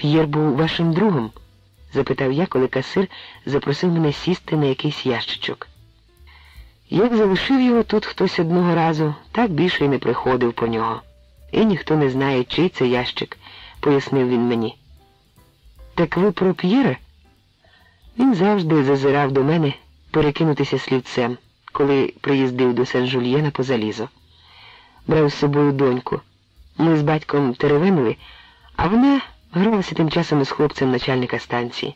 П'єр був вашим другом? запитав я, коли касир запросив мене сісти на якийсь ящичок. Як залишив його тут хтось одного разу, так більше й не приходив по нього. І ніхто не знає, чий це ящик, пояснив він мені. Так ви про П'єра? Він завжди зазирав до мене перекинутися слівцем, коли приїздив до Сен-Жульєна по залізо. Брав з собою доньку. Ми з батьком теревенили, а вона гралася тим часом із хлопцем начальника станції.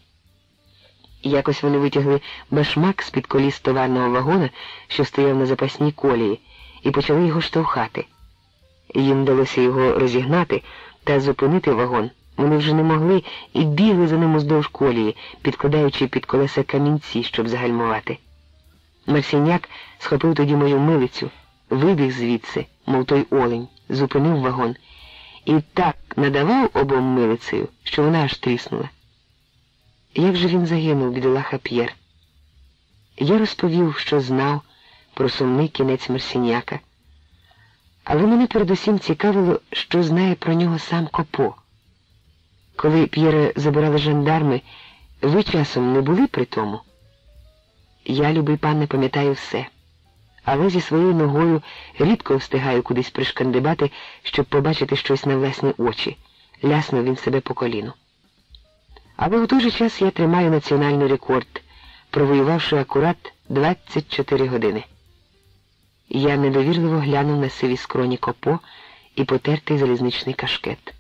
Якось вони витягли башмак з-під коліс товарного вагона, що стояв на запасній колії, і почали його штовхати. Їм вдалося його розігнати та зупинити вагон. Вони вже не могли і бігли за ним уздовж колії, підкладаючи під колеса камінці, щоб загальмувати. Марсіняк схопив тоді мою милицю, вибіг звідси, мов той олень, зупинив вагон, і так надавав обом милицею, що вона аж тріснула. Як же він загинув, бідолаха П'єр? Я розповів, що знав про сумний кінець Марсіняка. Але мене передусім цікавило, що знає про нього сам Копо. Коли П'єра забирали жандарми, ви часом не були при тому? Я, любий пане, пам'ятаю все, але зі своєю ногою рідко встигаю кудись пришкандибати, щоб побачити щось на власні очі. Ляснув він себе по коліну. Але в той же час я тримаю національний рекорд, провоювавши акурат 24 години. Я недовірливо глянув на сиві скроні копо і потертий залізничний кашкет.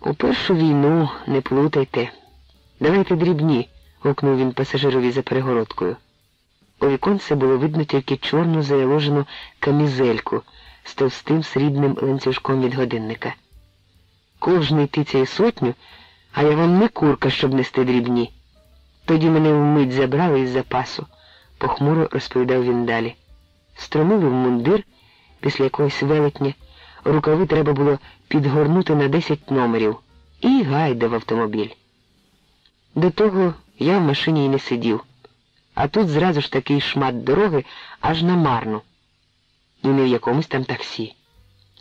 У першу війну не плутайте. Давайте дрібні, гукнув він пасажирові за перегородкою. У віконце було видно тільки чорну заяложену камізельку з товстим срібним ланцюжком від годинника. Кожний тицяє сотню, а я вам не курка, щоб нести дрібні. Тоді мене вмить забрали із запасу, похмуро розповідав він далі. Стромили в мундир після якогось велетня. Рукави треба було підгорнути на 10 номерів і гайда в автомобіль. До того я в машині й не сидів, а тут зразу ж такий шмат дороги аж на марну. І не в якомусь там таксі.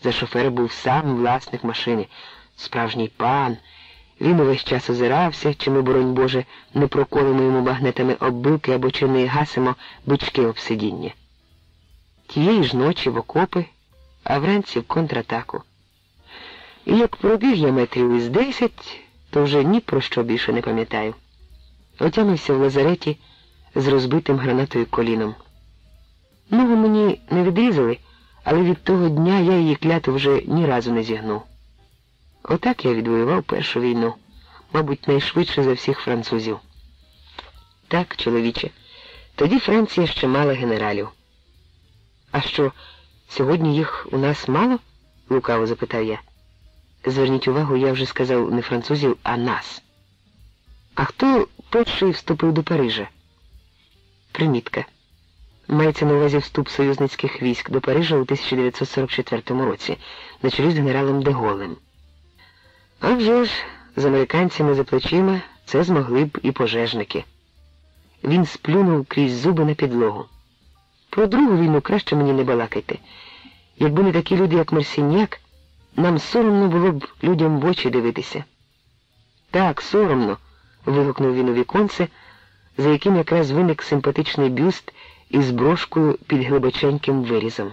За шофера був сам власник машини, справжній пан. Він увесь час озирався, чи ми, боронь Боже, не проколимо йому багнетами оббивки або чи не гасимо бички обсидіння. Тієї ж ночі в окопи а вранці в контратаку. І як пробіг я метрів із десять, то вже ні про що більше не пам'ятаю. Отямився в лазареті з розбитим гранатою коліном. Ногу мені не відрізали, але від того дня я її кляту вже ні разу не зігнув. Отак я відвоював першу війну, мабуть, найшвидше за всіх французів. Так, чоловіче, тоді Франція ще мала генералів. А що? Сьогодні їх у нас мало? лукаво запитав я. Зверніть увагу, я вже сказав не французів, а нас. А хто перший вступив до Парижа? Примітка. Мається на увазі вступ союзницьких військ до Парижа у 1944 році на чолі з генералом Деголем. А вже ж, з американцями за плечима це змогли б і пожежники. Він сплюнув крізь зуби на підлогу. Про другу війну краще мені не балакайте. Якби не такі люди, як Марсіняк, нам соромно було б людям в очі дивитися. Так, соромно, вигукнув він у віконце, за яким якраз виник симпатичний бюст із брошкою під глибоченьким вирізом.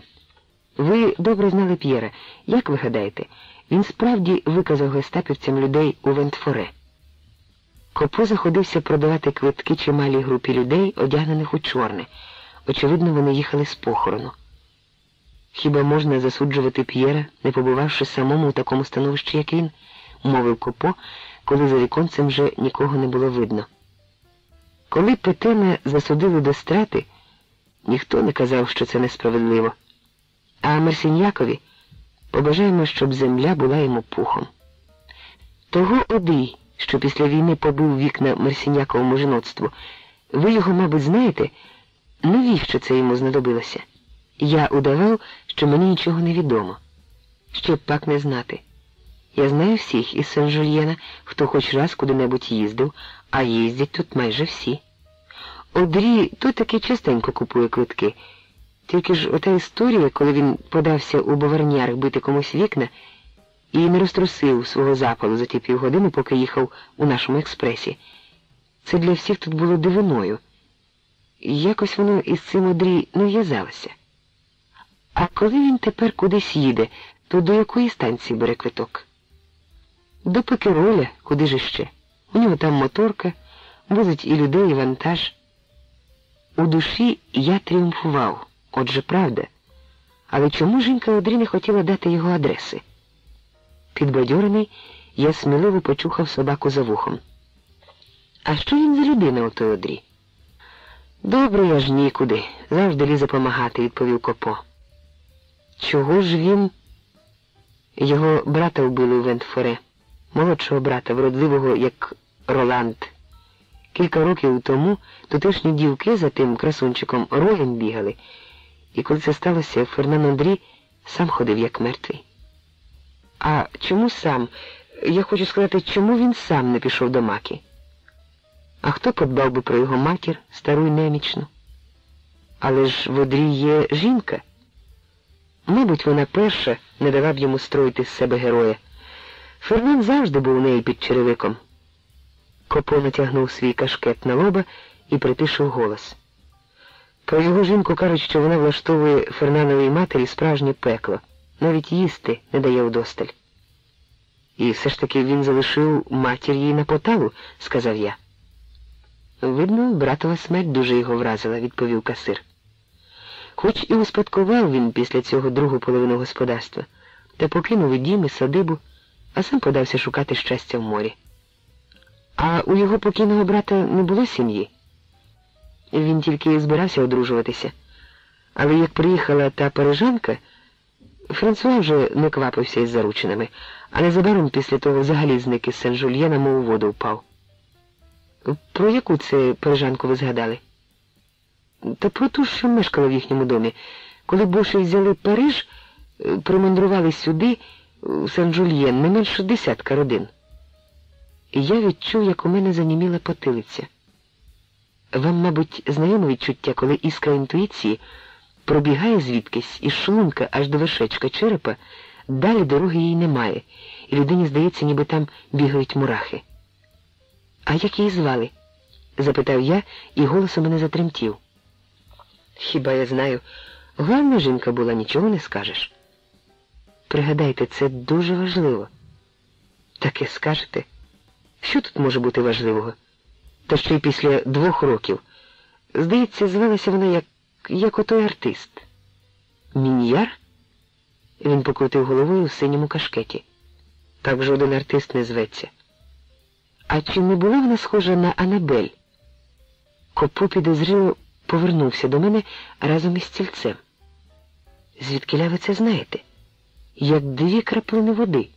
Ви добре знали П'єра. Як ви гадаєте, він справді виказав гестапівцям людей у Вентфоре. Копо заходився продавати квитки чималій групі людей, одягнених у чорне. Очевидно, вони їхали з похорону. Хіба можна засуджувати П'єра, не побувавши самому у такому становищі, як він, мовив Копо, коли за віконцем вже нікого не було видно. Коли Петена засудили до страти, ніхто не казав, що це несправедливо. А Марсіньякові побажаємо, щоб земля була йому пухом. Того одий, що після війни побив вікна Марсіньяковому жіноцтву, ви його, мабуть, знаєте, навіщо це йому знадобилося? Я удавав, що мені нічого не відомо. Щоб пак не знати. Я знаю всіх із Сен-Жульєна, хто хоч раз куди-небудь їздив, а їздять тут майже всі. Одрі то таки частенько купує квитки. Тільки ж ота історія, коли він подався у баварнярах бити комусь вікна, і не розтрусив свого запалу за ті півгодини, поки їхав у нашому експресі. Це для всіх тут було дивиною. Якось воно із цим одрі не в'язалося. А коли він тепер кудись їде, то до якої станції бере квиток? До Пекероля, куди ж іще? У нього там моторка, возить і людей, і вантаж. У душі я тріумфував, отже, правда. Але чому жінка Одрі не хотіла дати його адреси? Підбадьорений, я сміливо почухав собаку за вухом. А що він за людина у той Одрі? Добре, я ж нікуди. Завжди лізе помагати, відповів Копо. Чого ж він? Його брата вбили у Вентфоре, молодшого брата, вродливого, як Роланд. Кілька років тому тутешні дівки за тим красунчиком роєм бігали, і коли це сталося, Фернан Андрій сам ходив як мертвий. А чому сам? Я хочу сказати, чому він сам не пішов до маки? А хто подбав би про його матір, стару й немічну? Але ж в одрі є жінка. Мабуть, вона перша не дала б йому строїти з себе героя. Фернан завжди був у неї під черевиком. Копо натягнув свій кашкет на лоба і притишив голос. Про його жінку кажуть, що вона влаштовує Фернановій матері справжнє пекло, навіть їсти не дає вдосталь. І все ж таки він залишив матір її на поталу, сказав я. Видно, братова смерть дуже його вразила, відповів касир. Хоч і успадкував він після цього другу половину господарства, та покинув і дім, і садибу, а сам подався шукати щастя в морі. А у його покійного брата не було сім'ї. Він тільки збирався одружуватися. Але як приїхала та парижанка, Франсуа вже не квапився із заручинами, а незабаром після того взагалі зник із Сен-Жульєна, мов у воду впав. Про яку це парижанку ви згадали? Та про ту, що мешкала в їхньому домі. Коли боші взяли Париж, примандрували сюди, у Сан-Жульєн, не менше десятка родин. І я відчув, як у мене заніміла потилиця. Вам, мабуть, знайоме відчуття, коли іскра інтуїції пробігає звідкись із шлунка аж до вершечка черепа, далі дороги їй немає, і людині здається, ніби там бігають мурахи. А як її звали? запитав я, і голос у мене затремтів. Хіба я знаю, главна жінка була, нічого не скажеш. Пригадайте, це дуже важливо. Таке скажете? Що тут може бути важливого? Та ще й після двох років. Здається, звалася вона як як отой артист. Мін'яр? Він покрутив головою у синьому кашкеті. Так жоден артист не зветься. А чи не була вона схожа на Анабель? Копу підозріло повернувся до мене разом із стільцем. Звідкиля ви це знаєте? Як дві краплини води.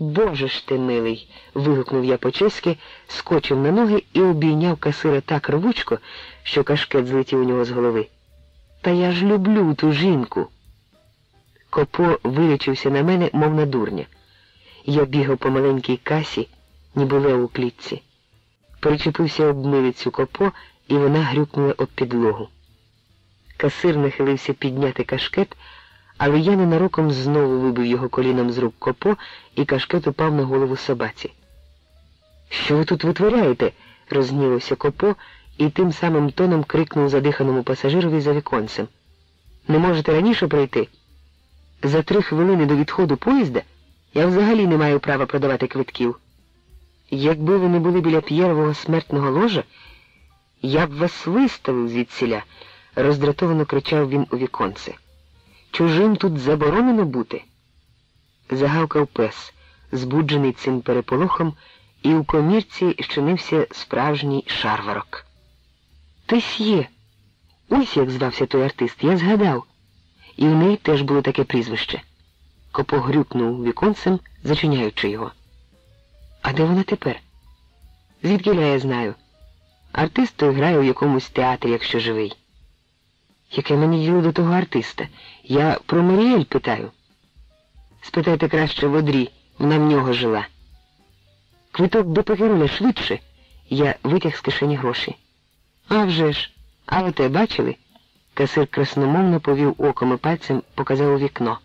Боже ж ти, милий. вигукнув я по-чеськи, скочив на ноги і обійняв касира так рвучко, що кашкет злетів у нього з голови. Та я ж люблю ту жінку. Копо вилічився на мене, мов на дурня. Я бігав по маленькій касі, ніби лев у клітці. Причепився об милицю копо, і вона грюкнула об підлогу. Касир нахилився підняти кашкет, але я ненароком знову вибив його коліном з рук копо, і кашкет упав на голову собаці. Що ви тут витворяєте? розгнівався копо і тим самим тоном крикнув задиханому пасажирові за віконцем. Не можете раніше прийти? За три хвилини до відходу поїзда я взагалі не маю права продавати квитків. Якби ви не були біля П'єрового смертного ложа, я б вас виставив звідсіля, роздратовано кричав він у віконце. Чужим тут заборонено бути. Загавкав пес, збуджений цим переполохом, і у комірці щинився справжній шарварок. Тись є. Ось як звався той артист, я згадав. І в неї теж було таке прізвище. Копо грюкнув віконцем, зачиняючи його. А де вона тепер? Звідки я знаю? Артист той грає у якомусь театрі, якщо живий. Яке мені діло до того артиста? Я про Маріель питаю. Спитайте краще в одрі, вона в нього жила. Квиток до Пекероля швидше. Я витяг з кишені гроші. А вже ж, а ви те бачили? Касир красномовно повів оком і пальцем показав у вікно.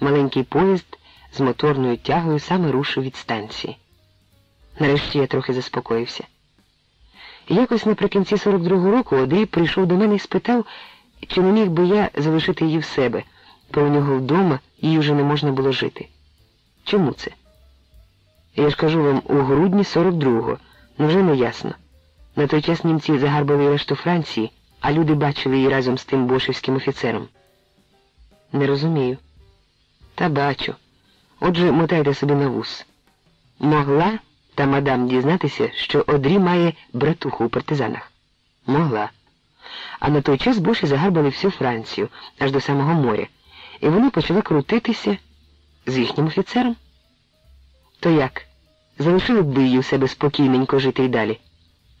Маленький поїзд з моторною тягою саме рушив від станції. Нарешті я трохи заспокоївся. Якось наприкінці 42-го року Одрій прийшов до мене і спитав, чи не міг би я залишити її в себе, бо у нього вдома їй вже не можна було жити. Чому це? Я ж кажу вам, у грудні 42-го, ну вже не ясно. На той час німці загарбали решту Франції, а люди бачили її разом з тим бошевським офіцером. Не розумію. Та бачу. Отже, мотайте собі на вус. Могла та мадам дізнатися, що Одрі має братуху у партизанах? Могла. А на той час боші загарбали всю Францію, аж до самого моря, і вони почали крутитися з їхнім офіцером. То як? Залишили б її у себе спокійненько жити й далі,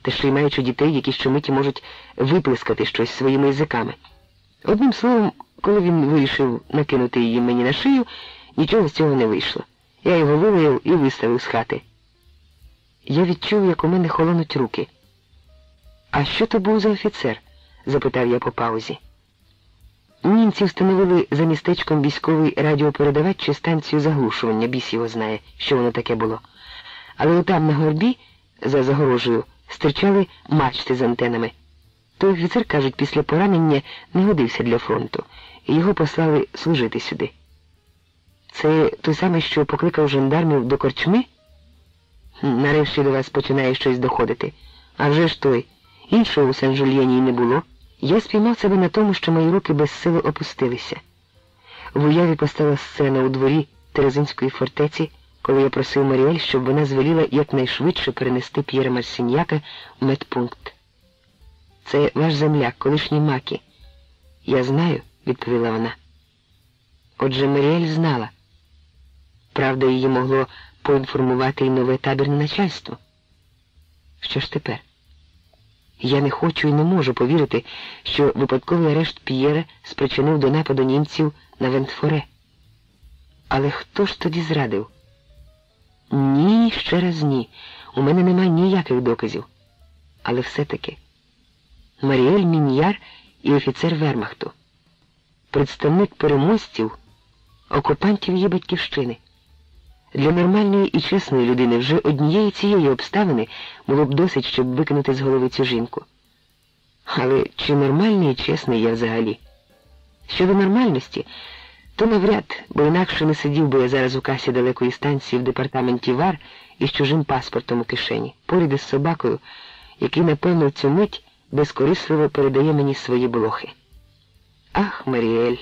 та ще й маючи дітей, які щомиті можуть виплескати щось своїми язиками. Одним словом, коли він вирішив накинути її мені на шию, нічого з цього не вийшло. Я його вилаяв і виставив з хати. Я відчув, як у мене холонуть руки. А що то був за офіцер? Запитав я по паузі. Німці встановили за містечком військовий радіопередавач чи станцію заглушування, біс його знає, що воно таке було. Але отам на горбі, за загорожею, стирчали мачти з антенами. Той офіцер, кажуть, після поранення не годився для фронту, і його послали служити сюди. Це той самий, що покликав жандармів до корчми? Нарешті до вас починає щось доходити. А вже ж той. Іншого у Сен-Жульєні не було. Я спіймав себе на тому, що мої руки безсило опустилися. В уяві постала сцена у дворі Терезинської фортеці, коли я просив Маріель, щоб вона звеліла якнайшвидше перенести П'єра Марсіньяка в медпункт. Це ваш земляк, колишній макі. Я знаю, відповіла вона. Отже, Маріель знала. Правда, її могло поінформувати і нове табірне начальство. Що ж тепер? Я не хочу і не можу повірити, що випадковий арешт П'єра спричинив до нападу німців на Вентфоре. Але хто ж тоді зрадив? Ні, ще раз ні. У мене немає ніяких доказів. Але все-таки Маріель Мін'яр і офіцер Вермахту, представник переможців, окупантів її батьківщини. Для нормальної і чесної людини вже однієї цієї обставини було б досить, щоб викинути з голови цю жінку. Але чи нормальний і чесний я взагалі? Щодо нормальності, то навряд, бо інакше не сидів би я зараз у касі далекої станції в департаменті Вар із чужим паспортом у кишені, поряд із собакою, який, напевно, цю мить безкорисливо передає мені свої блохи. Ах, Маріель!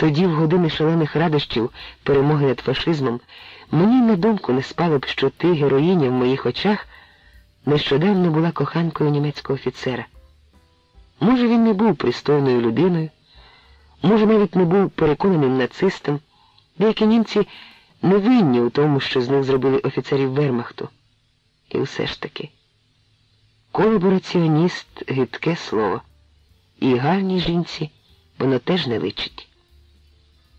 Тоді, в години шалених радощів, перемоги над фашизмом, мені на думку не спало б, що ти, героїня в моїх очах, нещодавно була коханкою німецького офіцера. Може, він не був пристойною людиною, може, навіть не був переконаним нацистом, деякі німці не винні у тому, що з них зробили офіцерів Вермахту. І все ж таки. Колабораціоніст гидке слово, і гарній жінці воно теж не личить.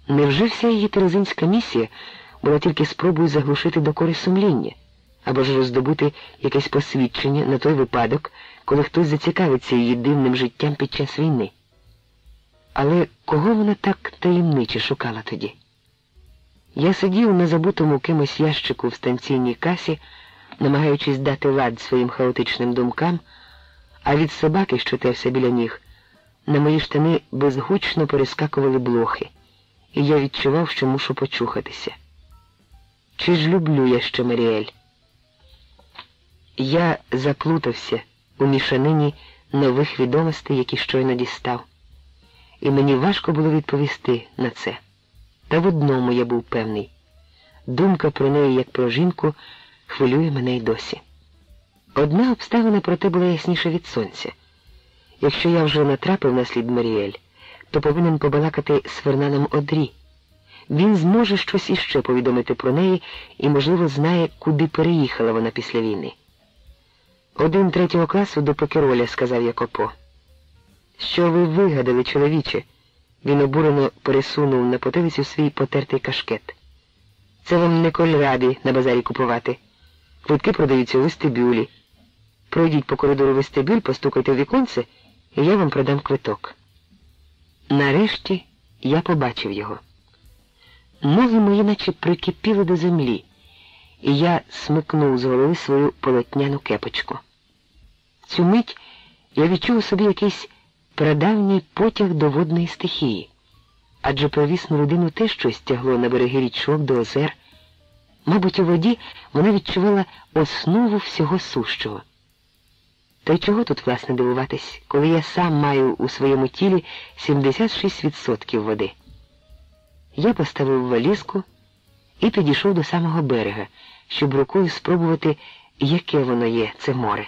Невже вся її терезинська місія була тільки спробою заглушити докори сумління або ж роздобути якесь посвідчення на той випадок, коли хтось зацікавиться її дивним життям під час війни? Але кого вона так таємниче шукала тоді? Я сидів на забутому кимось ящику в станційній касі, намагаючись дати лад своїм хаотичним думкам, а від собаки, що терся біля ніг, на мої штани безгучно перескакували блохи і я відчував, що мушу почухатися. Чи ж люблю я ще Маріель? Я заплутався у мішанині нових відомостей, які щойно дістав, і мені важко було відповісти на це. Та в одному я був певний. Думка про неї, як про жінку, хвилює мене й досі. Одна обставина проте була ясніша від сонця. Якщо я вже натрапив на слід Маріель, то повинен побалакати з Фернаном Одрі. Він зможе щось іще повідомити про неї і, можливо, знає, куди переїхала вона після війни. Один третього класу до Пекероля, сказав Якопо. Що ви вигадали, чоловіче? Він обурено пересунув на потилицю свій потертий кашкет. Це вам не кольрабі на базарі купувати. Квитки продаються у вестибюлі. Пройдіть по коридору вестибюль, постукайте в віконце, і я вам продам квиток. Нарешті я побачив його. Ноги мої наче прикипіли до землі, і я смикнув з голови свою полотняну кепочку. Цю мить я відчув у собі якийсь прадавній потяг до водної стихії, адже провісну людину теж щось тягло на береги річок до озер. Мабуть, у воді вона відчувала основу всього сущого. Та й чого тут, власне, дивуватись, коли я сам маю у своєму тілі 76% води? Я поставив валізку і підійшов до самого берега, щоб рукою спробувати, яке воно є, це море.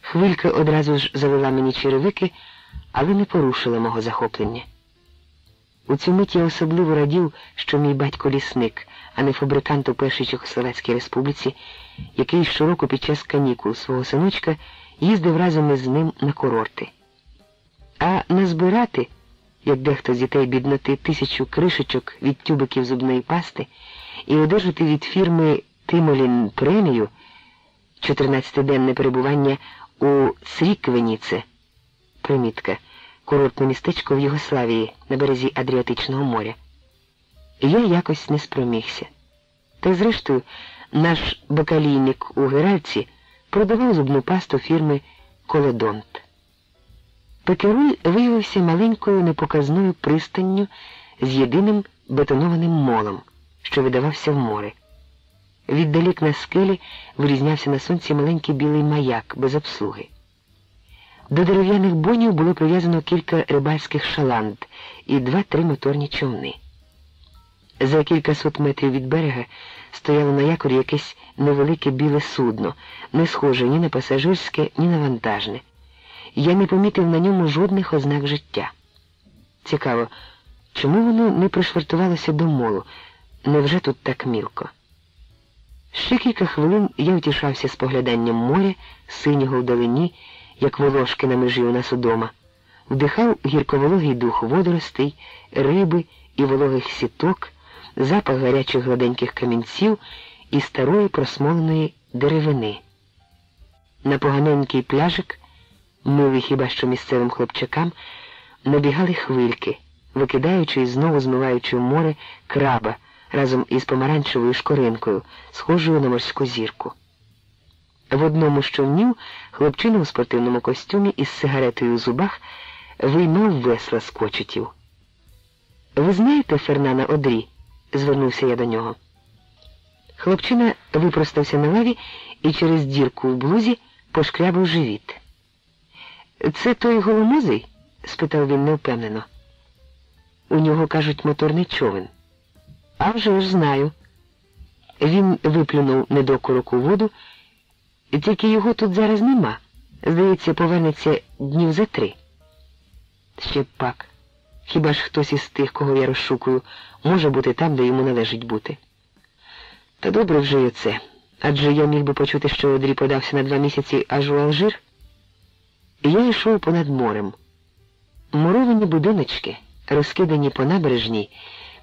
Хвилька одразу ж залила мені черевики, але не порушила мого захоплення. У цю мить я особливо радів, що мій батько лісник, а не фабрикант у Першій Чехословацькій республіці, який щороку під час канікул свого синочка їздив разом із ним на курорти. А назбирати, як дехто з дітей бідноти, тисячу кришечок від тюбиків зубної пасти і одержати від фірми Тимолін премію 14-денне перебування у Сріквеніце, примітка курортне містечко в Югославії на березі Адріатичного моря. Я якось не спромігся. Та зрештою, наш бакалійник у Геральці продавав зубну пасту фірми Колодонт. Пекеруль виявився маленькою непоказною пристанню з єдиним бетонованим молом, що видавався в море. Віддалік на скелі вирізнявся на сонці маленький білий маяк без обслуги. До дерев'яних бонів було прив'язано кілька рибальських шаланд і два-три моторні човни. За кількасот метрів від берега стояло на якорі якесь невелике біле судно, не схоже ні на пасажирське, ні на вантажне. Я не помітив на ньому жодних ознак життя. Цікаво, чому воно не пришвартувалося до молу? Невже тут так мілко? Ще кілька хвилин я втішався спогляданням моря, синього вдалині як волошки на межі у нас удома, вдихав гірковологий дух водоростей, риби і вологих сіток, запах гарячих гладеньких камінців і старої просмоленої деревини. На поганенький пляжик, милий хіба що місцевим хлопчакам, набігали хвильки, викидаючи і знову змиваючи в море краба разом із помаранчевою шкоринкою, схожою на морську зірку. В одному з човнів хлопчина у спортивному костюмі із сигаретою у зубах виймав весла з кочетів. Ви знаєте Фернана Одрі? Звернувся я до нього. Хлопчина випростався на лаві і через дірку в блузі пошкрябив живіт. Це той голомозий? спитав він невпевнено. У нього, кажуть, моторний човен. «А вже ж знаю. Він виплюнув недокорок у воду. Тільки його тут зараз нема. Здається, повернеться днів за три. Ще пак. Хіба ж хтось із тих, кого я розшукую, може бути там, де йому належить бути? Та добре вже й оце. Адже я міг би почути, що Одрі подався на два місяці аж у Алжир. І я йшов понад морем. Муровані будиночки, розкидані по набережній,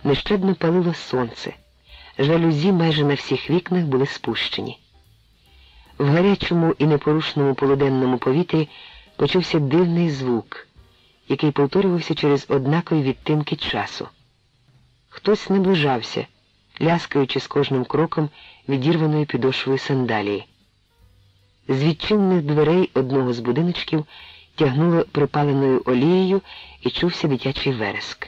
нещадно палило сонце. Жалюзі майже на всіх вікнах були спущені. В гарячому і непорушному полуденному повітрі почувся дивний звук, який повторювався через однакові відтинки часу. Хтось наближався, ляскаючи з кожним кроком відірваною підошвою сандалії. З відчинених дверей одного з будиночків тягнуло припаленою олією і чувся дитячий вереск.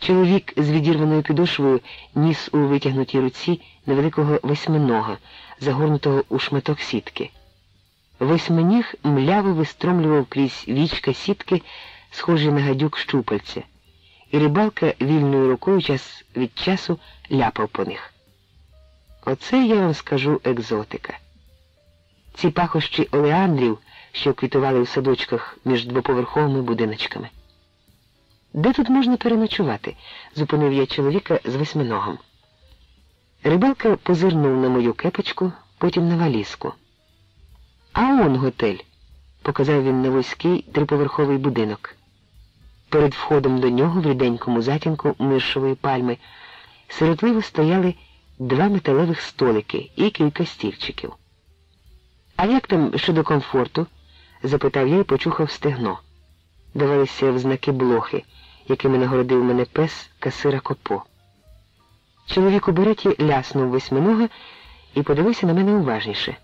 Чоловік з відірваною підошвою ніс у витягнутій руці невеликого восьминога, загорнутого у шматок сітки. Восьминіг мляво вистромлював крізь вічка сітки, схожі на гадюк щупальця, і рибалка вільною рукою час від часу ляпав по них. Оце я вам скажу екзотика. Ці пахощі олеандрів, що квітували в садочках між двоповерховими будиночками. Де тут можна переночувати? зупинив я чоловіка з восьминогом. Рибалка позирнув на мою кепочку, потім на валізку. А он готель, показав він на вузький триповерховий будинок. Перед входом до нього в ріденькому затінку миршової пальми сиротливо стояли два металевих столики і кілька стільчиків. А як там щодо комфорту? запитав я і почухав стегно. Давалися в знаки блохи якими нагородив мене пес касира Копо. Чоловік у береті ляснув восьминога і подивився на мене уважніше.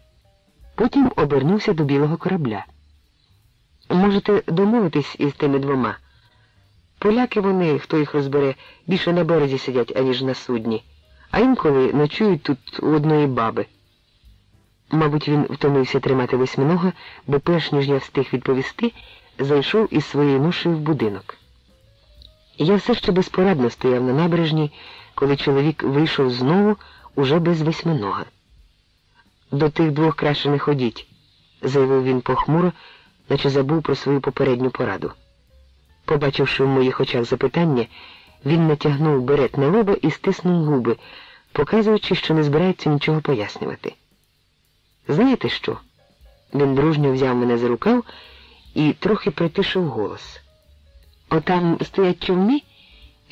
Потім обернувся до білого корабля. Можете домовитись із тими двома. Поляки вони, хто їх розбере, більше на березі сидять, аніж на судні, а інколи ночують тут у одної баби. Мабуть, він втомився тримати восьминога, бо перш ніж я встиг відповісти, зайшов із своєю ношею в будинок. Я все ще безпорадно стояв на набережній, коли чоловік вийшов знову уже без восьминога. До тих двох краще не ходіть, заявив він похмуро, наче забув про свою попередню пораду. Побачивши в моїх очах запитання, він натягнув берет на лоба і стиснув губи, показуючи, що не збирається нічого пояснювати. Знаєте що? Він дружньо взяв мене за рукав і трохи притишив голос. Отам стоять човни,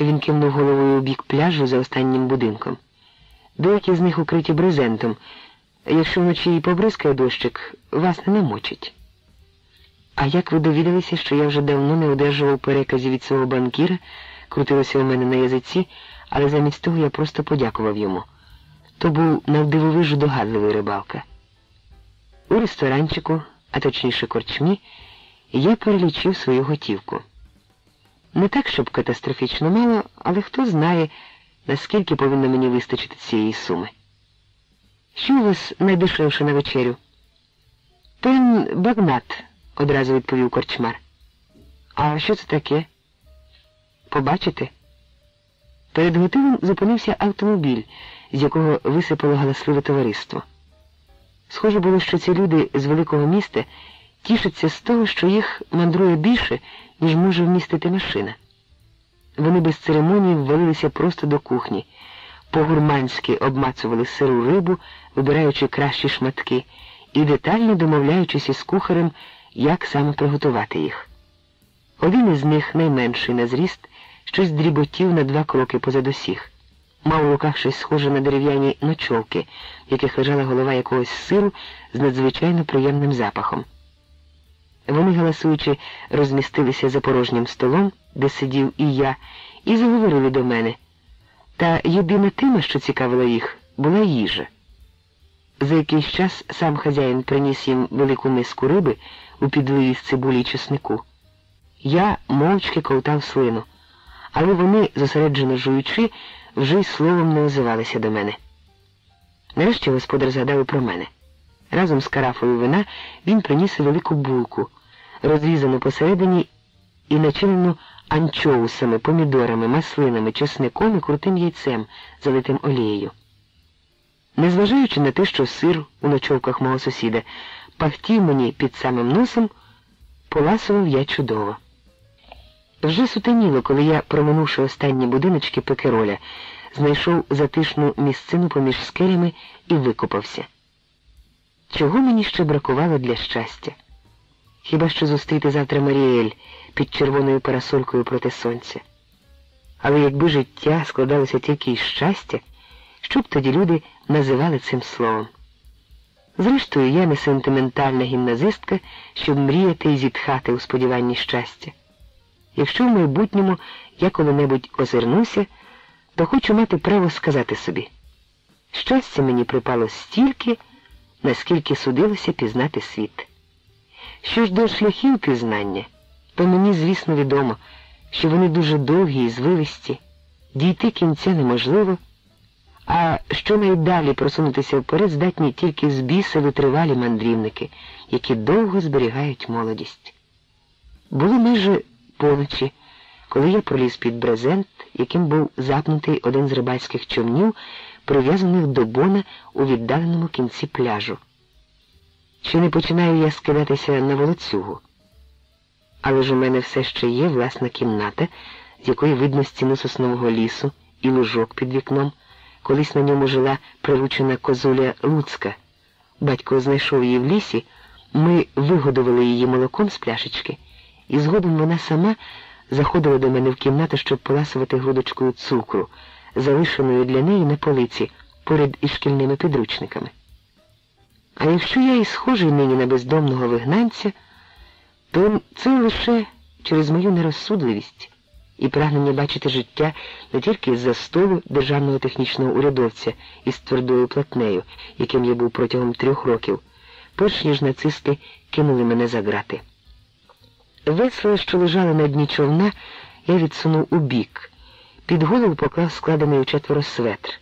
він кивнув головою у бік пляжу за останнім будинком. Деякі з них укриті брезентом. Якщо вночі і побризкає дощик, вас не намочить. А як ви довідалися, що я вже давно не одержував переказів від свого банкіра, крутилося у мене на язиці, але замість того я просто подякував йому. То був навдивовижу догадливий рибалка. У ресторанчику, а точніше корчмі, я перелічив свою готівку. Не так, щоб катастрофічно мало, але хто знає, наскільки повинно мені вистачити цієї суми. Що у вас найдешевше на вечерю? Пен багнат, одразу відповів корчмар. А що це таке? Побачите? Перед готелем зупинився автомобіль, з якого висипало галасливе товариство. Схоже було, що ці люди з великого міста тішаться з того, що їх мандрує більше, ніж може вмістити машина. Вони без церемонії ввалилися просто до кухні, по-гурманськи обмацували сиру рибу, вибираючи кращі шматки, і детально домовляючись із кухарем, як саме приготувати їх. Один із них, найменший на зріст, щось дріботів на два кроки позад усіх. Мав у руках щось схоже на дерев'яні ночовки, в яких лежала голова якогось сиру з надзвичайно приємним запахом. Вони, галасуючи, розмістилися за порожнім столом, де сидів і я, і заговорили до мене. Та єдине тема, що цікавила їх, була їжа. За якийсь час сам хазяїн приніс їм велику миску риби у підливі з цибулі чеснику. Я мовчки ковтав слину, але вони, зосереджено жуючи, вже й словом не озивалися до мене. Нарешті господар згадав і про мене. Разом з карафою вина він приніс велику булку, розрізану посередині і начинену анчоусами, помідорами, маслинами, чесником і крутим яйцем, залитим олією. Незважаючи на те, що сир у ночовках мого сусіда пахтів мені під самим носом, поласував я чудово. Вже сутеніло, коли я, проминувши останні будиночки пекероля, знайшов затишну місцину поміж скелями і викопався. Чого мені ще бракувало для щастя? Хіба що зустріти завтра Маріель під червоною парасолькою проти сонця? Але якби життя складалося тільки із щастя, що б тоді люди називали цим словом? Зрештою, я не сентиментальна гімназистка, щоб мріяти і зітхати у сподіванні щастя. Якщо в майбутньому я коли-небудь озирнуся, то хочу мати право сказати собі. Щастя мені припало стільки, наскільки судилося пізнати світ. Що ж до шляхів пізнання, то мені, звісно, відомо, що вони дуже довгі і звивисті, дійти кінця неможливо, а що найдалі просунутися вперед здатні тільки з біса витривалі мандрівники, які довго зберігають молодість. Було майже поночі, коли я проліз під брезент, яким був запнутий один з рибальських човнів, прив'язаних до бона у віддаленому кінці пляжу. Чи не починаю я скидатися на волоцюгу? Але ж у мене все ще є власна кімната, з якої видно стіну соснового лісу і лужок під вікном. Колись на ньому жила приручена козуля Луцька. Батько знайшов її в лісі, ми вигодували її молоком з пляшечки, і згодом вона сама заходила до мене в кімнату, щоб поласувати грудочкою цукру, залишеною для неї на полиці поряд із шкільними підручниками. А якщо я і схожий нині на бездомного вигнанця, то це лише через мою нерозсудливість. І прагнення бачити життя не тільки з-за столу державного технічного урядовця із твердою платнею, яким я був протягом трьох років, перш ніж нацисти кинули мене за грати. Весло, що лежали на дні човна, я відсунув у бік, під голову поклав складений у четверо светр,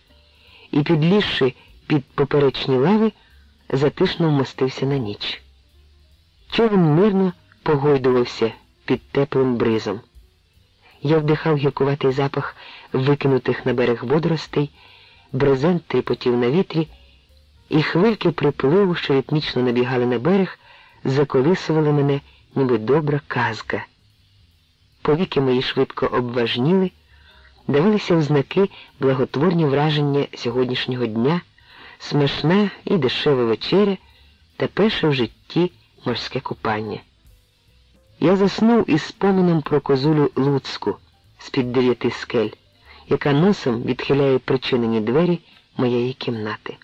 і, підлізши під поперечні лави, затишно вмостився на ніч. Човен мирно погойдувався під теплим бризом. Я вдихав гіркуватий запах викинутих на берег водоростей, брезент тріпотів на вітрі, і хвильки припливу, що ритмічно набігали на берег, заколисували мене, ніби добра казка. Повіки мої швидко обважніли, давалися в знаки благотворні враження сьогоднішнього дня, смачна і дешева вечеря та перше в житті морське купання. Я заснув із спомином про козулю Луцьку з-під дев'яти скель, яка носом відхиляє причинені двері моєї кімнати.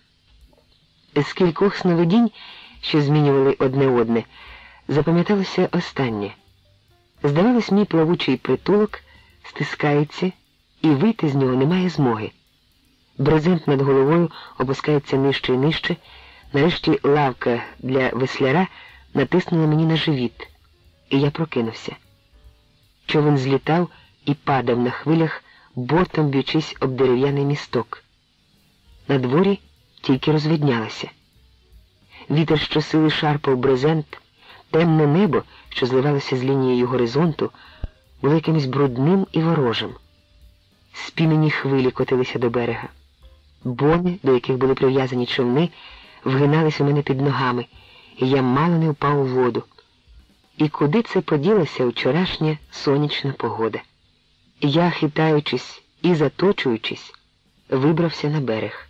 З кількох сновидінь, що змінювали одне одне, запам'яталося останнє. Здавалось, мій плавучий притулок стискається, і вийти з нього немає змоги. Брезент над головою опускається нижче і нижче, нарешті лавка для весляра натиснула мені на живіт і я прокинувся. Човен злітав і падав на хвилях, бортом б'ючись об дерев'яний місток. На дворі тільки розвиднялося. Вітер щосили шарпав брезент, темне небо, що зливалося з лінією горизонту, було якимось брудним і ворожим. Спінені хвилі котилися до берега. Бони, до яких були прив'язані човни, вгинались у мене під ногами, і я мало не впав у воду. І куди це поділася вчорашня сонячна погода? Я, хитаючись і заточуючись, вибрався на берег.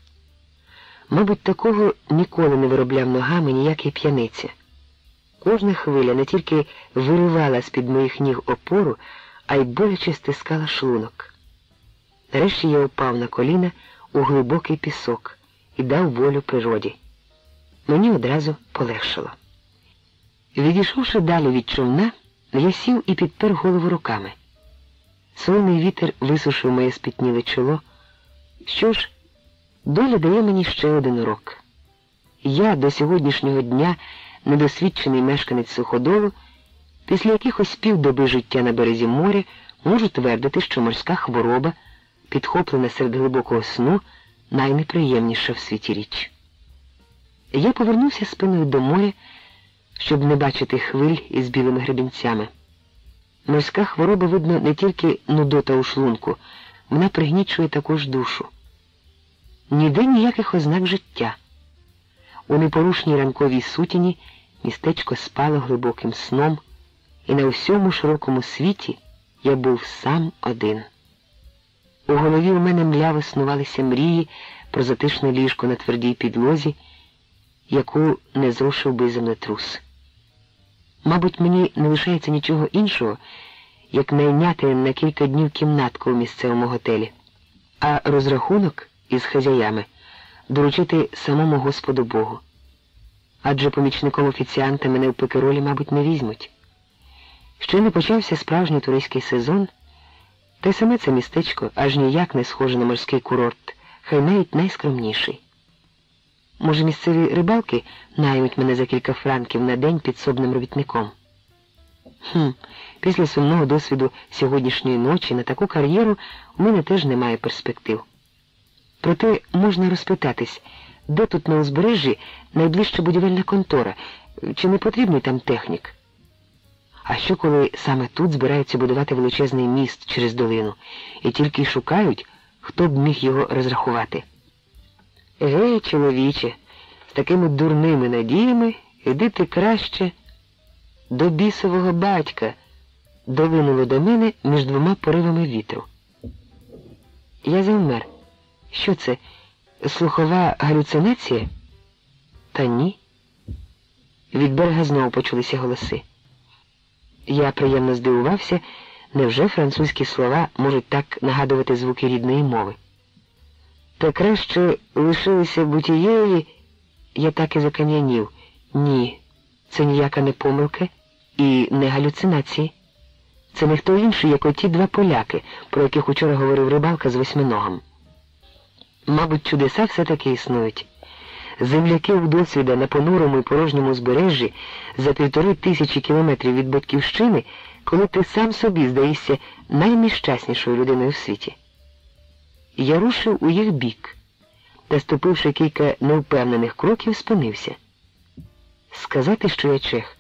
Мабуть, такого ніколи не виробляв ногами ніякий п'яниця. Кожна хвиля не тільки виривала з-під моїх ніг опору, а й боляче стискала шлунок. Нарешті я упав на коліна у глибокий пісок і дав волю природі. Мені одразу полегшало. Відійшовши далі від човна, я сів і підпер голову руками. Сонний вітер висушив моє спітніле чоло. Що ж, доля дає мені ще один урок. Я до сьогоднішнього дня, недосвідчений мешканець суходолу, після якихось півдоби життя на березі моря, можу твердити, що морська хвороба, підхоплена серед глибокого сну, найнеприємніша в світі річ. Я повернувся спиною до моря щоб не бачити хвиль із білими гребінцями. Морська хвороба, видно, не тільки нудота у шлунку, вона пригнічує також душу. Ніде ніяких ознак життя. У непорушній ранковій сутіні містечко спало глибоким сном, і на всьому широкому світі я був сам один. У голові у мене мляво снувалися мрії про затишне ліжко на твердій підлозі, яку не зрушив би землетрус. Мабуть, мені не лишається нічого іншого, як найняти на кілька днів кімнатку в місцевому готелі, а розрахунок із хазяями доручити самому Господу Богу. Адже помічником офіціанта мене в пекеролі, мабуть, не візьмуть. Ще не почався справжній туристський сезон, та саме це містечко аж ніяк не схоже на морський курорт, хай навіть найскромніший. Може, місцеві рибалки наймуть мене за кілька франків на день підсобним робітником. Хм, Після сумного досвіду сьогоднішньої ночі на таку кар'єру у мене теж немає перспектив. Проте можна розпитатись, де тут на узбережжі найближча будівельна контора, чи не потрібний там технік? А що, коли саме тут збираються будувати величезний міст через долину і тільки й шукають, хто б міг його розрахувати? Гей, чоловіче, з такими дурними надіями іди ти краще до бісового батька, долинуло до мене між двома поривами вітру. Я завмер. Що це? Слухова галюцинація? Та ні. Від берега знову почулися голоси. Я приємно здивувався, невже французькі слова можуть так нагадувати звуки рідної мови. Та краще лишилися бутієї, я так і закам'янів. Ні, це ніяка не помилка і не галюцинації. Це не хто інший, як оті два поляки, про яких учора говорив рибалка з восьминогом. Мабуть, чудеса все-таки існують. Земляки у досвіда на понурому і порожньому збережжі за півтори тисячі кілометрів від батьківщини, коли ти сам собі здаєшся найнещаснішою людиною в світі. Я рушив у їх бік та, ступивши кілька невпевнених кроків, спинився. Сказати, що я чех,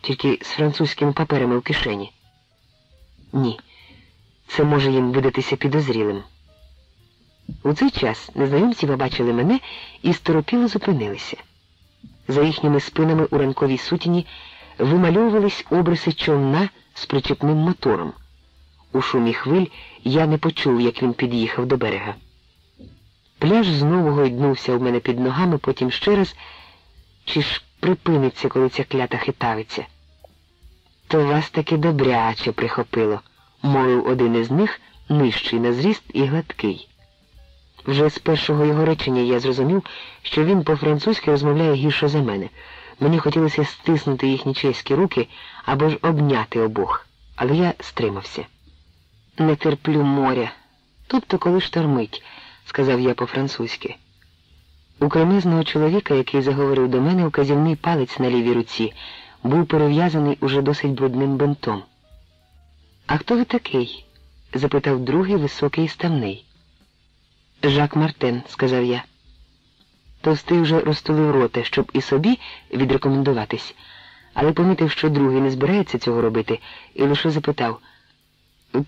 тільки з французькими паперами в кишені. Ні, це може їм видатися підозрілим. У цей час незнайомці побачили мене і сторопіло зупинилися. За їхніми спинами у ранковій сутіні вимальовувались обриси човна з причепним мотором. У шумі хвиль я не почув, як він під'їхав до берега. Пляж знову гойднувся у мене під ногами, потім ще раз, чи ж припиниться, коли ця клята хитавиться. То вас таки добряче прихопило, мовив один із них, нижчий на зріст і гладкий. Вже з першого його речення я зрозумів, що він по-французьки розмовляє гірше за мене. Мені хотілося стиснути їхні чеські руки або ж обняти обох, але я стримався. Не терплю моря, тобто коли штормить, сказав я по-французьки. У кремезного чоловіка, який заговорив до мене, указівний палець на лівій руці, був перев'язаний уже досить брудним бинтом. А хто ви такий? запитав другий високий і ставний. Жак Мартен, сказав я. Товстий вже розтулив рота, щоб і собі відрекомендуватись, але помітив, що другий не збирається цього робити, і лише запитав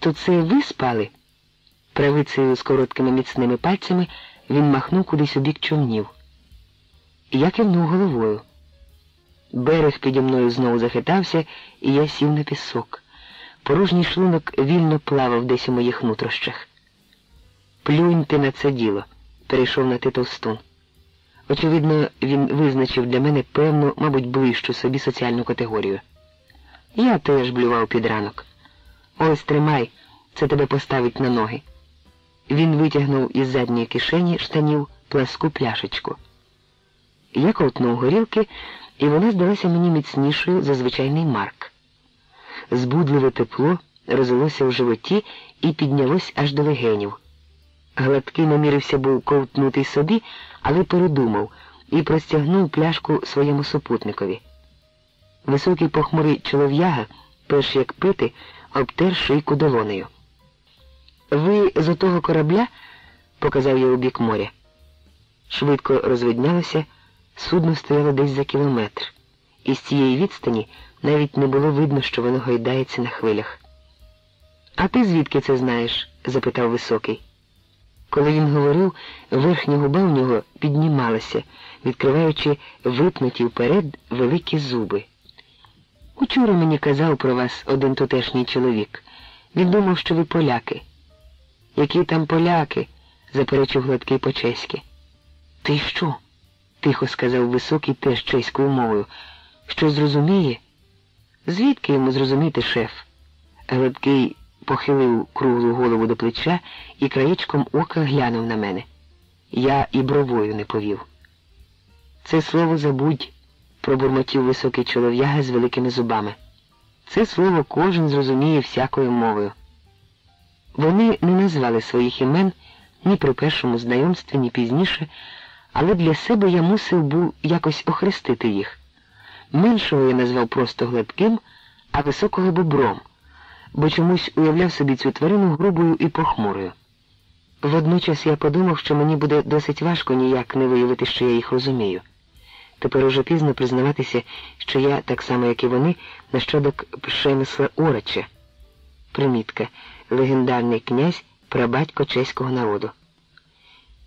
то це ви спали? Правицею з короткими міцними пальцями він махнув кудись у бік човнів. Я кивнув головою. Берег піді мною знову захитався, і я сів на пісок. Порожній шлунок вільно плавав десь у моїх нутрощах. Плюньте на це діло, перейшов на Титовстун. Очевидно, він визначив для мене певну, мабуть, ближчу собі соціальну категорію. Я теж блював під ранок. Ось тримай, це тебе поставить на ноги. Він витягнув із задньої кишені штанів пласку пляшечку. Я ковтнув горілки, і вона здалася мені міцнішою за звичайний марк. Збудливе тепло розлилося в животі і піднялось аж до легенів. Гладкий намірився був ковтнути собі, але передумав і простягнув пляшку своєму супутникові. Високий похмурий чолов'яга, перш як пити, обтер шийку долонею. Ви з отого корабля, показав я у бік моря. Швидко розвиднялося, судно стояло десь за кілометр, і з цієї відстані навіть не було видно, що воно гойдається на хвилях. А ти звідки це знаєш? запитав високий. Коли він говорив, верхня губа у нього піднімалася, відкриваючи випнуті вперед великі зуби. Учора мені казав про вас один тутешній чоловік. Він думав, що ви поляки. Які там поляки? заперечив гладкий по-чеськи. Ти що? тихо сказав високий теж чеською мовою. Що зрозуміє? Звідки йому зрозуміти шеф? Гладкий похилив круглу голову до плеча і краєчком ока глянув на мене. Я і бровою не повів. Це слово забудь, пробурмотів високий чолов'яга з великими зубами. Це слово кожен зрозуміє всякою мовою. Вони не назвали своїх імен ні при першому знайомстві, ні пізніше, але для себе я мусив був якось охрестити їх. Меншого я назвав просто гладким, а високого бобром бо чомусь уявляв собі цю тварину грубою і похмурою. Водночас я подумав, що мені буде досить важко ніяк не виявити, що я їх розумію. Тепер уже пізно признаватися, що я, так само, як і вони, нащадок Пшемисла Орача. Примітка легендарний князь прабатько чеського народу.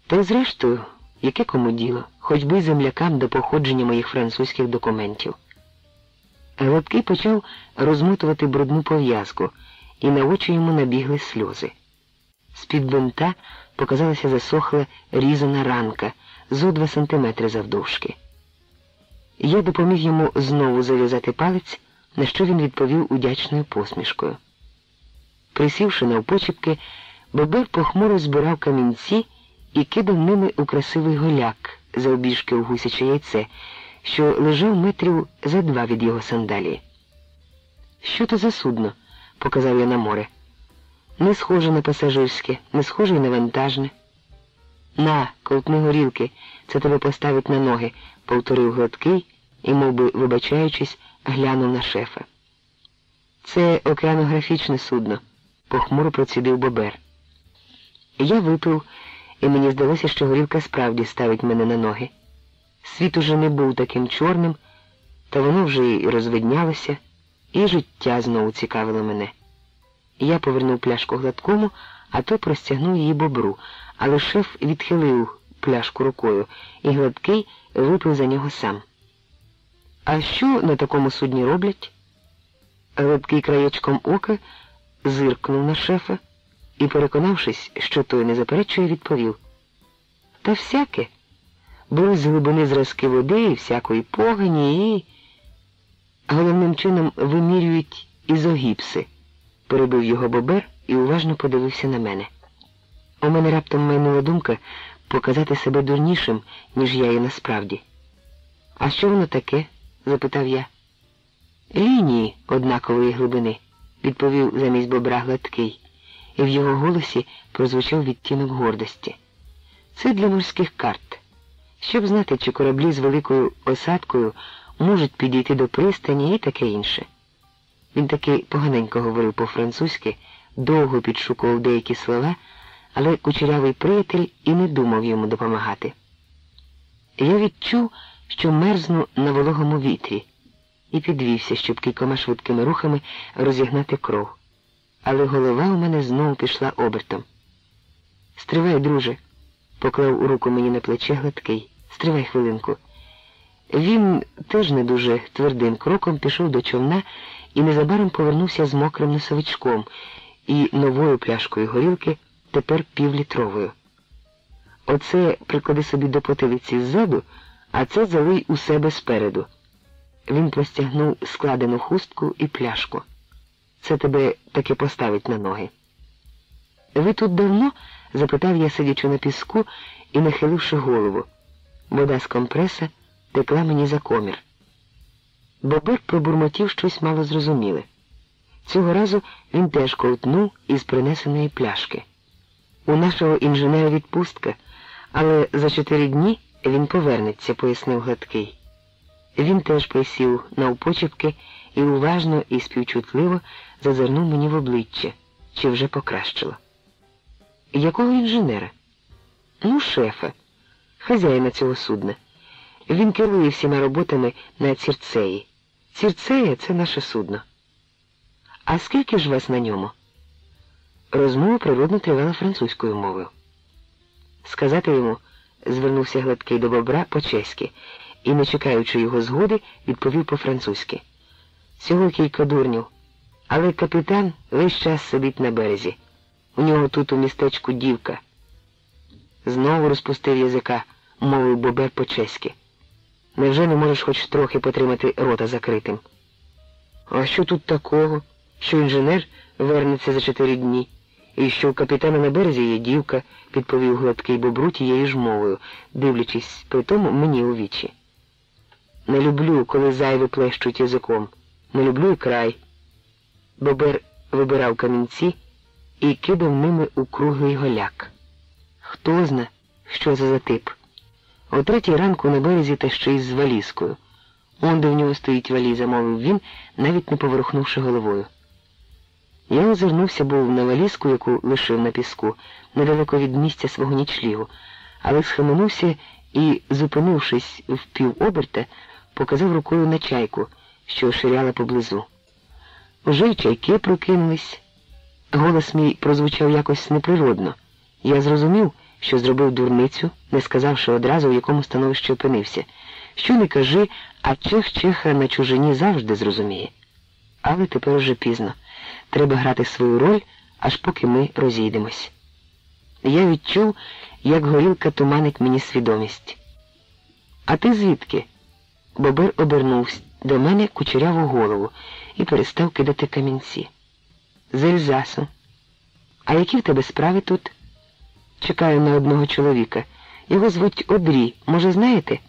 Та й зрештою, яке кому діло, хоч би землякам до походження моїх французьких документів. Гладкий почав розмотувати брудну пов'язку, і на очі йому набігли сльози. З-під бинта показалася засохла різана ранка зо два сантиметри завдовжки. Я допоміг йому знову зав'язати палець, на що він відповів удячною посмішкою. Присівши навпочепки, Бобер похмуро збирав камінці і кидав ними у красивий голяк за обіжки у гусяче яйце що лежав метрів за два від його сандалії. Що то за судно? показав я на море. Не схоже на пасажирське, не схоже на вантажне. На, ковтни горілки, це тебе поставить на ноги, повторив гладкий і, мов би, вибачаючись, глянув на шефа. Це океанографічне судно, похмуро процідив Бобер. Я випив, і мені здалося, що горілка справді ставить мене на ноги. Світ уже не був таким чорним, та воно вже й розвиднялося, і життя знову цікавило мене. Я повернув пляшку гладкому, а той простягнув її бобру, але шеф відхилив пляшку рукою, і гладкий випив за нього сам. А що на такому судні роблять? Гладкий краєчком ока зиркнув на шефа і, переконавшись, що той не заперечує, відповів. Та всяке. Були з глибини зразки води і всякої погоні і головним чином вимірюють ізогіпси, перебив його бобер і уважно подивився на мене. У мене раптом майнула думка показати себе дурнішим, ніж я є насправді. А що воно таке? запитав я. Лінії однакової глибини, відповів замість бобра гладкий, і в його голосі прозвучав відтінок гордості. Це для морських карт, щоб знати, чи кораблі з великою осадкою можуть підійти до пристані і таке інше. Він таки поганенько говорив по-французьки, довго підшукував деякі слова, але кучерявий приятель і не думав йому допомагати. Я відчув, що мерзну на вологому вітрі, і підвівся, щоб кількома швидкими рухами розігнати кров. Але голова у мене знову пішла обертом. Стривай, друже, поклав у руку мені на плече гладкий. Стривай хвилинку. Він теж не дуже твердим кроком пішов до човна і незабаром повернувся з мокрим носовичком і новою пляшкою горілки, тепер півлітровою. Оце приклади собі до потилиці ззаду, а це залий у себе спереду. Він простягнув складену хустку і пляшку. Це тебе таки поставить на ноги. Ви тут давно? запитав я, сидячи на піску і нахиливши голову. Вода з компреса текла мені за комір. Бобер пробурмотів щось мало зрозуміле. Цього разу він теж ковтнув із принесеної пляшки. У нашого інженера відпустка, але за чотири дні він повернеться, пояснив гладкий. Він теж присів навпочепки і уважно і співчутливо зазирнув мені в обличчя, чи вже покращило. Якого інженера? Ну, шефа, хазяїна цього судна. Він керує всіма роботами на Цірцеї. Цірцея це наше судно. А скільки ж вас на ньому? Розмова природно тривала французькою мовою. Сказати йому, звернувся гладкий до бобра по-чеськи і, не чекаючи його згоди, відповів по-французьки. Всього кілька дурнів, але капітан весь час сидить на березі. У нього тут у містечку дівка. Знову розпустив язика, мовив бобер по-чеськи. Невже не можеш хоч трохи потримати рота закритим? А що тут такого, що інженер вернеться за чотири дні, і що у капітана на березі є дівка, підповів гладкий бобру тією ж мовою, дивлячись при тому мені у вічі. Не люблю, коли зайві плещуть язиком. Не люблю і край. Бобер вибирав камінці і кидав ними у круглий голяк. Хто зна, що це за тип. О третій ранку на березі та ще й з валізкою. Он де в нього стоїть валіза, мовив він, навіть не поворухнувши головою. Я озирнувся був на валізку, яку лишив на піску, недалеко від місця свого нічлігу, але схаменувся і, зупинившись в півоберта, показав рукою на чайку, що ширяла поблизу. Уже й чайки прокинулись. Голос мій прозвучав якось неприродно. Я зрозумів, що зробив дурницю, не сказавши одразу, в якому становищі опинився. Що не кажи, а чех чеха на чужині завжди зрозуміє. Але тепер уже пізно. Треба грати свою роль, аж поки ми розійдемось. Я відчув, як горілка туманить мені свідомість. А ти звідки? Бобер обернувся до мене кучеряву голову і перестав кидати камінці. З Ельзасу. А які в тебе справи тут? Чекаю на одного чоловіка. Його звуть Одрі. Може, знаєте?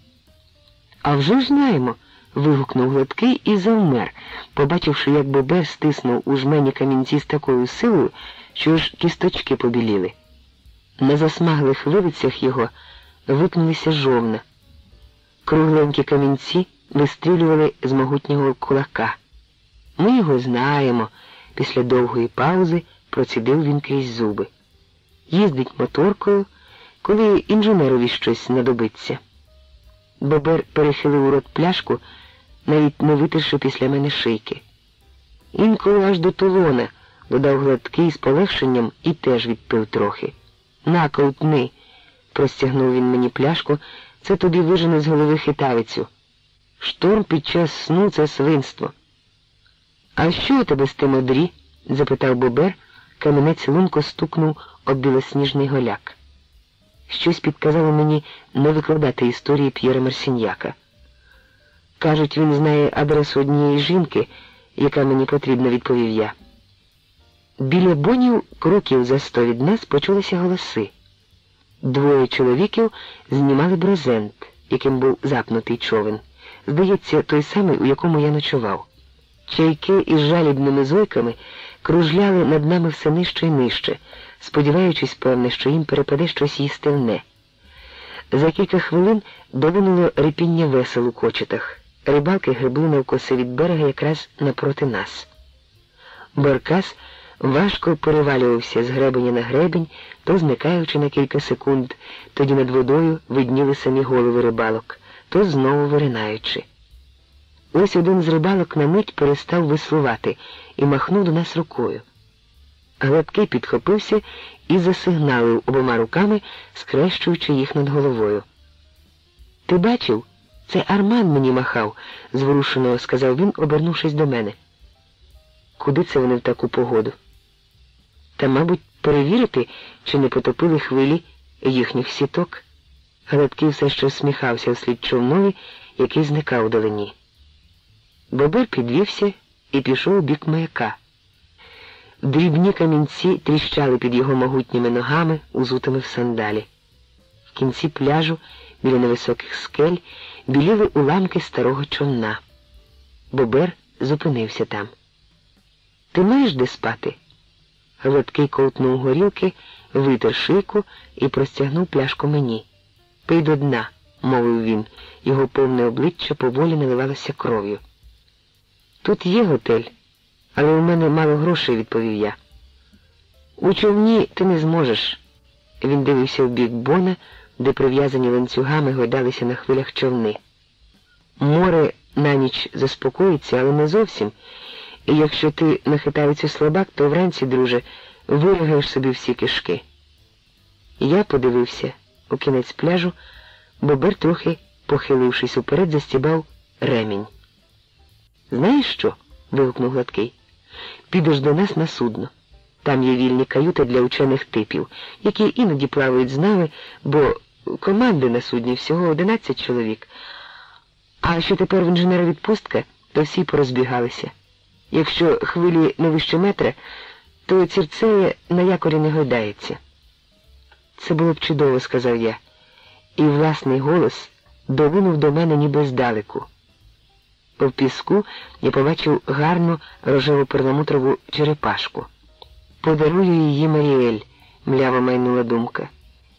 А вже ж знаємо, вигукнув гладкий і завмер, побачивши, як Бобер стиснув у жмені камінці з такою силою, що ж кісточки побіліли. На засмаглих вилицях його випнулися жовна. Кругленькі камінці вистрілювали з могутнього кулака. Ми його знаємо, після довгої паузи процідив він крізь зуби. Їздить моторкою, коли інженерові щось знадобиться. Бобер перехилив у рот пляшку, навіть не витерши після мене шийки. Інколи аж до тулона, додав гладкий з полегшенням і теж відпив трохи. На, ковтни, простягнув він мені пляшку, це тобі вижене з голови хитавицю. Шторм під час сну це свинство. А що у тебе з тим одрі? запитав Бобер, каменець лунко стукнув об білосніжний голяк. Щось підказало мені не викладати історії П'єра Марсіньяка. Кажуть, він знає адресу однієї жінки, яка мені потрібна, відповів я. Біля бонів кроків за сто від нас почулися голоси. Двоє чоловіків знімали брезент, яким був запнутий човен. Здається, той самий, у якому я ночував. Чайки із жалібними зойками кружляли над нами все нижче і нижче, сподіваючись, певне, що їм перепаде щось їстивне. За кілька хвилин долинуло репіння весел у кочетах. Рибалки гребли навкоси від берега якраз напроти нас. Баркас важко перевалювався з гребеня на гребень, то зникаючи на кілька секунд, тоді над водою видніли самі голови рибалок, то знову виринаючи. Ось один з рибалок на мить перестав веслувати і махнув до нас рукою. Гладкий підхопився і засигналив обома руками, скрещуючи їх над головою. Ти бачив? Це Арман мені махав, зворушено сказав він, обернувшись до мене. Куди це вони в таку погоду? Та, мабуть, перевірити, чи не потопили хвилі їхніх сіток. Гладкий все ще всміхався вслід човнові, який зникав у долині. Бобер підвівся і пішов у бік маяка. Дрібні камінці тріщали під його могутніми ногами, узутими в сандалі. В кінці пляжу, біля невисоких скель, біліли уламки старого човна. Бобер зупинився там. Ти маєш де спати? Гладкий ковтнув горілки, витер шийку і простягнув пляшку мені. Пий до дна, мовив він, його повне обличчя поволі наливалося кров'ю. Тут є готель, але у мене мало грошей, відповів я. У човні ти не зможеш. Він дивився в бік Бона, де прив'язані ланцюгами гойдалися на хвилях човни. Море на ніч заспокоїться, але не зовсім. І якщо ти нахитається слабак, то вранці, друже, виригаєш собі всі кишки. Я подивився у кінець пляжу, Бобер, трохи, похилившись уперед, застібав ремінь. Знаєш що? вигукнув гладкий. Підеш до нас на судно. Там є вільні каюти для учених типів, які іноді плавають з нами, бо команди на судні всього 11 чоловік. А що тепер в інженера відпустка, то всі порозбігалися. Якщо хвилі не вище метра, то цірцеє на якорі не гойдається. Це було б чудово, сказав я, і власний голос долинув до мене ніби здалеку. В піску я побачив гарну рожеву перламутрову черепашку. Подарую її Маріель, мляво майнула думка.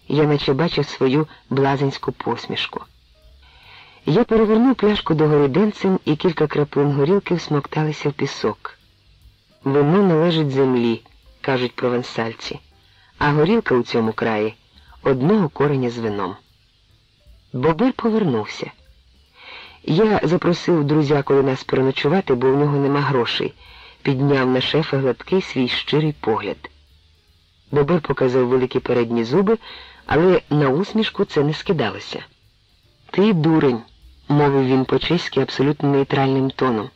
Я наче бачив свою блазенську посмішку. Я перевернув пляшку до гориденцем і кілька краплин горілки всмокталися в пісок. Вино належить землі, кажуть провансальці, а горілка у цьому краї одного кореня з вином. Бобер повернувся. Я запросив друзяку до нас переночувати, бо в нього нема грошей, підняв на шефа гладкий свій щирий погляд. Бобер показав великі передні зуби, але на усмішку це не скидалося. Ти дурень мовив він по-чеськи абсолютно нейтральним тоном,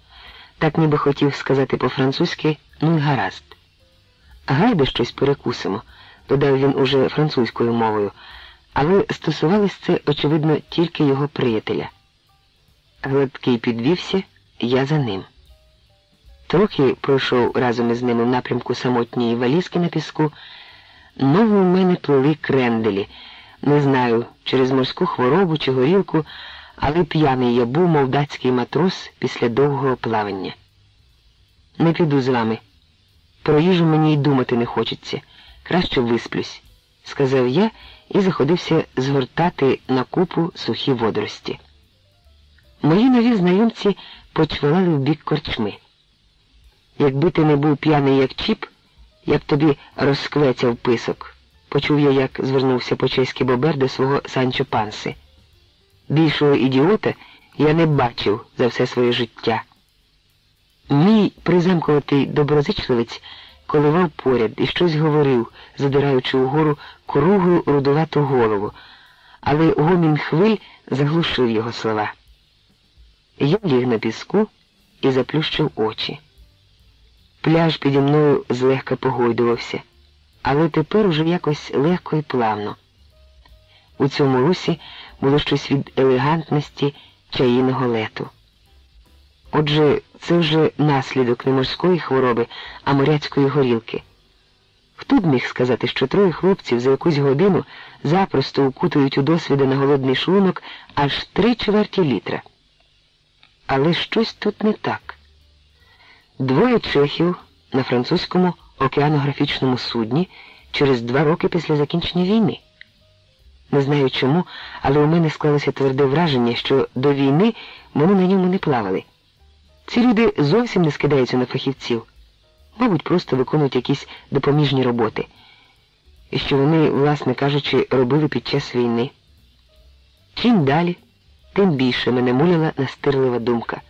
так ніби хотів сказати по-французьки ну гаразд. Гайда щось перекусимо, додав він уже французькою мовою, але стосувалось це, очевидно, тільки його приятеля. Гладкий підвівся, я за ним. Трохи пройшов разом із ними в напрямку самотньої валізки на піску. Ноги у мене плили кренделі, не знаю, через морську хворобу чи горілку але п'яний я був, мов матрос після довгого плавання. Не піду з вами. Про їжу мені й думати не хочеться. Краще висплюсь, сказав я і заходився згортати на купу сухі водорості. Мої нові знайомці почвалали в бік корчми. Якби ти не був п'яний, як чіп, я б тобі розквецяв писок, почув я, як звернувся по чеськи бобер до свого Санчо Панси. Більшого ідіота я не бачив за все своє життя. Мій приземкуватий доброзичливець коливав поряд і щось говорив, задираючи угору круглу рудувату голову, але гомін хвиль заглушив його слова. Я ліг на піску і заплющив очі. Пляж піді мною злегка погойдувався, але тепер уже якось легко і плавно. У цьому русі було щось від елегантності чаїного лету. Отже, це вже наслідок не морської хвороби, а моряцької горілки. Хто б міг сказати, що троє хлопців за якусь годину запросто укутують у досвіда на голодний шлунок аж три чверті літра? Але щось тут не так. Двоє чехів на французькому океанографічному судні через два роки після закінчення війни. Не знаю чому, але у мене склалося тверде враження, що до війни вони на ньому не плавали. Ці люди зовсім не скидаються на фахівців, мабуть, просто виконують якісь допоміжні роботи, і що вони, власне кажучи, робили під час війни. Чим далі, тим більше мене муляла настирлива думка.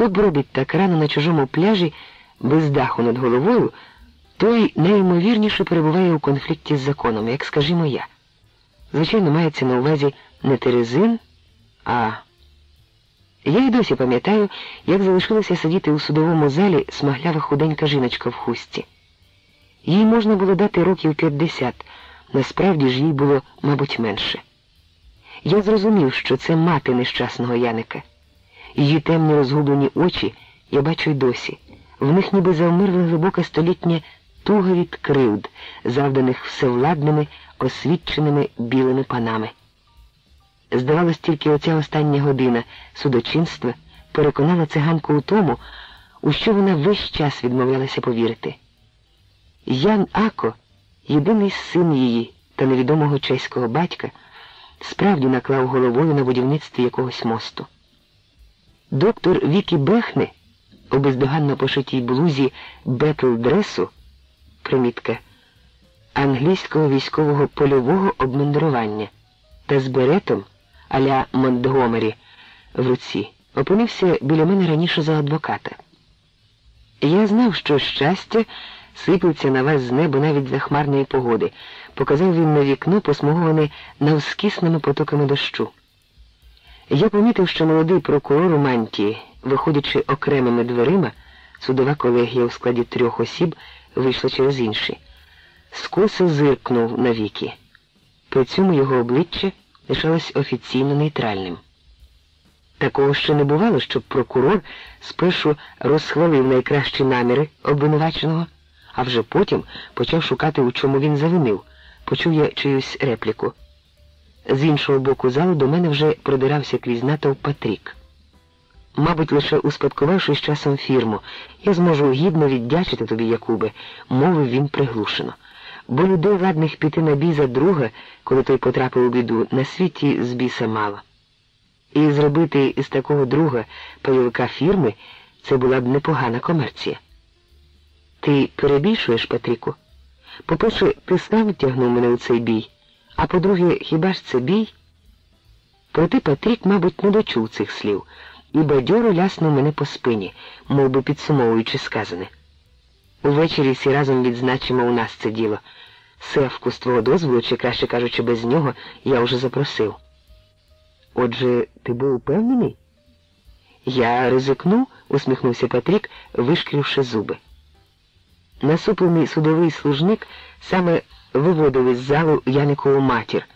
Хто б робить так рано на чужому пляжі без даху над головою, той найімовірніше перебуває у конфлікті з законом, як скажімо я. Звичайно, мається на увазі не Терезин, а я й досі пам'ятаю, як залишилася сидіти у судовому залі смаглява худенька жіночка в хустці. Їй можна було дати років 50, насправді ж їй було, мабуть, менше. Я зрозумів, що це мати нещасного Яника. Її темні розгублені очі я бачу й досі. В них ніби завмерла глибоке столітнє туга від кривд, завданих всевладними, освіченими білими панами. Здавалось, тільки оця остання година судочинства переконала циганку у тому, у що вона весь час відмовлялася повірити. Ян Ако, єдиний син її та невідомого чеського батька, справді наклав головою на будівництві якогось мосту. Доктор Вікі Бехне у бездоганно пошитій блузі Бетл дресу, примітка, англійського військового польового обмундирування та з беретом аля Монтгомері в руці, опинився біля мене раніше за адвоката. Я знав, що щастя сиплеться на вас з неба навіть за хмарної погоди, показав він на вікно, посмуговане навскісними потоками дощу. Я помітив, що молодий прокурор у мантії, виходячи окремими дверима, судова колегія у складі трьох осіб вийшла через інші. Скоса зиркнув на віки. При цьому його обличчя лишалось офіційно нейтральним. Такого ще не бувало, щоб прокурор спершу розхвалив найкращі наміри обвинуваченого, а вже потім почав шукати, у чому він завинив, почув я чиюсь репліку. З іншого боку залу до мене вже продирався крізь натовп Патрік. Мабуть, лише успадкувавши з часом фірму, я зможу гідно віддячити тобі, Якубе, мовив він приглушено бо людей ладних піти на бій за друга, коли той потрапив у біду, на світі з біса мало. І зробити із такого друга пайовика фірми це була б непогана комерція. Ти перебільшуєш, Патріку? По-перше, ти сам тягнув мене у цей бій, а по-друге, хіба ж це бій? Проте Патрік, мабуть, не дочув цих слів і бадьоро ляснув мене по спині, мов би підсумовуючи сказане. Увечері всі разом відзначимо у нас це діло. Севку з твого дозволу, чи краще кажучи, без нього, я вже запросив. Отже, ти був упевнений? Я ризикну, усміхнувся Патрік, вишкривши зуби. Насуплений судовий служник саме виводив із залу Яникову матір,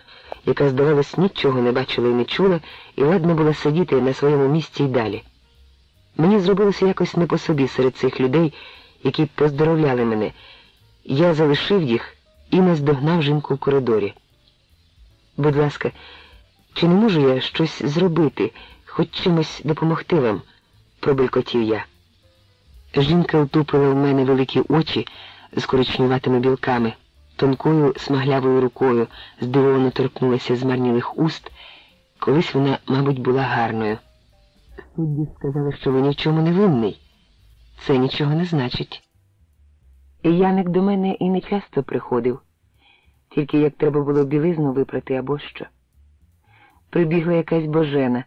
яка, здавалось, нічого не бачила і не чула, і ладно була сидіти на своєму місці й далі. Мені зробилося якось не по собі серед цих людей, які поздоровляли мене. Я залишив їх і наздогнав жінку в коридорі. Будь ласка, Чи не можу я щось зробити, хоч чимось допомогти вам? пробелькотів я. Жінка втупила в мене великі очі з коричнюватими білками, тонкою смаглявою рукою здивовано торкнулася змарнілих уст. Колись вона, мабуть, була гарною. Судді сказали, що ви ні в чому не винний. Це нічого не значить. Яник до мене і не часто приходив, тільки як треба було білизну випрати або що. Прибігла якась божена,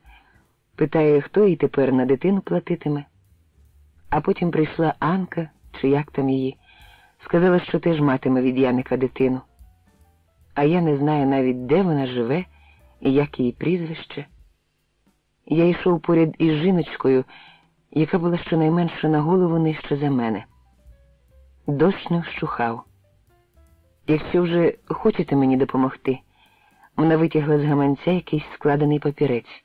питає, хто їй тепер на дитину платитиме. А потім прийшла Анка, чи як там її, сказала, що теж матиме від Яника дитину. А я не знаю навіть, де вона живе і як її прізвище. Я йшов поряд із жіночкою, яка була щонайменше на голову нижче за мене. Дощ не вщухав. Якщо вже хочете мені допомогти, вона витягла з гаманця якийсь складений папірець.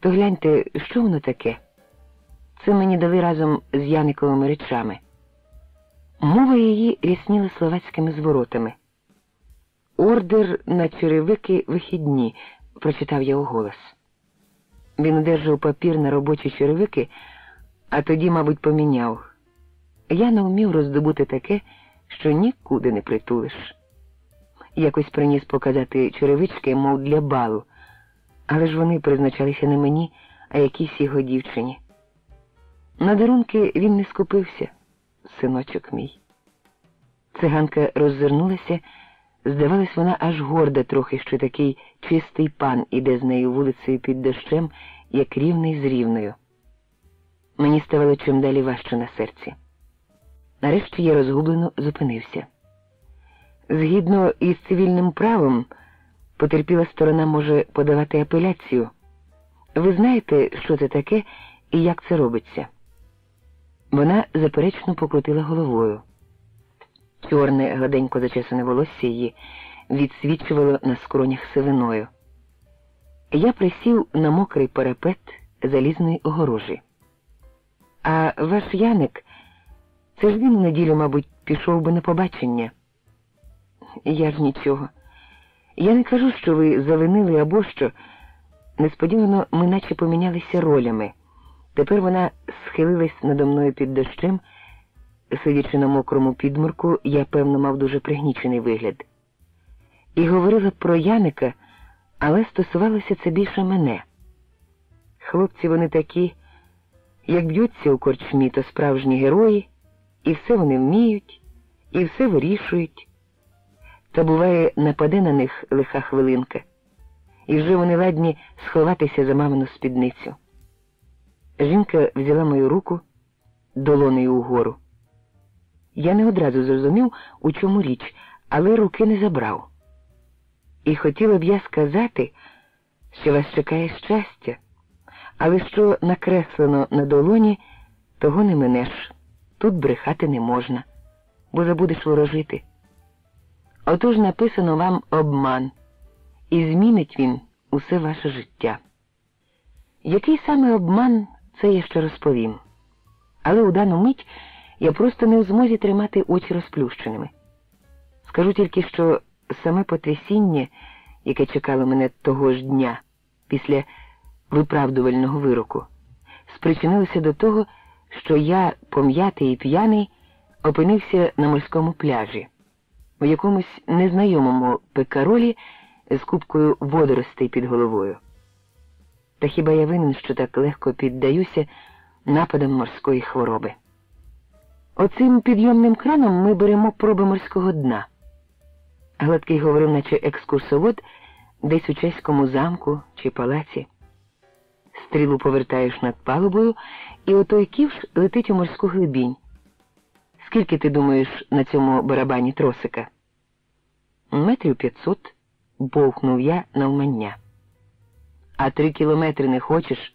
То гляньте, що воно таке? Це мені дали разом з Яниковими речами. Мова її рісніла словацькими зворотами. Ордер на черевики вихідні, прочитав я уголос. Він одержав папір на робочі черевики, а тоді, мабуть, поміняв. Я не вмів роздобути таке, що нікуди не притулиш. Якось приніс показати черевички, мов для балу, але ж вони призначалися не мені, а якійсь його дівчині. На дарунки він не скупився, синочок мій. Циганка роззирнулася, здавалось, вона аж горда трохи, що такий чистий пан іде з нею вулицею під дощем, як рівний з рівною. Мені ставало чим далі важче на серці. Нарешті я розгублено зупинився. Згідно із цивільним правом, потерпіла сторона може подавати апеляцію. Ви знаєте, що це таке і як це робиться? Вона заперечно покрутила головою. Чорне, гладенько зачесане волосся її відсвічувало на скронях сивиною. Я присів на мокрий парапет залізної огорожі. А ваш Яник, це ж він у неділю, мабуть, пішов би на побачення. Я ж нічого. Я не кажу, що ви завинили або що. Несподівано ми наче помінялися ролями. Тепер вона схилилась надо мною під дощем. Сидячи на мокрому підморку, я, певно, мав дуже пригнічений вигляд. І говорила про Яника, але стосувалося це більше мене. Хлопці вони такі, як б'ються у корчмі, то справжні герої, і все вони вміють, і все вирішують. Та буває, нападе на них лиха хвилинка, і вже вони ладні сховатися за мамину спідницю. Жінка взяла мою руку долонею угору. Я не одразу зрозумів, у чому річ, але руки не забрав. І хотіла б я сказати, що вас чекає щастя, але що накреслено на долоні, того не минеш. Тут брехати не можна, бо забудеш ворожити. Отож написано вам обман, і змінить він усе ваше життя. Який саме обман, це я ще розповім. Але у дану мить я просто не в змозі тримати очі розплющеними. Скажу тільки, що саме потрясіння, яке чекало мене того ж дня, після виправдувального вироку, спричинилося до того, що я, пом'ятий і п'яний, опинився на морському пляжі, у якомусь незнайомому пекаролі з кубкою водоростей під головою. Та хіба я винен, що так легко піддаюся нападам морської хвороби? Оцим підйомним краном ми беремо проби морського дна. Гладкий говорив, наче екскурсовод, десь у чеському замку чи палаці. Стрілу повертаєш над палубою, і отой ківш летить у морську глибінь. Скільки ти думаєш на цьому барабані тросика? Метрів п'ятсот, бовкнув я навмання. А три кілометри не хочеш?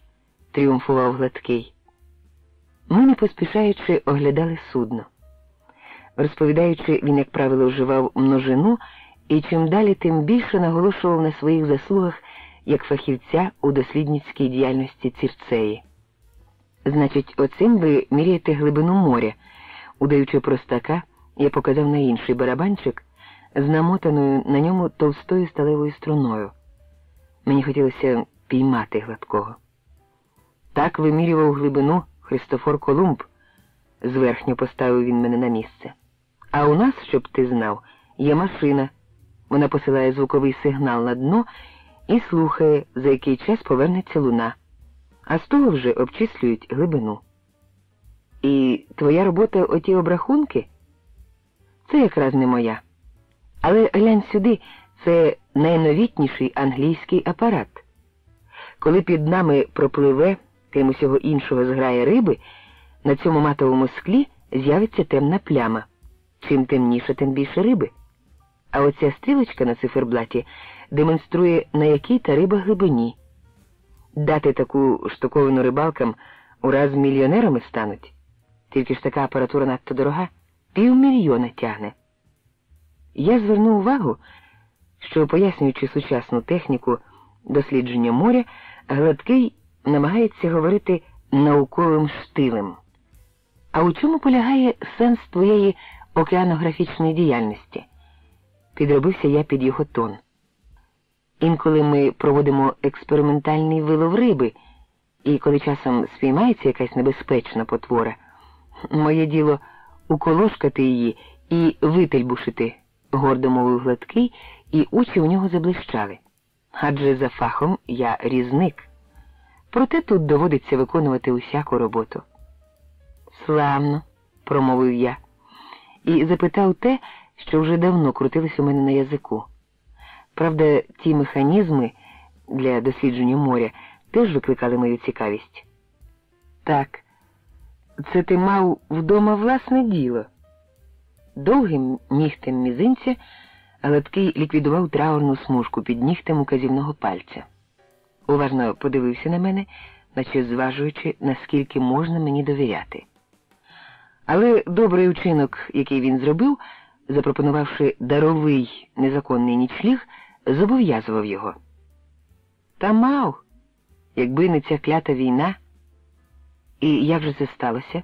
тріумфував гладкий. Ми, не поспішаючи, оглядали судно. Розповідаючи, він, як правило, вживав множину і чим далі, тим більше наголошував на своїх заслугах як фахівця у дослідницькій діяльності цірцеї. Значить, оцим ви міряєте глибину моря, удаючи простака, я показав на інший барабанчик з намотаною на ньому товстою сталевою струною. Мені хотілося піймати гладкого. Так вимірював глибину Христофор Колумб, зверхньо поставив він мене на місце. А у нас, щоб ти знав, є машина. Вона посилає звуковий сигнал на дно і слухає, за який час повернеться луна, а з того вже обчислюють глибину. І твоя робота оті обрахунки? Це якраз не моя. Але глянь сюди, це найновітніший англійський апарат. Коли під нами пропливе крім усього іншого зграє риби, на цьому матовому склі з'явиться темна пляма. Чим темніше, тим більше риби. А оця стрілочка на циферблаті демонструє, на якій та риба глибині. Дати таку штуковину рибалкам ураз мільйонерами стануть. Тільки ж така апаратура надто дорога, півмільйона тягне. Я звернув увагу, що, пояснюючи сучасну техніку дослідження моря, гладкий намагається говорити науковим штилем. А у чому полягає сенс твоєї океанографічної діяльності? Підробився я під його тон. Інколи ми проводимо експериментальний вилов риби, і коли часом спіймається якась небезпечна потвора, моє діло уколошкати її і вительбушити, гордо мовив гладкий, і очі у нього заблищали. Адже за фахом я різник. Проте тут доводиться виконувати усяку роботу. Славно, промовив я, і запитав те, що вже давно крутилось у мене на язику. Правда, ті механізми для дослідження моря теж викликали мою цікавість. Так, це ти мав вдома власне діло. Довгим нігтем мізинця Гладкий ліквідував траурну смужку під нігтем указівного пальця. Уважно подивився на мене, наче зважуючи, наскільки можна мені довіряти. Але добрий учинок, який він зробив, запропонувавши даровий незаконний нічліг, зобов'язував його. Та мав, якби не ця клята війна. І як же це сталося?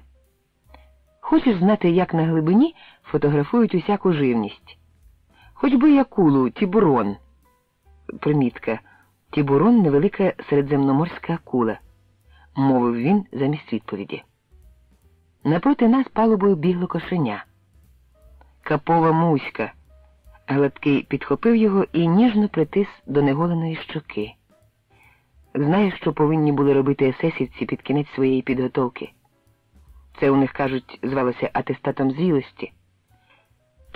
Хочеш знати, як на глибині фотографують усяку живність? Хоч би якулу, тібурон. Примітка. Тібурон невелика середземноморська акула, мовив він замість відповіді. Напроти нас палубою бігло кошеня. Капова муська. Гладкий підхопив його і ніжно притис до неголеної щоки. Знаєш, що повинні були робити есесівці під кінець своєї підготовки? Це у них, кажуть, звалося атестатом зрілості.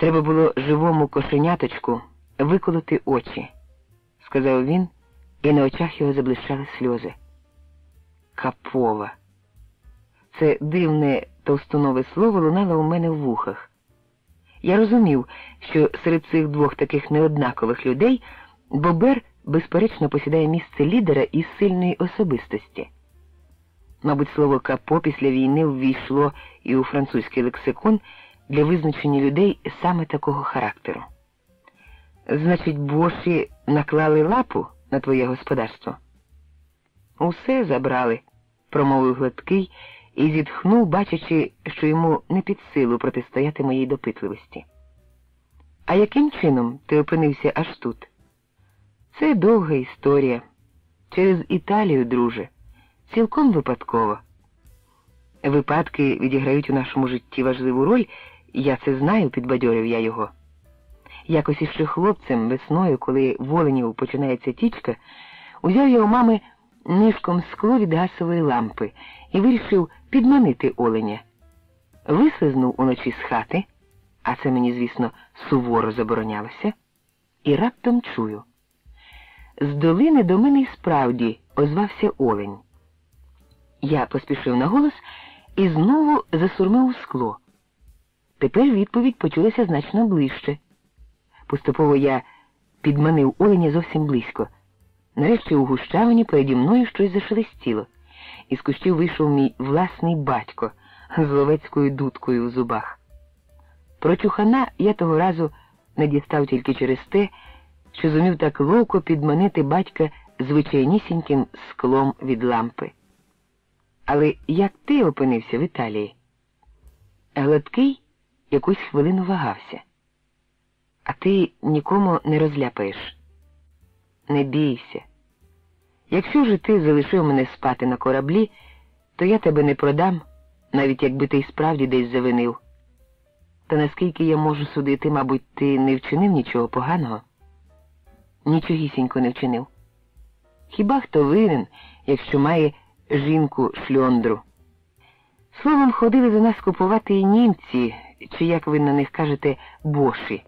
Треба було живому кошеняточку виколоти очі, сказав він і на очах його заблищали сльози. Капова. Це дивне товстонове слово лунало у мене в вухах. Я розумів, що серед цих двох таких неоднакових людей Бобер, безперечно, посідає місце лідера і сильної особистості. Мабуть, слово капо після війни ввійшло і у французький лексикон для визначення людей саме такого характеру. Значить, боші наклали лапу? на твоє господарство. Усе забрали, промовив гладкий і зітхнув, бачачи, що йому не під силу протистояти моїй допитливості. А яким чином ти опинився аж тут? Це довга історія. Через Італію, друже, цілком випадково. Випадки відіграють у нашому житті важливу роль, я це знаю, підбадьорив я його. Якось іще хлопцем весною, коли в Оленів починається тічка, узяв у мами нишком скло від гасової лампи і вирішив підманити оленя. Вислизнув уночі з хати, а це мені, звісно, суворо заборонялося, і раптом чую. З долини до мене й справді озвався олень. Я поспішив на голос і знову засурмив скло. Тепер відповідь почулася значно ближче. Поступово я підманив оленя зовсім близько. Нарешті у гущавині переді мною щось зашелестіло. Із кущів вийшов мій власний батько з ловецькою дудкою в зубах. Про чухана я того разу не дістав тільки через те, що зумів так ловко підманити батька звичайнісіньким склом від лампи. Але як ти опинився в Італії? Гладкий якусь хвилину вагався. А ти нікому не розляпаєш. Не бійся, Якщо ж ти залишив мене спати на кораблі, то я тебе не продам, навіть якби ти й справді десь завинив. Та наскільки я можу судити, мабуть, ти не вчинив нічого поганого? Нічогісінько не вчинив. Хіба хто винен, якщо має жінку шльондру? Словом, ходили до нас купувати і німці, чи, як ви на них кажете, боші.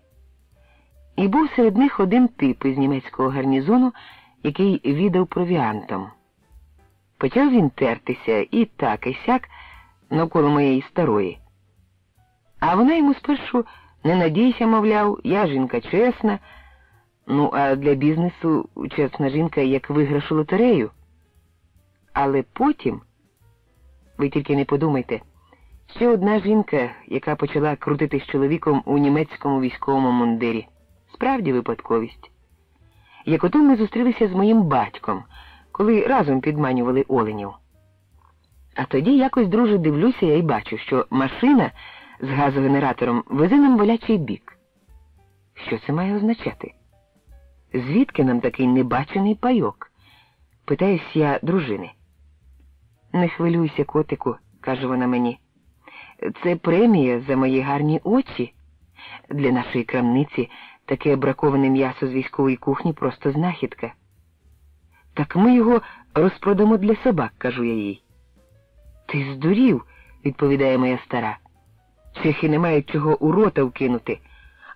І був серед них один тип із німецького гарнізону, який віддав провіантом. Почав він тертися і так, і сяк навколо моєї старої. А вона йому спершу не надійся, мовляв, я жінка чесна. Ну, а для бізнесу чесна жінка як виграш у лотерею. Але потім, ви тільки не подумайте, ще одна жінка, яка почала крутити з чоловіком у німецькому військовому мундирі. Справді випадковість. Як ото ми зустрілися з моїм батьком, коли разом підманювали оленів. А тоді якось, друже, дивлюся я і бачу, що машина з газогенератором везе нам волячий бік. Що це має означати? Звідки нам такий небачений пайок? Питаюсь я дружини. Не хвилюйся, котику, каже вона мені. Це премія за мої гарні очі. Для нашої крамниці таке браковане м'ясо з військової кухні просто знахідка. Так ми його розпродамо для собак, кажу я їй. Ти здурів, відповідає моя стара. Чехи не мають чого у рота вкинути,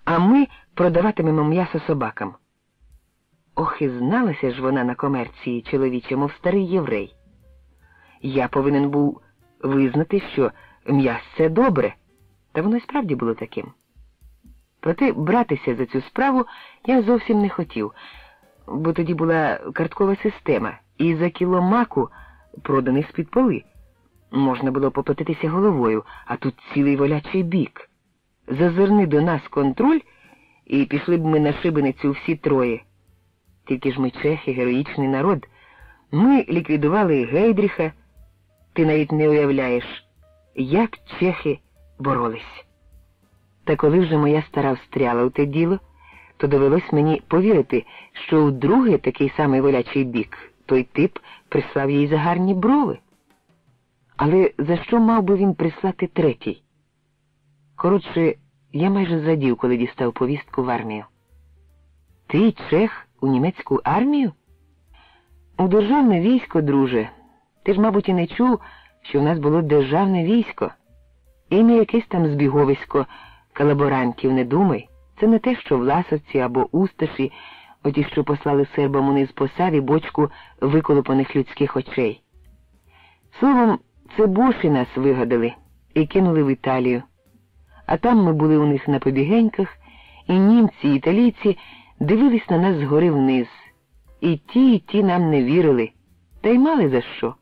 а ми продаватимемо м'ясо собакам. Ох, і зналася ж вона на комерції чоловіче, мов старий єврей. Я повинен був визнати, що м'ясце добре, та воно й справді було таким. Проте братися за цю справу я зовсім не хотів, бо тоді була карткова система, і за кіло маку, проданий з-під поли, можна було поплатитися головою, а тут цілий волячий бік. Зазирни до нас контроль, і пішли б ми на шибеницю всі троє. Тільки ж ми чехи, героїчний народ. Ми ліквідували Гейдріха. Ти навіть не уявляєш, як чехи боролись. Та коли вже моя стара встряла у те діло, то довелось мені повірити, що у другий такий самий волячий бік той тип прислав їй за гарні брови. Але за що мав би він прислати третій? Коротше, я майже задів, коли дістав повістку в армію. Ти, чех, у німецьку армію? У державне військо, друже. Ти ж, мабуть, і не чув, що в нас було державне військо. І не якесь там збіговисько колаборантів, не думай. Це не те, що власовці або усташі, оті, що послали сербам униз по саві бочку виколопаних людських очей. Словом, це боші нас вигадали і кинули в Італію. А там ми були у них на побігеньках, і німці, і італійці дивились на нас згори вниз. І ті, і ті нам не вірили, та й мали за що.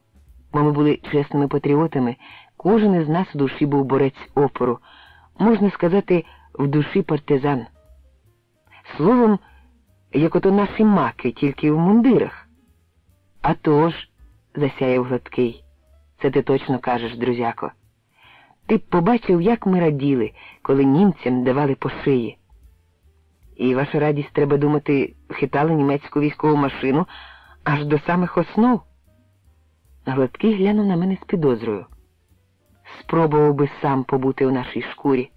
Бо ми були чесними патріотами, кожен із нас у душі був борець опору, можна сказати, в душі партизан. Словом, як ото наші маки, тільки в мундирах. А тож, засяяв гладкий, це ти точно кажеш, друзяко. Ти б побачив, як ми раділи, коли німцям давали по шиї. І ваша радість, треба думати, хитали німецьку військову машину аж до самих основ. Гладкий глянув на мене з підозрою. Спробував би сам побути у нашій шкурі.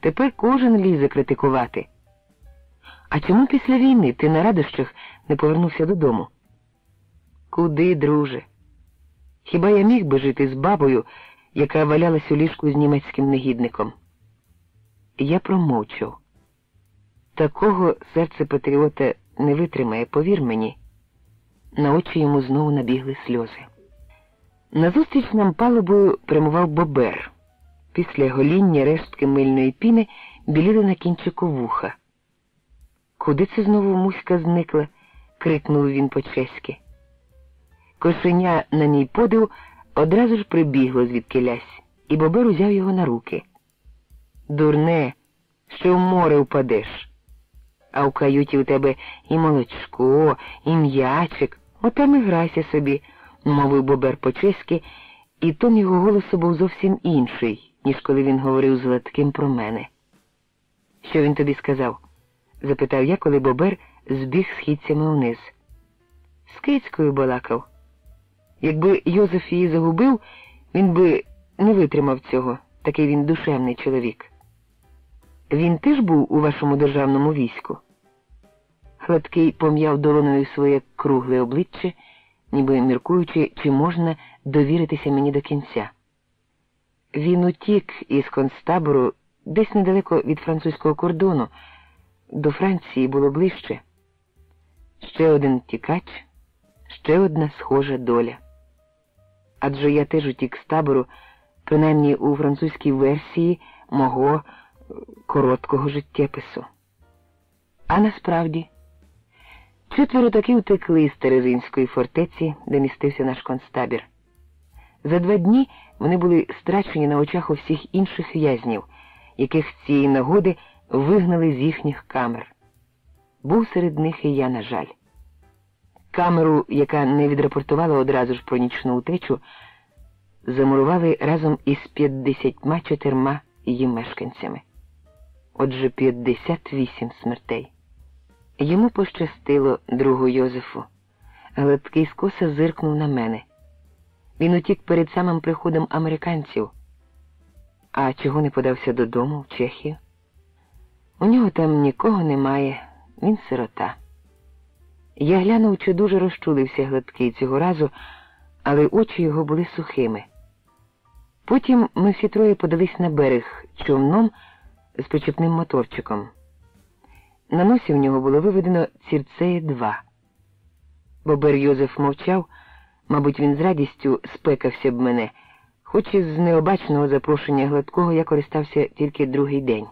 Тепер кожен лізе критикувати. А чому після війни ти на радощах не повернувся додому? Куди, друже? Хіба я міг би жити з бабою, яка валялась у ліжку з німецьким негідником? Я промовчав. Такого серце патріота не витримає, повір мені. На очі йому знову набігли сльози. Назустріч нам палубою прямував бобер. Після гоління рештки мильної піни біліли на кінчику вуха. Куди це знову муська зникла? крикнув він по-чеськи. Кошеня на мій подив одразу ж прибігло звідки лясь, і бобер узяв його на руки. Дурне, що в море впадеш. А в каюті у тебе і молочко, і м'ячик. Отам і грайся собі, мовив бобер по-чеськи, і тон його голосу був зовсім інший, ніж коли він говорив з Латким про мене. Що він тобі сказав? запитав я, коли бобер збіг східцями вниз. З кицькою балакав. Якби Йозеф її загубив, він би не витримав цього, такий він душевний чоловік. Він теж був у вашому державному війську. Гладкий пом'яв долоною своє кругле обличчя, ніби міркуючи, чи можна довіритися мені до кінця. Він утік із концтабору десь недалеко від французького кордону, до Франції було ближче. Ще один тікач, ще одна схожа доля. Адже я теж утік з табору, принаймні у французькій версії мого короткого життєпису. А насправді, четверо таки втекли з Терезинської фортеці, де містився наш концтабір. За два дні вони були страчені на очах у всіх інших в'язнів, яких цієї нагоди вигнали з їхніх камер. Був серед них і я, на жаль. Камеру, яка не відрапортувала одразу ж про нічну утечу, замурували разом із 54 її мешканцями. Отже, 58 смертей. Йому пощастило другу Йозефу. Гладкий скоса зиркнув на мене. Він утік перед самим приходом американців. А чого не подався додому в Чехію? У нього там нікого немає, він сирота. Я глянув, чи дуже розчулився гладкий цього разу, але очі його були сухими. Потім ми всі троє подались на берег човном з причепним моторчиком. На носі в нього було виведено цірцеє два. Бобер Йозеф мовчав, мабуть, він з радістю спекався б мене, хоч із необачного запрошення гладкого я користався тільки другий день.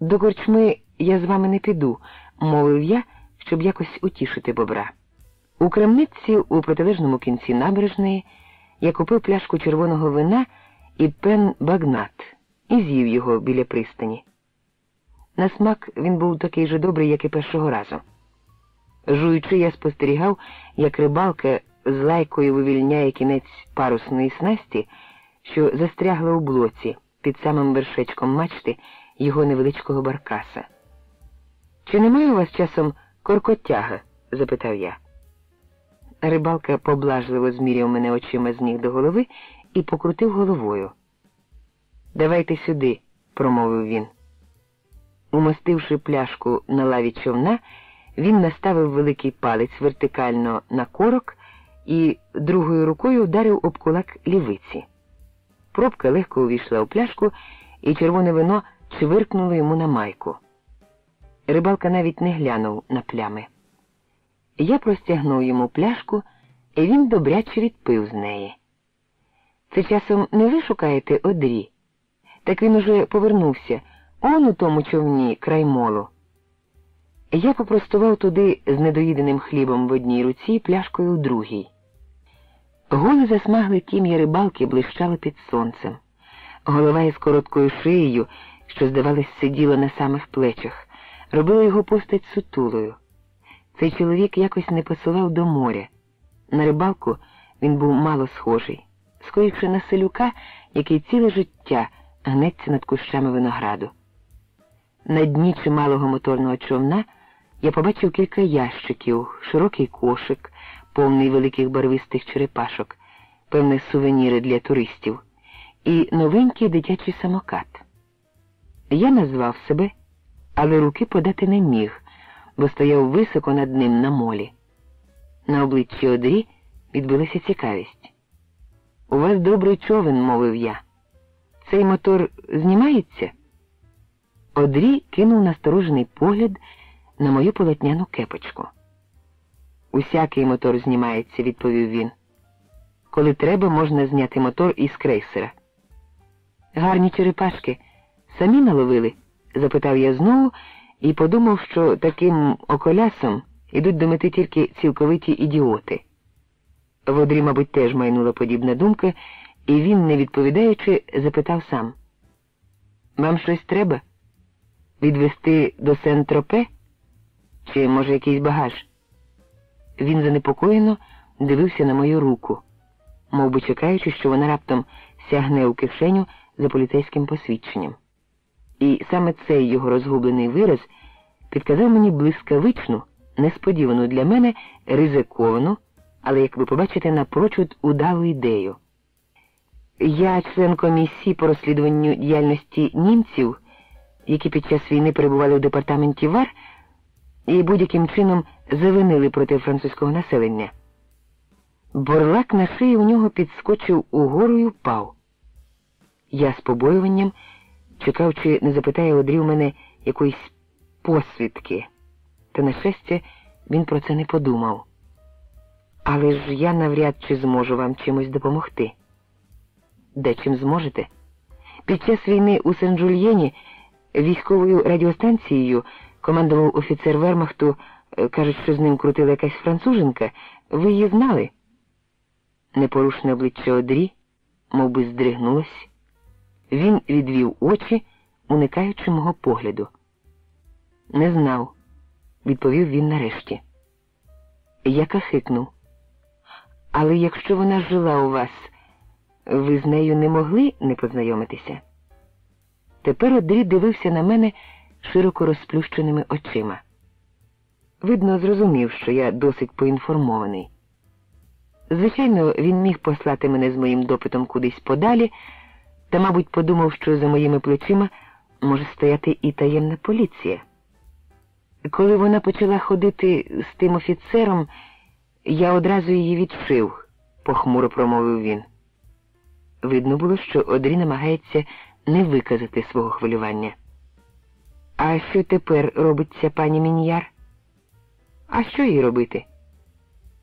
До корчми я з вами не піду, мовив я, щоб якось утішити бобра. У крамниці у протилежному кінці набережної я купив пляшку червоного вина і пен багнат і з'їв його біля пристані. На смак він був такий же добрий, як і першого разу. Жуючи, я спостерігав, як рибалка з лайкою вивільняє кінець парусної снасті, що застрягла у блоці під самим вершечком мачти його невеличкого баркаса. Чи немає у вас часом коркотяга? запитав я. Рибалка поблажливо зміряв мене очима з ніг до голови і покрутив головою. Давайте сюди, промовив він. Умостивши пляшку на лаві човна, він наставив великий палець вертикально на корок і другою рукою вдарив об кулак лівиці. Пробка легко увійшла у пляшку, і червоне вино чвиркнуло йому на майку. Рибалка навіть не глянув на плями. Я простягнув йому пляшку, і він добряче відпив з неї. Це часом не ви шукаєте одрі? Так він уже повернувся он у тому човні край молу. Я попростував туди з недоїденим хлібом в одній руці пляшкою у другій. Голе засмагле тім'я рибалки блищало під сонцем. Голова із короткою шиєю, що, здавалось, сиділа на самих плечах, робила його постать сутулою. Цей чоловік якось не посилав до моря. На рибалку він був мало схожий, скоріше на селюка, який ціле життя гнеться над кущами винограду. На дні чималого моторного човна я побачив кілька ящиків, широкий кошик, повний великих барвистих черепашок, певне сувеніри для туристів, і новенький дитячий самокат. Я назвав себе, але руки подати не міг, бо стояв високо над ним на молі. На обличчі Одрі відбилася цікавість. У вас добрий човен, мовив я. Цей мотор знімається? Одрі кинув насторожений погляд на мою полотняну кепочку. Усякий мотор знімається, відповів він. Коли треба, можна зняти мотор із крейсера. Гарні черепашки самі наловили? запитав я знову і подумав, що таким околясом ідуть до мети тільки цілковиті ідіоти. В Одрі, мабуть, теж майнула подібна думка, і він, не відповідаючи, запитав сам. Вам щось треба? Відвести до Сен-Тропе? Чи, може, якийсь багаж? Він занепокоєно дивився на мою руку, мов би чекаючи, що вона раптом сягне у кишеню за поліцейським посвідченням. І саме цей його розгублений вираз підказав мені блискавичну, несподівану для мене ризиковану, але, як ви побачите, напрочуд удалу ідею. Я член комісії по розслідуванню діяльності німців, які під час війни перебували у департаменті ВАР і будь-яким чином завинили проти французького населення. Борлак на шиї у нього підскочив угору і впав. Я з побоюванням чекав, чи не запитає Одрі у мене якоїсь посвідки, та, на щастя, він про це не подумав. Але ж я навряд чи зможу вам чимось допомогти. Де чим зможете? Під час війни у Сен-Джульєні військовою радіостанцією командував офіцер Вермахту, е, кажуть, що з ним крутила якась француженка. Ви її знали? Непорушне обличчя Одрі, мов би, здригнулось. Він відвів очі, уникаючи мого погляду. Не знав, відповів він нарешті. Я кахикнув. Але якщо вона жила у вас, ви з нею не могли не познайомитися? Тепер Одрі дивився на мене широко розплющеними очима. Видно, зрозумів, що я досить поінформований. Звичайно, він міг послати мене з моїм допитом кудись подалі, та, мабуть, подумав, що за моїми плечима може стояти і таємна поліція. Коли вона почала ходити з тим офіцером, я одразу її відшив, похмуро промовив він. Видно було, що Одрі намагається не виказати свого хвилювання. А що тепер робиться пані Мін'яр? А що їй робити?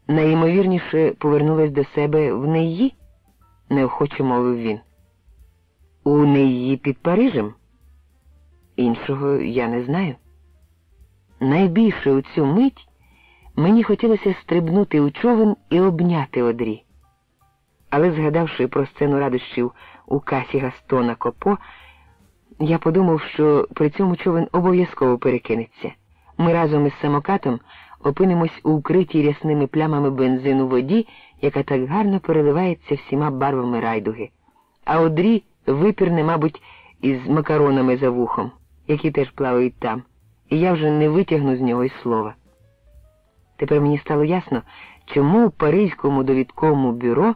Найімовірніше повернулась до себе в неї, неохоче мовив він. У неї під Парижем? Іншого я не знаю. Найбільше у цю мить мені хотілося стрибнути у човен і обняти одрі. Але, згадавши про сцену радощів у касі Гастона Копо, я подумав, що при цьому човен обов'язково перекинеться. Ми разом із самокатом опинимось у вкритій рясними плямами бензину воді, яка так гарно переливається всіма барвами райдуги. А одрі випірне, мабуть, із макаронами за вухом, які теж плавають там, і я вже не витягну з нього й слова. Тепер мені стало ясно, чому у Паризькому довідковому бюро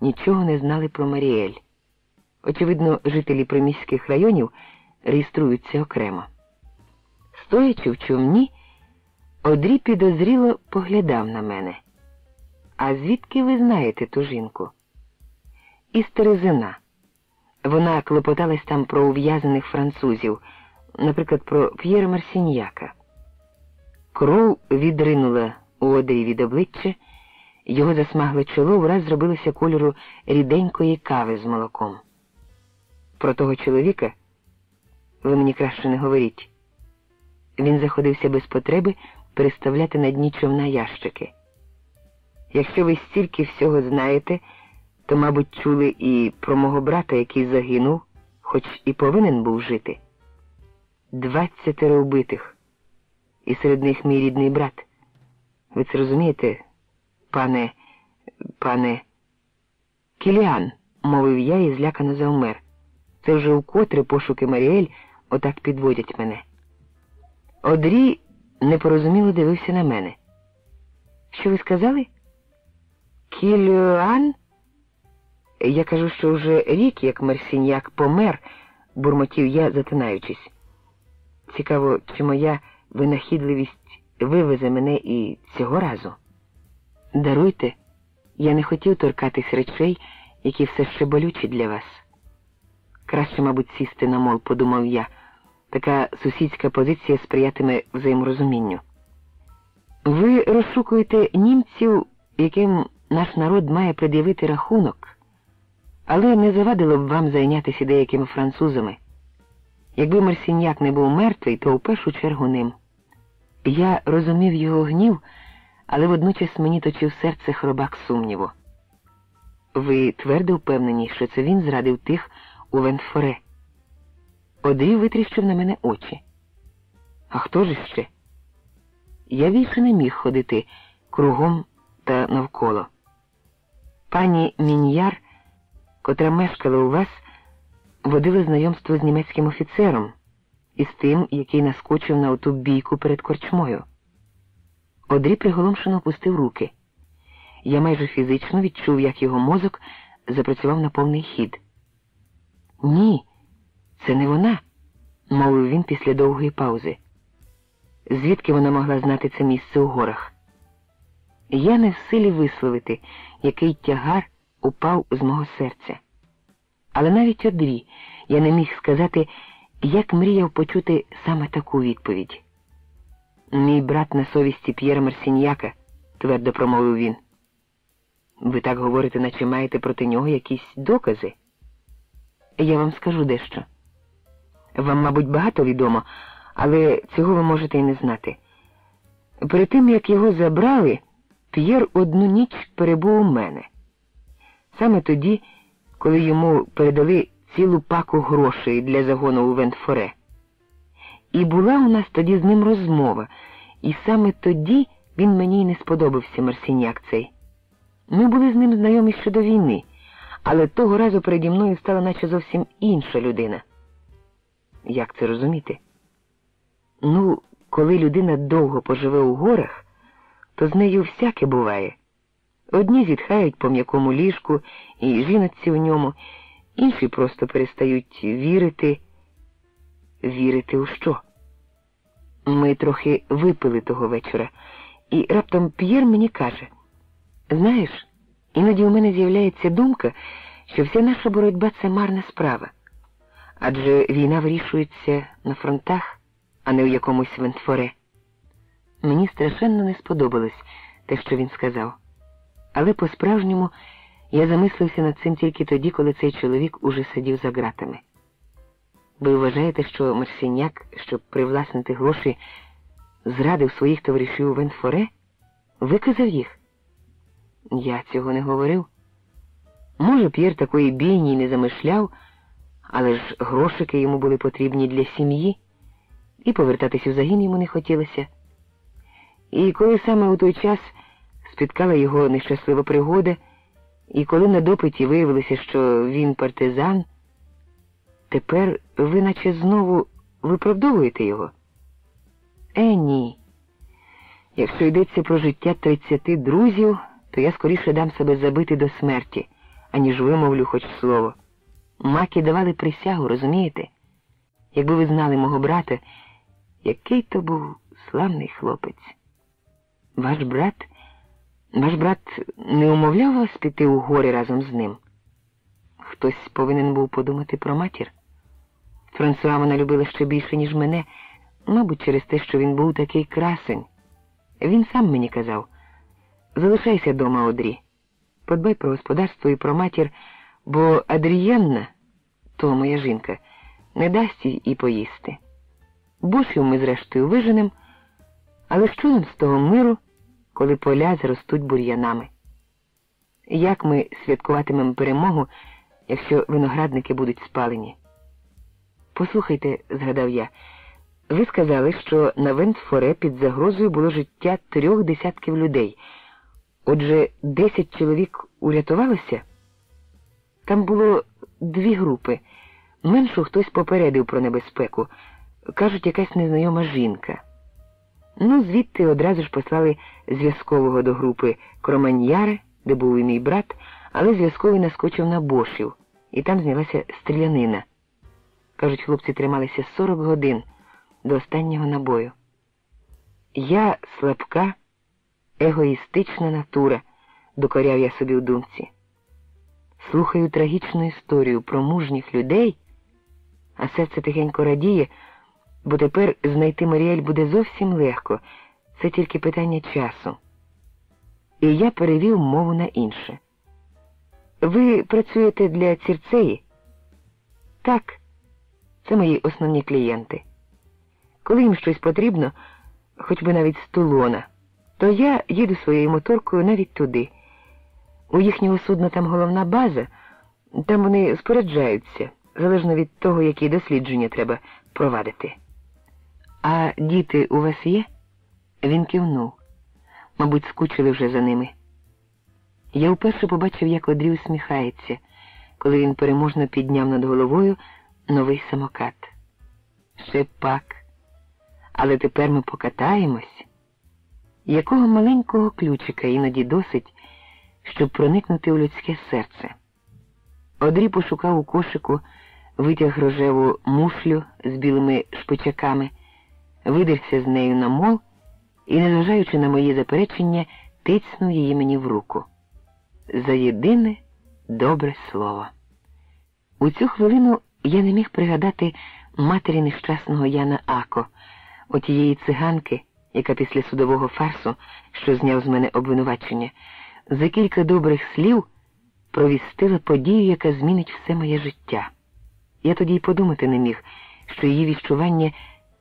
нічого не знали про Маріель. Очевидно, жителі приміських районів реєструються окремо. Стоячи в човні, Одрі підозріло поглядав на мене. А звідки ви знаєте ту жінку? Із Терезина. Вона клопоталась там про ув'язаних французів, наприклад, про П'єра Марсіньяка. Кров відринула у Одрі від обличчя, його засмагле чоло враз зробилося кольору ріденької кави з молоком. Про того чоловіка ви мені краще не говоріть. Він заходився без потреби переставляти на дні човна ящики. Якщо ви стільки всього знаєте, то, мабуть, чули і про мого брата, який загинув, хоч і повинен був жити. Двадцятеро вбитих, і серед них мій рідний брат. Ви це розумієте, пане, пане Кіліан, мовив я і злякано завмер. Це вже вкотре пошуки Маріель отак підводять мене. Одрі непорозуміло дивився на мене. Що ви сказали? Кілюан? Я кажу, що вже рік, як Марсіньяк помер, бурмотів я, затинаючись. Цікаво, чи моя винахідливість вивезе мене і цього разу. Даруйте, я не хотів торкатись речей, які все ще болючі для вас. Краще, мабуть, сісти на мол, подумав я. Така сусідська позиція сприятиме взаєморозумінню. Ви розшукуєте німців, яким наш народ має пред'явити рахунок, але не завадило б вам зайнятися деякими французами. Якби Марсіньяк не був мертвий, то в першу чергу ним. Я розумів його гнів, але водночас мені точив серце хробак сумніву. Ви твердо впевнені, що це він зрадив тих у Венфоре. Одрій витріщив на мене очі. А хто ж ще? Я більше не міг ходити кругом та навколо. Пані Міньяр, котра мешкала у вас, водила знайомство з німецьким офіцером і з тим, який наскочив на оту бійку перед корчмою. Одрі приголомшено опустив руки. Я майже фізично відчув, як його мозок запрацював на повний хід. Ні, це не вона, мовив він після довгої паузи. Звідки вона могла знати це місце у горах? Я не в силі висловити, який тягар упав з мого серця. Але навіть одрі я не міг сказати, як мріяв почути саме таку відповідь. Мій брат на совісті П'єра Марсіньяка, твердо промовив він. Ви так говорите, наче маєте проти нього якісь докази. Я вам скажу дещо. Вам, мабуть, багато відомо, але цього ви можете і не знати. Перед тим, як його забрали, П'єр одну ніч перебув у мене. Саме тоді, коли йому передали цілу паку грошей для загону у Вентфоре. І була у нас тоді з ним розмова, і саме тоді він мені й не сподобався Марсіняк цей. Ми були з ним знайомі ще до війни, але того разу переді мною стала наче зовсім інша людина. Як це розуміти? Ну, коли людина довго поживе у горах, то з нею всяке буває. Одні зітхають по м'якому ліжку і жінаться в ньому, інші просто перестають вірити. Вірити у що? Ми трохи випили того вечора, і раптом П'єр мені каже: Знаєш, іноді у мене з'являється думка, що вся наша боротьба це марна справа. Адже війна вирішується на фронтах, а не у якомусь вентфоре. Мені страшенно не сподобалось те, що він сказав. Але по-справжньому я замислився над цим тільки тоді, коли цей чоловік уже сидів за ґратами. Ви вважаєте, що Марсіняк, щоб привласнити гроші, зрадив своїх товаришів у Венфоре? Виказав їх? Я цього не говорив. Може, П'єр такої бійні не замишляв, але ж грошики йому були потрібні для сім'ї, і повертатися в загін йому не хотілося. І коли саме у той час спіткала його нещаслива пригода, і коли на допиті виявилося, що він партизан, тепер ви наче знову виправдовуєте його? Е, ні. Якщо йдеться про життя тридцяти друзів, то я скоріше дам себе забити до смерті, аніж вимовлю хоч слово. Маки давали присягу, розумієте? Якби ви знали мого брата, який то був славний хлопець. Ваш брат, ваш брат не умовляв вас піти у гори разом з ним? Хтось повинен був подумати про матір. Франсуа вона любила ще більше, ніж мене, мабуть, через те, що він був такий красень. Він сам мені казав залишайся дома, Одрі. Подбай про господарство і про матір, бо Адрієнна, то моя жінка, не дасть їй і поїсти. Бушів ми, зрештою, виженем, але що нам з того миру, коли поля зростуть бур'янами? Як ми святкуватимемо перемогу, якщо виноградники будуть спалені? Послухайте, згадав я, ви сказали, що на Вентфоре під загрозою було життя трьох десятків людей. Отже, десять чоловік урятувалося? Там було дві групи. Меншу хтось попередив про небезпеку. Кажуть, якась незнайома жінка. Ну, звідти одразу ж послали зв'язкового до групи Кроманьяри, де був і мій брат, але зв'язковий наскочив на бошів, і там знялася стрілянина. Кажуть, хлопці трималися 40 годин до останнього набою. Я слабка, егоїстична натура, докоряв я собі в думці. Слухаю трагічну історію про мужніх людей, а серце тихенько радіє, бо тепер знайти Маріель буде зовсім легко, це тільки питання часу. І я перевів мову на інше. Ви працюєте для цірцеї? Так, це мої основні клієнти. Коли їм щось потрібно, хоч би навіть з Тулона, то я їду своєю моторкою навіть туди. У їхнього судна там головна база, там вони споряджаються, залежно від того, які дослідження треба провадити. А діти у вас є? Він кивнув. Мабуть, скучили вже за ними. Я вперше побачив, як Одрі усміхається, коли він переможно підняв над головою новий самокат. Ще пак. Але тепер ми покатаємось. Якого маленького ключика іноді досить, щоб проникнути у людське серце. Одрі пошукав у кошику, витяг рожеву мушлю з білими шпичаками, видерся з нею на мол і, незважаючи на мої заперечення, тицнув її мені в руку. За єдине добре слово. У цю хвилину я не міг пригадати матері нещасного Яна Ако, отієї циганки, яка після судового фарсу, що зняв з мене обвинувачення, за кілька добрих слів провістила подію, яка змінить все моє життя. Я тоді й подумати не міг, що її відчування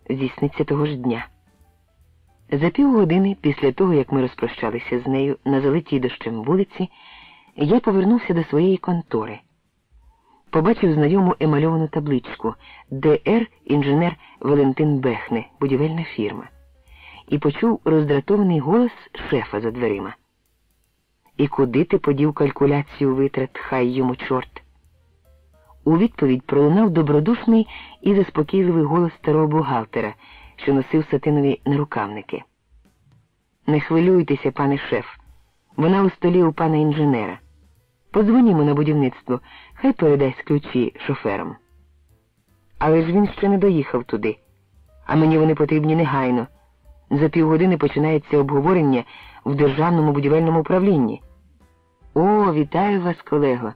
здійсниться того ж дня. За півгодини після того, як ми розпрощалися з нею на залитій дощем вулиці, я повернувся до своєї контори. Побачив знайому емальовану табличку ДР інженер Валентин Бехне, будівельна фірма, і почув роздратований голос шефа за дверима. І куди ти подів калькуляцію витрат, хай йому чорт? У відповідь пролунав добродушний і заспокійливий голос старого бухгалтера, що носив сатинові нарукавники. Не хвилюйтеся, пане шеф, вона у столі у пана інженера. Подзвонімо на будівництво, хай передасть ключі шоферам. Але ж він ще не доїхав туди, а мені вони потрібні негайно. За півгодини починається обговорення в державному будівельному управлінні. О, вітаю вас, колего.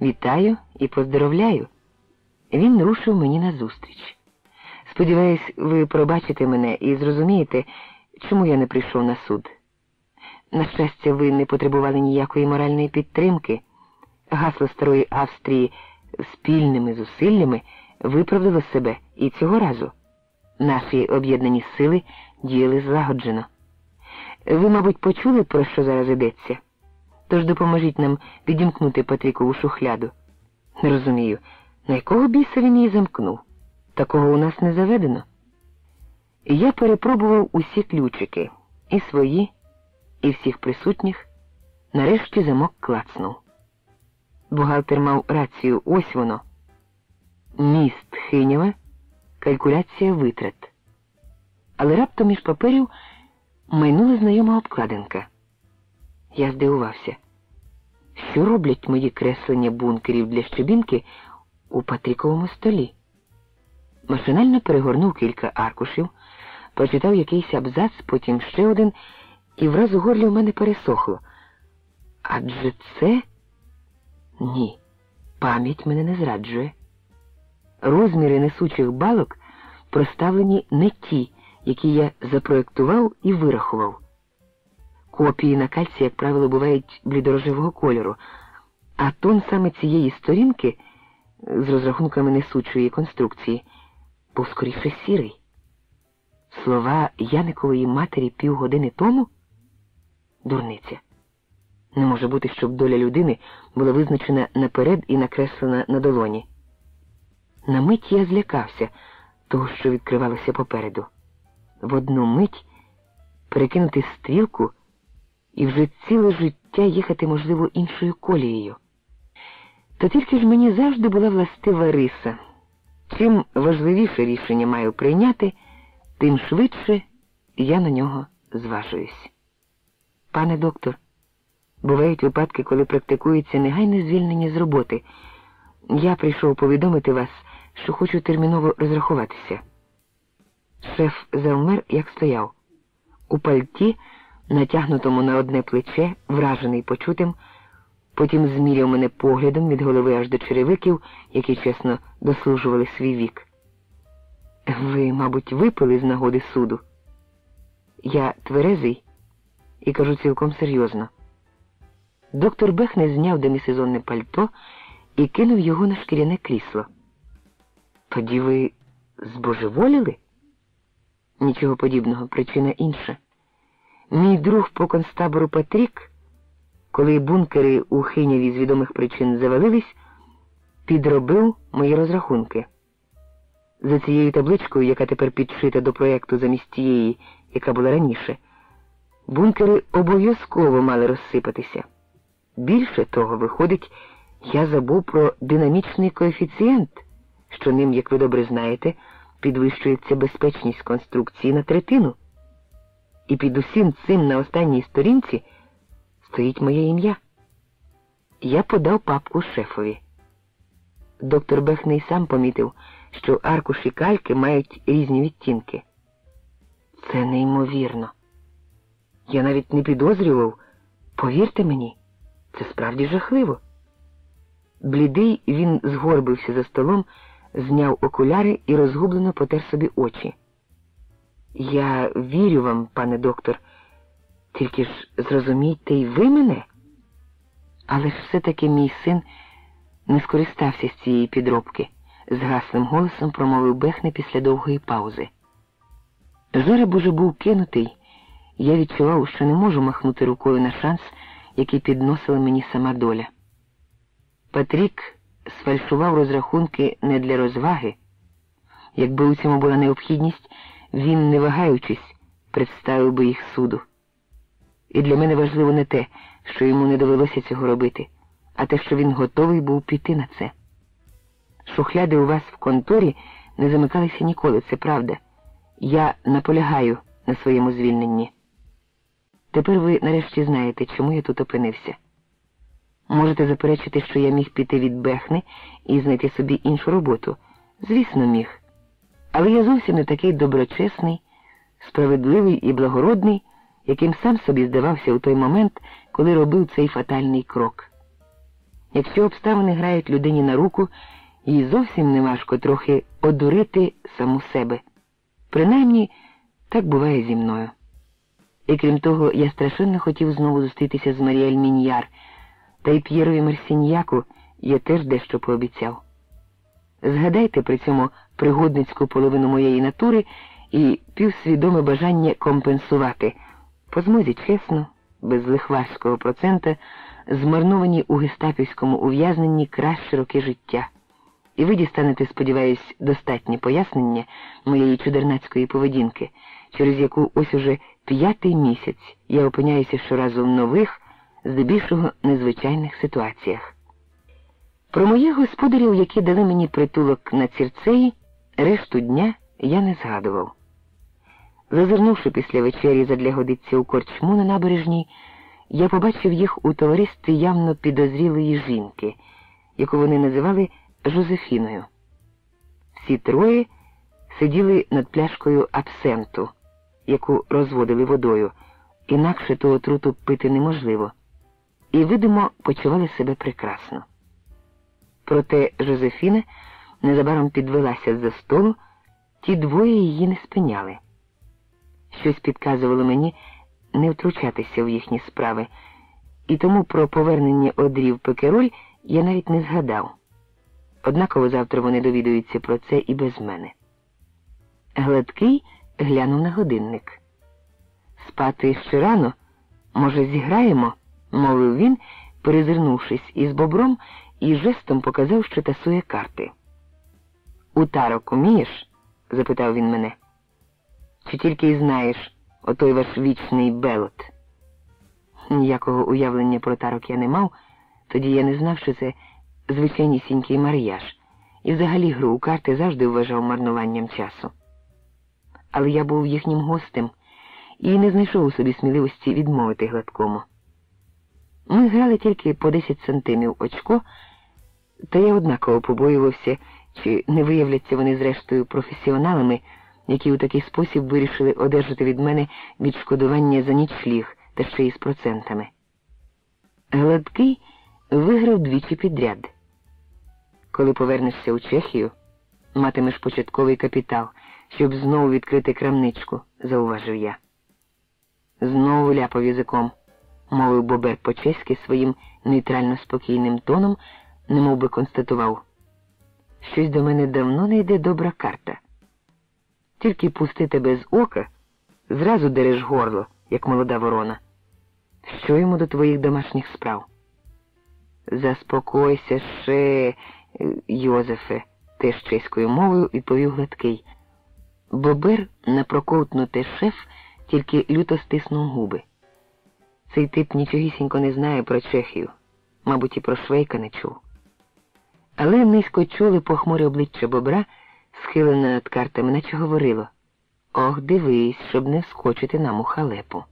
Вітаю і поздоровляю. Він рушив мені назустріч. Сподіваюсь, ви пробачите мене і зрозумієте, чому я не прийшов на суд. На щастя, ви не потребували ніякої моральної підтримки. Гасло старої Австрії спільними зусиллями виправдало себе і цього разу. Наші об'єднані сили діяли злагоджено. Ви, мабуть, почули, про що зараз йдеться? Тож допоможіть нам відімкнути Патрікову шухляду. Не розумію, на якого біса він її замкнув? Такого у нас не заведено. Я перепробував усі ключики, і свої, і всіх присутніх. Нарешті замок клацнув. Бухгалтер мав рацію, ось воно. Міст Хинєва, калькуляція витрат. Але раптом між паперів майнула знайома обкладинка. Я здивувався. Що роблять мої креслення бункерів для щебінки у Патріковому столі? Машинально перегорнув кілька аркушів, прочитав якийсь абзац, потім ще один, і враз у горлі в мене пересохло. Адже це? Ні, пам'ять мене не зраджує. Розміри несучих балок проставлені не ті, які я запроектував і вирахував. Копії на кальці, як правило, бувають блідорожевого кольору, а тон саме цієї сторінки з розрахунками несучої конструкції був скоріше сірий. Слова Яникової матері півгодини тому? Дурниця. Не може бути, щоб доля людини була визначена наперед і накреслена на долоні. На мить я злякався того, що відкривалося попереду. В одну мить перекинути стрілку і вже ціле життя їхати, можливо, іншою колією. То тільки ж мені завжди була властива риса. Чим важливіше рішення маю прийняти, тим швидше я на нього зважуюсь. Пане доктор, бувають випадки, коли практикується негайне звільнення з роботи. Я прийшов повідомити вас, що хочу терміново розрахуватися. Шеф завмер, як стояв. У пальті, натягнутому на одне плече, вражений почутим, потім зміряв мене поглядом від голови аж до черевиків, які чесно дослужували свій вік. Ви, мабуть, випили з нагоди суду. Я тверезий і кажу цілком серйозно. Доктор Бехне зняв демісезонне пальто і кинув його на шкіряне крісло. Тоді ви збожеволіли? Нічого подібного, причина інша. Мій друг по концтабору Патрік, коли бункери у Хиняві з відомих причин завалились, підробив мої розрахунки. За цією табличкою, яка тепер підшита до проєкту замість тієї, яка була раніше, бункери обов'язково мали розсипатися. Більше того, виходить, я забув про динамічний коефіцієнт, що ним, як ви добре знаєте, підвищується безпечність конструкції на третину. І під усім цим на останній сторінці стоїть моє ім'я. Я подав папку шефові. Доктор Бехний сам помітив, що аркуші кальки мають різні відтінки. Це неймовірно. Я навіть не підозрював, повірте мені, це справді жахливо. Блідий він згорбився за столом, зняв окуляри і розгублено потер собі очі. Я вірю вам, пане доктор, тільки ж зрозумійте й ви мене. Але ж все-таки мій син не скористався з цієї підробки, з гасним голосом промовив Бехне після довгої паузи. Жереб уже був кинутий, я відчував, що не можу махнути рукою на шанс, який підносила мені сама доля. Патрік сфальшував розрахунки не для розваги. Якби у цьому була необхідність, він, не вагаючись, представив би їх суду. І для мене важливо не те, що йому не довелося цього робити, а те, що він готовий був піти на це. Шухляди у вас в конторі не замикалися ніколи, це правда. Я наполягаю на своєму звільненні. Тепер ви нарешті знаєте, чому я тут опинився. Можете заперечити, що я міг піти від Бехни і знайти собі іншу роботу. Звісно, міг. Але я зовсім не такий доброчесний, справедливий і благородний, яким сам собі здавався у той момент, коли робив цей фатальний крок. Якщо обставини грають людині на руку, їй зовсім не важко трохи одурити саму себе. Принаймні, так буває зі мною. І крім того, я страшенно хотів знову зустрітися з Маріель Міньяр, та й П'єрові Марсіньяку я теж дещо пообіцяв. Згадайте при цьому пригодницьку половину моєї натури і півсвідоме бажання компенсувати, по змозі чесно, без лихварського процента, змарновані у гестапівському ув'язненні кращі роки життя. І ви дістанете, сподіваюсь, достатні пояснення моєї чудернацької поведінки, через яку ось уже п'ятий місяць я опиняюся щоразу в нових, здебільшого незвичайних ситуаціях. Про моїх господарів, які дали мені притулок на цірцеї, решту дня я не згадував. Зазирнувши після вечері задля годиться у корчму на набережній, я побачив їх у товаристві явно підозрілої жінки, яку вони називали Жозефіною. Всі троє сиділи над пляшкою абсенту, яку розводили водою, інакше того отруту пити неможливо, і, видимо, почували себе прекрасно. Проте Жозефіна незабаром підвелася з-за столу, ті двоє її не спиняли. Щось підказувало мені не втручатися в їхні справи, і тому про повернення одрів Пекероль я навіть не згадав. Однаково завтра вони довідуються про це і без мене. Гладкий глянув на годинник. Спати ще рано, може, зіграємо, мовив він, перезирнувшись із бобром і жестом показав, що тасує карти. У тарок умієш? запитав він мене. Чи тільки й знаєш отой ваш вічний белот? Ніякого уявлення про тарок я не мав, тоді я не знав, що це звичайнісінький мар'яж, і взагалі гру у карти завжди вважав марнуванням часу. Але я був їхнім гостем і не знайшов у собі сміливості відмовити гладкому. Ми грали тільки по 10 сантимів очко, та я однаково побоювався, чи не виявляться вони зрештою професіоналами, які у такий спосіб вирішили одержати від мене відшкодування за нічліг та ще й з процентами. Гладкий виграв двічі підряд. Коли повернешся у Чехію, матимеш початковий капітал, щоб знову відкрити крамничку, зауважив я. Знову ляпав язиком, мовив Бобер по-чеськи своїм нейтрально спокійним тоном, немов би констатував. Щось до мене давно не йде добра карта. Тільки пусти тебе з ока, зразу дереш горло, як молода ворона. Що йому до твоїх домашніх справ? Заспокойся ще, Йозефе, теж чеською мовою відповів гладкий. Бобер на прокоутнуте шеф тільки люто стиснув губи. Цей тип нічогісінько не знає про Чехію, мабуть, і про Швейка не чув. Але низько чули похмуре обличчя бобра, схилене над картами, наче говорило. Ох, дивись, щоб не вскочити нам у халепу.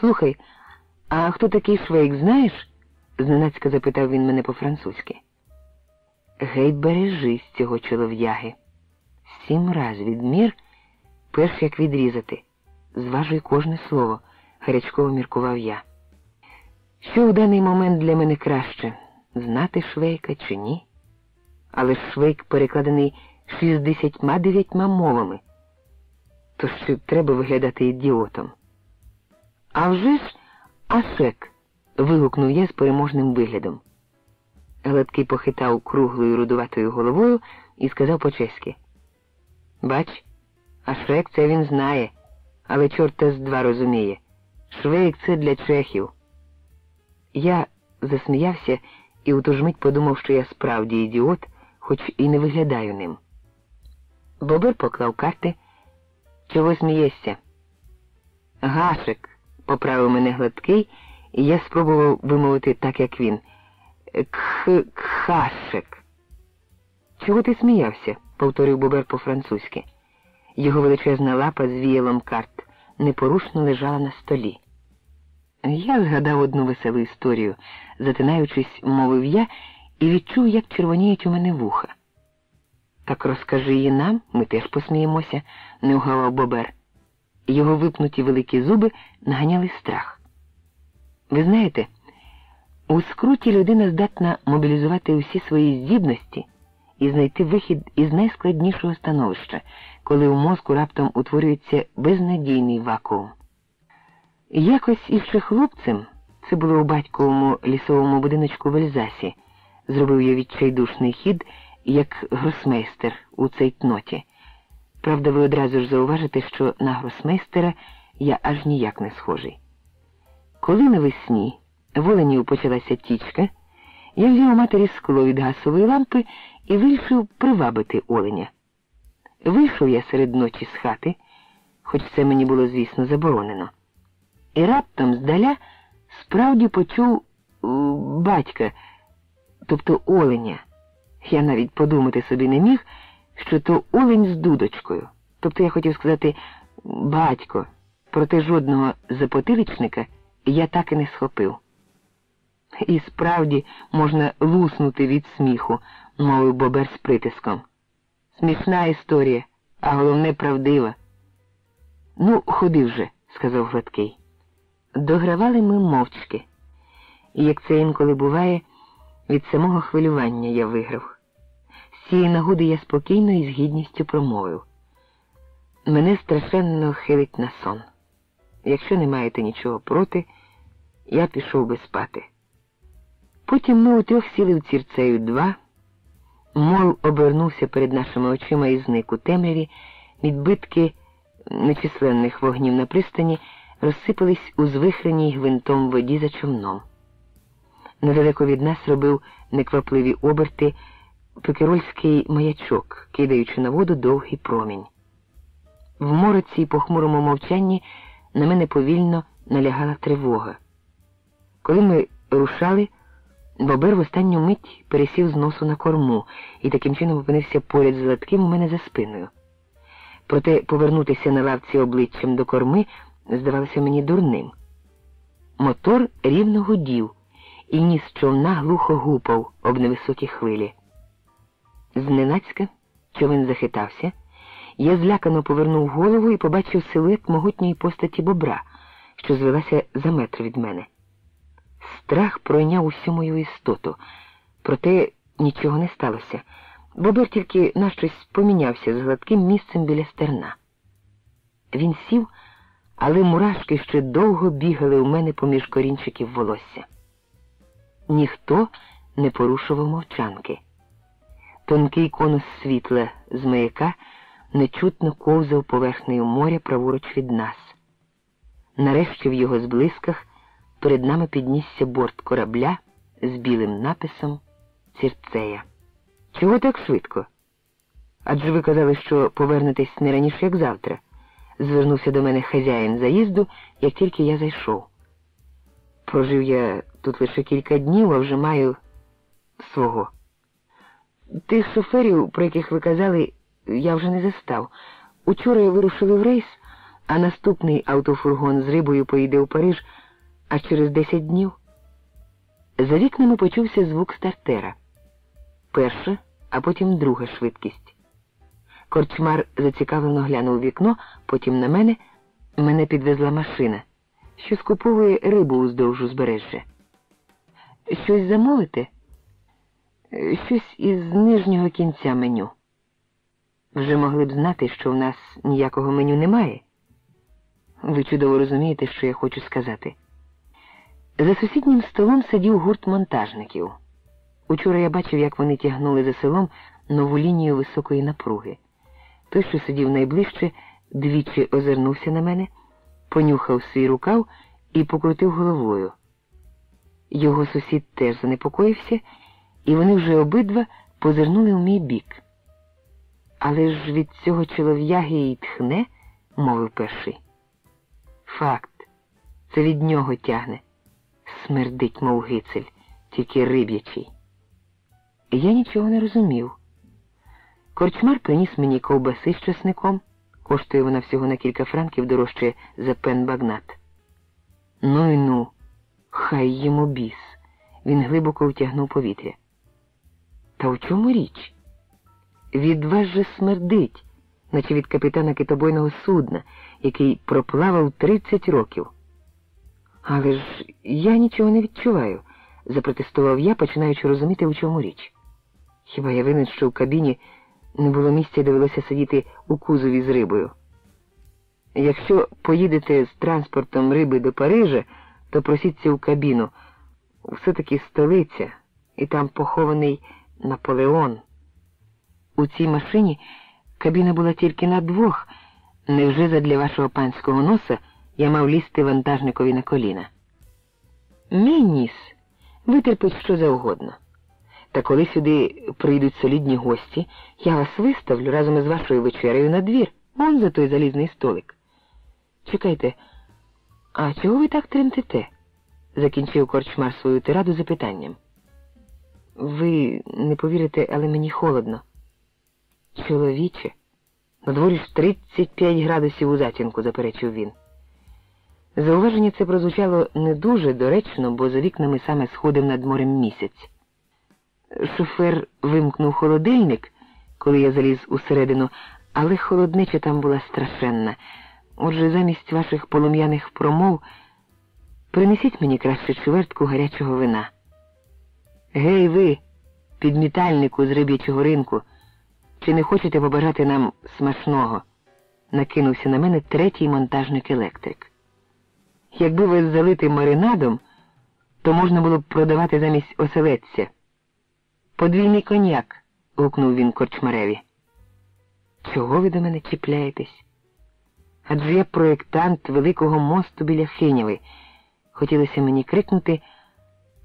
Слухай, а хто такий Швейк, знаєш? зненацька запитав він мене по-французьки. Гей, бережись цього чолов'яги. Сім раз відмір, перш як відрізати. Зважуй кожне слово, гарячково міркував я. Що у даний момент для мене краще знати Швейка чи ні? Але ж Швейк перекладений шістдесятьма дев'ятьма мовами. То що треба виглядати ідіотом. А вже ж Ашек. вигукнув я з переможним виглядом. Гладкий похитав круглою рудуватою головою і сказав по-чеськи. Бач, Ашек це він знає, але чорта з два розуміє. Швейк це для чехів. Я засміявся і у ту ж мить подумав, що я справді ідіот, хоч і не виглядаю ним. Бобер поклав карти. Чого смієшся? Гашек, поправив мене гладкий, і я спробував вимовити так, як він. Кхашек. Чого ти сміявся? повторив Бобер по-французьки. Його величезна лапа з віялом карт непорушно лежала на столі. Я згадав одну веселу історію, затинаючись, мовив я, і відчув, як червоніють у мене вуха. Так розкажи її нам, ми теж посміємося, не угавав Бобер. Його випнуті великі зуби наганяли страх. Ви знаєте, у скруті людина здатна мобілізувати усі свої здібності і знайти вихід із найскладнішого становища, коли у мозку раптом утворюється безнадійний вакуум. Якось іще хлопцем, це було у батьковому лісовому будиночку в Ельзасі, зробив я відчайдушний хід, як гросмейстер у цей тноті. Правда, ви одразу ж зауважите, що на гросмейстера я аж ніяк не схожий. Коли навесні в Оленів почалася тічка, я взяв матері скло від гасової лампи і вирішив привабити оленя. Вийшов я серед ночі з хати, хоч це мені було, звісно, заборонено. І раптом здаля справді почув батька, тобто оленя. Я навіть подумати собі не міг, що то олень з дудочкою. Тобто я хотів сказати батько, проте жодного запотиличника я так і не схопив. І справді можна луснути від сміху, мовив Бобер з притиском. Смішна історія, а головне правдива. Ну, ходи вже, сказав Гладкий. Догравали ми мовчки, і як це інколи буває, від самого хвилювання я виграв. З цієї нагоди я спокійно і з гідністю промовив. Мене страшенно хилить на сон. Якщо не маєте нічого проти, я пішов би спати. Потім ми утрьох сіли в цірцею два. Мол обернувся перед нашими очима і зник у темряві, відбитки нечисленних вогнів на пристані розсипались у звихреній гвинтом воді за човном. Недалеко від нас робив неквапливі оберти пекерольський маячок, кидаючи на воду довгий промінь. В мороці й похмурому мовчанні на мене повільно налягала тривога. Коли ми рушали, Бобер в останню мить пересів з носу на корму і таким чином опинився поряд з латким у мене за спиною. Проте повернутися на лавці обличчям до корми здавалося мені дурним. Мотор рівно гудів, і ніс човна глухо гупав об невисокі хвилі. Зненацька човен захитався, я злякано повернув голову і побачив силует могутньої постаті бобра, що звелася за метр від мене. Страх пройняв усю мою істоту, проте нічого не сталося. Бобер тільки на щось помінявся з гладким місцем біля стерна. Він сів, але мурашки ще довго бігали у мене поміж корінчиків волосся. Ніхто не порушував мовчанки. Тонкий конус світла з маяка нечутно ковзав поверхнею моря праворуч від нас. Нарешті в його зблисках перед нами піднісся борт корабля з білим написом Цірцея. Чого так швидко? Адже ви казали, що повернетесь не раніше, як завтра, звернувся до мене хазяїн заїзду, як тільки я зайшов. Прожив я тут лише кілька днів, а вже маю свого. Тих шоферів, про яких ви казали, я вже не застав. Учора вирушили в рейс, а наступний автофургон з рибою поїде у Париж аж через 10 днів. За вікнами почувся звук стартера. Перша, а потім друга швидкість. Корчмар зацікавлено глянув вікно, потім на мене. Мене підвезла машина, що скуповує рибу уздовж узбережжя. Щось замовите? Щось із нижнього кінця меню. Вже могли б знати, що в нас ніякого меню немає. Ви чудово розумієте, що я хочу сказати. За сусіднім столом сидів гурт монтажників. Учора я бачив, як вони тягнули за селом нову лінію високої напруги. Той, що сидів найближче, двічі озирнувся на мене, понюхав свій рукав і покрутив головою. Його сусід теж занепокоївся, і вони вже обидва позирнули в мій бік. Але ж від цього чолов'яги й тхне, мовив перший. Факт, це від нього тягне. Смердить, мов гицель, тільки риб'ячий. Я нічого не розумів. Корчмар приніс мені ковбаси з часником, коштує вона всього на кілька франків дорожче за пен багнат. Ну й ну, хай йому біс. Він глибоко втягнув повітря. Та у чому річ? Від вас же смердить, наче від капітана китобойного судна, який проплавав 30 років. Але ж я нічого не відчуваю, запротестував я, починаючи розуміти, у чому річ. Хіба я винен, що в кабіні не було місця, довелося сидіти у кузові з рибою. Якщо поїдете з транспортом риби до Парижа, то просіться в кабіну. Все-таки столиця, і там похований Наполеон. У цій машині кабіна була тільки на двох. Невже задля вашого панського носа я мав лізти вантажникові на коліна? Мій ніс витерпить що завгодно. Та коли сюди прийдуть солідні гості, я вас виставлю разом із вашою вечерею на двір, вон за той залізний столик. Чекайте, а чого ви так тремтите? закінчив корчмар свою тираду запитанням. Ви не повірите, але мені холодно. Чоловіче, на дворі ж 35 градусів у затінку, заперечив він. Зауваження це прозвучало не дуже доречно, бо за вікнами саме сходив над морем місяць. Шофер вимкнув холодильник, коли я заліз усередину, але холоднича там була страшенна. Отже, замість ваших полум'яних промов принесіть мені краще чвертку гарячого вина. Гей, ви, підмітальнику з риб'ячого ринку, чи не хочете побажати нам смачного? накинувся на мене третій монтажник електрик. Якби ви залити маринадом, то можна було б продавати замість оселедця. Подвійний коньяк, гукнув він корчмареві. Чого ви до мене чіпляєтесь? Адже я проєктант великого мосту біля Хиняви. Хотілося мені крикнути,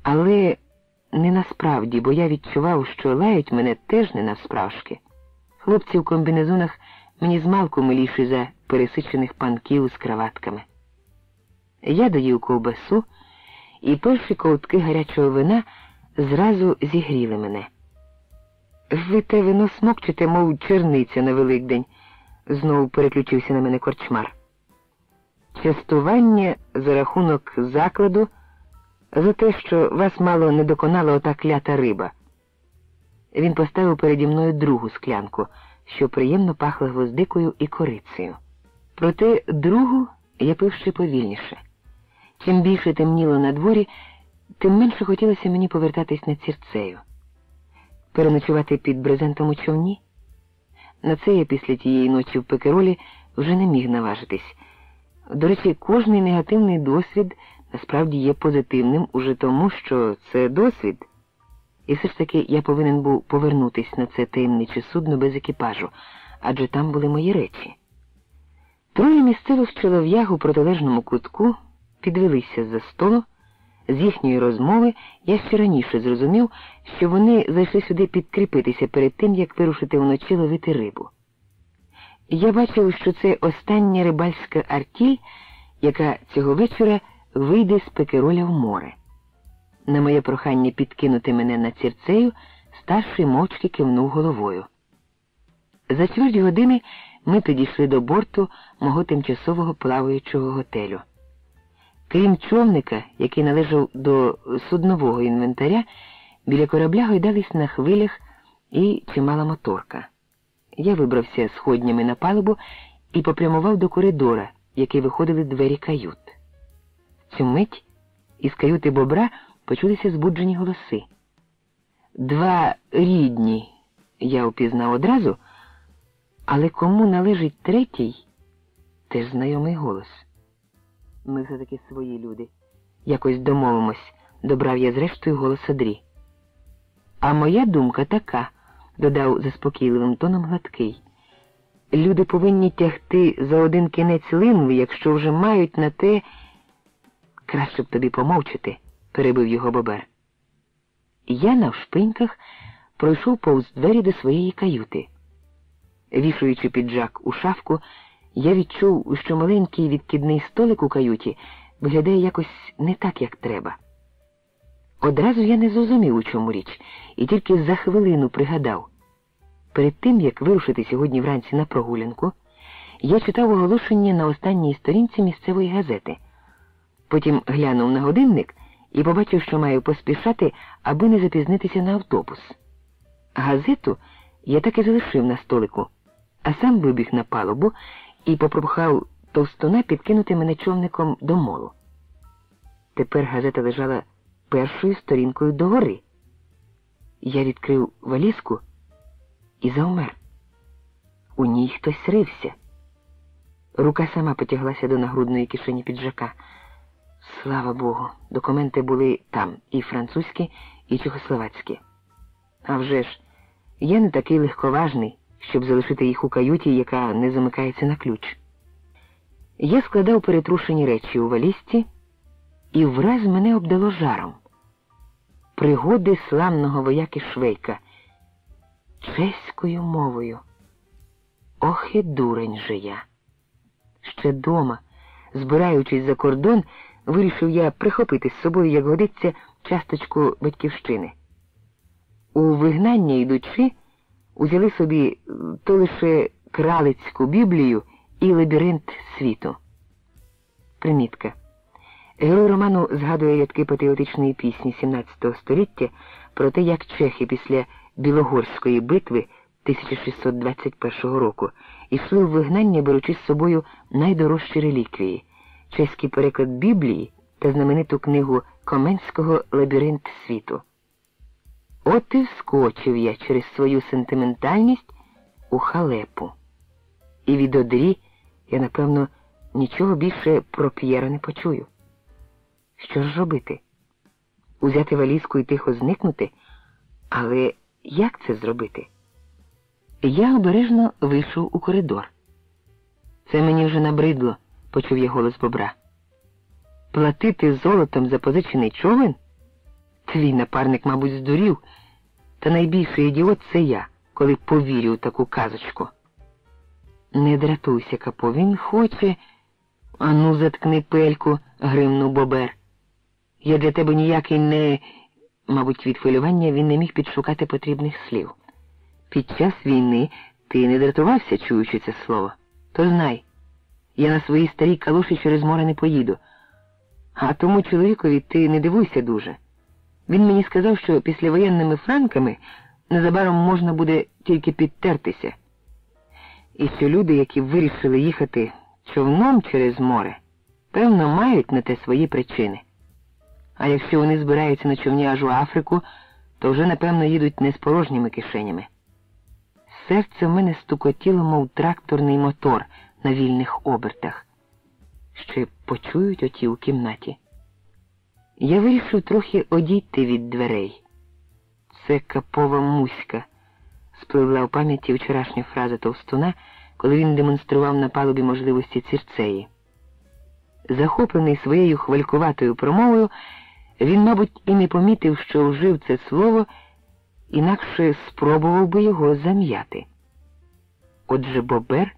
але не насправді, бо я відчував, що лають мене теж не навсправжки. Хлопці в комбінезонах мені змалку миліші за пересичених панків з краватками. Я доїв ковбасу, і перші ковтки гарячого вина зразу зігріли мене. Ви те вино смокчете, мов черниця на Великдень, знову переключився на мене корчмар. Частування за рахунок закладу за те, що вас мало не доконала ота клята риба. Він поставив переді мною другу склянку, що приємно пахла гвоздикою і корицею. Проте другу я пив ще повільніше. Чим більше темніло на дворі, тим менше хотілося мені повертатись на цірцею. Переночувати під брезентом у човні? На це я після тієї ночі в пекеролі вже не міг наважитись. До речі, кожний негативний досвід насправді є позитивним уже тому, що це досвід. І все ж таки я повинен був повернутися на це таємниче судно без екіпажу, адже там були мої речі. Троє місцевих чолов'яг у протилежному кутку підвелися за столу. З їхньої розмови я ще раніше зрозумів, що вони зайшли сюди підкріпитися перед тим, як вирушити вночі ловити рибу. Я бачив, що це остання рибальська артіль, яка цього вечора вийде з пекероля в море. На моє прохання підкинути мене на цірцею, старший мовчки кивнув головою. За чверть години ми підійшли до борту мого тимчасового плаваючого готелю. Крім човника, який належав до суднового інвентаря, біля корабля гойдались на хвилях і чимала моторка. Я вибрався сходнями на палубу і попрямував до коридора, який виходили двері кают. Цю мить із каюти бобра почулися збуджені голоси. Два рідні я упізнав одразу, але кому належить третій, теж знайомий голос. Ми все таки свої люди. Якось домовимось, добрав я зрештою голос Адрі. А моя думка така, додав заспокійливим тоном гладкий. Люди повинні тягти за один кінець линви, якщо вже мають на те. Краще б тобі помовчати, перебив його бобер. Я навшпиньках пройшов повз двері до своєї каюти. Вішуючи піджак у шафку, я відчув, що маленький відкидний столик у каюті виглядає якось не так, як треба. Одразу я не зрозумів, у чому річ, і тільки за хвилину пригадав. Перед тим, як вирушити сьогодні вранці на прогулянку, я читав оголошення на останній сторінці місцевої газети. Потім глянув на годинник і побачив, що маю поспішати, аби не запізнитися на автобус. Газету я так і залишив на столику, а сам вибіг на палубу і попрохав товстуна підкинути мене човником до молу. Тепер газета лежала першою сторінкою догори. Я відкрив валізку і завмер. У ній хтось рився. Рука сама потяглася до нагрудної кишені піджака. Слава Богу, документи були там і французькі, і чехословацькі. А вже ж, я не такий легковажний, щоб залишити їх у каюті, яка не замикається на ключ. Я складав перетрушені речі у валізці, і враз мене обдало жаром. Пригоди славного вояки Швейка чеською мовою. Ох і дурень же я. Ще дома, збираючись за кордон, вирішив я прихопити з собою, як годиться, часточку батьківщини. У вигнання йдучи, узяли собі то лише кралицьку біблію і лабіринт світу. Примітка. Герой роману згадує рядки патріотичної пісні XVII століття про те, як чехи після Білогорської битви 1621 року йшли в вигнання, беручи з собою найдорожчі реліквії чеський переклад Біблії та знамениту книгу Коменського Лабіринт світу. От і вскочив я через свою сентиментальність у халепу. І від одрі я, напевно, нічого більше про П'єра не почую. Що ж робити? Узяти валізку і тихо зникнути? Але як це зробити? Я обережно вийшов у коридор. Це мені вже набридло почув я голос бобра. Платити золотом за позичений човен? Твій напарник, мабуть, здурів, та найбільший ідіот це я, коли повірю у таку казочку. Не дратуйся, капо, він хоче. Ану, заткни пельку, гримнув бобер. Я для тебе ніякий не. Мабуть, від хвилювання він не міг підшукати потрібних слів. Під час війни ти не дратувався, чуючи це слово, то знай. Я на своїй старій калуші через море не поїду. А тому чоловікові ти не дивуйся дуже. Він мені сказав, що післявоєнними франками незабаром можна буде тільки підтертися. І що люди, які вирішили їхати човном через море, певно, мають на те свої причини. А якщо вони збираються на човні аж у Африку, то вже, напевно, їдуть не з порожніми кишенями. Серце в мене стукотіло, мов тракторний мотор на вільних обертах. Ще почують оті у кімнаті. Я вирішив трохи одійти від дверей. Це капова муська, спливла у пам'яті вчорашня фраза товстуна, коли він демонстрував на палубі можливості цірцеї. Захоплений своєю хвалькуватою промовою, він, мабуть, і не помітив, що вжив це слово, інакше спробував би його зам'яти. Отже, Бобер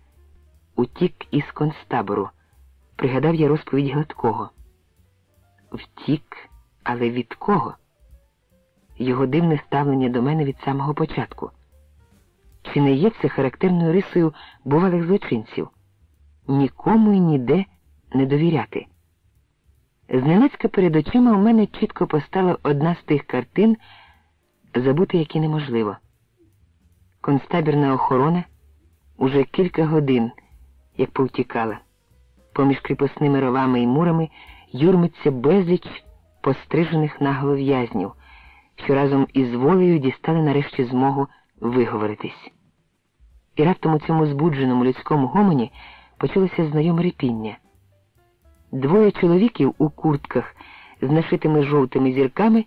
утік із концтабору. Пригадав я розповідь Гладкого. Втік, але від кого? Його дивне ставлення до мене від самого початку. Чи не є це характерною рисою бувалих злочинців? Нікому і ніде не довіряти. Зненацька перед очима у мене чітко постала одна з тих картин, забути які неможливо. Констабірна охорона уже кілька годин, як повтікала. Поміж кріпосними ровами і мурами юрмиться безліч пострижених наголо в'язнів, що разом із волею дістали нарешті змогу виговоритись. І раптом у цьому збудженому людському гомоні почалося знайоме репіння. Двоє чоловіків у куртках з нашитими жовтими зірками,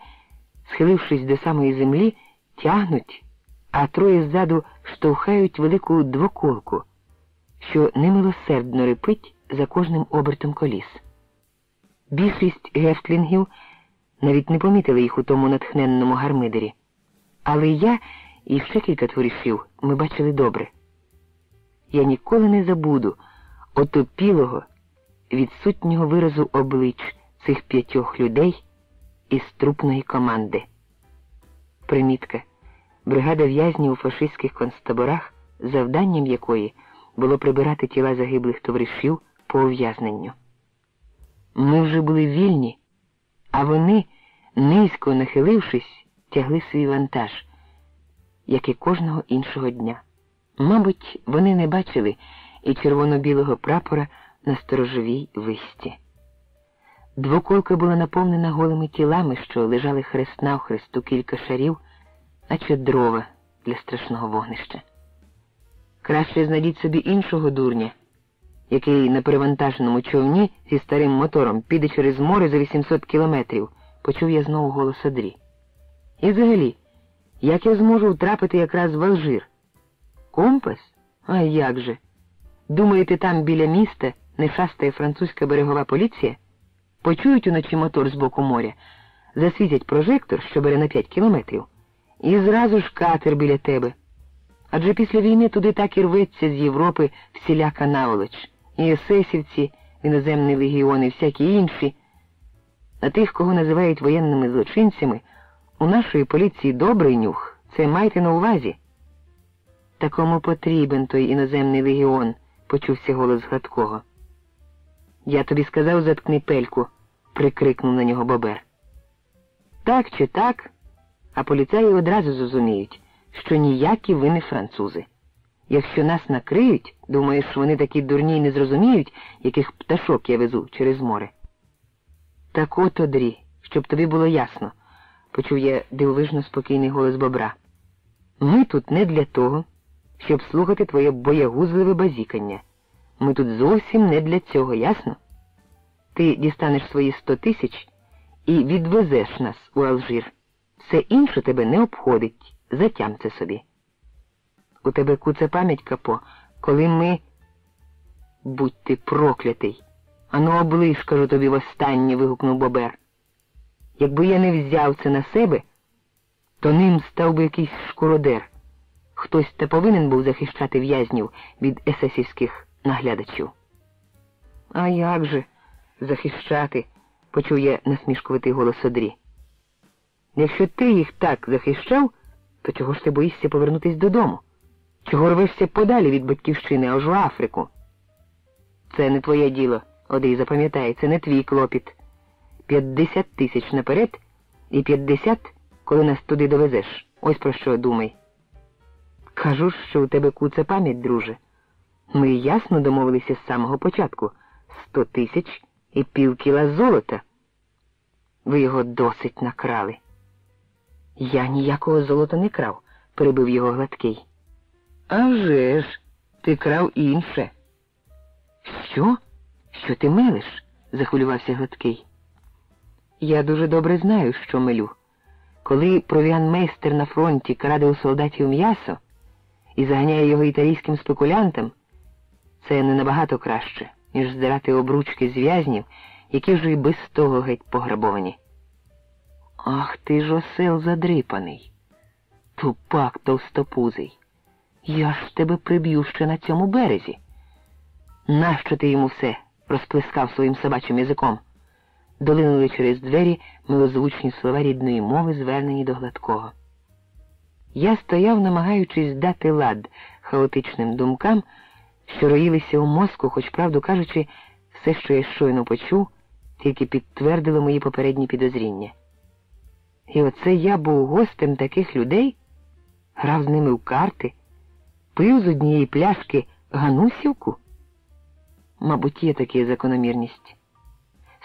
схилившись до самої землі, тягнуть, а троє ззаду штовхають велику двоколку, що немилосердно репить за кожним обертом коліс. Більшість гефтлінгів навіть не помітили їх у тому натхненному гармидері. Але я і ще кілька творішів ми бачили добре. Я ніколи не забуду отопілого, відсутнього виразу облич цих п'ятьох людей із трупної команди. Примітка. Бригада в'язнів у фашистських концтаборах, завданням якої було прибирати тіла загиблих товаришів по ув'язненню. Ми вже були вільні, а вони, низько нахилившись, тягли свій вантаж, як і кожного іншого дня. Мабуть, вони не бачили і червоно-білого прапора на сторожовій висті. Двоколка була наповнена голими тілами, що лежали хрест навхрест у кілька шарів, наче дрова для страшного вогнища. Краще знайдіть собі іншого дурня, який на перевантаженому човні зі старим мотором піде через море за 800 кілометрів, почув я знову голос Адрі. І взагалі, як я зможу втрапити якраз в Алжир? Компас? А як же? Думаєте, там біля міста не шастає французька берегова поліція? Почують уночі мотор з боку моря, засвітять прожектор, що бере на 5 кілометрів, і зразу ж катер біля тебе. Адже після війни туди так і рветься з Європи всіляка наволоч, і есесівці, іноземні легіони, всякі інші. На тих, кого називають воєнними злочинцями, у нашої поліції добрий нюх, це майте на увазі. Та кому потрібен той іноземний легіон, почувся голос Гладкого. Я тобі сказав, заткни пельку, прикрикнув на нього Бобер. Так чи так, а поліцаї одразу зрозуміють, що ніякі ви не французи. Якщо нас накриють, думаєш, вони такі дурні й не зрозуміють, яких пташок я везу через море. Так от одрі, щоб тобі було ясно, почув я дивовижно спокійний голос бобра. Ми тут не для того, щоб слухати твоє боягузливе базікання. Ми тут зовсім не для цього, ясно? Ти дістанеш свої сто тисяч і відвезеш нас у Алжир. Все інше тебе не обходить. Затям це собі. У тебе куце пам'ять, капо, коли ми. Будь ти проклятий. Ану, оближ, кажу тобі востаннє, вигукнув Бобер. Якби я не взяв це на себе, то ним став би якийсь шкуродер. Хтось та повинен був захищати в'язнів від есесівських наглядачів. А як же захищати? почув я насмішкуватий голос Одрі. Якщо ти їх так захищав, то чого ж ти боїшся повернутись додому? Чого рвешся подалі від батьківщини аж у Африку? Це не твоє діло, Одрій, запам'ятай, це не твій клопіт. П'ятдесят тисяч наперед і п'ятдесят, коли нас туди довезеш. Ось про що думай. Кажу ж, що у тебе куца пам'ять, друже. Ми ясно домовилися з самого початку сто тисяч і пів кіла золота. Ви його досить накрали. Я ніякого золота не крав, перебив його гладкий. «А вже ж, ти крав інше. Що? Що ти мелиш? захвилювався гладкий. Я дуже добре знаю, що мелю. Коли провіанмейстер на фронті краде у солдатів м'ясо і заганяє його італійським спекулянтам, це не набагато краще, ніж здирати обручки з в'язнів, які вже й без того геть пограбовані. Ах ти ж осел задрипаний. Тупак товстопузий. Я ж тебе приб'ю ще на цьому березі. Нащо ти йому все? розплескав своїм собачим язиком. Долинули через двері милозвучні слова рідної мови, звернені до гладкого. Я стояв, намагаючись дати лад хаотичним думкам, що роїлися у мозку, хоч, правду кажучи, все, що я щойно почув, тільки підтвердило мої попередні підозріння. І оце я був гостем таких людей, грав з ними в карти, пив з однієї пляшки Ганусівку. Мабуть, є така закономірність.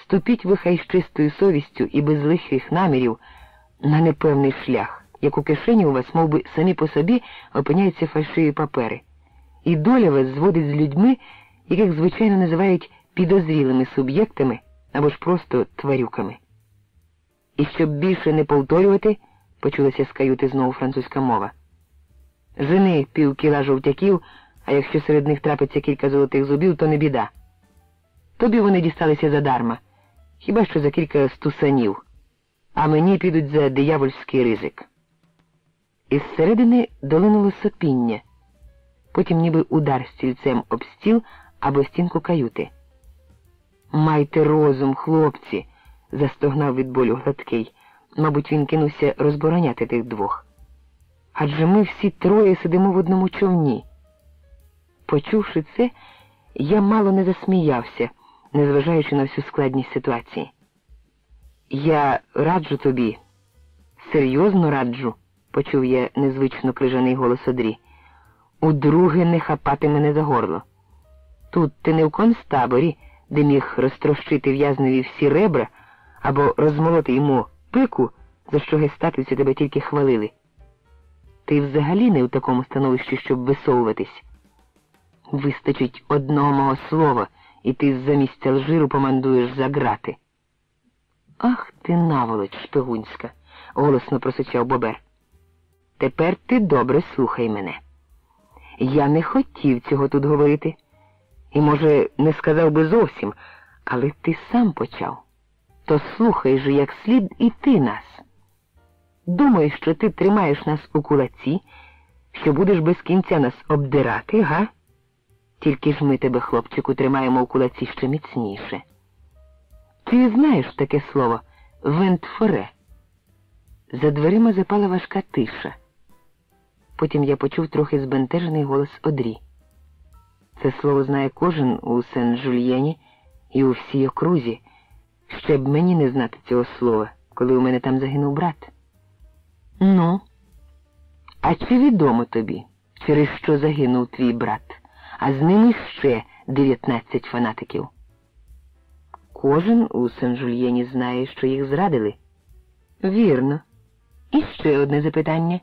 Ступіть ви хай з чистою совістю і без лихих намірів на непевний шлях, як у кишені у вас, мов би, самі по собі опиняються фальшиві папери, і доля вас зводить з людьми, яких звичайно називають підозрілими суб'єктами або ж просто тварюками. І щоб більше не повторювати, почулася з каюти знову французька мова. Жени пів кіла жовтяків, а якщо серед них трапиться кілька золотих зубів, то не біда. Тобі вони дісталися задарма, хіба що за кілька стусанів, а мені підуть за диявольський ризик. Із середини долинуло сопіння, потім ніби удар стільцем об стіл або стінку каюти. Майте розум, хлопці, застогнав від болю гладкий. Мабуть, він кинувся розбороняти тих двох. Адже ми всі троє сидимо в одному човні. Почувши це, я мало не засміявся, незважаючи на всю складність ситуації. Я раджу тобі, серйозно раджу, почув я незвично крижаний голос Одрі. Удруге не хапати мене за горло. Тут ти не в концтаборі, де міг розтрощити в'язневі всі ребра або розмолоти йому пику, за що гестапівці тебе тільки хвалили. Ти взагалі не в такому становищі, щоб висовуватись. Вистачить одного мого слова, і ти з-за місця лжиру помандуєш заграти. Ах ти наволоч, шпигунська, голосно просичав Бобер. Тепер ти добре слухай мене. Я не хотів цього тут говорити. І, може, не сказав би зовсім, але ти сам почав. То слухай же, як слід і ти нас. Думаєш, що ти тримаєш нас у кулаці, що будеш без кінця нас обдирати, га? Тільки ж ми тебе, хлопчику, тримаємо у кулаці ще міцніше. Ти знаєш таке слово вентфоре? За дверима запала важка тиша. Потім я почув трохи збентежений голос Одрі. Це слово знає кожен у Сен-Жульєні і у всій окрузі. Ще б мені не знати цього слова, коли у мене там загинув брат. Ну, а чи відомо тобі, через що загинув твій брат, а з ними ще 19 фанатиків? Кожен у Сен-Жульєні знає, що їх зрадили. Вірно. І ще одне запитання.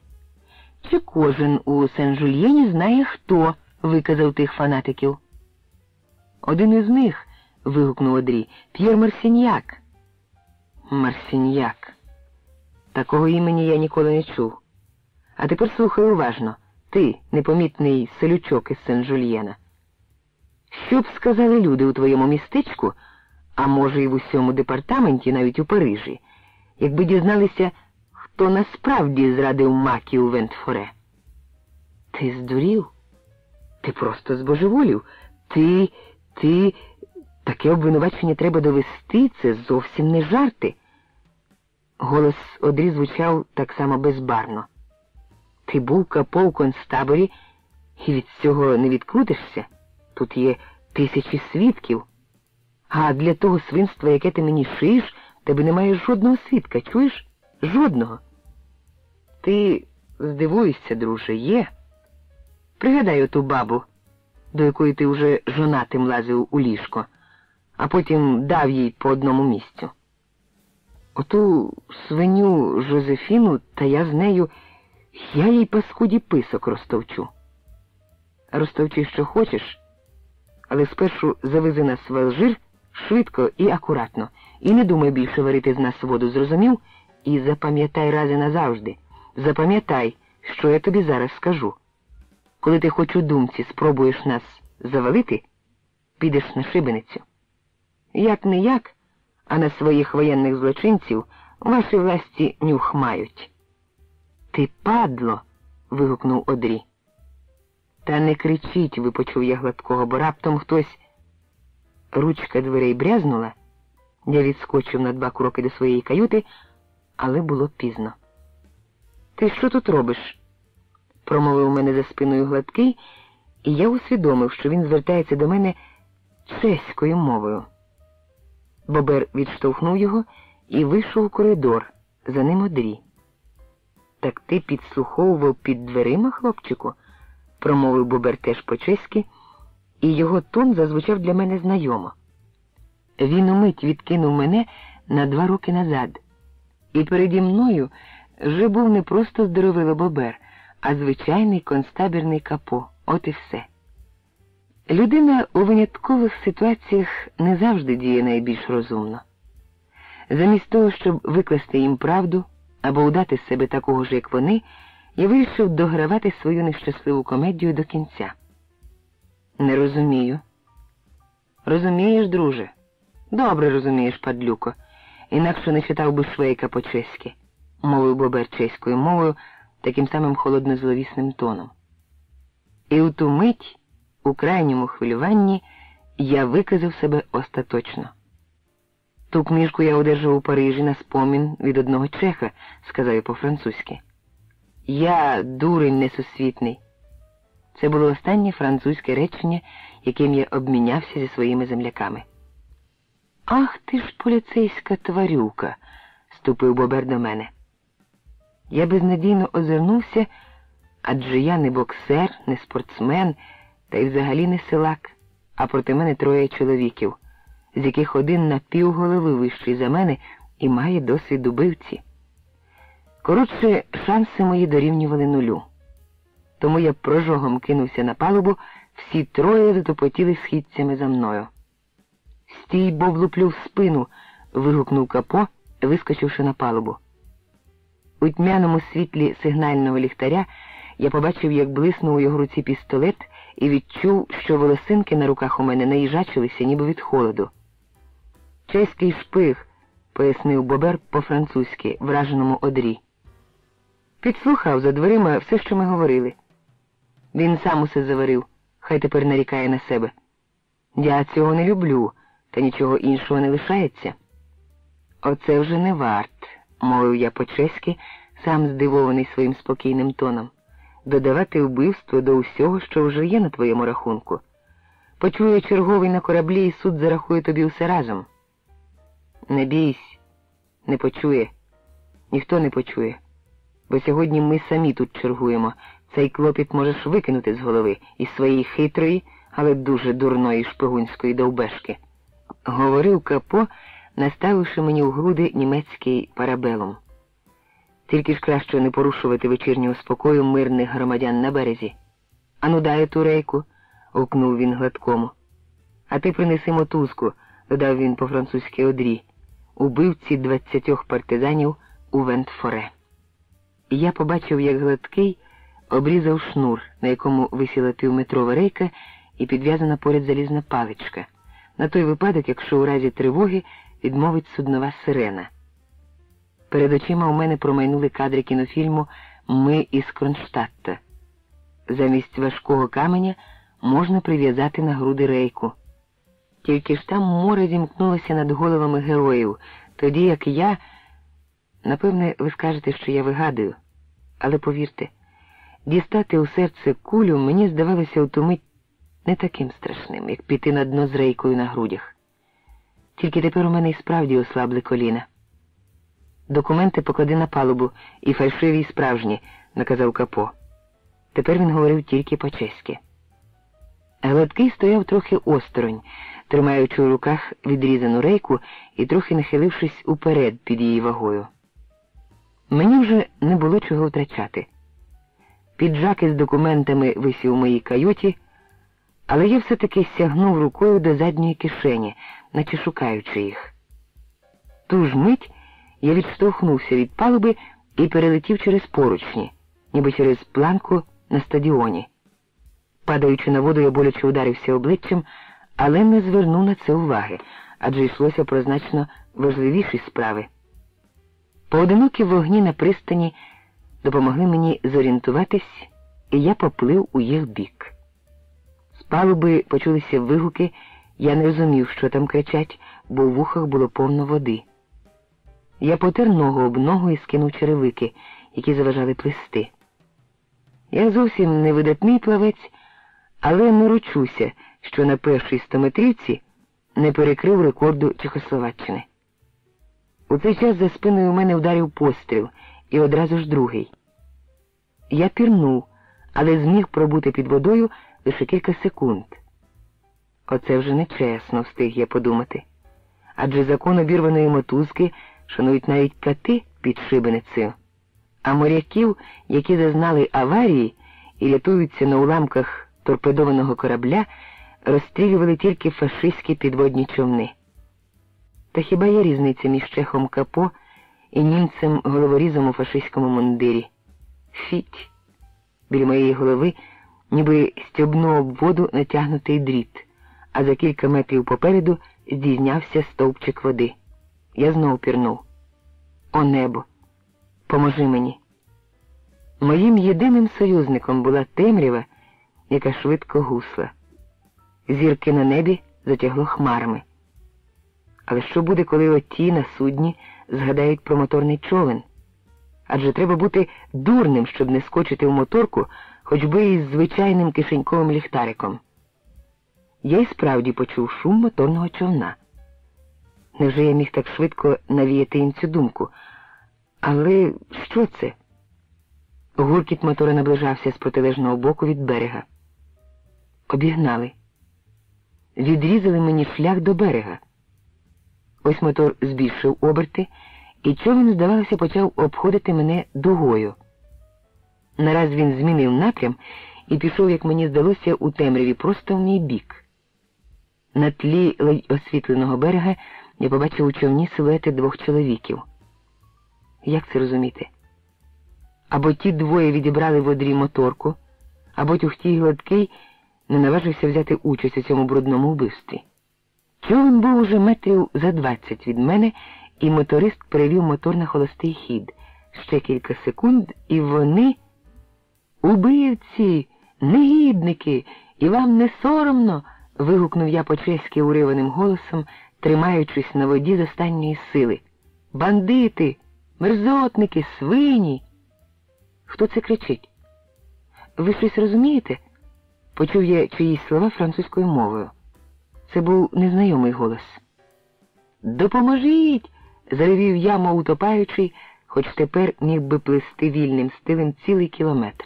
Чи кожен у Сен-Жульєні знає, хто виказав тих фанатиків? Один із них, вигукнув Одрі, П'єр Марсіньяк. Марсіньяк. Такого імені я ніколи не чув. А тепер слухай уважно, ти, непомітний селючок із Сен-Жульєна. Що б сказали люди у твоєму містечку, а може, і в усьому департаменті, навіть у Парижі, якби дізналися, хто насправді зрадив маків Вентфоре? Ти здурів? Ти просто збожеволів. Ти, ти. Таке обвинувачення треба довести, це зовсім не жарти. Голос Одрі звучав так само безбарно. Ти був капо в концтаборі і від цього не відкрутишся. Тут є тисячі свідків. А для того свинства, яке ти мені шиєш, тебе немає жодного свідка, чуєш? Жодного. Ти здивуєшся, друже, є. Пригадай оту бабу, до якої ти вже жонатим лазив у ліжко, а потім дав їй по одному місцю. Оту свиню Жозефіну, та я з нею, я їй паскуді писок розтовчу. Розтовчи, що хочеш, але спершу завези нас в Алжир швидко і акуратно, і не думай більше варити з нас воду, зрозумів? І запам'ятай рази назавжди. Запам'ятай, що я тобі зараз скажу. Коли ти хоч у думці спробуєш нас завалити, підеш на шибеницю. Як не як, а на своїх воєнних злочинців ваші власті нюх мають. Ти падло. вигукнув Одрі. Та не кричіть, випочув я гладкого, бо раптом хтось. Ручка дверей брязнула. Я відскочив на два кроки до своєї каюти, але було пізно. Ти що тут робиш? промовив мене за спиною гладкий, і я усвідомив, що він звертається до мене чеською мовою. Бобер відштовхнув його і вийшов у коридор, за ним одрі. Так ти підслуховував під дверима, хлопчику? промовив Бобер теж по-чеськи, і його тон зазвучав для мене знайомо. Він умить відкинув мене на два роки назад, і переді мною вже був не просто здоровило Бобер, а звичайний констабірний капо. От і все. Людина у виняткових ситуаціях не завжди діє найбільш розумно. Замість того, щоб викласти їм правду або удати себе такого ж, як вони, я вирішив догравати свою нещасливу комедію до кінця. Не розумію. Розумієш, друже? Добре розумієш, падлюко, інакше не читав би швейка по-чеськи, мовив Бобер чеською мовою таким самим холодно-зловісним тоном. І у ту мить, у крайньому хвилюванні, я виказав себе остаточно. Ту книжку я одержав у Парижі на спомін від одного чеха, сказав по-французьки. Я дурень несусвітний. Це було останнє французьке речення, яким я обмінявся зі своїми земляками. Ах ти ж поліцейська тварюка, ступив Бобер до мене. Я безнадійно озирнувся, адже я не боксер, не спортсмен, та й взагалі не силак, а проти мене троє чоловіків, з яких один на півголови вищий за мене і має досвід убивці. Коротше, шанси мої дорівнювали нулю. Тому я прожогом кинувся на палубу, всі троє затопотіли східцями за мною. Стій, бо влуплю в спину. вигукнув капо, вискочивши на палубу. У тьмяному світлі сигнального ліхтаря я побачив, як блиснув у його руці пістолет, і відчув, що волосинки на руках у мене наїжачилися, ніби від холоду. Чеський шпиг, пояснив Бобер по-французьки, враженому одрі. Підслухав за дверима все, що ми говорили. Він сам усе заварив, хай тепер нарікає на себе. Я цього не люблю, та нічого іншого не лишається. Оце вже не варт, мовив я по-чеськи, сам здивований своїм спокійним тоном, додавати вбивство до усього, що вже є на твоєму рахунку. Почує черговий на кораблі і суд зарахує тобі все разом. Не бійсь, не почує, ніхто не почує, бо сьогодні ми самі тут чергуємо. Цей клопіт можеш викинути з голови із своєї хитрої, але дуже дурної шпигунської довбешки. Говорив Капо, наставивши мені у груди німецький парабелом. Тільки ж краще не порушувати вечірнього спокою мирних громадян на березі. Ану дай ту рейку, гукнув він гладкому. А ти принеси мотузку, додав він по-французьки одрі, убивці двадцятьох партизанів у Вентфоре. Я побачив, як гладкий обрізав шнур, на якому висіла півметрова рейка і підв'язана поряд залізна паличка, на той випадок, якщо у разі тривоги відмовить суднова сирена. Перед очима у мене промайнули кадри кінофільму Ми із Кронштадта. Замість важкого каменя можна прив'язати на груди рейку. Тільки ж там море зімкнулося над головами героїв, тоді як я, напевне, ви скажете, що я вигадую, але повірте, дістати у серце кулю мені здавалося утомить не таким страшним, як піти на дно з рейкою на грудях. Тільки тепер у мене і справді ослабли коліна. Документи поклади на палубу і фальшиві, і справжні, наказав Капо. Тепер він говорив тільки по-чеськи. Гладкий стояв трохи осторонь, тримаючи у руках відрізану рейку і трохи нахилившись уперед під її вагою. Мені вже не було чого втрачати. Піджак із документами висів у моїй каюті, але я все-таки сягнув рукою до задньої кишені, наче шукаючи їх. Ту ж мить я відштовхнувся від палуби і перелетів через поручні, ніби через планку на стадіоні. Падаючи на воду, я боляче ударився обличчям, але не звернув на це уваги, адже йшлося про значно важливіші справи. Поодинокі вогні на пристані допомогли мені зорієнтуватись, і я поплив у їх бік. З палуби почулися вигуки, я не розумів, що там кричать, бо в вухах було повно води. Я потер ногу об ногу і скинув черевики, які заважали плисти. Я зовсім не видатний плавець, але не що на першій стометрівці не перекрив рекорду Чехословаччини. У цей час за спиною у мене вдарив постріл і одразу ж другий. Я пірнув, але зміг пробути під водою лише кілька секунд. Оце вже нечесно, встиг я подумати. Адже закон обірваної мотузки шанують навіть кати під шибеницею, а моряків, які зазнали аварії і рятуються на уламках торпедованого корабля, розстрілювали тільки фашистські підводні човни. Та хіба є різниця між чехом капо і німцем головорізом у фашистському мундирі? Фіть. Біля моєї голови ніби стьобно об воду натягнутий дріт, а за кілька метрів попереду здійнявся стовпчик води. Я знов пірнув. О небо, поможи мені. Моїм єдиним союзником була темрява, яка швидко гусла. Зірки на небі затягло хмарами. Але що буде, коли оті на судні згадають про моторний човен? Адже треба бути дурним, щоб не скочити в моторку, хоч би із звичайним кишеньковим ліхтариком. Я й справді почув шум моторного човна. Невже я міг так швидко навіяти їм цю думку? Але що це? Гуркіт мотора наближався з протилежного боку від берега. Обігнали. Відрізали мені шлях до берега. Ось мотор збільшив оберти, і човен, здавалося, почав обходити мене дугою. Нараз він змінив напрям і пішов, як мені здалося, у темряві просто в мій бік. На тлі освітленого берега я побачив у човні силуети двох чоловіків. Як це розуміти? Або ті двоє відібрали в одрі моторку, або тюхтій гладкий не наважився взяти участь у цьому брудному вбивстві. Човен був уже метрів за двадцять від мене, і моторист перевів мотор на холостий хід. Ще кілька секунд, і вони. Убивці, негідники, і вам не соромно. вигукнув я по-чеськи уриваним голосом, тримаючись на воді з останньої сили. Бандити, мерзотники, свині. Хто це кричить? Ви щось розумієте? Почув я чиїсь слова французькою мовою. Це був незнайомий голос. Допоможіть! заревів я, мов утопаючий, хоч тепер міг би плисти вільним стилем цілий кілометр.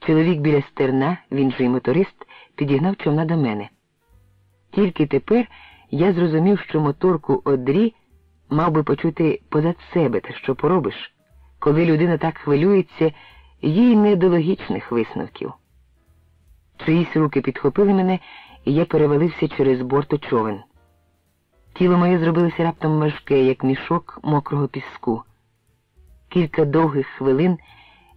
Чоловік біля стерна, він же й моторист, підігнав човна до мене. Тільки тепер я зрозумів, що моторку одрі мав би почути позад себе, та що поробиш, коли людина так хвилюється, їй не до логічних висновків. Чиїсь руки підхопили мене, і я перевалився через борт човен. Тіло моє зробилося раптом важке, як мішок мокрого піску. Кілька довгих хвилин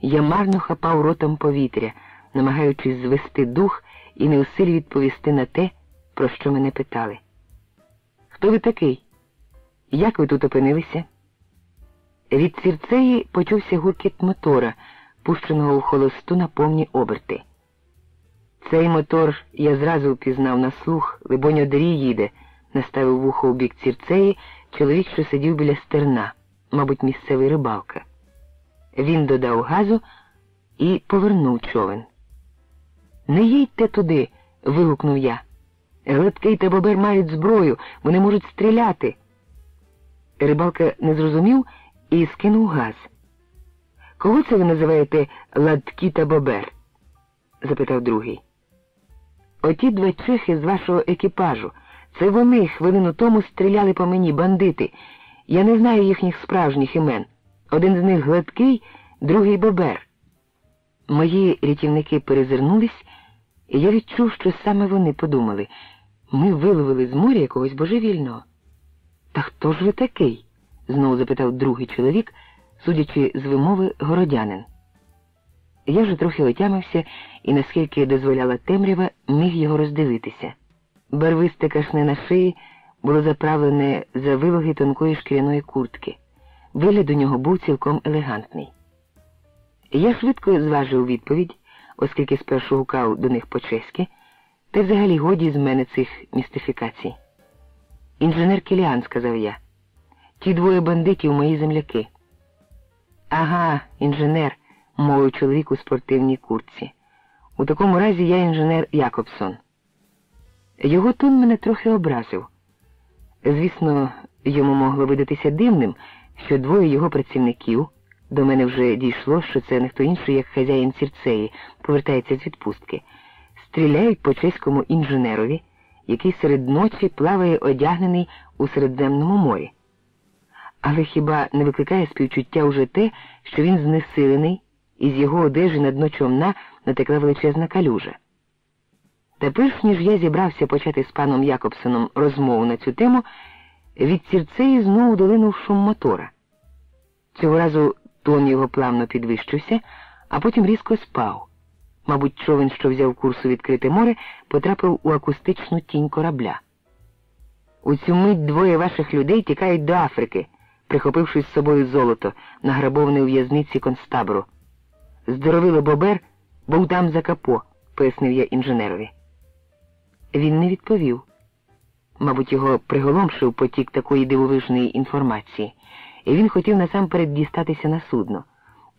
я марно хапав ротом повітря, намагаючись звести дух і не усилі відповісти на те, про що мене питали. Хто ви такий? Як ви тут опинилися? Від сірцеї почувся гуркіт мотора, пущеного в холосту на повні оберти. Цей мотор я зразу впізнав на слух, либонь одері їде, наставив вухо у бік цірцеї чоловік, що сидів біля стерна, мабуть, місцевий рибалка. Він додав газу і повернув човен. Не їдьте туди. вигукнув я. Глибкий та бобер мають зброю, вони можуть стріляти. Рибалка не зрозумів і скинув газ. Кого це ви називаєте ладкі та бобер? запитав другий. Оті два чехи з вашого екіпажу. Це вони хвилину тому стріляли по мені бандити. Я не знаю їхніх справжніх імен. Один з них гладкий, другий бобер. Мої рятівники перезирнулись, і я відчув, що саме вони подумали. Ми виловили з моря якогось божевільного. Та хто ж ви такий? знову запитав другий чоловік, судячи з вимови городянин. Я вже трохи отямився і, наскільки дозволяла темрява, міг його роздивитися. Барвисте кашне на шиї було заправлене за вилоги тонкої шкіряної куртки. Вигляд у нього був цілком елегантний. Я швидко зважив відповідь, оскільки спершу гукав до них по-чеськи, та взагалі годі з мене цих містифікацій. Інженер Кіліан, сказав я, ті двоє бандитів мої земляки. Ага, інженер мовив чоловік у спортивній куртці. У такому разі я інженер Якобсон. Його тон мене трохи образив. Звісно, йому могло видатися дивним, що двоє його працівників до мене вже дійшло, що це не хто інший, як хазяїн сірцеї, повертається з відпустки, стріляють по чеському інженерові, який серед ночі плаває одягнений у Середземному морі. Але хіба не викликає співчуття уже те, що він знесилений, і з його одежі на дно човна натекла величезна калюжа? Та перш ніж я зібрався почати з паном Якобсоном розмову на цю тему, від сірцеї знову долинув шум мотора. Цього разу тон його плавно підвищився, а потім різко спав. Мабуть, човен, що взяв курс у відкрите море, потрапив у акустичну тінь корабля. У цю мить двоє ваших людей тікають до Африки, прихопивши з собою золото, награбоване у в'язниці концтабору. Здоровило Бобер, був там за капо, пояснив я інженерові. Він не відповів. Мабуть, його приголомшив потік такої дивовижної інформації, і він хотів насамперед дістатися на судно,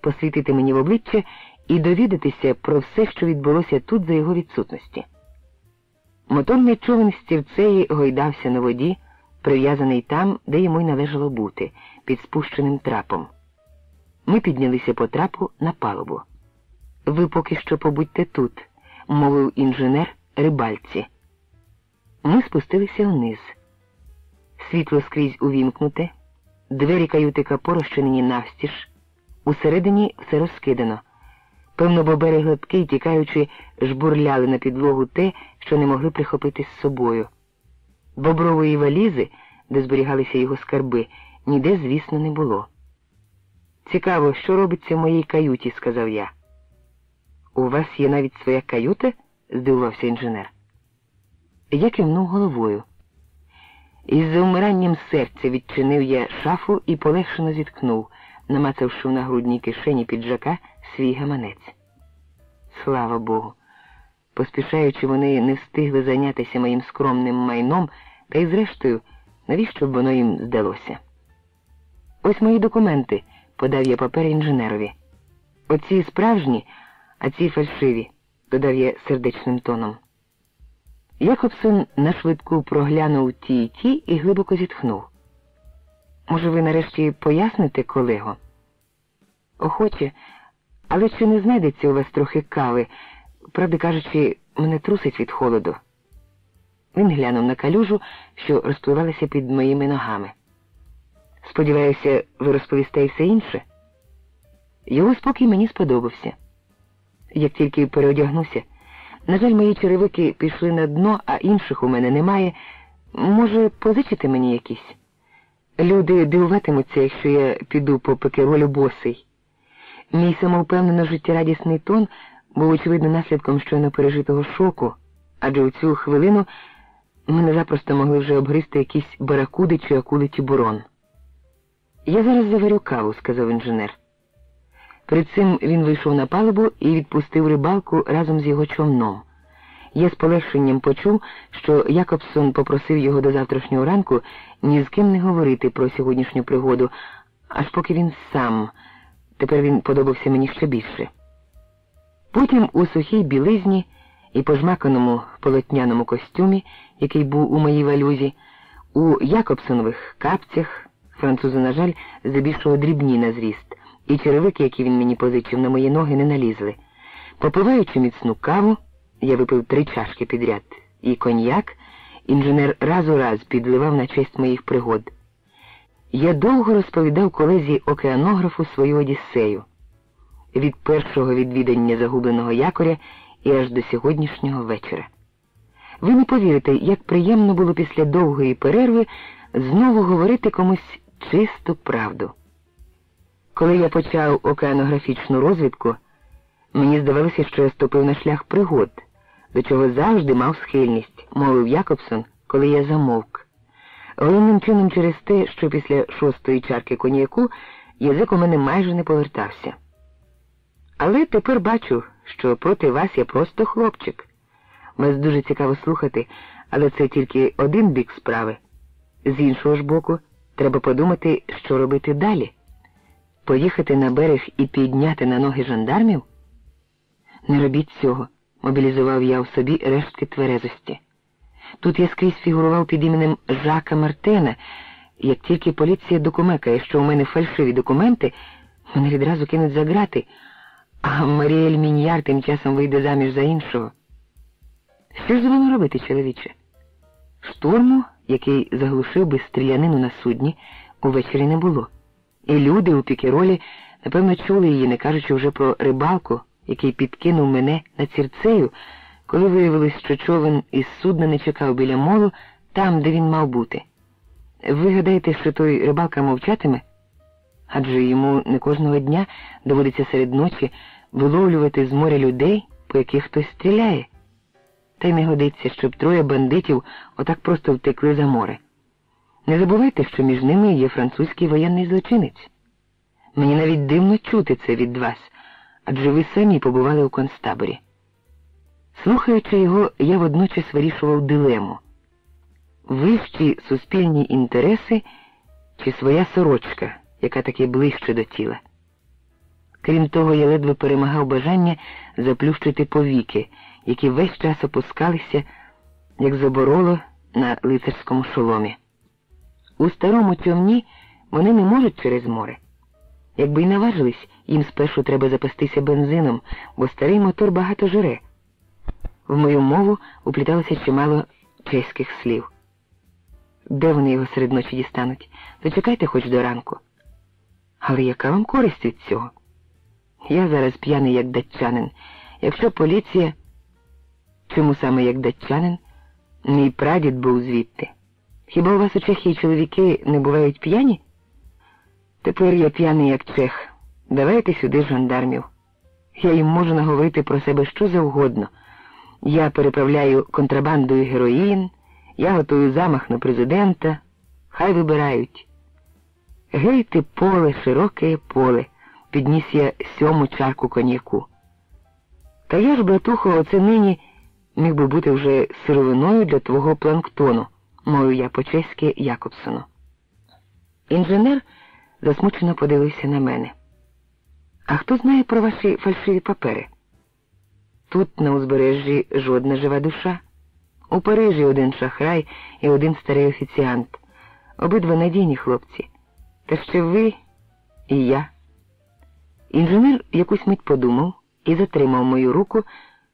посвітити мені в обличчя і довідатися про все, що відбулося тут за його відсутності. Моторний човен з стірцеї гойдався на воді, прив'язаний там, де йому й належало бути, під спущеним трапом. Ми піднялися по трапу на палубу. Ви поки що побудьте тут, мовив інженер рибальці. Ми спустилися вниз. Світло скрізь увімкнуте, двері каюти капо розчинені навстіж, усередині все розкидано. Певно, бобери гладки, тікаючи, жбурляли на підлогу те, що не могли прихопити з собою. Бобрової валізи, де зберігалися його скарби, ніде, звісно, не було. Цікаво, що робиться в моїй каюті, сказав я. У вас є навіть своя каюта? здивувався інженер. Я кивнув головою. Із завмиранням серця відчинив я шафу і полегшено зіткнув, намацавши в нагрудній кишені піджака свій гаманець. Слава Богу. Поспішаючи, вони не встигли зайнятися моїм скромним майном, та й зрештою, навіщо б воно їм здалося? Ось мої документи, подав я папер інженерові. Оці справжні, а ці фальшиві, додав я сердечним тоном. Якобсон нашвидку проглянув ті й ті і глибоко зітхнув. Може, ви нарешті поясните, колего? Охоче, але чи не знайдеться у вас трохи кави? Правди кажучи, мене трусить від холоду. Він глянув на калюжу, що розпливалася під моїми ногами. Сподіваюся, ви розповісте і все інше? Його спокій мені сподобався. Як тільки переодягнуся, на жаль, мої черевики пішли на дно, а інших у мене немає. Може, позичити мені якісь? Люди дивуватимуться, якщо я піду по пекеролю босий. Мій самовпевнено життєрадісний тон був, очевидно, наслідком щойно пережитого шоку, адже у цю хвилину мене запросто могли вже обгристи якісь баракуди чи акули тібурон. Я зараз заварю каву, сказав інженер. Перед цим він вийшов на палубу і відпустив рибалку разом з його човном. Я з полегшенням почув, що Якобсон попросив його до завтрашнього ранку ні з ким не говорити про сьогоднішню пригоду, аж поки він сам. Тепер він подобався мені ще більше. Потім у сухій білизні і пожмаканому полотняному костюмі, який був у моїй валюзі, у Якобсонових капцях, французи, на жаль, забільшого дрібні на зріст, і черевики, які він мені позичив, на мої ноги не налізли. Попиваючи міцну каву, я випив три чашки підряд, і коньяк інженер раз у раз підливав на честь моїх пригод. Я довго розповідав колезі океанографу свою одіссею від першого відвідання загубленого якоря і аж до сьогоднішнього вечора. Ви не повірите, як приємно було після довгої перерви знову говорити комусь чисту правду. Коли я почав океанографічну розвідку, мені здавалося, що я ступив на шлях пригод, до чого завжди мав схильність, мовив Якобсон, коли я замовк. Головним чином через те, що після шостої чарки коньяку язик у мене майже не повертався. Але тепер бачу, що проти вас я просто хлопчик. Вас дуже цікаво слухати, але це тільки один бік справи. З іншого ж боку, треба подумати, що робити далі. Поїхати на берег і підняти на ноги жандармів? Не робіть цього, мобілізував я в собі рештки тверезості. Тут я скрізь фігурував під іменем Жака Мартена. Як тільки поліція докумекає, що у мене фальшиві документи, мене відразу кинуть за грати, а Маріель Міньяр тим часом вийде заміж за іншого. Що ж з вами робити, чоловіче? Штурму, який заглушив би стрілянину на судні, увечері не було. І люди у пікеролі, напевно, чули її, не кажучи вже про рибалку, який підкинув мене на цірцею, коли виявилось, що човен із судна не чекав біля молу там, де він мав бути. Ви гадаєте, що той рибалка мовчатиме? Адже йому не кожного дня доводиться серед ночі виловлювати з моря людей, по яких хтось стріляє. Та й не годиться, щоб троє бандитів отак просто втекли за море. Не забувайте, що між ними є французький воєнний злочинець. Мені навіть дивно чути це від вас, адже ви самі побували у концтаборі. Слухаючи його, я водночас вирішував дилему вищі суспільні інтереси чи своя сорочка, яка таки ближче до тіла. Крім того, я ледве перемагав бажання заплющити повіки, які весь час опускалися, як забороло на лицарському шоломі. У старому човні вони не можуть через море. Якби й наважились, їм спершу треба запастися бензином, бо старий мотор багато жире. В мою мову упліталося чимало чеських слів. Де вони його серед ночі дістануть? Зачекайте хоч до ранку. Але яка вам користь від цього? Я зараз п'яний, як датчанин. Якщо поліція, чому саме як датчанин, мій прадід був звідти. Хіба у вас у Чехії чоловіки не бувають п'яні? Тепер я п'яний, як чех. Давайте сюди жандармів. Я їм можу наговорити про себе що завгодно. Я переправляю контрабандою героїн, я готую замах на президента, хай вибирають. Гейте поле, широке поле, підніс я сьому чарку коньяку. Та я ж, братухо, оце нині міг би бути вже сировиною для твого планктону, мовив я по-чеськи Якобсону. Інженер засмучено подивився на мене. А хто знає про ваші фальшиві папери? Тут на узбережжі жодна жива душа. У Парижі один шахрай і один старий офіціант. Обидва надійні хлопці. Та ще ви і я. Інженер якусь мить подумав і затримав мою руку,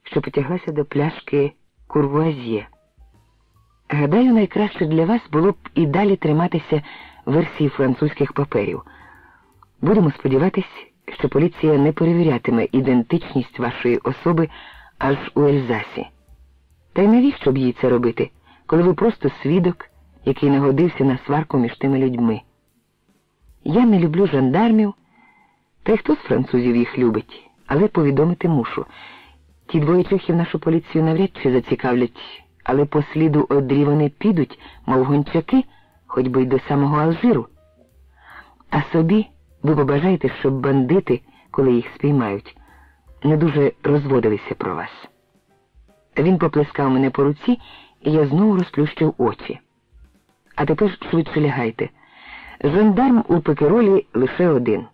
що потяглася до пляшки курвуазьє. Гадаю, найкраще для вас було б і далі триматися версії французьких паперів. Будемо сподіватись, що поліція не перевірятиме ідентичність вашої особи аж у Ельзасі. Та й навіщо б їй це робити, коли ви просто свідок, який нагодився на сварку між тими людьми? Я не люблю жандармів, та й хто з французів їх любить, але повідомити мушу. Ті двоє чехів нашу поліцію навряд чи зацікавлять, але по сліду одрі вони підуть, мов гончаки, хоч би й до самого Алжиру. А собі ви побажаєте, щоб бандити, коли їх спіймають, не дуже розводилися про вас. Він поплескав мене по руці, і я знову розплющив очі. А тепер швидше лягайте. Жандарм у пекеролі лише один.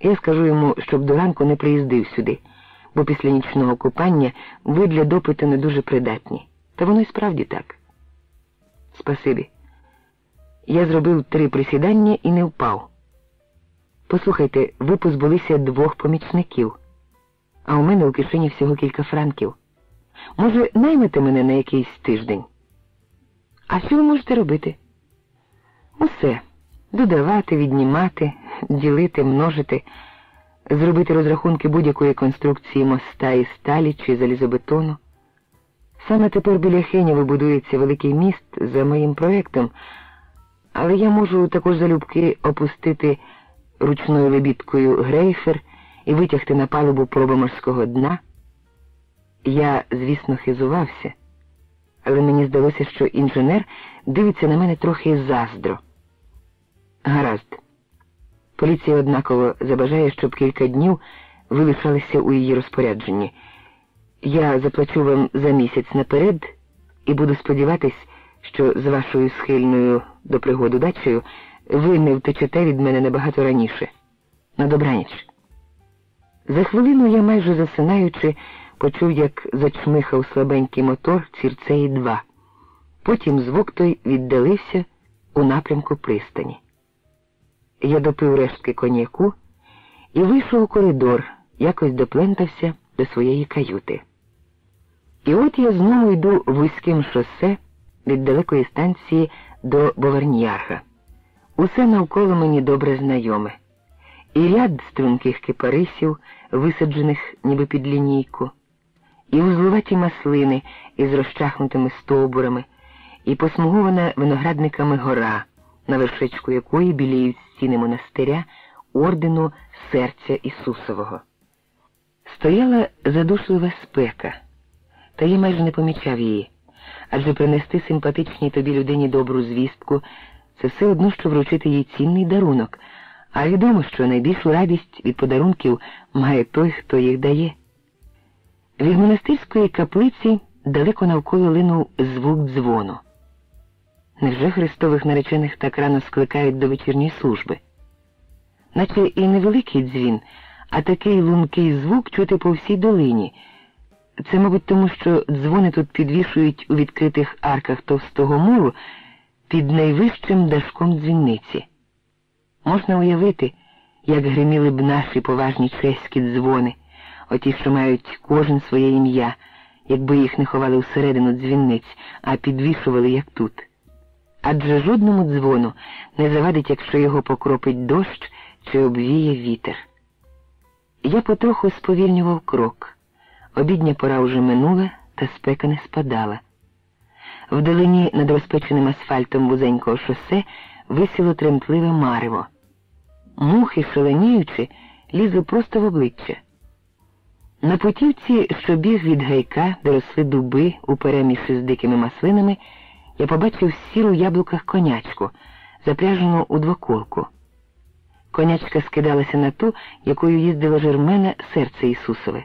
Я скажу йому, щоб до ранку не приїздив сюди, бо після нічного купання ви для допиту не дуже придатні. Та воно й справді так. Спасибі. Я зробив три присідання і не впав. Послухайте, ви позбулися двох помічників, а у мене у кишені всього кілька франків. Може, наймете мене на якийсь тиждень? А що ви можете робити? Усе. Додавати, віднімати, ділити, множити, зробити розрахунки будь-якої конструкції моста із сталі чи залізобетону. Саме тепер біля Хенєва будується великий міст за моїм проєктом, але я можу також залюбки опустити ручною лебідкою грейфер і витягти на палубу проби морського дна. Я, звісно, хизувався, але мені здалося, що інженер дивиться на мене трохи заздро. Гаразд. Поліція однаково забажає, щоб кілька днів ви лишалися у її розпорядженні. Я заплачу вам за місяць наперед і буду сподіватись, що з вашою схильною до пригоду дачею ви не втечете від мене набагато раніше. На добраніч. За хвилину я майже засинаючи, почув, як зачмихав слабенький мотор цірцеї 2 Потім звук той віддалився у напрямку пристані. Я допив рештки коньяку і вийшов у коридор, якось доплентався до своєї каюти. І от я знову йду вузьким шосе від далекої станції до Боверньярга. Усе навколо мені добре знайоме. І ряд струнких кипарисів, висаджених ніби під лінійку, і узловаті маслини із розчахнутими стовбурами, і посмугована виноградниками гора, на вершечку якої біліють стіни монастиря ордену серця Ісусового. Стояла задушлива спека, та я майже не помічав її, адже принести симпатичній тобі людині добру звістку це все одно, що вручити їй цінний дарунок, а відомо, що найбільшу радість від подарунків має той, хто їх дає. Від монастирської каплиці далеко навколо линув звук дзвону. Невже Христових наречених так рано скликають до вечірньої служби? Наче і невеликий дзвін, а такий лункий звук чути по всій долині. Це, мабуть, тому що дзвони тут підвішують у відкритих арках товстого муру під найвищим дашком дзвінниці. Можна уявити, як гриміли б наші поважні чеські дзвони, оті, що мають кожен своє ім'я, якби їх не ховали всередину дзвінниць, а підвішували, як тут. Адже жодному дзвону не завадить, якщо його покропить дощ чи обвіє вітер. Я потроху сповільнював крок. Обідня пора вже минула, та спека не спадала. Вдалині над розпеченим асфальтом вузенького шосе висіло тремтливе марево. Мухи, шаленіючи, лізли просто в обличчя. На путівці, що біг від гайка, де росли дуби у переміші з дикими маслинами, я побачив сіру яблуках конячку, запряжену у двоколку. Конячка скидалася на ту, якою їздила Жермена серце Ісусове.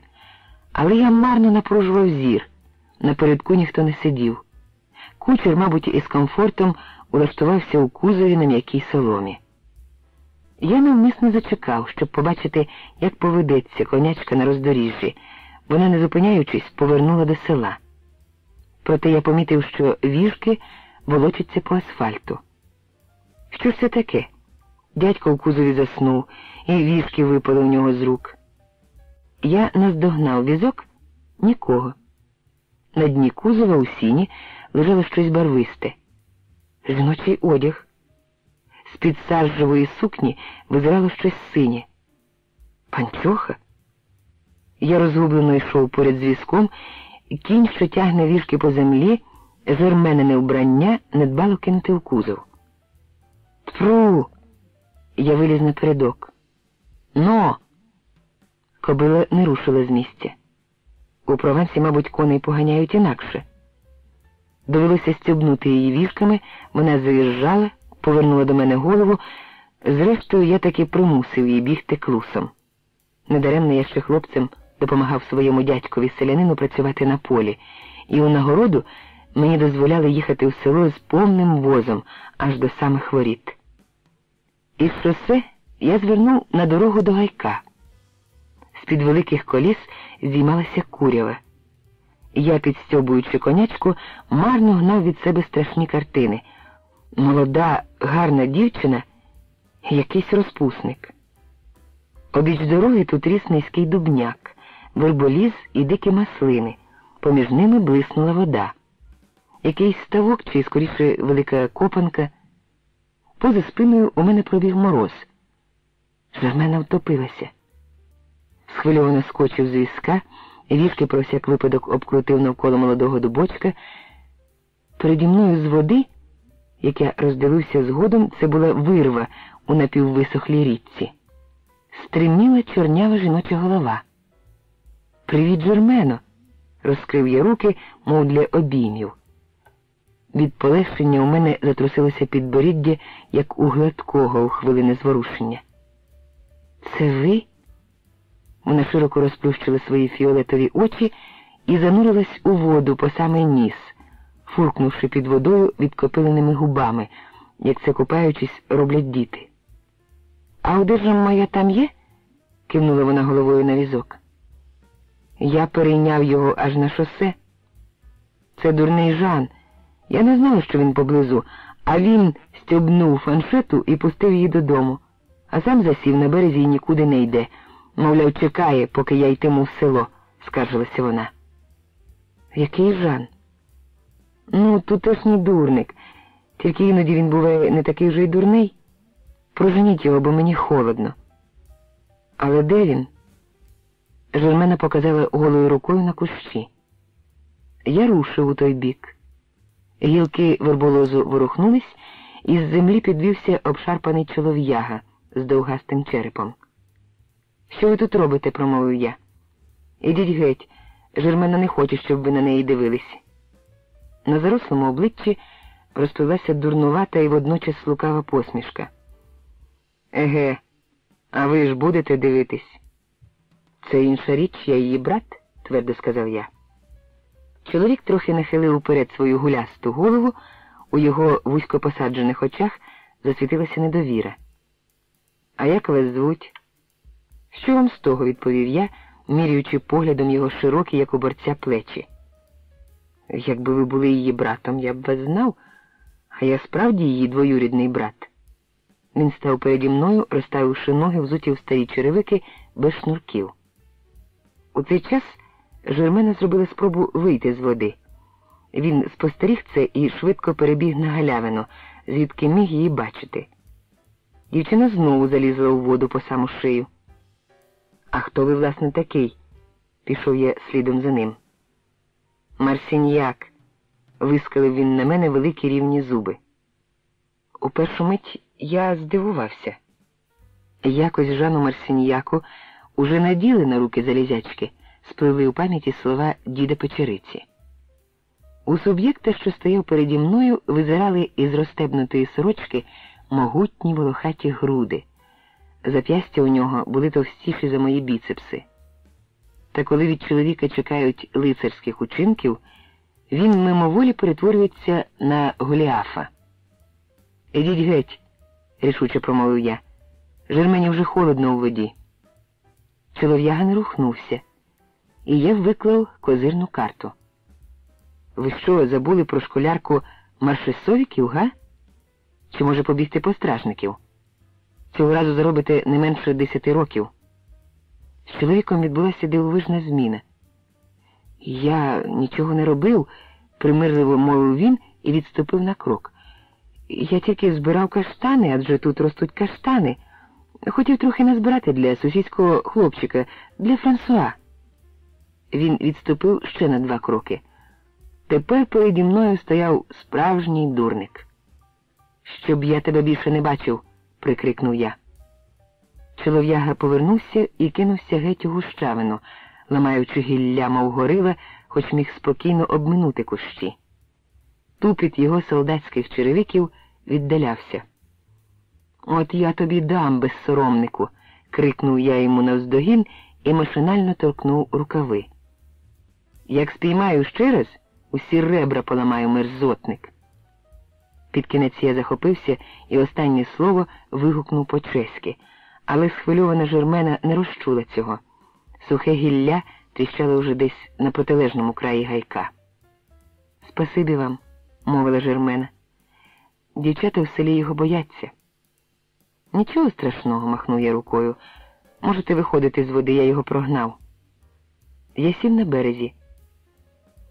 Але я марно напружував зір. Напередку ніхто не сидів. Кучер, мабуть, із комфортом улаштувався у кузові на м'якій соломі. Я навмисно зачекав, щоб побачити, як поведеться конячка на роздоріжжі. Вона, не зупиняючись, повернула до села. Проте я помітив, що віжки волочаться по асфальту. Що ж це таке? Дядько в кузові заснув, і віжки випали у нього з рук. Я наздогнав візок нікого. На дні кузова у сіні лежало щось барвисте. Жіночий одяг. З-під саржевої сукні визирало щось синє. Панчоха? Я розгублено йшов поряд з візком, кінь, що тягне віжки по землі, зерменене вбрання недбало кинути в кузов. Тфру! Я виліз напередок. Но! Кобила не рушила з місця. У Провансі, мабуть, коней поганяють інакше. Довелося стюбнути її віжками, вона заїжджала, повернула до мене голову. Зрештою, я таки примусив її бігти клусом. Недаремно я ще хлопцем допомагав своєму дядькові селянину працювати на полі, і у нагороду мені дозволяли їхати в село з повним возом аж до самих воріт. Із шосе я звернув на дорогу до гайка. З-під великих коліс здіймалася курява. Я, підстьобуючи конячку, марно гнав від себе страшні картини. Молода, гарна дівчина, якийсь розпусник. Обіч дороги тут ріс низький дубняк, верболіз і дикі маслини. Поміж ними блиснула вода. Якийсь ставок, чи скоріше велика копанка. Поза спиною у мене пробіг мороз. Жермена втопилася. Схвильовано скочив з візка, вішки про всяк випадок обкрутив навколо молодого дубочка. Переді мною з води, як я роздивився згодом, це була вирва у напіввисохлій річці. Стриміла чорнява жіноча голова. Привіт, Жермено, розкрив я руки, мов для обіймів. Від полегшення у мене затрусилося підборіддя, як у гладкого у хвилини зворушення. Це ви? Вона широко розплющила свої фіолетові очі і занурилась у воду по самий ніс, фуркнувши під водою відкопиленими губами, як це купаючись, роблять діти. А одежа моя там є? кивнула вона головою на візок. Я перейняв його аж на шосе. Це дурний Жан. Я не знала, що він поблизу, а він стьобнув фаншету і пустив її додому, а сам засів на березі і нікуди не йде. Мовляв, чекає, поки я йтиму в село, скаржилася вона. Який Жан? Ну, тутешній дурник. Тільки іноді він буває не такий вже й дурний. Проженіть його, бо мені холодно. Але де він? Жермена показала голою рукою на кущі. Я рушив у той бік. Гілки верболозу ворухнулись, і з землі підвівся обшарпаний чолов'яга з довгастим черепом. Що ви тут робите? промовив я. Ідіть геть, Жермена не хоче, щоб ви на неї дивились. На зарослому обличчі розпилася дурнувата і водночас лукава посмішка. Еге, а ви ж будете дивитись? Це інша річ, я її брат, твердо сказав я. Чоловік трохи нахилив уперед свою гулясту голову, у його вузько посаджених очах засвітилася недовіра. А як вас звуть? Що вам з того, відповів я, міряючи поглядом його широкі, як у борця плечі. Якби ви були її братом, я б вас знав, а я справді її двоюрідний брат. Він став переді мною, розставивши ноги взуті в старі черевики без шнурків. У цей час Жермена зробила спробу вийти з води. Він спостеріг це і швидко перебіг на галявину, звідки міг її бачити. Дівчина знову залізла у воду по саму шию. А хто ви, власне, такий? пішов я слідом за ним. Марсіньяк, вискалив він на мене великі рівні зуби. У першу мить я здивувався. Якось Жану Марсіньяку уже наділи на руки залізячки, спливли у пам'яті слова діда Печериці. У суб'єкта, що стояв переді мною, визирали із розстебнутої сорочки могутні волохаті груди. Зап'ястя у нього були товстіші за мої біцепси. Та коли від чоловіка чекають лицарських учинків, він мимоволі перетворюється на Голіафа. Ідіть геть, рішуче промовив я. Жермені вже холодно у воді. Чолов'яга не рухнувся, і я виклав козирну карту. Ви що, забули про школярку маршесовіків, га? Чи може побігти по стражників? Цього разу заробите не менше десяти років. З чоловіком відбулася дивовижна зміна. Я нічого не робив, примирливо мовив він і відступив на крок. Я тільки збирав каштани, адже тут ростуть каштани. Хотів трохи назбирати для сусідського хлопчика, для Франсуа. Він відступив ще на два кроки. Тепер переді мною стояв справжній дурник. Щоб я тебе більше не бачив, прикрикнув я. Чолов'яга повернувся і кинувся геть у гущавину, ламаючи гілля, мов горила, хоч міг спокійно обминути кущі. Тупіт його солдатських черевиків віддалявся. От я тобі дам, безсоромнику, крикнув я йому навздогін і машинально торкнув рукави. Як спіймаю ще раз, усі ребра поламаю мерзотник. Під кінець я захопився і останнє слово вигукнув по-чеськи, але схвильована жермена не розчула цього. Сухе гілля тріщало вже десь на протилежному краї гайка. Спасибі вам, мовила жермена. Дівчата в селі його бояться. Нічого страшного, махнув я рукою. Можете виходити з води, я його прогнав. Я сів на березі.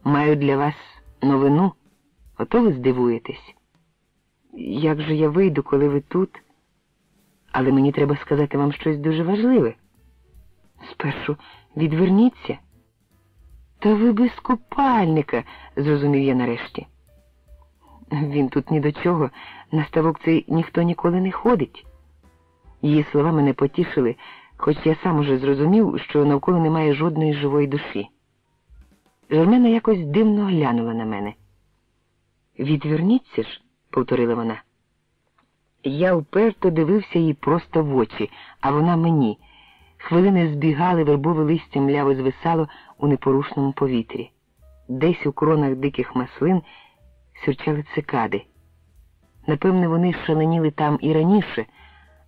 Маю для вас новину, ото ви здивуєтесь. Як же я вийду, коли ви тут? Але мені треба сказати вам щось дуже важливе. Спершу відверніться. Та ви без купальника, зрозумів я нарешті. Він тут ні до чого, на ставок цей ніхто ніколи не ходить. Її слова мене потішили, хоч я сам уже зрозумів, що навколо немає жодної живої душі. Жермена якось дивно глянула на мене. Відверніться ж, повторила вона. Я вперто дивився їй просто в очі, а вона мені. Хвилини збігали, вербове листя мляво звисало у непорушному повітрі. Десь у кронах диких маслин сюрчали цикади. Напевне, вони шаленіли там і раніше,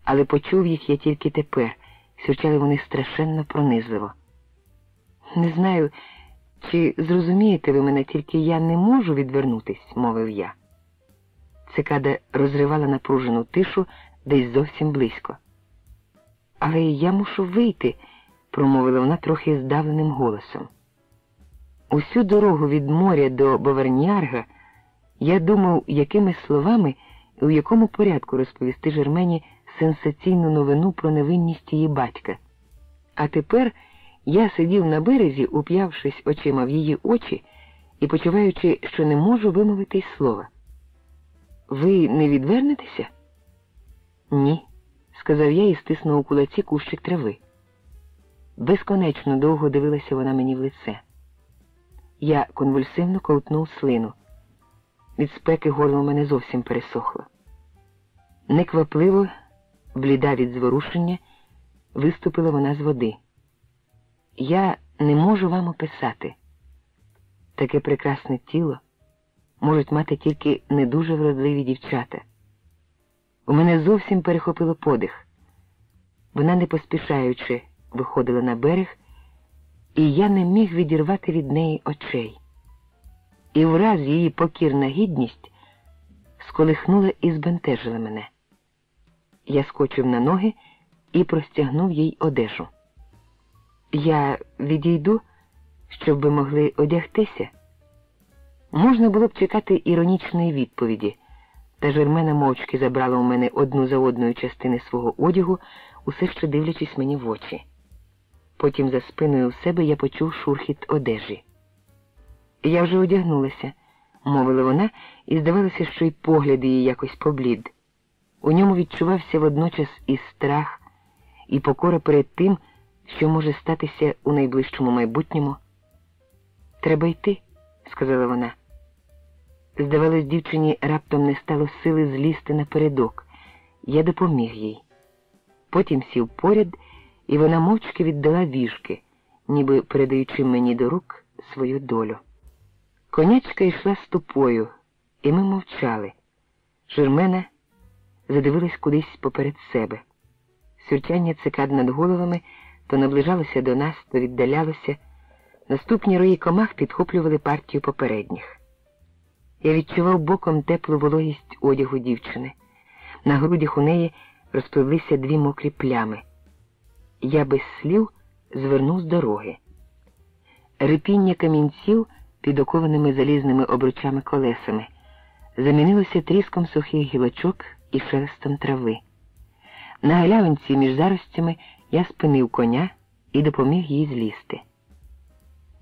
але почув їх я тільки тепер, сюрчали вони страшенно пронизливо. Не знаю, чи зрозумієте ви мене, тільки я не можу відвернутись, мовив я. Цикада розривала напружену тишу десь зовсім близько. Але я мушу вийти, промовила вона трохи здавленим голосом. Усю дорогу від моря до Бовернярга я думав, якими словами і у якому порядку розповісти Жермені сенсаційну новину про невинність її батька. А тепер я сидів на березі, уп'явшись очима в її очі і почуваючи, що не можу вимовити й слова. Ви не відвернетеся? Ні, сказав я і стиснув у кулаці кущик трави. Безконечно довго дивилася вона мені в лице. Я конвульсивно ковтнув слину. Від спеки горло мене зовсім пересохло. Неквапливо, бліда від зворушення, виступила вона з води. Я не можу вам описати. Таке прекрасне тіло можуть мати тільки не дуже вродливі дівчата. У мене зовсім перехопило подих. Вона, не поспішаючи, виходила на берег, і я не міг відірвати від неї очей. І враз її покірна гідність сколихнула і збентежила мене. Я скочив на ноги і простягнув їй одежу. Я відійду, щоб ви могли одягтися. Можна було б чекати іронічної відповіді, та Жермена мовчки забрала у мене одну за одною частини свого одягу, усе ще дивлячись мені в очі. Потім за спиною у себе я почув шурхіт одежі. Я вже одягнулася, мовила вона, і здавалося, що й погляд її якось поблід. У ньому відчувався водночас і страх, і покора перед тим, що може статися у найближчому майбутньому. Треба йти, сказала вона. Здавалось, дівчині раптом не стало сили злізти напередок. Я допоміг їй. Потім сів поряд, і вона мовчки віддала віжки, ніби передаючи мені до рук свою долю. Конячка йшла ступою, і ми мовчали. Жермена задивилась кудись поперед себе. Сюрчання цикад над головами то наближалося до нас, то віддалялося. Наступні рої комах підхоплювали партію попередніх. Я відчував боком теплу вологість одягу дівчини. На грудях у неї розпливлися дві мокрі плями. Я без слів звернув з дороги. Рипіння камінців під окованими залізними обручами колесами замінилося тріском сухих гілочок і шелестом трави. На галявинці між заростями я спинив коня і допоміг їй злізти.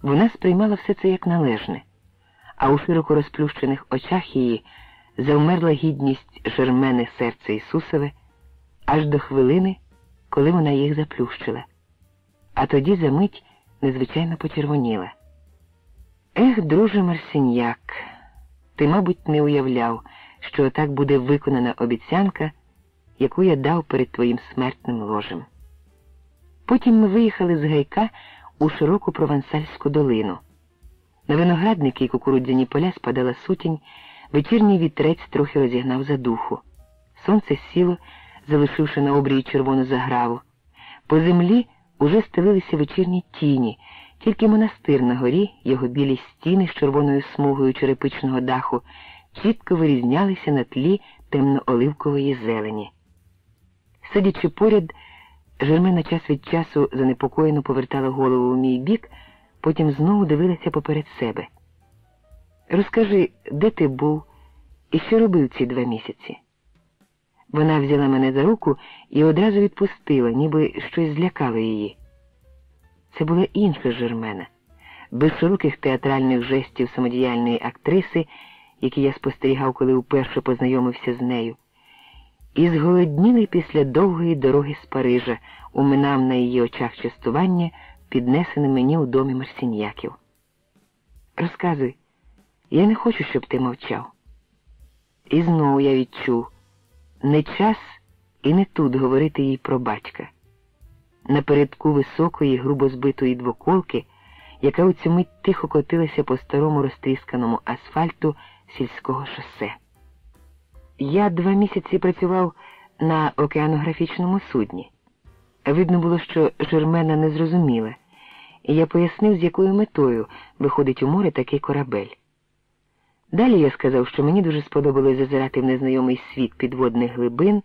Вона сприймала все це як належне а у широко розплющених очах її завмерла гідність жермене серце Ісусове аж до хвилини, коли вона їх заплющила, а тоді за мить незвичайно почервоніла. Ех, друже Марсиньяк, ти, мабуть, не уявляв, що так буде виконана обіцянка, яку я дав перед твоїм смертним ложем. Потім ми виїхали з гайка у широку провансальську долину. На виноградники й кукурудзяні поля спадала сутінь, вечірній вітрець трохи розігнав задуху. Сонце сіло, залишивши на обрії червону заграву. По землі уже стелилися вечірні тіні, тільки монастир на горі, його білі стіни з червоною смугою черепичного даху, чітко вирізнялися на тлі темно-оливкової зелені. Сидячи поряд, Жермена час від часу занепокоєно повертала голову в мій бік потім знову дивилася поперед себе. Розкажи, де ти був і що робив ці два місяці? Вона взяла мене за руку і одразу відпустила, ніби щось злякало її. Це була інша Жермена, без широких театральних жестів самодіяльної актриси, які я спостерігав, коли вперше познайомився з нею, і зголоднілий після довгої дороги з Парижа уминав на її очах частування піднесене мені у домі Марсіньяків. Розказуй, я не хочу, щоб ти мовчав. І знову я відчув не час і не тут говорити їй про батька. Напередку високої, грубо збитої двоколки, яка у цю мить тихо котилася по старому розтрісканому асфальту сільського шосе. Я два місяці працював на океанографічному судні. Видно було, що Жермена не зрозуміла, і я пояснив, з якою метою виходить у море такий корабель. Далі я сказав, що мені дуже сподобалось зазирати в незнайомий світ підводних глибин,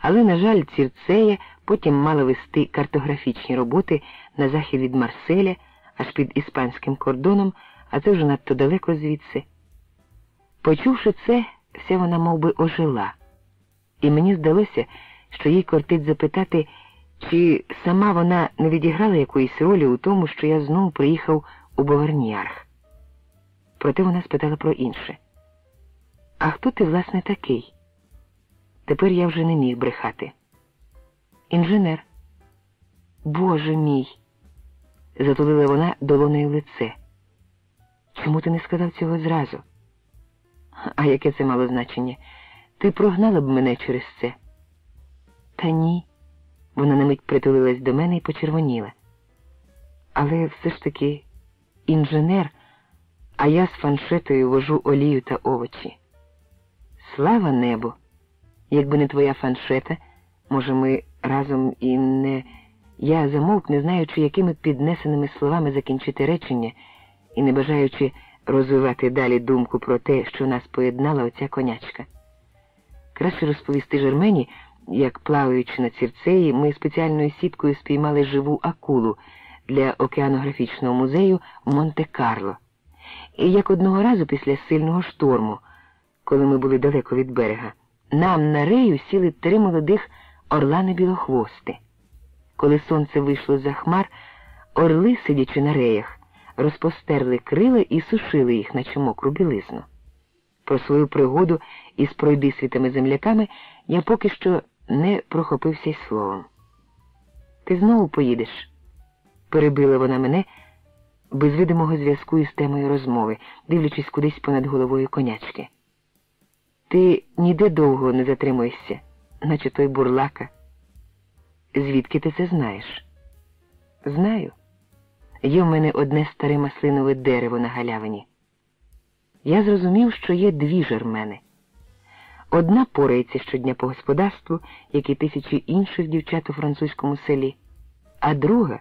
але, на жаль, Цірцея потім мала вести картографічні роботи на захід від Марселя, аж під іспанським кордоном, а це вже надто далеко звідси. Почувши це, вся вона мов би, ожила, і мені здалося, що їй кортить запитати, чи сама вона не відіграла якоїсь ролі у тому, що я знову приїхав у Боверніарх. Проте вона спитала про інше. А хто ти, власне, такий? Тепер я вже не міг брехати. Інженер. Боже мій, затулила вона долоною лице. Чому ти не сказав цього зразу? А яке це мало значення? Ти прогнала б мене через це? Та ні. Вона на мить притулилась до мене і почервоніла. Але все ж таки інженер, а я з фаншетою вожу олію та овочі. Слава небу! Якби не твоя фаншета, може, ми разом і не. Я замовк, не знаючи, якими піднесеними словами закінчити речення, і не бажаючи розвивати далі думку про те, що нас поєднала оця конячка. Краще розповісти Жермені, як плаваючи на цірцеї, ми спеціальною сіткою спіймали живу акулу для океанографічного музею в Монте-Карло. І як одного разу після сильного шторму, коли ми були далеко від берега, нам на рею сіли три молодих орлани білохвости. Коли сонце вийшло за хмар, орли, сидячи на реях, розпостерли крила і сушили їх, наче мокру білизну. Про свою пригоду із пройдисвітами земляками я поки що не прохопився й словом. Ти знову поїдеш? перебила вона мене без видимого зв'язку із темою розмови, дивлячись кудись понад головою конячки. Ти ніде довго не затримуєшся, наче той бурлака. Звідки ти це знаєш? Знаю. Є в мене одне старе маслинове дерево на галявині. Я зрозумів, що є дві жермени. Одна порається щодня по господарству, як і тисячі інших дівчат у французькому селі, а друга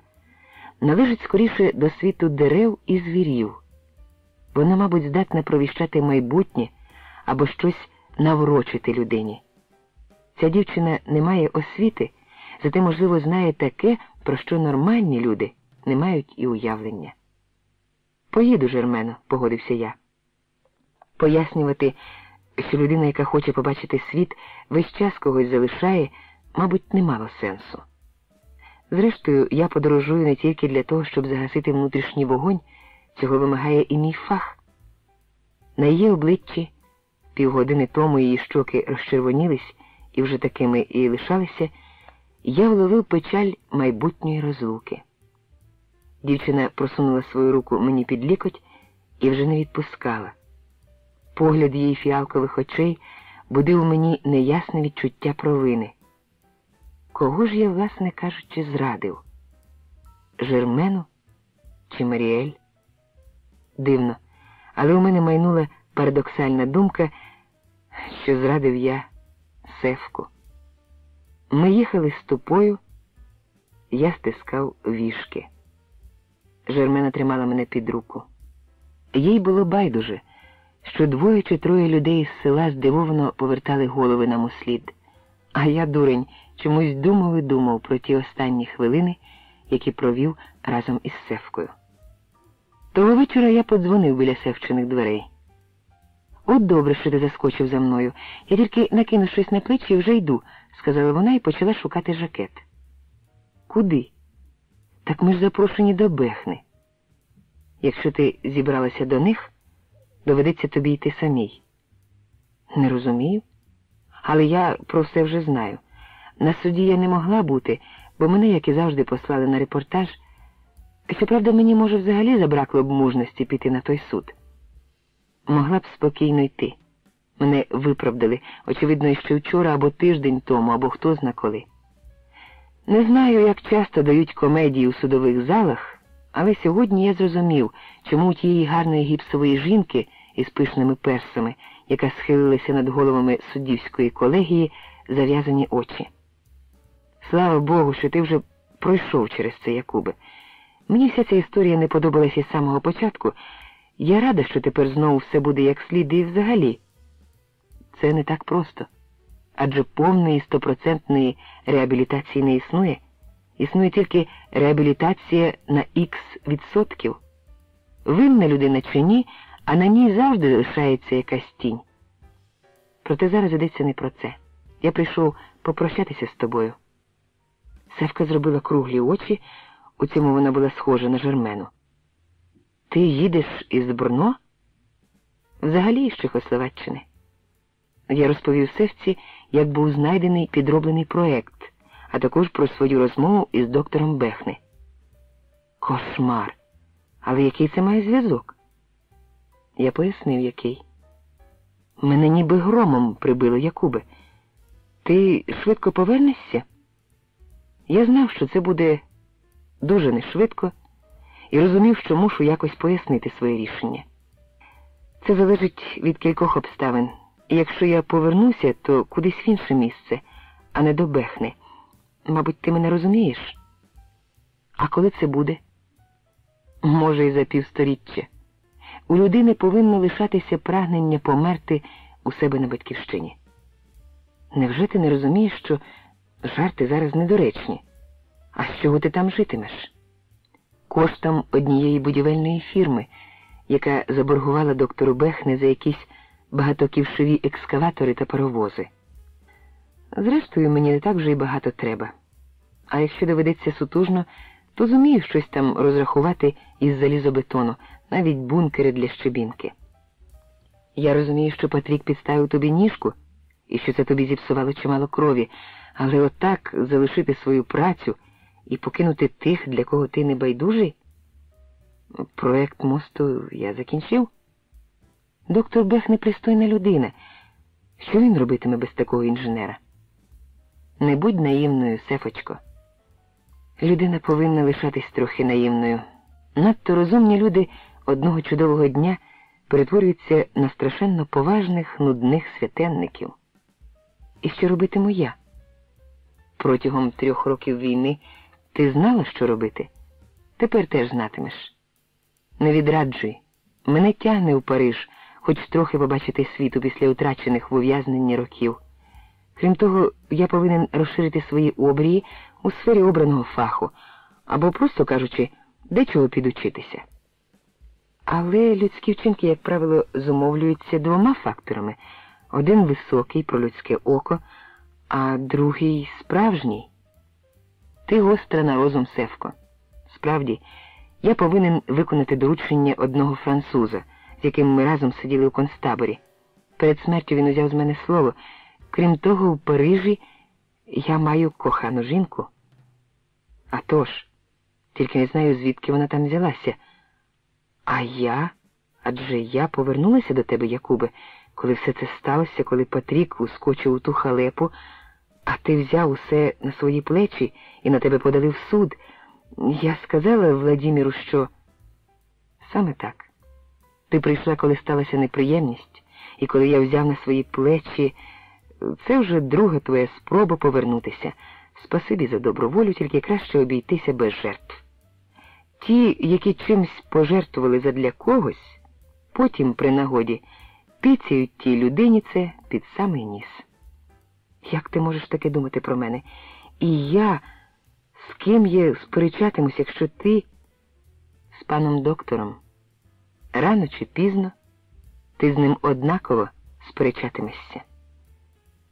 належить скоріше до світу дерев і звірів. Вона, мабуть, здатна провіщати майбутнє або щось наврочити людині. Ця дівчина не має освіти, зате, можливо, знає таке, про що нормальні люди не мають і уявлення. Поїду, Жермено, погодився я. Пояснювати, що людина, яка хоче побачити світ, весь час когось залишає, мабуть, не мало сенсу. Зрештою, я подорожую не тільки для того, щоб загасити внутрішній вогонь, цього вимагає і мій фах. На її обличчі півгодини тому її щоки розчервонілись і вже такими і лишалися, я вловив печаль майбутньої розлуки. Дівчина просунула свою руку мені під лікоть і вже не відпускала. Погляд її фіалкових очей будив мені неясне відчуття провини. Кого ж я, власне кажучи, зрадив? Жермену чи Маріель? Дивно, але у мене майнула парадоксальна думка, що зрадив я Севку. Ми їхали з тупою, я стискав вішки. Жермена тримала мене під руку. Їй було байдуже, що двоє чи троє людей з села здивовано повертали голови нам у слід, а я, дурень, чомусь думав і думав про ті останні хвилини, які провів разом із Севкою. Того вечора я подзвонив біля Севчиних дверей. От добре, що ти заскочив за мною. Я тільки накину щось на плечі і вже йду, сказала вона і почала шукати жакет. Куди? Так ми ж запрошені до Бехни. Якщо ти зібралася до них, доведеться тобі йти самій. Не розумію, але я про все вже знаю. На суді я не могла бути, бо мене, як і завжди, послали на репортаж. Щоправда, мені, може, взагалі забракло б мужності піти на той суд. Могла б спокійно йти. Мене виправдали, очевидно, ще вчора або тиждень тому, або хто зна коли. Не знаю, як часто дають комедії у судових залах, але сьогодні я зрозумів, чому у тієї гарної гіпсової жінки із пишними персами, яка схилилася над головами суддівської колегії, зав'язані очі. Слава Богу, що ти вже пройшов через це, Якубе. Мені вся ця історія не подобалася з самого початку. Я рада, що тепер знову все буде як слід і взагалі. Це не так просто. Адже повної стопроцентної реабілітації не існує. Існує тільки реабілітація на ікс відсотків. Винна людина чи ні, а на ній завжди залишається якась тінь. Проте зараз йдеться не про це. Я прийшов попрощатися з тобою. Севка зробила круглі очі, у цьому вона була схожа на Жермену. Ти їдеш із Брно? Взагалі з Чехословаччини. Я розповів Севці, як був знайдений підроблений проект, а також про свою розмову із доктором Бехни. Кошмар. Але який це має зв'язок? Я пояснив, який. Мене ніби громом прибило, Якубе. Ти швидко повернешся? Я знав, що це буде дуже нешвидко, і розумів, що мушу якось пояснити своє рішення. Це залежить від кількох обставин. І якщо я повернуся, то кудись в інше місце, а не до Бехни. Мабуть, ти мене розумієш? А коли це буде? Може, і за півсторіччя. У людини повинно лишатися прагнення померти у себе на батьківщині. Невже ти не розумієш, що жарти зараз недоречні? А з чого ти там житимеш? Коштом однієї будівельної фірми, яка заборгувала доктору Бехне за якісь багатоківшові екскаватори та паровози. Зрештою, мені не так вже й багато треба. А якщо доведеться сутужно, то зумію щось там розрахувати із залізобетону, навіть бункери для щебінки. Я розумію, що Патрік підставив тобі ніжку і що це тобі зіпсувало чимало крові, але отак залишити свою працю і покинути тих, для кого ти не байдужий? Проект мосту я закінчив. Доктор Бех непристойна людина. Що він робитиме без такого інженера? Не будь наївною, Сефочко. Людина повинна лишатись трохи наївною. Надто розумні люди одного чудового дня перетворюються на страшенно поважних, нудних святенників. І що робитиму я? Протягом трьох років війни ти знала, що робити? Тепер теж знатимеш. Не відраджуй. Мене тягне у Париж, хоч трохи побачити світу після утрачених в ув'язненні років. Крім того, я повинен розширити свої обрії у сфері обраного фаху, або, просто кажучи, дечого підучитися. Але людські вчинки, як правило, зумовлюються двома факторами один високий про людське око, а другий справжній. Ти гостра на розум, Севко. Справді, я повинен виконати доручення одного француза, з яким ми разом сиділи у концтаборі. Перед смертю він узяв з мене слово. Крім того, у Парижі я маю кохану жінку. А тож, тільки не знаю, звідки вона там взялася. А я? Адже я повернулася до тебе, Якубе, коли все це сталося, коли Патрік ускочив у ту халепу, а ти взяв усе на свої плечі і на тебе подали в суд. Я сказала Владіміру, що саме так. Ти прийшла, коли сталася неприємність, і коли я взяв на свої плечі, це вже друга твоя спроба повернутися. Спасибі за добру волю, тільки краще обійтися без жертв. Ті, які чимсь пожертвували задля когось, потім, при нагоді, піцяють тій людині це під самий ніс. Як ти можеш таке думати про мене? І я, з ким я сперечатимусь, якщо ти з паном доктором, рано чи пізно, ти з ним однаково сперечатимешся.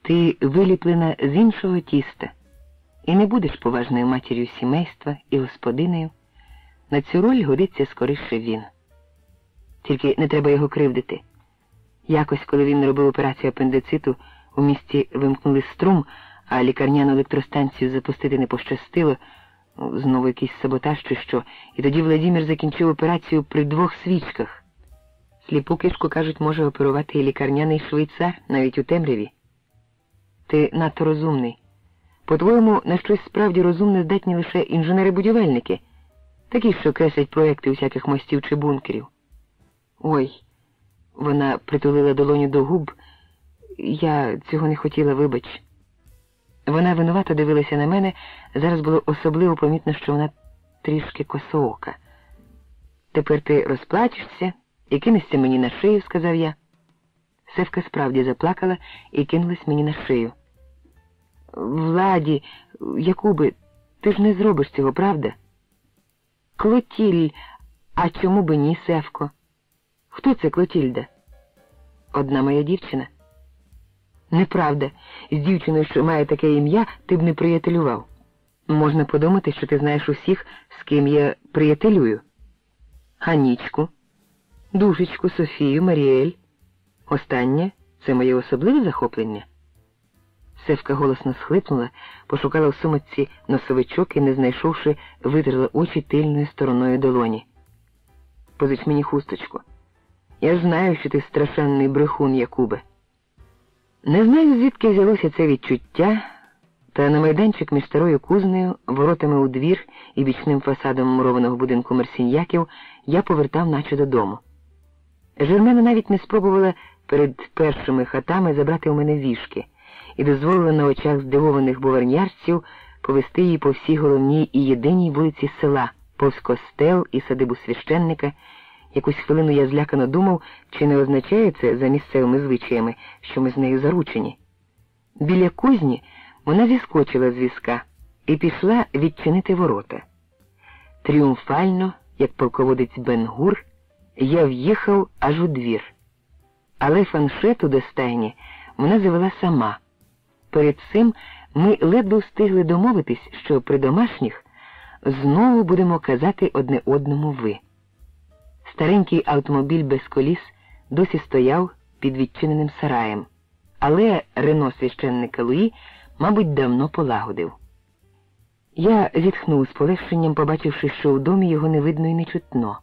Ти виліплена з іншого тіста і не будеш поважною матір'ю сімейства і господинею. На цю роль годиться скоріше він. Тільки не треба його кривдити. Якось, коли він робив операцію апендициту, у місті вимкнули струм, а лікарняну електростанцію запустити не пощастило, знову якийсь саботаж чи що, і тоді Владимир закінчив операцію при двох свічках. Сліпу кишку, кажуть, може оперувати і лікарняний швейцар навіть у темряві. Ти надто розумний. По-твоєму, на щось справді розумне здатні лише інженери-будівельники, такі, що креслять проекти усяких мостів чи бункерів. Ой, вона притулила долоню до губ. Я цього не хотіла, вибач. Вона винувато дивилася на мене, зараз було особливо помітно, що вона трішки косоока. Тепер ти розплачешся і кинешся мені на шию, сказав я. Севка справді заплакала і кинулась мені на шию. Владі, Якуби, ти ж не зробиш цього, правда? Клотіль, а чому би ні, Севко? Хто це Клотільда? Одна моя дівчина. Неправда, з дівчиною, що має таке ім'я, ти б не приятелював. Можна подумати, що ти знаєш усіх, з ким я приятелюю. Ганічку, Душечку, Софію, Маріель. Останнє це моє особливе захоплення. Севка голосно схлипнула, пошукала в сумочці носовичок і, не знайшовши, витерла очі тильною стороною долоні. Позич мені хусточку. Я знаю, що ти страшенний брехун, Якубе. Не знаю, звідки взялося це відчуття, та на майданчик між старою кузнею, воротами у двір і бічним фасадом мурованого будинку Мерсіньяків я повертав наче додому. Жермена навіть не спробувала перед першими хатами забрати у мене вішки і дозволила на очах здивованих буварнярців повести її по всій головній і єдиній вулиці села, повз костел і садибу священника. Якусь хвилину я злякано думав, чи не означає це за місцевими звичаями, що ми з нею заручені. Біля кузні вона зіскочила з візка і пішла відчинити ворота. Тріумфально, як полководець Бенгур, я в'їхав аж у двір. Але фаншету до стайні вона завела сама. Перед цим ми ледве встигли домовитись, що при домашніх знову будемо казати одне одному ви. Старенький автомобіль без коліс досі стояв під відчиненим сараєм, але Рено священника Луї, мабуть, давно полагодив. Я зітхнув з полегшенням, побачивши, що у домі його не видно і не чутно.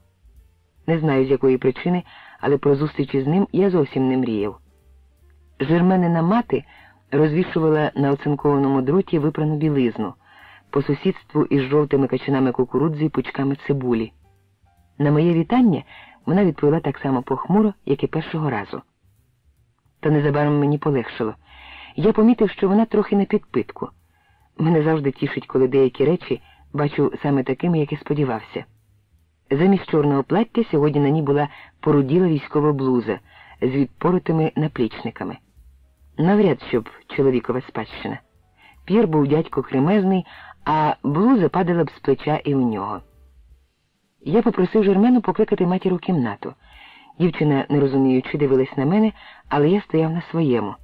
Не знаю, з якої причини, але про зустрічі з ним я зовсім не мріяв. Жерменина мати розвішувала на оцинкованому дроті випрану білизну по сусідству із жовтими качанами кукурудзи і пучками цибулі. На моє вітання вона відповіла так само похмуро, як і першого разу. Та незабаром мені полегшило. Я помітив, що вона трохи на підпитку. Мене завжди тішить, коли деякі речі бачу саме такими, як і сподівався. Замість чорного плаття сьогодні на ній була поруділа військова блуза з відпоротими наплічниками. Навряд, щоб чоловікова спадщина. П'єр був дядько кремезний, а блуза падала б з плеча і у нього. Я попросив Жермену покликати матір у кімнату. Дівчина, не розуміючи, дивилась на мене, але я стояв на своєму.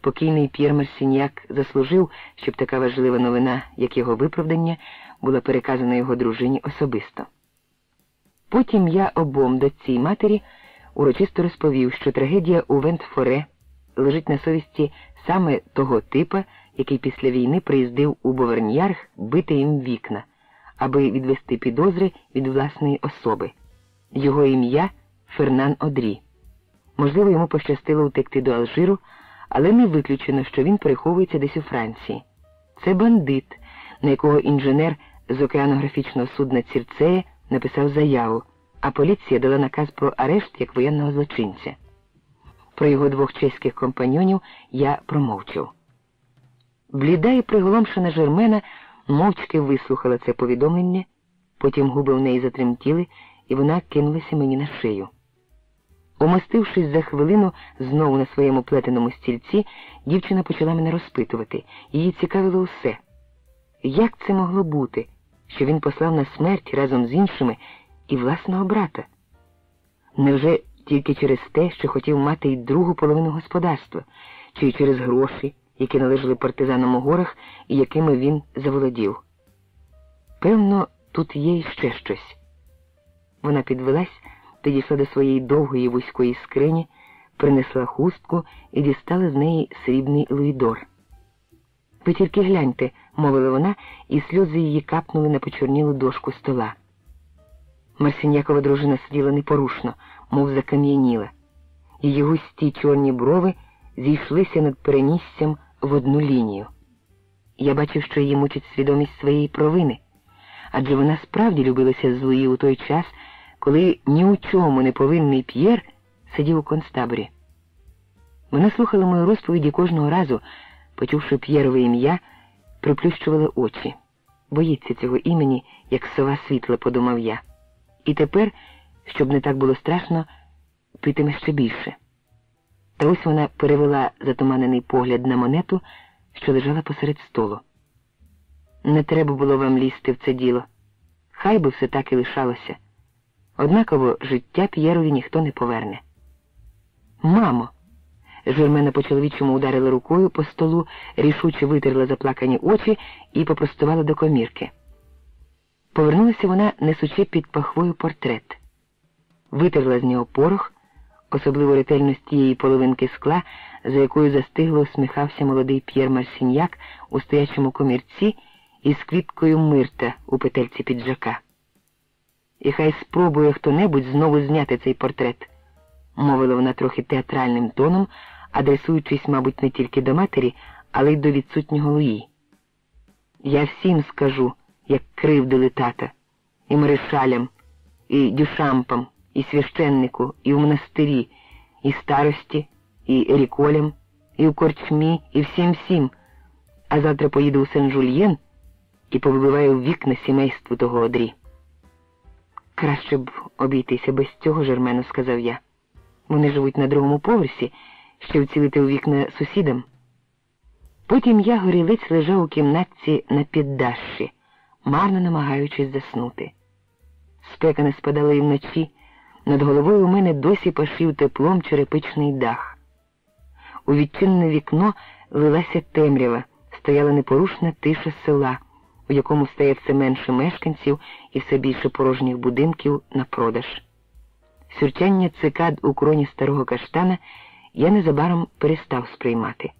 Покійний П'єр Марсіньяк заслужив, щоб така важлива новина, як його виправдання, була переказана його дружині особисто. Потім я обом дочці й матері урочисто розповів, що трагедія у Вентфоре лежить на совісті саме того типа, який після війни приїздив у Боверньярг бити їм вікна аби відвести підозри від власної особи. Його ім'я Фернан Одрі. Можливо, йому пощастило утекти до Алжиру, але не виключено, що він переховується десь у Франції. Це бандит, на якого інженер з океанографічного судна Цірцея написав заяву, а поліція дала наказ про арешт як воєнного злочинця. Про його двох чеських компаньонів я промовчав. Бліда і приголомшена Жермена мовчки вислухала це повідомлення, потім губи в неї затремтіли, і вона кинулася мені на шию. Умостившись за хвилину знову на своєму плетеному стільці, дівчина почала мене розпитувати. Її цікавило усе. Як це могло бути, що він послав на смерть разом з іншими і власного брата? Невже тільки через те, що хотів мати й другу половину господарства, чи й через гроші? які належали партизанам у горах і якими він заволодів. Певно, тут є іще щось. Вона підвелась, підійшла до своєї довгої вузької скрині, принесла хустку і дістала з неї срібний луїдор. Ви тільки гляньте, мовила вона, і сльози її капнули на почорнілу дошку стола. Марсінякова дружина сиділа непорушно, мов закам'яніла. Її густі чорні брови зійшлися над переніссям в одну лінію. Я бачив, що її мучить свідомість своєї провини, адже вона справді любилася з Луї у той час, коли ні у чому не повинний П'єр сидів у концтаборі. Вона слухала мою розповіді кожного разу, почувши П'єрове ім'я, приплющувала очі. Боїться цього імені, як сова світла, подумав я. І тепер, щоб не так було страшно, питиме ще більше. Та ось вона перевела затуманений погляд на монету, що лежала посеред столу. Не треба було вам лізти в це діло. Хай би все так і лишалося. Однаково життя П'єрові ніхто не поверне. Мамо. Жермена по чоловічому ударила рукою по столу, рішуче витерла заплакані очі і попростувала до комірки. Повернулася вона, несучи під пахвою портрет. Витерла з нього порох, особливо ретельно з тієї половинки скла, за якою застигло усміхався молодий П'єр Марсіньяк у стоячому комірці із квіткою мирта у петельці піджака. І хай спробує хто-небудь знову зняти цей портрет мовила вона трохи театральним тоном, адресуючись, мабуть, не тільки до матері, але й до відсутнього Луї. Я всім скажу, як кривдили тата, і маришалям, і дюшампам, і священнику, і в монастирі, і старості, і ріколям, і в корчмі, і всім всім. А завтра поїду у Сен-Жульєн і повибиваю вікна сімейству того одрі. Краще б обійтися без цього, Жермену, сказав я. Вони живуть на другому поверсі, щоб вцілити у вікна сусідам. Потім я горілиць лежав у кімнатці на піддащі, марно намагаючись заснути. Спека не спадала і вночі, над головою у мене досі пашив теплом черепичний дах. У відчинене вікно лилася темрява, стояла непорушна тиша села, у якому стає все менше мешканців і все більше порожніх будинків на продаж. Сюрчання цикад у кроні старого каштана я незабаром перестав сприймати.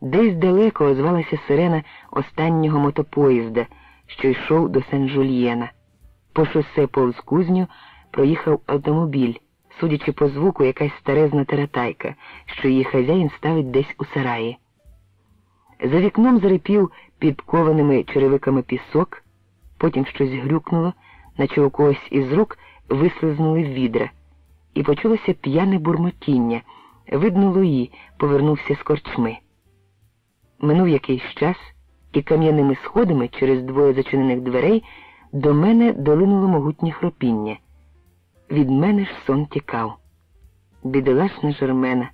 Десь далеко озвалася сирена останнього мотопоїзда, що йшов до Сен-Жульєна. По шосе повз кузню проїхав автомобіль, судячи по звуку, якась старезна таратайка, що її хазяїн ставить десь у сараї. За вікном зарипів під кованими черевиками пісок, потім щось грюкнуло, наче у когось із рук вислизнули в відра, і почулося п'яне бурмотіння. Видно, Луї повернувся з корчми. Минув якийсь час, і кам'яними сходами через двоє зачинених дверей до мене долинуло могутнє хропіння. Від мене ж сон тікав. Бідолашна Жермена.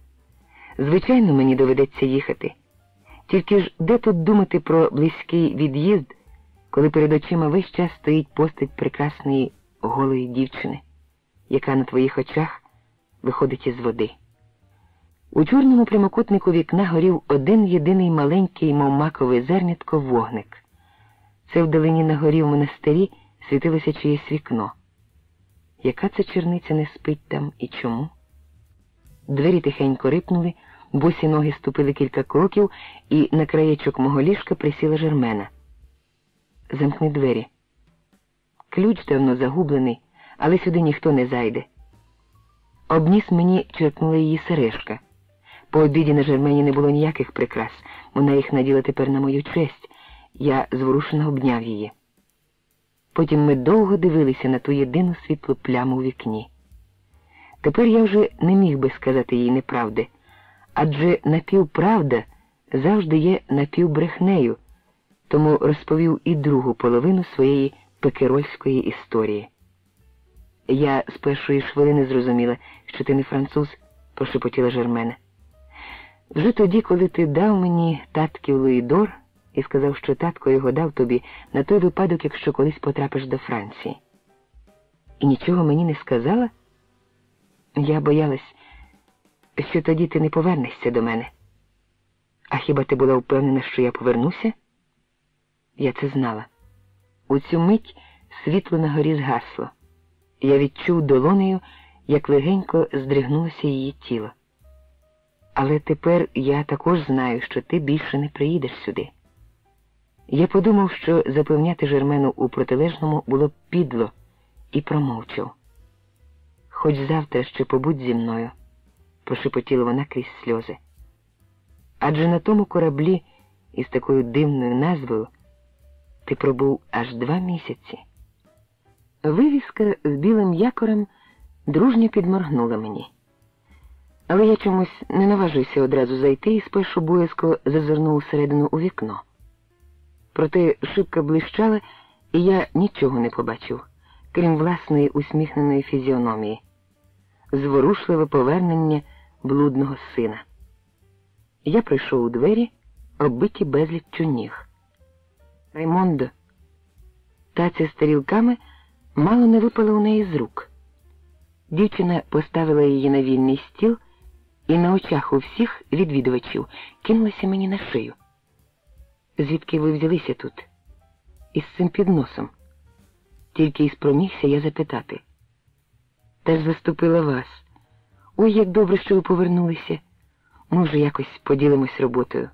Звичайно, мені доведеться їхати. Тільки ж де тут думати про близький від'їзд, коли перед очима весь час стоїть постать прекрасної голої дівчини, яка на твоїх очах виходить із води. У чорному прямокутнику вікна горів один єдиний маленький, мов маковий зернятко, вогник. Це вдалині на горі в монастирі світилося чиєсь вікно. Яка це черниця не спить там і чому? Двері тихенько рипнули, босі ноги ступили кілька кроків, і на краєчок мого ліжка присіла жермена. Замкни двері. Ключ давно загублений, але сюди ніхто не зайде. Обніс мені черкнула її сережка. По обіді на жермені не було ніяких прикрас. Вона їх наділа тепер на мою честь. Я зворушено обняв її. Потім ми довго дивилися на ту єдину світлу пляму у вікні. Тепер я вже не міг би сказати їй неправди, адже напівправда завжди є напівбрехнею, тому розповів і другу половину своєї пекерольської історії. Я з першої хвилини зрозуміла, що ти не француз, прошепотіла Жермена. Вже тоді, коли ти дав мені татків Луїдор і сказав, що татко його дав тобі на той випадок, якщо колись потрапиш до Франції. І нічого мені не сказала? Я боялась, що тоді ти не повернешся до мене. А хіба ти була впевнена, що я повернуся? Я це знала. У цю мить світло на горі згасло. Я відчув долонею, як легенько здригнулося її тіло. Але тепер я також знаю, що ти більше не приїдеш сюди. Я подумав, що запевняти Жермену у протилежному було б підло, і промовчав. Хоч завтра ще побудь зі мною, прошепотіла вона крізь сльози. Адже на тому кораблі із такою дивною назвою. Ти пробув аж два місяці. Вивіска з білим якорем дружньо підморгнула мені. Але я чомусь не наважився одразу зайти і спершу боязко зазирнув усередину у вікно. Проте шибка блищала, і я нічого не побачив, крім власної усміхненої фізіономії, зворушливе повернення блудного сина. Я прийшов у двері, оббиті безліччю ніг. Раймондо, таця з тарілками мало не випала у неї з рук. Дівчина поставила її на вільний стіл і на очах у всіх відвідувачів кинулася мені на шию. Звідки ви взялися тут? Із цим підносом. Тільки й спромігся я запитати. Та ж заступила вас. Ой, як добре, що ви повернулися. Ми вже якось поділимось роботою.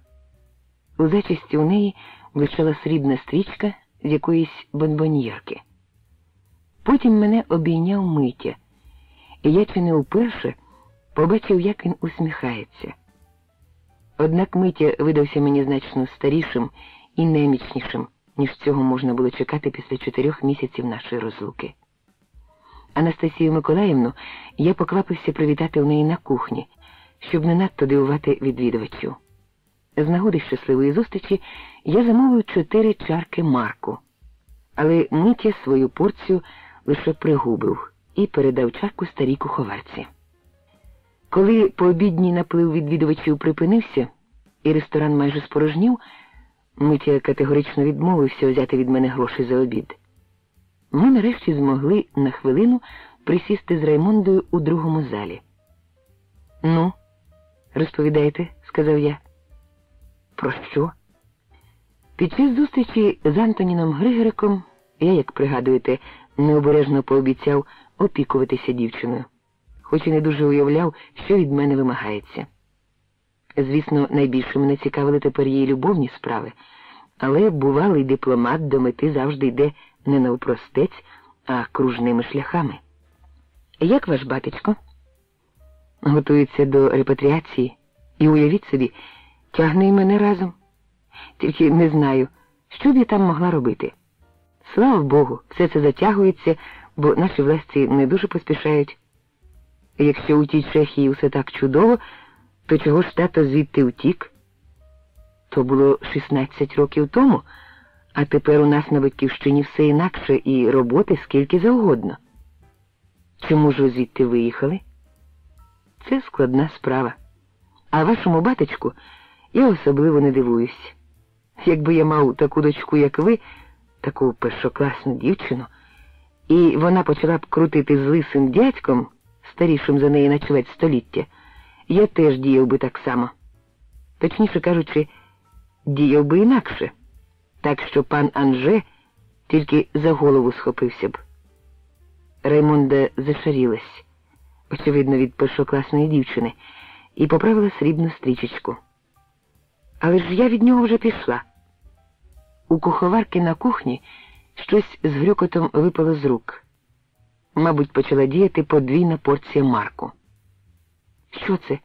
У зачисті у неї блищала срібна стрічка з якоїсь бонбоньєрки. Потім мене обійняв Митя, і я чи не вперше побачив, як він усміхається. Однак Митя видався мені значно старішим і немічнішим, ніж цього можна було чекати після чотирьох місяців нашої розлуки. Анастасію Миколаївну я поквапився привітати в неї на кухні, щоб не надто дивувати відвідувачів. З нагоди щасливої зустрічі я замовив чотири чарки марку, але Митя свою порцію лише пригубив і передав чарку старій куховарці. Коли пообідній наплив відвідувачів припинився, і ресторан майже спорожнів, Митя категорично відмовився взяти від мене гроші за обід. Ми нарешті змогли на хвилину присісти з Раймондою у другому залі. Ну, розповідайте, сказав я. Про що? Під час зустрічі з Антоніном Григориком я, як пригадуєте, необережно пообіцяв опікуватися дівчиною, хоч і не дуже уявляв, що від мене вимагається. Звісно, найбільше мене цікавили тепер її любовні справи, але бувалий дипломат до мети завжди йде не навпростець, а кружними шляхами. Як ваш батечко? Готується до репатріації і уявіть собі, тягне й мене разом. Тільки не знаю, що б я там могла робити. Слава Богу, все це затягується, бо наші власті не дуже поспішають. Якщо у тій Чехії все так чудово, то чого ж тато звідти втік? То було 16 років тому, а тепер у нас на батьківщині все інакше і роботи скільки завгодно. Чому ж ви звідти виїхали? Це складна справа. А вашому батечку я особливо не дивуюсь. Якби я мав таку дочку, як ви, таку першокласну дівчину, і вона почала б крутити з лисим дядьком, старішим за неї на чверть століття, я теж діяв би так само. Точніше кажучи, діяв би інакше, так що пан Анже тільки за голову схопився б. Раймонда зашарілась, очевидно, від першокласної дівчини, і поправила срібну стрічечку. Але ж я від нього вже пішла. У куховарки на кухні щось з грюкотом випало з рук. Мабуть, почала діяти подвійна порція Марку. Що це?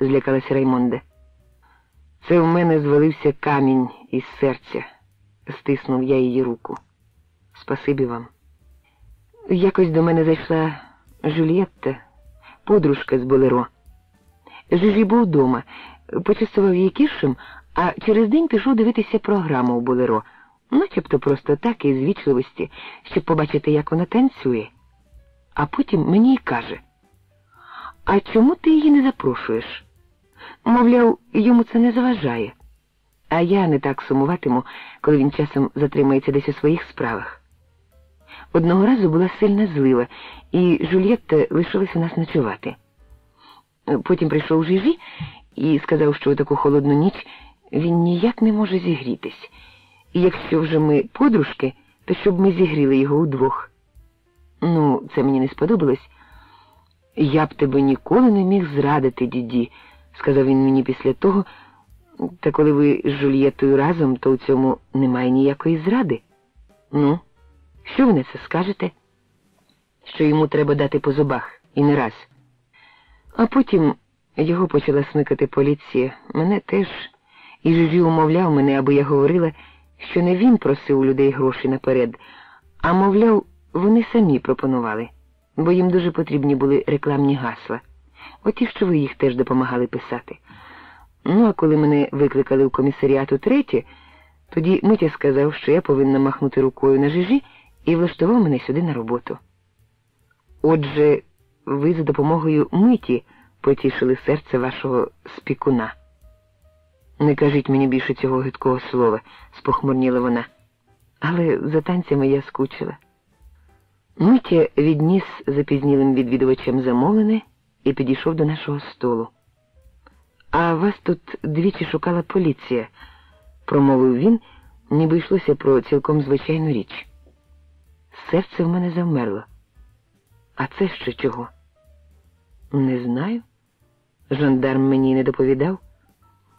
злякалася Раймонда. Це в мене звалився камінь із серця, стиснув я її руку. Спасибі вам. Якось до мене зайшла Жюльєтта, подружка з Болеро. Жижі був вдома, почастував її кішем, а через день пішов дивитися програму у Болеро, начебто просто так із вічливості, щоб побачити, як вона танцює. А потім мені й каже, а чому ти її не запрошуєш? Мовляв, йому це не заважає. А я не так сумуватиму, коли він часом затримається десь у своїх справах. Одного разу була сильна злива, і Жульєтта лишилася у нас ночувати. Потім прийшов Жижі і сказав, що у таку холодну ніч він ніяк не може зігрітись. І якщо вже ми подружки, то щоб ми зігріли його удвох. Ну, це мені не сподобалось. Я б тебе ніколи не міг зрадити, діді, сказав він мені після того. Та коли ви з Жульєтою разом, то у цьому немає ніякої зради. Ну, що ви на це скажете? Що йому треба дати по зубах і не раз. А потім його почала смикати поліція. Мене теж. І Жужі умовляв мене, аби я говорила, що не він просив у людей гроші наперед, а мовляв, вони самі пропонували, бо їм дуже потрібні були рекламні гасла. Оті, що ви їх теж допомагали писати. Ну, а коли мене викликали в комісаріат утретє, тоді Митя сказав, що я повинна махнути рукою на жижі і влаштував мене сюди на роботу. Отже, ви за допомогою миті потішили серце вашого спікуна. Не кажіть мені більше цього гидкого слова, спохмурніла вона. Але за танцями я скучила. Митя відніс запізнілим відвідувачем замовлене і підійшов до нашого столу. А вас тут двічі шукала поліція, промовив він, ніби йшлося про цілком звичайну річ. Серце в мене завмерло. А це ще чого? Не знаю. Жандарм мені не доповідав.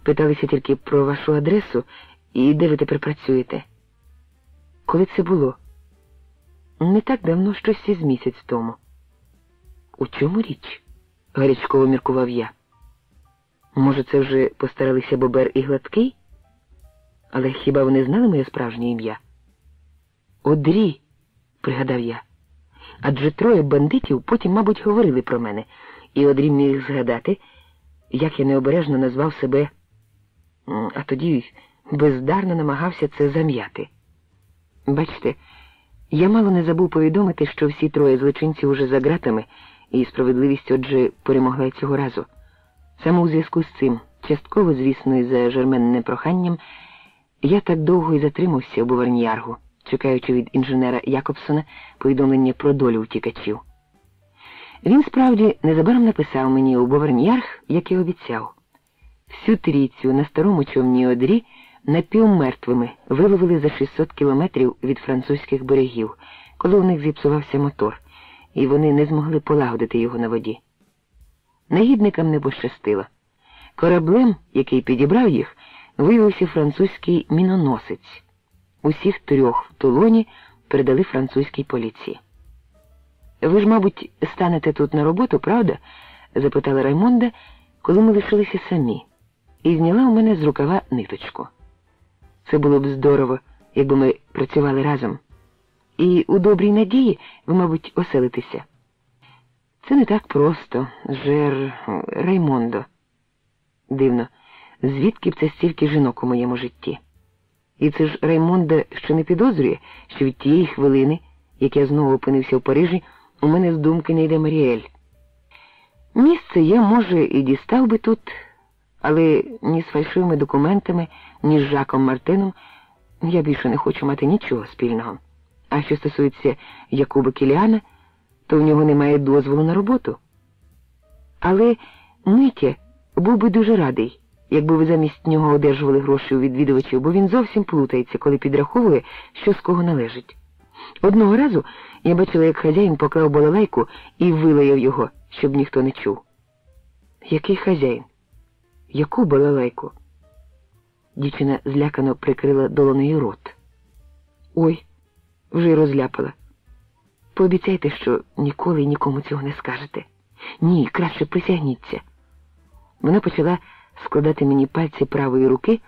Питалися тільки про вашу адресу і де ви тепер працюєте. Коли це було? Не так давно щось із місяць тому. У чому річ? гарячково міркував я. Може, це вже постаралися Бобер і Гладкий? Але хіба вони знали моє справжнє ім'я? Одрі, пригадав я. Адже троє бандитів потім, мабуть, говорили про мене, і Одрі міг згадати, як я необережно назвав себе, а тоді бездарно намагався це зам'яти. Бачите, я мало не забув повідомити, що всі троє злочинців уже за ґратами, і справедливість, отже, перемогла цього разу. Саме у зв'язку з цим, частково, звісно, і за жерменним проханням, я так довго і затримався у Буварніяргу, чекаючи від інженера Якобсона повідомлення про долю втікачів. Він справді незабаром написав мені у Боварніярг, як і обіцяв. Всю трійцю на старому човні одрі напівмертвими виловили за 600 кілометрів від французьких берегів, коли у них зіпсувався мотор, і вони не змогли полагодити його на воді. Негідникам не пощастило. Кораблем, який підібрав їх, виявився французький міноносець. Усіх трьох в Тулоні передали французькій поліції. Ви ж, мабуть, станете тут на роботу, правда? запитала Раймонда, коли ми лишилися самі, і зняла у мене з рукава ниточку. Це було б здорово, якби ми працювали разом. І у добрій надії ви, мабуть, оселитеся. Це не так просто, Жер Раймондо. Дивно, звідки б це стільки жінок у моєму житті? І це ж Раймонда ще не підозрює, що від тієї хвилини, як я знову опинився в Парижі, у мене з думки не йде Маріель. Місце я, може, і дістав би тут, але ні з фальшивими документами, ні з Жаком Мартином я більше не хочу мати нічого спільного. А що стосується Якуба Кіліана, то в нього немає дозволу на роботу. Але Митя був би дуже радий, якби ви замість нього одержували гроші у відвідувачів, бо він зовсім плутається, коли підраховує, що з кого належить. Одного разу я бачила, як хазяїн поклав балалайку і вилаяв його, щоб ніхто не чув. Який хазяїн? Яку балалайку? Дівчина злякано прикрила долонею рот. Ой, вже й розляпала. Пообіцяйте, що ніколи нікому цього не скажете. Ні, краще присягніться. Вона почала складати мені пальці правої руки,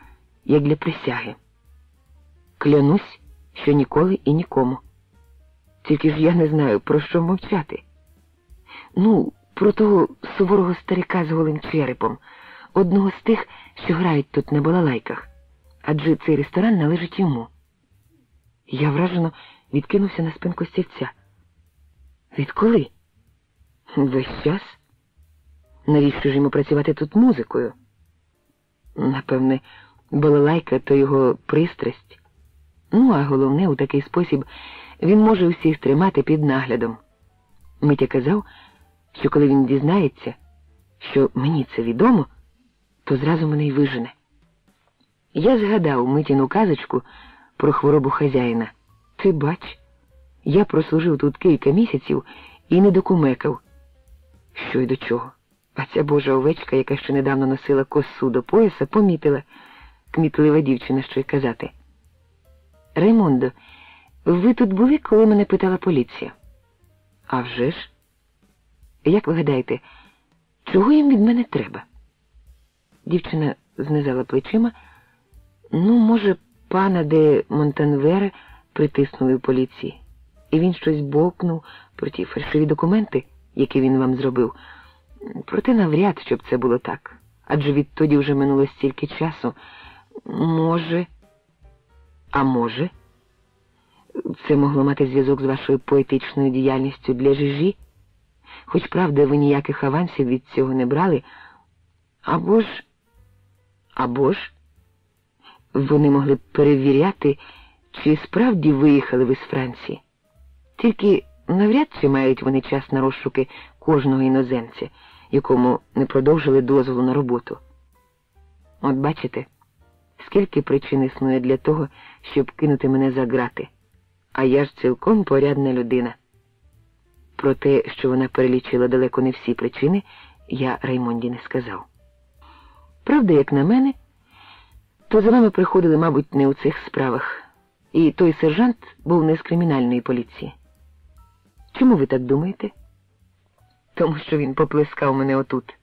як для присяги. Клянусь, що ніколи і нікому. Тільки ж я не знаю, про що мовчати. Ну, про того суворого старика з голим черепом, одного з тих, що грають тут на балалайках, адже цей ресторан належить йому. Я вражено відкинувся на спинку стільця. Відколи? Весь час? Навіщо ж йому працювати тут музикою? Напевне, балалайка то його пристрасть. Ну, а головне, у такий спосіб він може всіх тримати під наглядом. Митя казав, що коли він дізнається, що мені це відомо, то зразу мене й вижене. Я згадав Митіну казочку про хворобу хазяїна. Ти бач, я прослужив тут кілька місяців і не докумекав. Що й до чого? А ця божа овечка, яка ще недавно носила косу до пояса, помітила, кмітлива дівчина що й казати. Раймондо, ви тут були, коли мене питала поліція? «А вже ж? Як ви гадаєте, чого їм від мене треба? Дівчина знизала плечима. Ну, може, пана де Монтанвере притиснули в поліції, і він щось бовкнув про ті фальшиві документи, які він вам зробив. Проте навряд, щоб це було так. Адже відтоді вже минуло стільки часу. Може, а може, це могло мати зв'язок з вашою поетичною діяльністю для жижі? Хоч, правда, ви ніяких авансів від цього не брали, або ж, або ж, вони могли б перевіряти, чи справді виїхали ви з Франції. Тільки навряд чи мають вони час на розшуки кожного іноземця, якому не продовжили дозволу на роботу. От бачите, скільки причин існує для того, щоб кинути мене за грати, а я ж цілком порядна людина. Про те, що вона перелічила далеко не всі причини, я Раймонді не сказав. Правда, як на мене, то за вами приходили, мабуть, не у цих справах, і той сержант був не з кримінальної поліції. Чому ви так думаєте? Тому що він поплескав мене отут.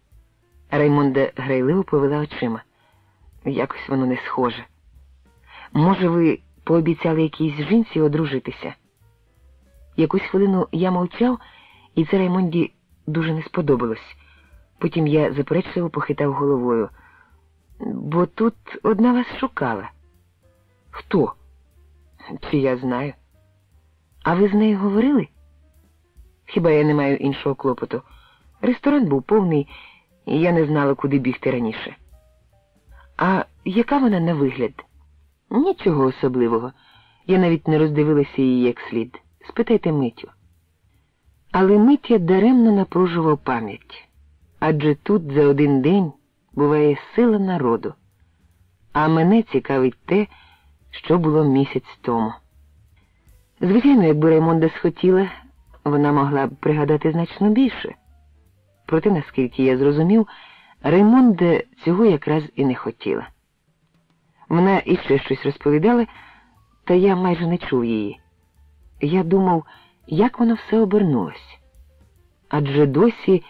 Раймонда грайливо повела очима. Якось воно не схоже. Може, ви пообіцяли якійсь жінці одружитися? Якусь хвилину я мовчав, і це Раймонді дуже не сподобалось. Потім я заперечливо похитав головою. Бо тут одна вас шукала. Хто? Чи я знаю? А ви з нею говорили? Хіба я не маю іншого клопоту? Ресторан був повний, і я не знала, куди бігти раніше. А яка вона на вигляд? Нічого особливого. Я навіть не роздивилася її як слід. Спитайте Митю. Але Митя даремно напружував пам'ять. Адже тут за один день буває сила народу. А мене цікавить те, що було місяць тому. Звичайно, якби Раймонда схотіла, вона могла б пригадати значно більше. Проте, наскільки я зрозумів, Раймонда цього якраз і не хотіла. Вона іще щось розповідала, та я майже не чув її. Я думав, як воно все обернулось. Адже досі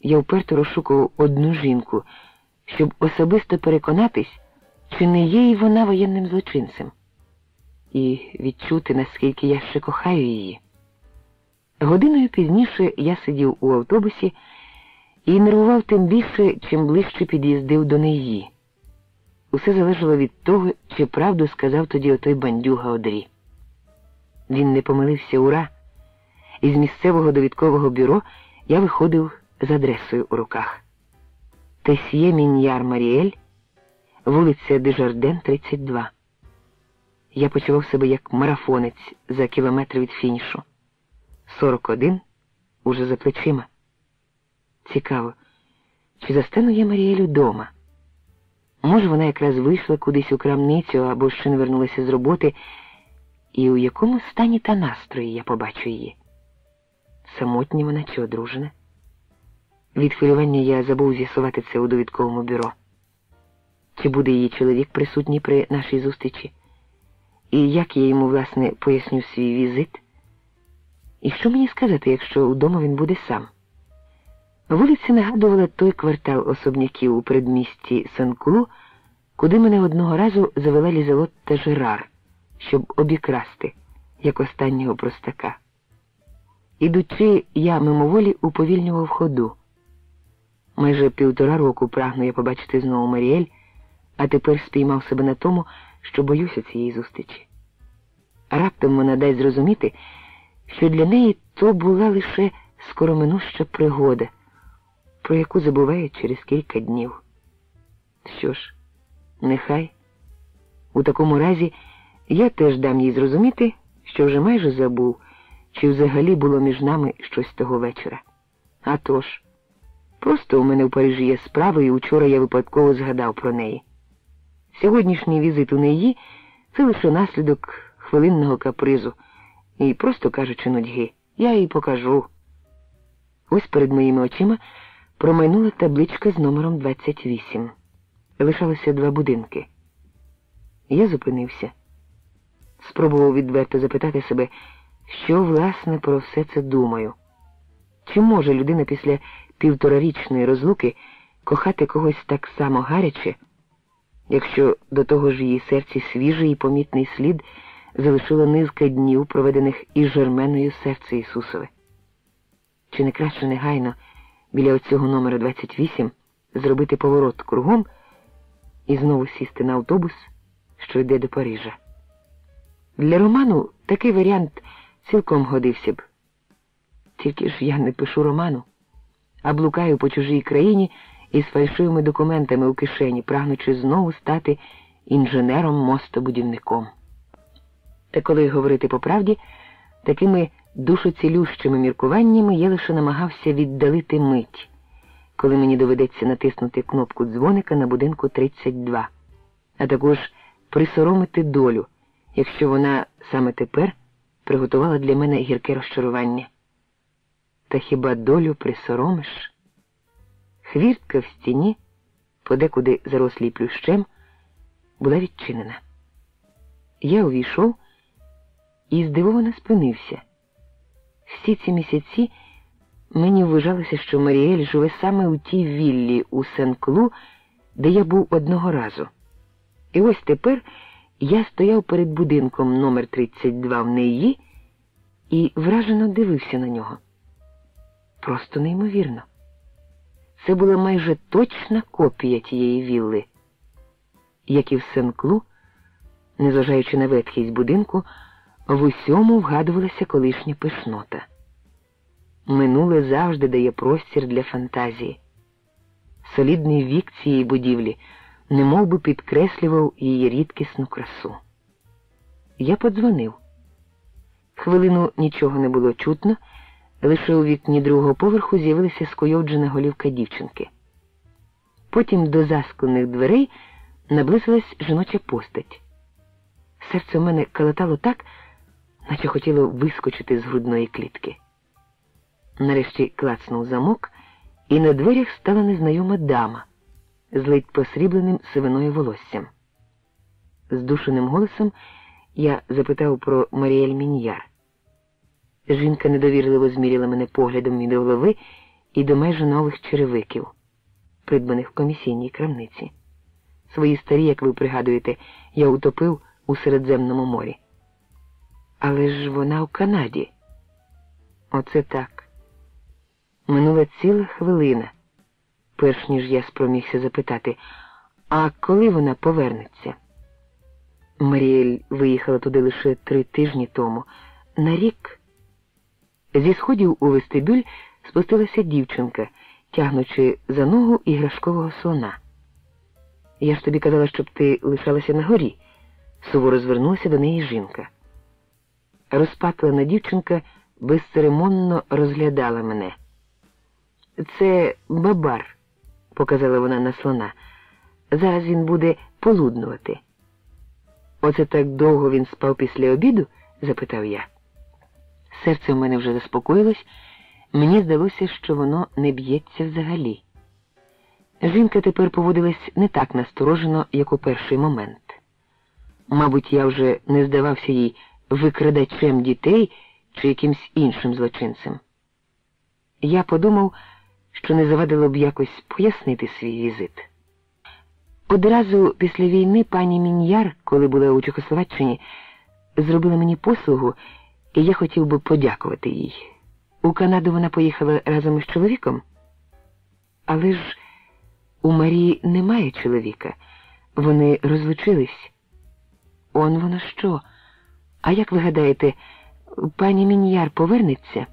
я вперто розшукував одну жінку, щоб особисто переконатись, чи не є й вона воєнним злочинцем, і відчути, наскільки я ще кохаю її. Годиною пізніше я сидів у автобусі і нервував тим більше, чим ближче під'їздив до неї. Усе залежало від того, чи правду сказав тоді отой бандюга Одрі. Він не помилився ура, і з місцевого довідкового бюро я виходив з адресою у руках. Тесьє Міньяр Маріель, вулиця Дежарден, 32. Я почував себе як марафонець за кілометр від фінішу. 41 уже за плечима. Цікаво, чи застану я Маріелю дома? Може, вона якраз вийшла кудись у крамницю або ще не вернулася з роботи, і у якому стані та настрої я побачу її? Самотня вона чи одружена? Від хвилювання я забув з'ясувати це у довідковому бюро. Чи буде її чоловік присутній при нашій зустрічі? І як я йому, власне, поясню свій візит? І що мені сказати, якщо вдома він буде сам? Вулиця нагадувала той квартал особняків у передмісті Санкулу, куди мене одного разу завела Лізелот та Жерар, щоб обікрасти, як останнього простака. Ідучи, я мимоволі уповільнював ходу. Майже півтора року прагну я побачити знову Маріель, а тепер спіймав себе на тому, що боюся цієї зустрічі. Раптом вона дасть зрозуміти, що для неї то була лише скороминуща пригода, про яку забувають через кілька днів. Що ж, нехай. У такому разі я теж дам їй зрозуміти, що вже майже забув, чи взагалі було між нами щось того вечора. А тож, просто у мене в Парижі є справа, і вчора я випадково згадав про неї. Сьогоднішній візит у неї це лише наслідок хвилинного капризу і, просто кажучи, нудьги, я їй покажу. Ось перед моїми очима промайнула табличка з номером 28. Лишалося два будинки. Я зупинився. Спробував відверто запитати себе, що, власне, про все це думаю. Чи може людина після півторарічної розлуки кохати когось так само гаряче, якщо до того ж її серці свіжий і помітний слід залишила низка днів, проведених із Жерменою серце Ісусове? Чи не краще негайно біля оцього номера 28 зробити поворот кругом і знову сісти на автобус, що йде до Парижа. Для роману такий варіант цілком годився б. Тільки ж я не пишу роману, а блукаю по чужій країні із фальшивими документами у кишені, прагнучи знову стати інженером-мостобудівником. Та коли говорити по правді, такими душоцілющими міркуваннями я лише намагався віддалити мить, коли мені доведеться натиснути кнопку дзвоника на будинку 32, а також присоромити долю, якщо вона саме тепер приготувала для мене гірке розчарування. Та хіба долю присоромиш? Хвіртка в стіні, подекуди зарослій плющем, була відчинена. Я увійшов і здивовано спинився. Всі ці місяці мені вважалося, що Маріель живе саме у тій віллі у Сен-Клу, де я був одного разу. І ось тепер я стояв перед будинком номер 32 в неї і вражено дивився на нього. Просто неймовірно. Це була майже точна копія тієї вілли, як і в Сен-Клу, незважаючи на ветхість будинку, в усьому вгадувалася колишня пишнота. Минуле завжди дає простір для фантазії. Солідний вік цієї будівлі немов би підкреслював її рідкісну красу. Я подзвонив. Хвилину нічого не було чутно, лише у вікні другого поверху з'явилася скойовджена голівка дівчинки. Потім до засклених дверей наблизилась жіноча постать. Серце в мене калатало так, наче хотіло вискочити з грудної клітки. Нарешті клацнув замок, і на дверях стала незнайома дама з ледь посрібленим сивиною волоссям. Здушеним голосом я запитав про Маріель Міньяр. Жінка недовірливо зміряла мене поглядом від голови і до майже нових черевиків, придбаних в комісійній крамниці. Свої старі, як ви пригадуєте, я утопив у Середземному морі. Але ж вона в Канаді. Оце так. Минула ціла хвилина, перш ніж я спромігся запитати, а коли вона повернеться? Маріель виїхала туди лише три тижні тому. На рік зі сходів у вестибюль спустилася дівчинка, тягнучи за ногу іграшкового слона. Я ж тобі казала, щоб ти лишалася на горі, суворо звернулася до неї жінка. Розпатлена дівчинка безцеремонно розглядала мене. Це бабар, показала вона на слона. Зараз він буде полуднувати. Оце так довго він спав після обіду? запитав я. Серце в мене вже заспокоїлось, мені здалося, що воно не б'ється взагалі. Жінка тепер поводилась не так насторожено, як у перший момент. Мабуть, я вже не здавався їй викрадачем дітей чи якимсь іншим злочинцем. Я подумав, що не завадило б якось пояснити свій візит. Одразу після війни пані Міньяр, коли була у Чехословаччині, зробила мені послугу, і я хотів би подякувати їй. У Канаду вона поїхала разом із чоловіком, але ж у Марії немає чоловіка. Вони розлучились. Он воно що? А як ви гадаєте, пані Міньяр повернеться?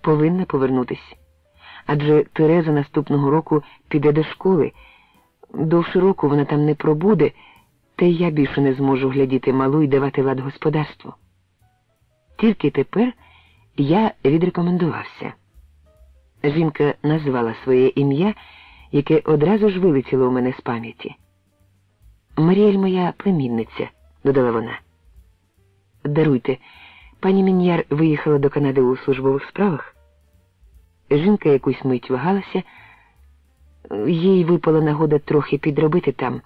Повинна повернутись. Адже Тереза наступного року піде до школи. Довше року вона там не пробуде, та й я більше не зможу глядіти малу і давати лад господарству. Тільки тепер я відрекомендувався. Жінка назвала своє ім'я, яке одразу ж вилетіло у мене з пам'яті. Маріель моя племінниця, додала вона. Даруйте, пані Мін'яр виїхала до Канади у службових справах. Жінка якусь мить вагалася, їй випала нагода трохи підробити там.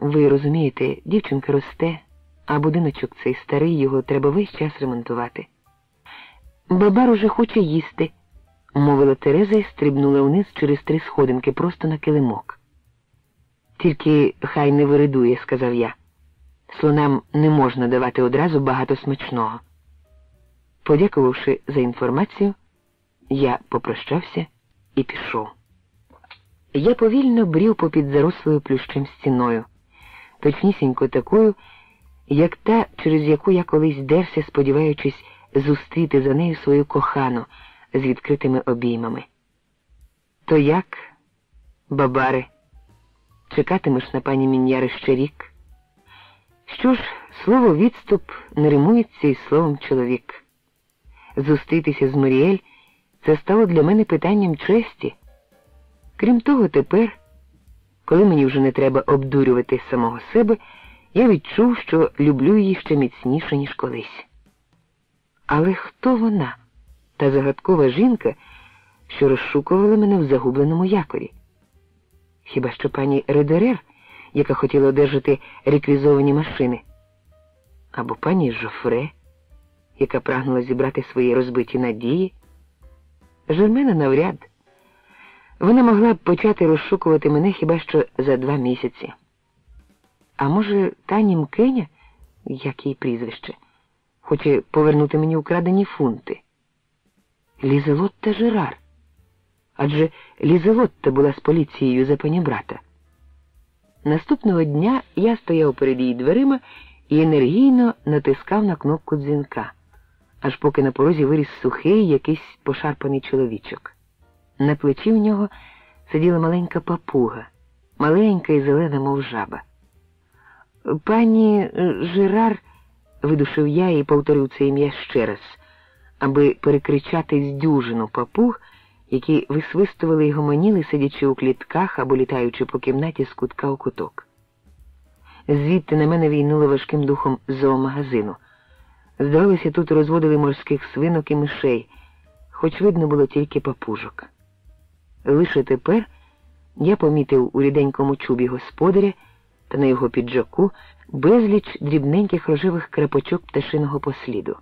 Ви розумієте, дівчинка росте, а будиночок цей старий, його треба весь час ремонтувати. Бабар уже хоче їсти, мовила Тереза і стрибнула вниз через три сходинки просто на килимок. Тільки хай не виридує, сказав я. Слонам не можна давати одразу багато смачного. Подякувавши за інформацію, я попрощався і пішов. Я повільно брів попід зарослою плющем стіною, точнісінько такою, як та, через яку я колись дерся, сподіваючись зустріти за нею свою кохану з відкритими обіймами. То як, бабари, чекатимеш на пані Міняри ще рік? Що ж, слово відступ не римується із словом чоловік. Зустрітися з Маріель це стало для мене питанням честі. Крім того, тепер, коли мені вже не треба обдурювати самого себе, я відчув, що люблю її ще міцніше, ніж колись. Але хто вона, та загадкова жінка, що розшукувала мене в загубленому якорі? Хіба що пані Редерер, яка хотіла одержати реквізовані машини, або пані Жофре, яка прагнула зібрати свої розбиті надії? Жермена навряд. Вона могла б почати розшукувати мене хіба що за два місяці. А може, та німкеня, як її прізвище, хоче повернути мені украдені фунти? Лізелотта Жерар. Адже Лізелотта була з поліцією за пані брата. Наступного дня я стояв перед її дверима і енергійно натискав на кнопку дзвінка, аж поки на порозі виріс сухий якийсь пошарпаний чоловічок. На плечі в нього сиділа маленька папуга, маленька і зелена, мов жаба. Пані е, Жерар, видушив я і повторив це ім'я ще раз, аби перекричати здюжину папуг, які висвистували й гомоніли, сидячи у клітках або літаючи по кімнаті з кутка у куток. Звідти на мене війнуло важким духом зоомагазину. Здавалося, тут розводили морських свинок і мишей, хоч видно було тільки папужок. Лише тепер я помітив у ріденькому чубі господаря та на його піджаку безліч дрібненьких рожевих крапочок пташиного посліду.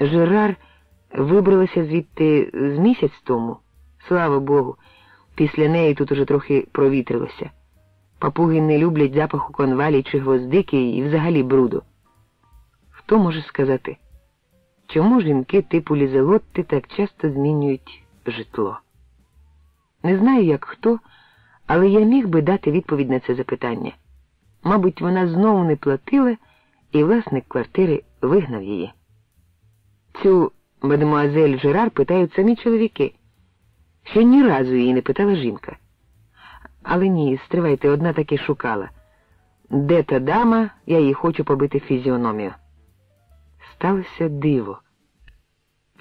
Жерар вибралася звідти з місяць тому, слава Богу, після неї тут уже трохи провітрилося. Папуги не люблять запаху конвалій чи гвоздики і взагалі бруду. Хто може сказати, чому жінки типу Лізелотти так часто змінюють житло? Не знаю, як хто, але я міг би дати відповідь на це запитання. Мабуть, вона знову не платила, і власник квартири вигнав її. Цю мадемуазель Жерар питають самі чоловіки. Ще ні разу її не питала жінка. Але ні, стривайте, одна таки шукала. Де та дама, я їй хочу побити фізіономію. Сталося диво.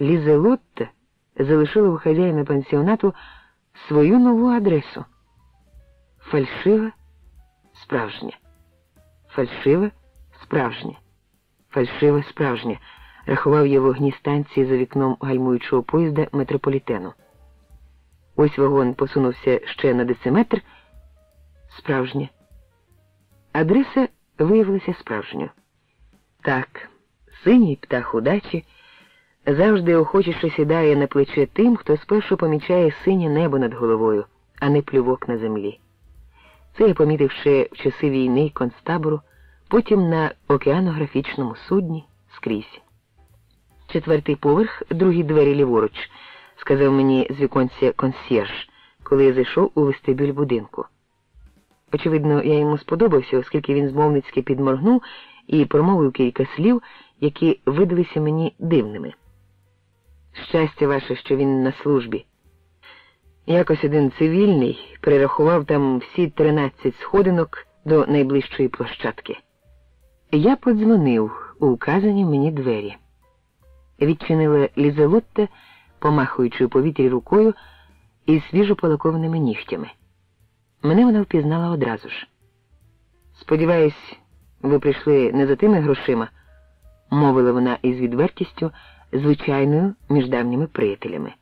Лізелотта залишила у хазяїна пансіонату свою нову адресу. Фальшива, справжня. Фальшива, справжня. Фальшива, справжня. Рахував я вогні станції за вікном гальмуючого поїзда метрополітену. Ось вагон посунувся ще на дециметр. Справжня. Адреса виявилася справжньою. Так, синій птах удачі завжди охочіше сідає на плече тим, хто спершу помічає синє небо над головою, а не плювок на землі. Це я помітив ще в часи війни концтабору, потім на океанографічному судні скрізь. Четвертий поверх, другі двері ліворуч, сказав мені з віконця консьєрж, коли я зайшов у вестибюль будинку. Очевидно, я йому сподобався, оскільки він змовницьки підморгнув і промовив кілька слів, які видалися мені дивними. Щастя ваше, що він на службі. Якось один цивільний перерахував там всі тринадцять сходинок до найближчої площадки. Я подзвонив у указані мені двері. Відчинила Лізелотта, помахуючи у повітрі рукою і свіжо полакованими нігтями. Мене вона впізнала одразу ж. Сподіваюсь, ви прийшли не за тими грошима, мовила вона із відвертістю, звичайною між давніми приятелями.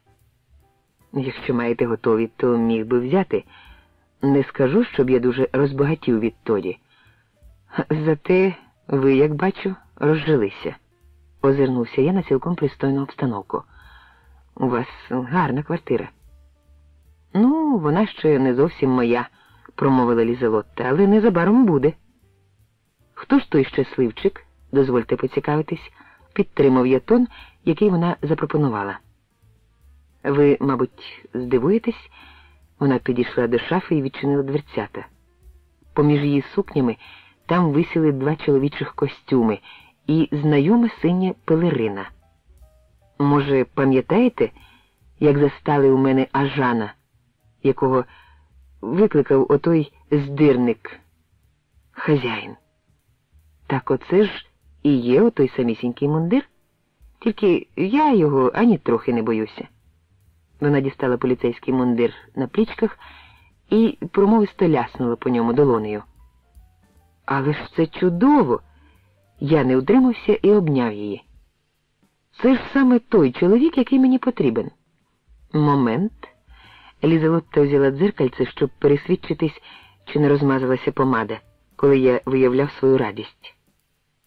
Якщо маєте готові, то міг би взяти. Не скажу, щоб я дуже розбагатів відтоді. Зате ви, як бачу, розжилися. Озирнувся я на цілком пристойну обстановку. У вас гарна квартира. Ну, вона ще не зовсім моя, промовила Лізелотта, але незабаром буде. Хто ж той щасливчик, дозвольте поцікавитись, підтримав я тон, який вона запропонувала. Ви, мабуть, здивуєтесь, вона підійшла до шафи і відчинила дверцята. Поміж її сукнями там висіли два чоловічих костюми і знайома синя пелерина. Може, пам'ятаєте, як застали у мене Ажана, якого викликав отой здирник, хазяїн? Так оце ж і є отой самісінький мундир, тільки я його ані трохи не боюся. Вона дістала поліцейський мундир на плічках і промовисто ляснула по ньому долонею. Але ж це чудово! Я не утримався і обняв її. Це ж саме той чоловік, який мені потрібен. Момент. Лізелотта взяла дзеркальце, щоб пересвідчитись, чи не розмазалася помада, коли я виявляв свою радість.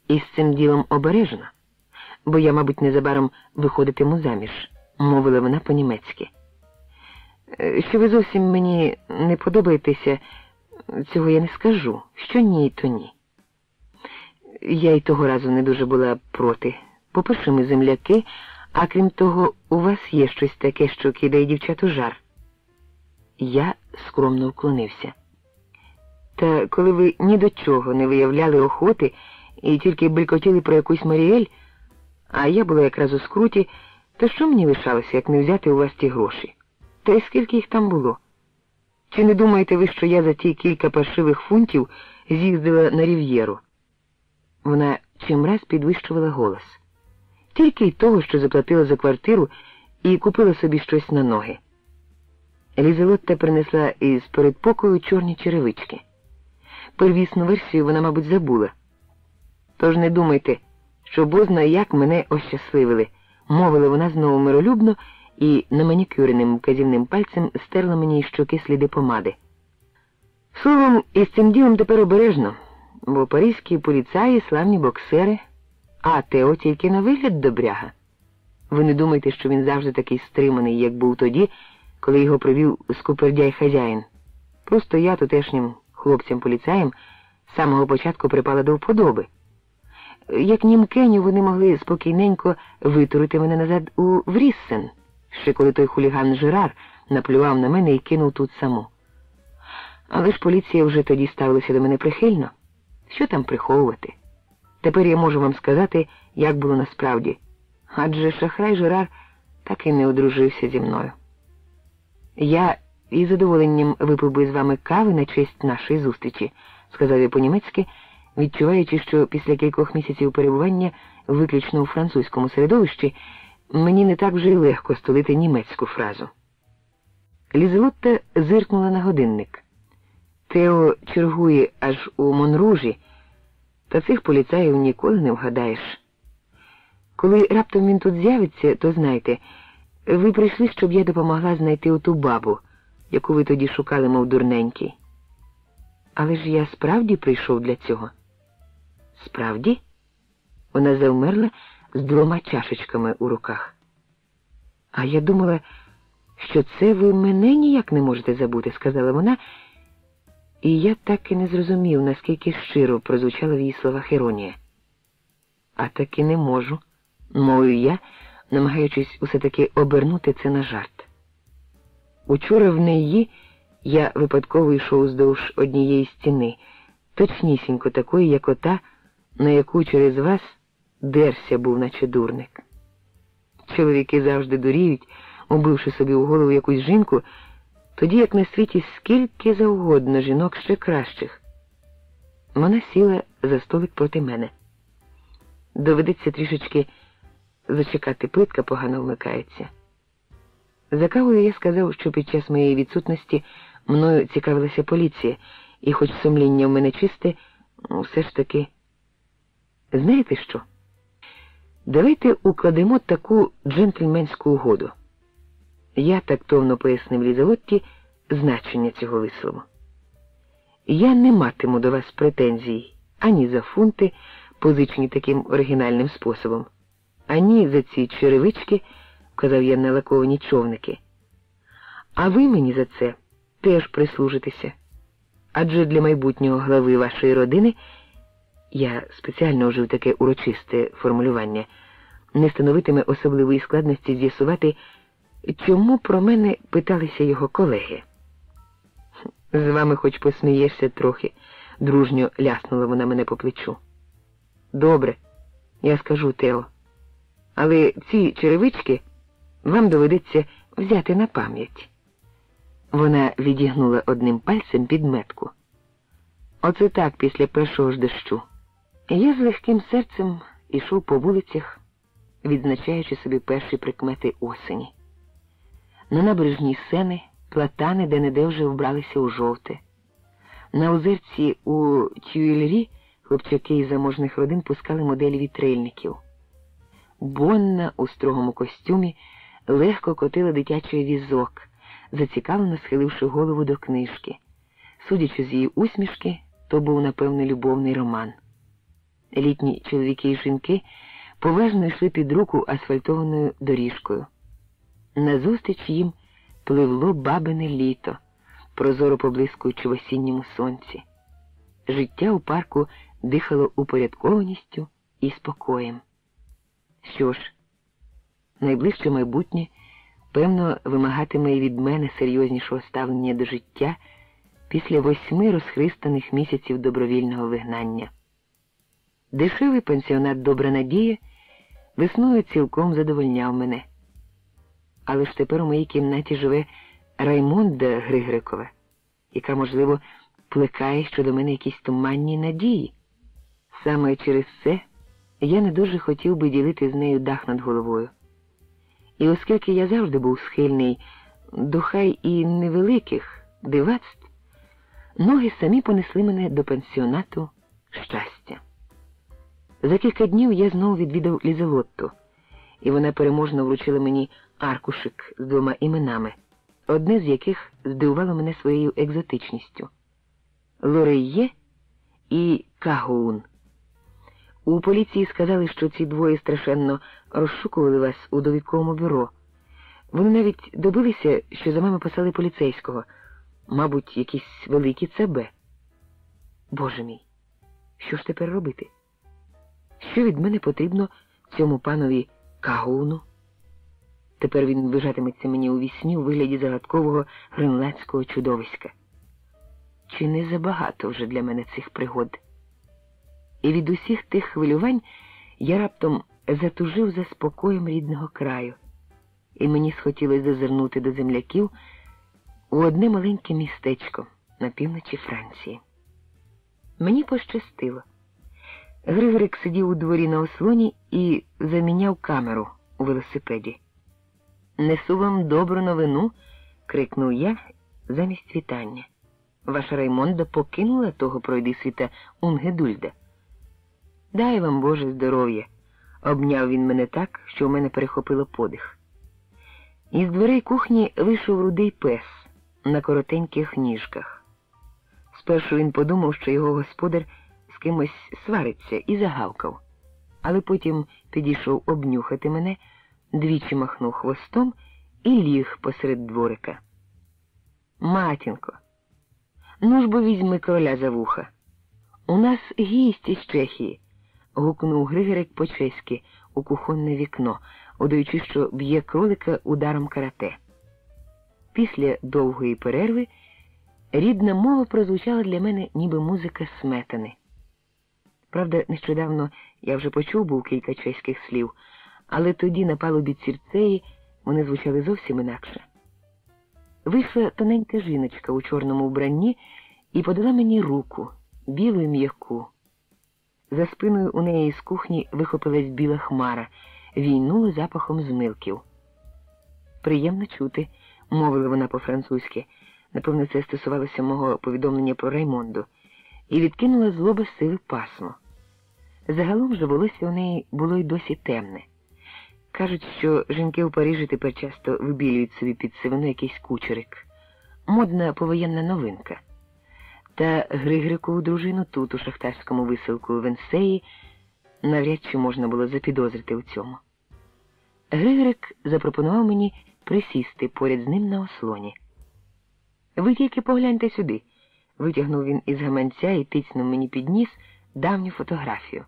І з цим ділом обережно, бо я, мабуть, незабаром виходитиму заміж, мовила вона по-німецьки. «Е, Що ви зовсім мені не подобаєтеся, цього я не скажу. Що ні, то ні. Я й того разу не дуже була проти. По-перше, ми земляки, а крім того, у вас є щось таке, що кидає дівчат у жар. Я скромно вклонився. Та коли ви ні до чого не виявляли охоти і тільки белькотіли про якусь Маріель, а я була якраз у скруті, то що мені лишалося, як не взяти у вас ті гроші? Та й скільки їх там було? Чи не думаєте ви, що я за ті кілька паршивих фунтів з'їздила на рів'єру? Вона чимраз підвищувала голос. Тільки й того, що заплатила за квартиру і купила собі щось на ноги. Елізелотта принесла із передпокою чорні черевички. Первісну версію вона, мабуть, забула. Тож не думайте, що бозна як мене ощасливили, мовила вона знову миролюбно і наманікюреним вказівним пальцем стерла мені щоки сліди помади. Словом, із цим ділом тепер обережно, бо паризькі поліцаї славні боксери, а Тео тільки на вигляд добряга. Ви не думайте, що він завжди такий стриманий, як був тоді, коли його привів скупердяй хазяїн. Просто я тутешнім хлопцям-поліцаєм з самого початку припала до вподоби. Як німкеню вони могли спокійненько витурити мене назад у Вріссен, ще коли той хуліган Жерар наплював на мене і кинув тут саму. Але ж поліція вже тоді ставилася до мене прихильно. Що там приховувати? Тепер я можу вам сказати, як було насправді. Адже шахрай Жерар так і не одружився зі мною. Я із задоволенням випив би з вами кави на честь нашої зустрічі, сказав я по-німецьки, відчуваючи, що після кількох місяців перебування виключно у французькому середовищі мені не так вже й легко столити німецьку фразу. Лізелотта зиркнула на годинник. Тео чергує аж у Монружі, та цих поліцаїв ніколи не вгадаєш. Коли раптом він тут з'явиться, то знайте, ви прийшли, щоб я допомогла знайти оту бабу, яку ви тоді шукали, мов дурненький. Але ж я справді прийшов для цього. Справді? Вона завмерла з двома чашечками у руках. А я думала, що це ви мене ніяк не можете забути, сказала вона, і я так і не зрозумів, наскільки щиро прозвучала в її словах іронія. А таки не можу, мовив я, намагаючись усе таки обернути це на жарт. Учора в неї я випадково йшов уздовж однієї стіни, точнісінько такої, як ота, на яку через вас дерся був, наче дурник. Чоловіки завжди дуріють, убивши собі у голову якусь жінку, тоді як на світі скільки завгодно жінок ще кращих. Вона сіла за столик проти мене. Доведеться трішечки зачекати, плитка погано вмикається. За кавою я сказав, що під час моєї відсутності мною цікавилася поліція, і хоч сумління в мене чисте, все ж таки. Знаєте що? Давайте укладемо таку джентльменську угоду. Я тактовно пояснив Лізавотті значення цього вислову. Я не матиму до вас претензій ані за фунти, позичені таким оригінальним способом, ані за ці черевички, казав я на лаковані човники. А ви мені за це теж прислужитеся. Адже для майбутнього глави вашої родини я спеціально вжив таке урочисте формулювання, не становитиме особливої складності з'ясувати чому про мене питалися його колеги. З вами хоч посмієшся трохи, дружньо ляснула вона мене по плечу. Добре, я скажу Тео. Але ці черевички вам доведеться взяти на пам'ять. Вона відігнула одним пальцем під метку. Оце так після першого ж дощу. Я з легким серцем ішов по вулицях, відзначаючи собі перші прикмети осені. На набережній сени платани де-не-де вже вбралися у жовте. На озерці у Тюйльрі хлопчаки із заможних родин пускали моделі вітрильників. Бонна у строгому костюмі легко котила дитячий візок, зацікавлено схиливши голову до книжки. Судячи з її усмішки, то був, напевно, любовний роман. Літні чоловіки і жінки поважно йшли під руку асфальтованою доріжкою. Назустріч їм пливло бабине літо, прозоро поблискуючи в осінньому сонці. Життя у парку дихало упорядкованістю і спокоєм. Що ж, найближче майбутнє, певно, вимагатиме від мене серйознішого ставлення до життя після восьми розхристаних місяців добровільного вигнання. Дешевий пенсіонат Добра Надія весною цілком задовольняв мене. Але ж тепер у моїй кімнаті живе Раймонда Григрикова, яка, можливо, плекає щодо мене якісь туманні надії. Саме через це я не дуже хотів би ділити з нею дах над головою. І оскільки я завжди був схильний до хай і невеликих дивацтв, ноги самі понесли мене до пансіонату щастя. За кілька днів я знову відвідав Лізелотту, і вона переможно вручила мені аркушик з двома іменами, одне з яких здивувало мене своєю екзотичністю Лорейє і Кагоун. У поліції сказали, що ці двоє страшенно розшукували вас у довідковому бюро. Вони навіть добилися, що за вами писали поліцейського, мабуть, якісь великі ЦБ. Боже мій, що ж тепер робити? Що від мене потрібно цьому панові Кагуну? Тепер він вижатиметься мені у вісні у вигляді загадкового гренландського чудовиська. Чи не забагато вже для мене цих пригод? І від усіх тих хвилювань я раптом затужив за спокоєм рідного краю, і мені схотілося зазирнути до земляків у одне маленьке містечко на півночі Франції. Мені пощастило. Григорик сидів у дворі на ослоні і заміняв камеру у велосипеді. Несу вам добру новину, крикнув я замість вітання. Ваша Раймонда покинула того пройди світа Унгедульда. Дай вам Боже здоров'я, обняв він мене так, що в мене перехопило подих. Із дверей кухні вийшов рудий пес на коротеньких ніжках. Спершу він подумав, що його господар з кимось свариться і загавкав, але потім підійшов обнюхати мене, двічі махнув хвостом і ліг посеред дворика. Матінко, ну ж бо візьми короля за вуха. У нас гість із Чехії гукнув Григорик по-чеськи у кухонне вікно, удаючи, що б'є кролика ударом карате. Після довгої перерви рідна мова прозвучала для мене ніби музика сметани. Правда, нещодавно я вже почув був кілька чеських слів, але тоді на палубі цірцеї вони звучали зовсім інакше. Вийшла тоненька жіночка у чорному вбранні і подала мені руку, білу і м'яку. За спиною у неї з кухні вихопилась біла хмара, війнула запахом змилків. Приємно чути, мовила вона по-французьки. Напевно, це стосувалося мого повідомлення про Раймонду, і відкинула злоба сиве пасмо. Загалом же волосся у неї було й досі темне. Кажуть, що жінки у Парижі тепер часто вибілюють собі під сивину якийсь кучерик. Модна повоєнна новинка. Та Григрикову дружину тут, у шахтарському виселку Венсеї, навряд чи можна було запідозрити у цьому. Григорик запропонував мені присісти поряд з ним на ослоні. Ви тільки погляньте сюди, витягнув він із гаманця і тицнув мені під ніс давню фотографію,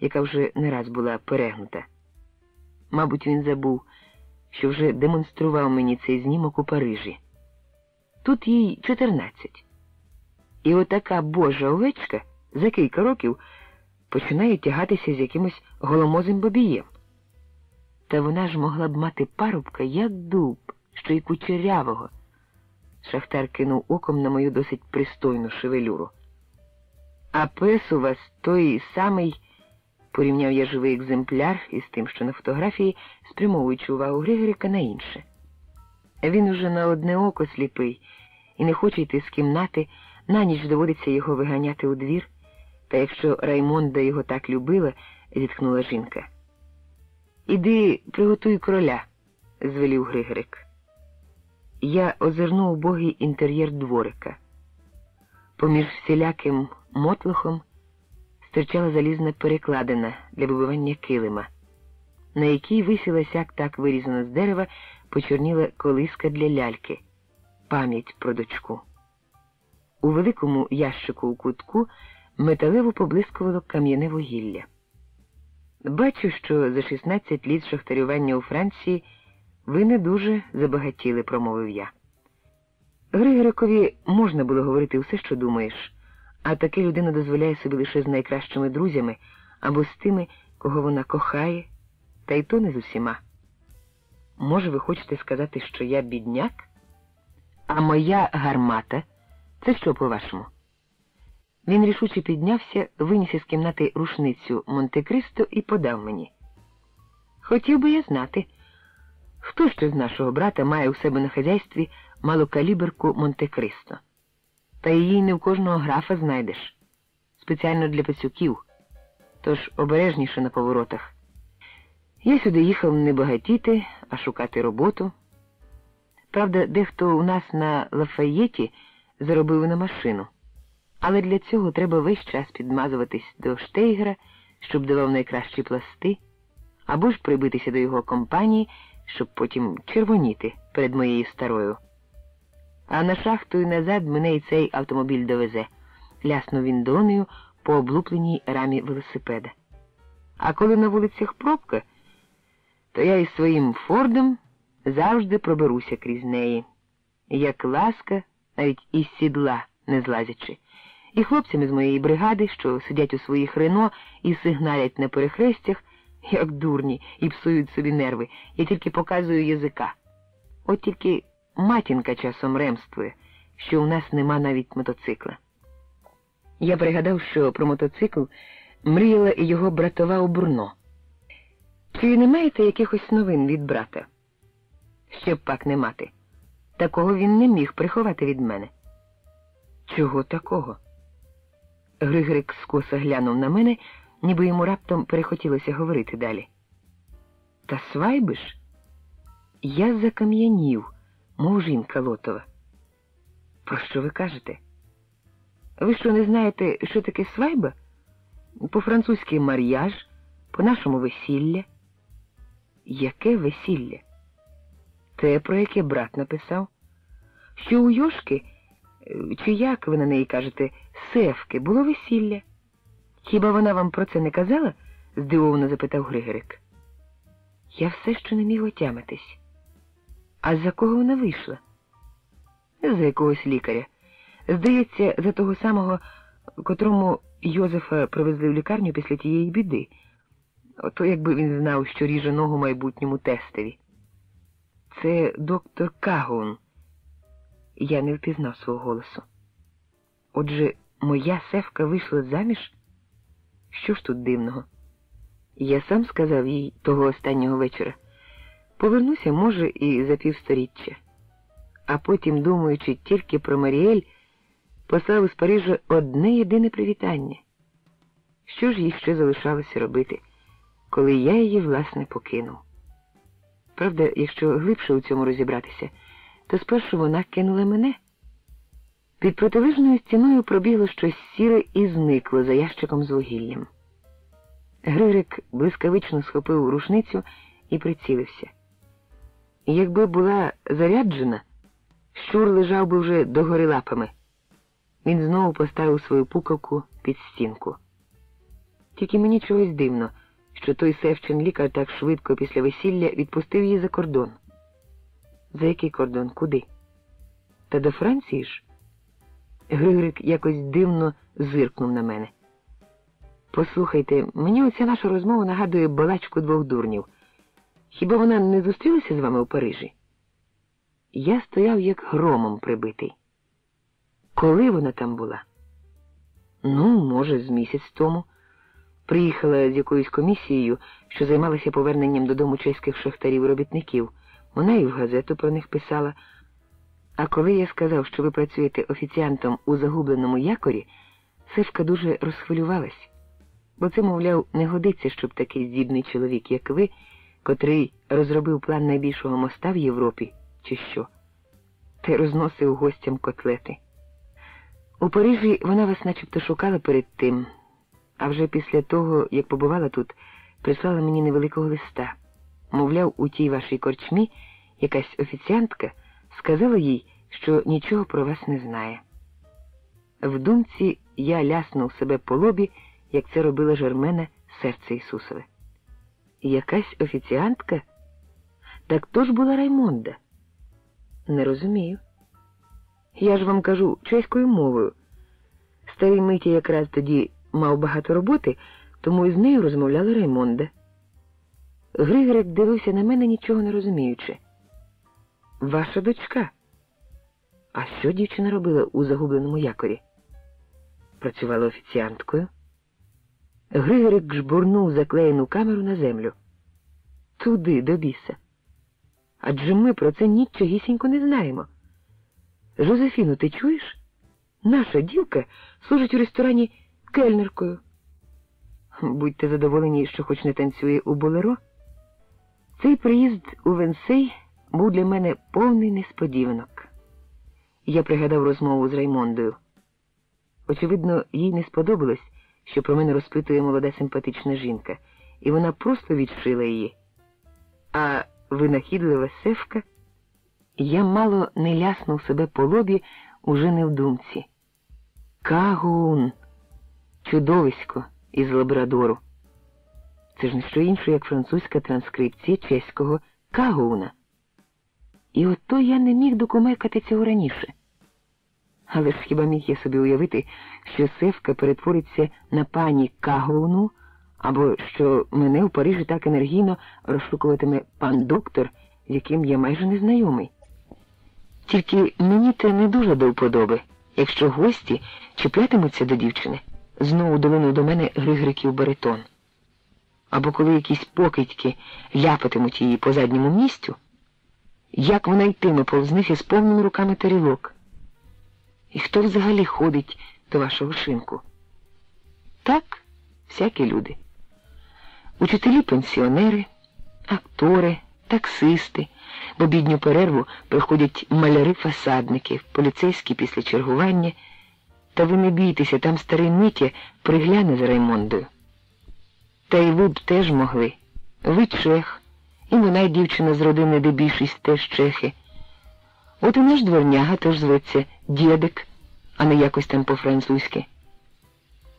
яка вже не раз була перегнута. Мабуть, він забув, що вже демонстрував мені цей знімок у Парижі. Тут їй 14. І отака божа овечка за кілька років починає тягатися з якимось голомозим бобієм. Та вона ж могла б мати парубка, як дуб, що й кучерявого. Шахтар кинув оком на мою досить пристойну шевелюру. А пес у вас той самий, порівняв я живий екземпляр із тим, що на фотографії, спрямовуючи увагу Григорика на інше. Він уже на одне око сліпий і не хоче йти з кімнати, на ніч доводиться його виганяти у двір. Та якщо Раймонда його так любила, зітхнула жінка. Іди приготуй короля, звелів Григорик. Я озирнув убогий інтер'єр дворика. Поміж всіляким мотлохом стирчала залізна перекладина для вибивання килима, на якій висіла сяк так вирізана з дерева почорніла колиска для ляльки, пам'ять про дочку. У великому ящику у кутку металево поблискувало кам'яне вугілля. Бачу, що за 16 літ шахтарювання у Франції ви не дуже забагатіли, промовив я. Григорикові можна було говорити все, що думаєш, а таке людина дозволяє собі лише з найкращими друзями або з тими, кого вона кохає, та й то не з усіма. Може, ви хочете сказати, що я бідняк? А моя гармата це що, по-вашому? Він рішуче піднявся, виніс із кімнати рушницю Монте-Кристо і подав мені. Хотів би я знати, хто ще з нашого брата має у себе на хазяйстві малокаліберку Монте-Кристо. Та її не в кожного графа знайдеш. Спеціально для пацюків. Тож обережніше на поворотах. Я сюди їхав не багатіти, а шукати роботу. Правда, дехто у нас на Лафаєті заробив на машину. Але для цього треба весь час підмазуватись до штейгера, щоб давав найкращі пласти, або ж прибитися до його компанії, щоб потім червоніти перед моєю старою. А на шахту і назад мене і цей автомобіль довезе, ляснув він донею по облупленій рамі велосипеда. А коли на вулицях пробка, то я із своїм Фордом завжди проберуся крізь неї, як ласка, навіть із сідла не злазячи і хлопцями з моєї бригади, що сидять у своїх рено і сигналять на перехрестях, як дурні, і псують собі нерви, я тільки показую язика. От тільки матінка часом ремствує, що у нас нема навіть мотоцикла. Я пригадав, що про мотоцикл мріяла і його братова у Бурно. Чи не маєте якихось новин від брата? Ще б пак не мати. Такого він не міг приховати від мене. Чого такого? Григорик скоса глянув на мене, ніби йому раптом перехотілося говорити далі. Та свайбиш? Я закам'янів, мов жінка лотова. Про що ви кажете? Ви що не знаєте, що таке свайба? По-французьки мар'яж, по-нашому весілля. Яке весілля? Те, про яке брат написав, що у Йошки, чи як ви на неї кажете, Севки, було весілля. Хіба вона вам про це не казала? здивовано запитав Григорик. Я все ще не міг отямитись. А за кого вона вийшла? За якогось лікаря. Здається, за того самого, котрому Йозефа привезли в лікарню після тієї біди. Ото якби він знав, що ріже ногу майбутньому тестові. Це доктор Кагун. Я не впізнав свого голосу. Отже, моя севка вийшла заміж? Що ж тут дивного? Я сам сказав їй того останнього вечора. Повернуся, може, і за півсторіччя. А потім, думаючи тільки про Маріель, послав із Парижа одне єдине привітання. Що ж їй ще залишалося робити, коли я її, власне, покинув? Правда, якщо глибше у цьому розібратися, то спершу вона кинула мене. Під протилежною стіною пробігло щось сіре і зникло за ящиком з вугіллям. Гририк блискавично схопив рушницю і прицілився. Якби була заряджена, щур лежав би вже догори лапами. Він знову поставив свою пукавку під стінку. Тільки мені чогось дивно, що той Севчин лікар так швидко після весілля відпустив її за кордон. За який кордон? Куди? Та до Франції ж? Григорик якось дивно зиркнув на мене. Послухайте, мені оця наша розмова нагадує балачку двох дурнів. Хіба вона не зустрілася з вами у Парижі? Я стояв як громом прибитий. Коли вона там була? Ну, може, з місяць тому. Приїхала з якоюсь комісією, що займалася поверненням додому чеських шахтарів-робітників. Вона і в газету про них писала. А коли я сказав, що ви працюєте офіціантом у загубленому якорі, Севка дуже розхвилювалась, бо це, мовляв, не годиться, щоб такий здібний чоловік, як ви, котрий розробив план найбільшого моста в Європі, чи що, та розносив гостям котлети. У Парижі вона вас начебто шукала перед тим, а вже після того, як побувала тут, прислала мені невеликого листа. Мовляв, у тій вашій корчмі якась офіціантка сказала їй, що нічого про вас не знає. В думці я ляснув себе по лобі, як це робила Жермена серце Ісусове. Якась офіціантка? Так то ж була Раймонда. Не розумію. Я ж вам кажу чеською мовою. Старий Миті якраз тоді мав багато роботи, тому із нею розмовляла Раймонда. Григорик дивився на мене, нічого не розуміючи. Ваша дочка. А що дівчина робила у загубленому якорі? Працювала офіціанткою. Григорик жбурнув заклеєну камеру на землю. Туди, до біса. Адже ми про це нічогісінько не знаємо. Жозефіну, ти чуєш? Наша дівка служить у ресторані кельнеркою. Будьте задоволені, що хоч не танцює у болеро. Цей приїзд у Венсей був для мене повний несподіванок. Я пригадав розмову з Раймондою. Очевидно, їй не сподобалось, що про мене розпитує молода симпатична жінка, і вона просто відшила її. А винахідлива севка, я мало не ляснув себе по лобі уже не в думці. Кагун, чудовисько із Лабрадору. Це ж не що інше, як французька транскрипція чеського Кагуна. І ото я не міг докумекати цього раніше. Але ж хіба міг я собі уявити, що Севка перетвориться на пані Кагуну, або що мене у Парижі так енергійно розшукуватиме пан доктор, яким я майже не знайомий. Тільки мені те не дуже до вподоби, якщо гості чіплятимуться до дівчини, знову долинув до мене Григориків баритон. Або коли якісь покидьки ляпатимуть її по задньому місцю, як вона йтиме повз них із повними руками тарілок. І хто взагалі ходить до вашого шинку? Так, всякі люди. Учителі пенсіонери, актори, таксисти, в обідню перерву приходять маляри-фасадники, поліцейські після чергування. Та ви не бійтеся, там старий Митя пригляне за Раймондою. Та й ви б теж могли. Ви чех, і вона дівчина з родини, де більшість теж чехи. От і наш дворняга теж зветься дідик, а не якось там по-французьки.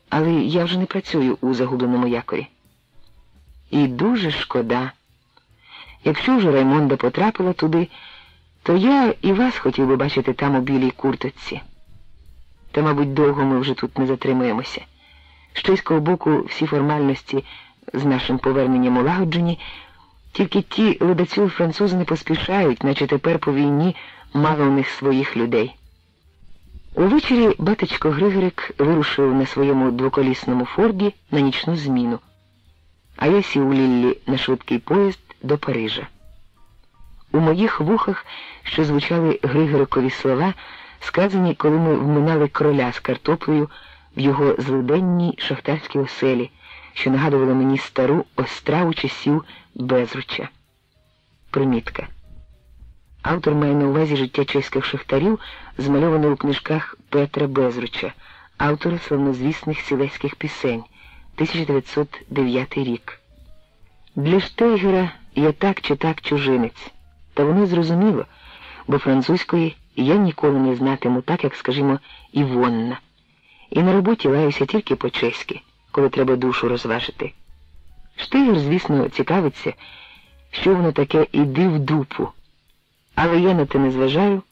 Але я вже не працюю у загубленому якорі. І дуже шкода. Якщо вже Раймонда потрапила туди, то я і вас хотів би бачити там у білій курточці. Та, мабуть, довго ми вже тут не затримуємося. З чеського боку всі формальності з нашим поверненням улагоджені, тільки ті ледацюл французи не поспішають, наче тепер по війні мало у них своїх людей. Увечері батечко Григорик вирушив на своєму двоколісному форді на нічну зміну, а я сів у Ліллі на швидкий поїзд до Парижа. У моїх вухах, що звучали Григорикові слова, сказані, коли ми вминали кроля з картоплею в його злиденній шахтарській оселі, що нагадували мені стару остраву часів безруча. Примітка. Автор має на увазі життя чеських шахтарів, змальоване у книжках Петра Безруча, автора славнозвісних сілеських пісень, 1909 рік. Для Штейгера я так чи так чужинець, та воно зрозуміло, бо французької я ніколи не знатиму так, як, скажімо, Івонна. І на роботі лаюся тільки по-чеськи, коли треба душу розважити. Штейгер, звісно, цікавиться, що воно таке іди в дупу. Але я на те не зважаю.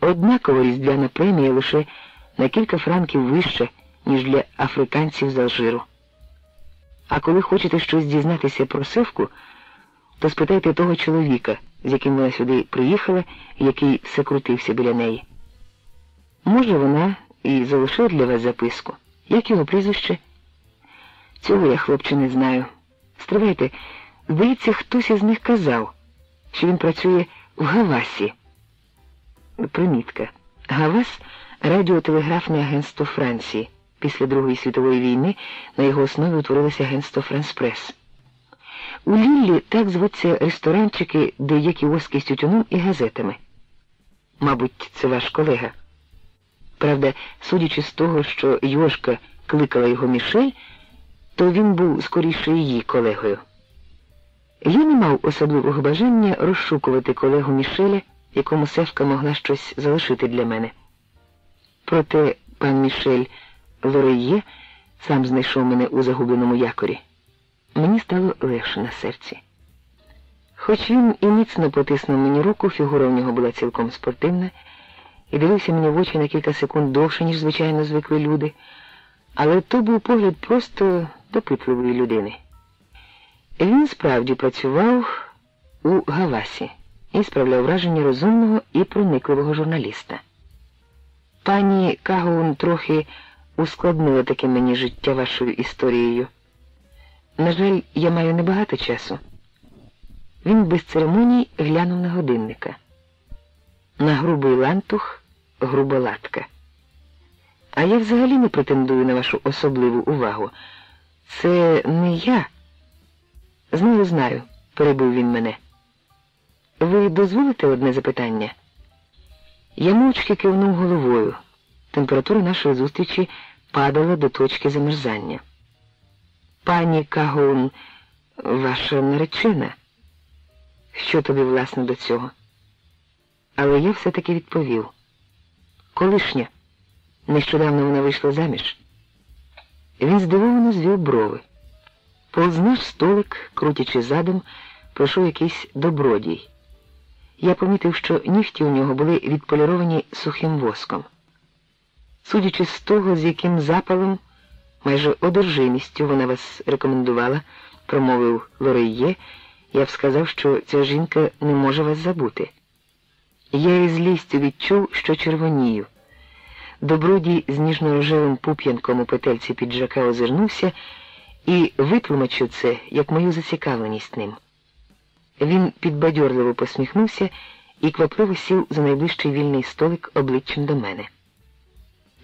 Однаково різдвяна премія лише на кілька франків вища, ніж для африканців з Алжиру. А коли хочете щось дізнатися про сивку, то спитайте того чоловіка, з яким вона сюди приїхала який все крутився біля неї. Може, вона і залишила для вас записку. Як його прізвище? Цього я, хлопче, не знаю. Стривайте, здається, хтось із них казав, що він працює в Гавасі. Примітка. Гавас радіотелеграфне агентство Франції. Після Другої світової війни на його основі утворилося агентство Франспрес. У Ліллі так звуться ресторанчики, де є кіоски з тютюном і газетами. Мабуть, це ваш колега. Правда, судячи з того, що Йошка кликала його Мішель, то він був скоріше її колегою. Я не мав особливого бажання розшукувати колегу Мішеля, якому Севка могла щось залишити для мене. Проте пан Мішель Лорeye сам знайшов мене у загубленому якорі. Мені стало легше на серці. Хоч він і міцно потиснув мені руку, фігура в нього була цілком спортивна, і дивився мені в очі на кілька секунд довше, ніж звичайно звикли люди, але то був погляд просто допитливої людини. Він справді працював у Гавасі і справляв враження розумного і проникливого журналіста. Пані Кагун трохи ускладнила таке мені життя вашою історією. На жаль, я маю небагато часу. Він без церемоній глянув на годинника. На грубий лантух груба латка. А я взагалі не претендую на вашу особливу увагу. Це не я. Знаю, знаю, перебив він мене. Ви дозволите одне запитання? Я мовчки кивнув головою. Температура нашої зустрічі падала до точки замерзання. Пані Кагун, ваша наречена. Що тобі, власне, до цього? Але я все-таки відповів. Колишня. Нещодавно вона вийшла заміж. Він здивовано звів брови. Повз столик, крутячи задом, пройшов якийсь добродій. Я помітив, що нігті у нього були відполіровані сухим воском. Судячи з того, з яким запалом, майже одержимістю вона вас рекомендувала, промовив Лорейє, я б сказав, що ця жінка не може вас забути. Я із злістю відчув, що червонію. Добродій з ніжно-рожевим пуп'янком у петельці піджака озирнувся і витлумачив це як мою зацікавленість ним. Він підбадьорливо посміхнувся і квапливо сів за найближчий вільний столик обличчям до мене.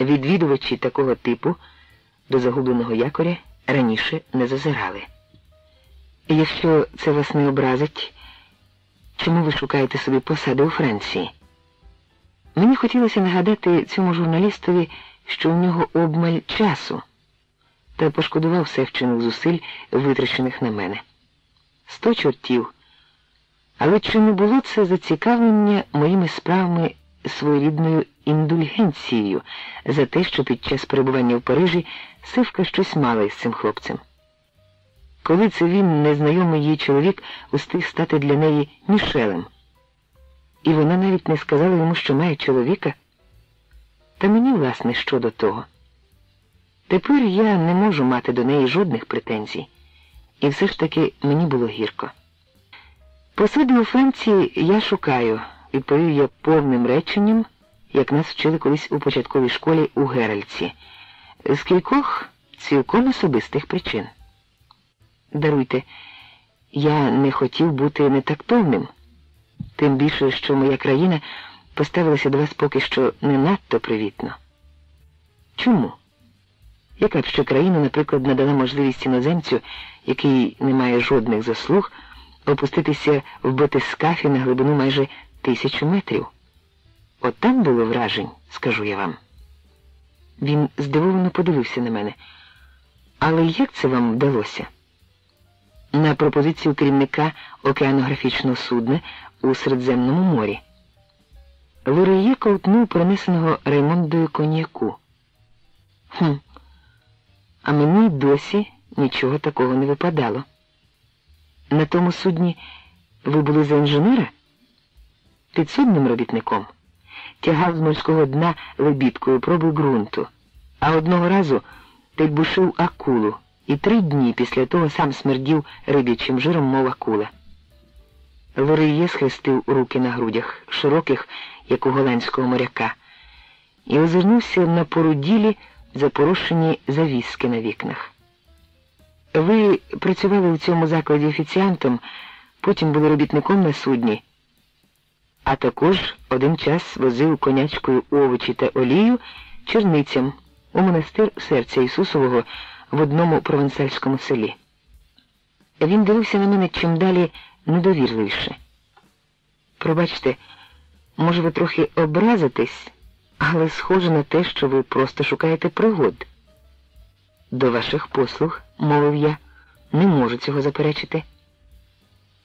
Відвідувачі такого типу до загубленого якоря раніше не зазирали. Якщо це вас не образить, чому ви шукаєте собі посади у Франції? Мені хотілося нагадати цьому журналістові, що в нього обмаль часу, та пошкодував севчиних зусиль, витрачених на мене. Сто чортів. Але чи не було це зацікавлення моїми справами своєрідною індульгенцією за те, що під час перебування в Парижі Сивка щось мала із цим хлопцем? Коли це він, незнайомий її чоловік, устиг стати для неї мішелем? І вона навіть не сказала йому, що має чоловіка. Та мені, власне, що до того. Тепер я не можу мати до неї жодних претензій, і все ж таки мені було гірко. Посади у Франції я шукаю, відповів я повним реченням, як нас вчили колись у початковій школі у Геральці, з кількох цілком особистих причин. Даруйте, я не хотів бути нетактовним, тим більше, що моя країна поставилася до вас поки що не надто привітно. Чому? Яка б ще країна, наприклад, надала можливість іноземцю, який не має жодних заслуг, опуститися в батискафі на глибину майже тисячу метрів? От там було вражень, скажу я вам. Він здивовано подивився на мене. Але як це вам вдалося? На пропозицію керівника океанографічного судна у Середземному морі. Луреє ковтнув принесеного Раймондою коньяку. Хм, а мені досі нічого такого не випадало. На тому судні ви були за інженера? підсудним робітником, тягав з морського дна лебідкою проби ґрунту, а одного разу підбушив акулу і три дні після того сам смердів риб'ячим жиром, мов акула. Лориє схрестив руки на грудях, широких, як у голландського моряка, і озирнувся на поруділі запорошені завіски на вікнах. Ви працювали у цьому закладі офіціантом, потім були робітником на судні, а також один час возив конячкою овочі та олію черницям у монастир серця Ісусового в одному провансальському селі. Він дивився на мене чим далі недовірливіше. Пробачте, може, ви трохи образитесь, але схоже на те, що ви просто шукаєте пригод. До ваших послуг, мовив я, не можу цього заперечити.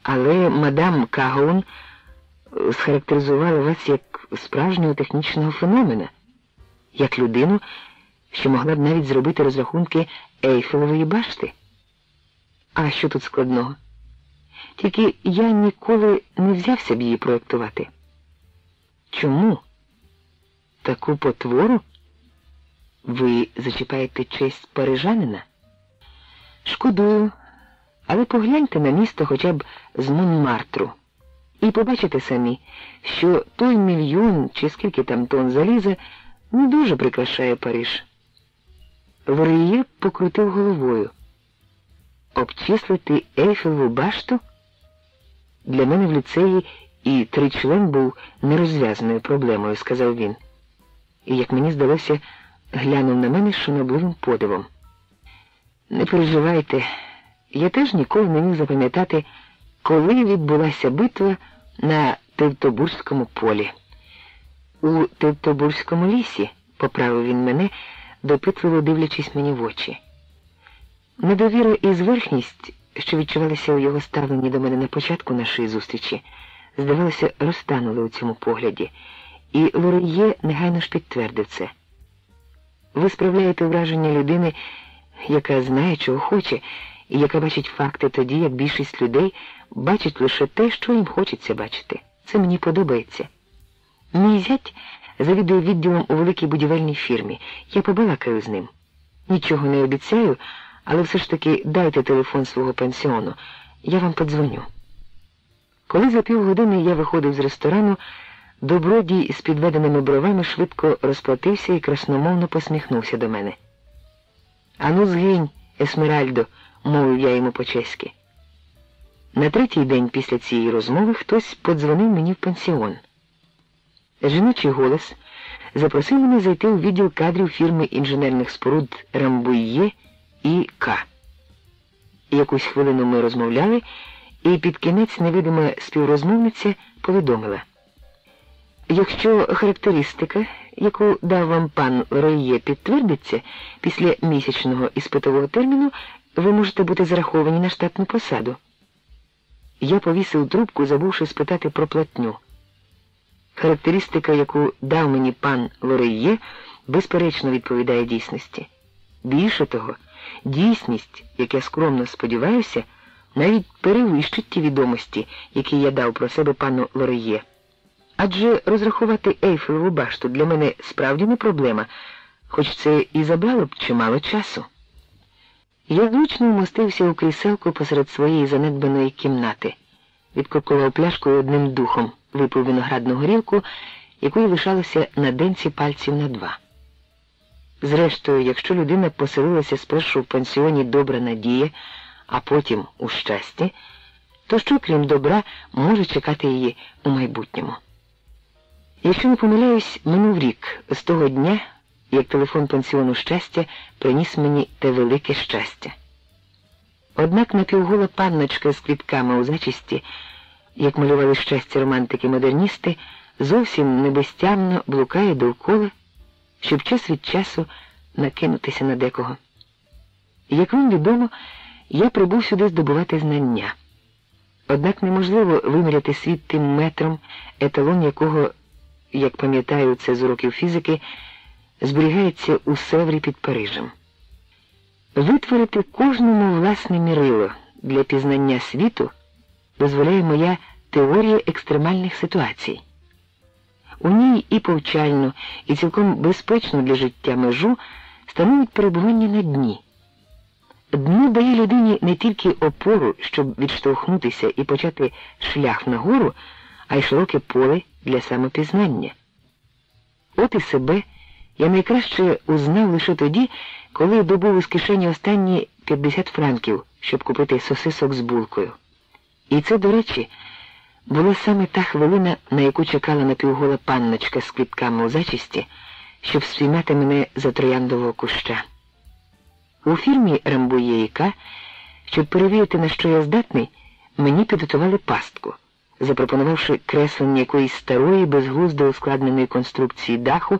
Але мадам Кагаун схарактеризувала вас як справжнього технічного феномена, як людину, що могла б навіть зробити розрахунки Ейфелевої башти. А що тут складного? Тільки я ніколи не взявся б її проєктувати. Чому? Таку потвору? Ви зачіпаєте честь парижанина? Шкодую, але погляньте на місто хоча б з Монмартру. І побачите самі, що той мільйон чи скільки там тонн заліза не дуже прикрашає Париж. Воріє покрутив головою. Обчислити Ейфелеву башту? Для мене в ліцеї і тричлен був нерозв'язаною проблемою, сказав він. І, як мені здалося, глянув на мене з шанобливим подивом. Не переживайте, я теж ніколи не міг запам'ятати, коли відбулася битва на Тевтобурському полі. У Тевтобурському лісі, поправив він мене, допитливо дивлячись мені в очі. Недовіра і зверхність, що відчувалися у його ставленні до мене на початку нашої зустрічі, здавалося, розтанули у цьому погляді, і Лорельє негайно ж підтвердив це. Ви справляєте враження людини, яка знає, чого хоче, і яка бачить факти тоді, як більшість людей бачить лише те, що їм хочеться бачити. Це мені подобається. Мій зять завідує відділом у великій будівельній фірмі. Я побалакаю з ним. Нічого не обіцяю, але все ж таки дайте телефон свого пансіону. Я вам подзвоню. Коли за півгодини я виходив з ресторану, добродій з підведеними бровами швидко розплатився і красномовно посміхнувся до мене. Ану, згинь, Есмеральдо, мовив я йому по-чеськи. На третій день після цієї розмови хтось подзвонив мені в пансіон. Жіночий голос запросив мене зайти у відділ кадрів фірми інженерних споруд Рамбує і К. Якусь хвилину ми розмовляли, і під кінець невидима співрозмовниця повідомила. Якщо характеристика, яку дав вам пан Ройє, підтвердиться після місячного іспитового терміну, ви можете бути зараховані на штатну посаду. Я повісив трубку, забувши спитати про платню. Характеристика, яку дав мені пан Лорейє, безперечно відповідає дійсності. Більше того, дійсність, як я скромно сподіваюся, навіть перевищить ті відомості, які я дав про себе пану Лорейє. Адже розрахувати Ейфелеву башту для мене справді не проблема, хоч це і забрало б чимало часу. Я зручно вмостився у кріселку посеред своєї занедбаної кімнати, відкоркував пляшкою одним духом, випив виноградну горілку, якої лишалося на денці пальців на два. Зрештою, якщо людина поселилася спершу в пансіоні добра надія, а потім у щасті, то що, крім добра, може чекати її у майбутньому? Якщо не помиляюсь, минув рік з того дня, як телефон пансіону щастя приніс мені те велике щастя. Однак напівгола панночка з квітками у зачисті, як малювали щастя романтики-модерністи, зовсім небезтямно блукає довкола, щоб час від часу накинутися на декого. Як вам відомо, я прибув сюди здобувати знання. Однак неможливо виміряти світ тим метром, еталон якого, як пам'ятаю, це з уроків фізики, зберігається у севрі під Парижем. Витворити кожному власне мірило для пізнання світу дозволяє моя теорія екстремальних ситуацій. У ній і повчальну, і цілком безпечну для життя межу становить перебування на дні. Дно дає людині не тільки опору, щоб відштовхнутися і почати шлях нагору, а й широке поле для самопізнання. От і себе я найкраще узнав лише тоді, коли добув із кишені останні 50 франків, щоб купити сосисок з булкою. І це, до речі, була саме та хвилина, на яку чекала напівгола панночка з квітками у зачисті, щоб спіймати мене за трояндового куща. У фірмі Рамбуєїка, щоб перевірити, на що я здатний, мені підготували пастку, запропонувавши креслення якоїсь старої, безглуздо ускладненої конструкції даху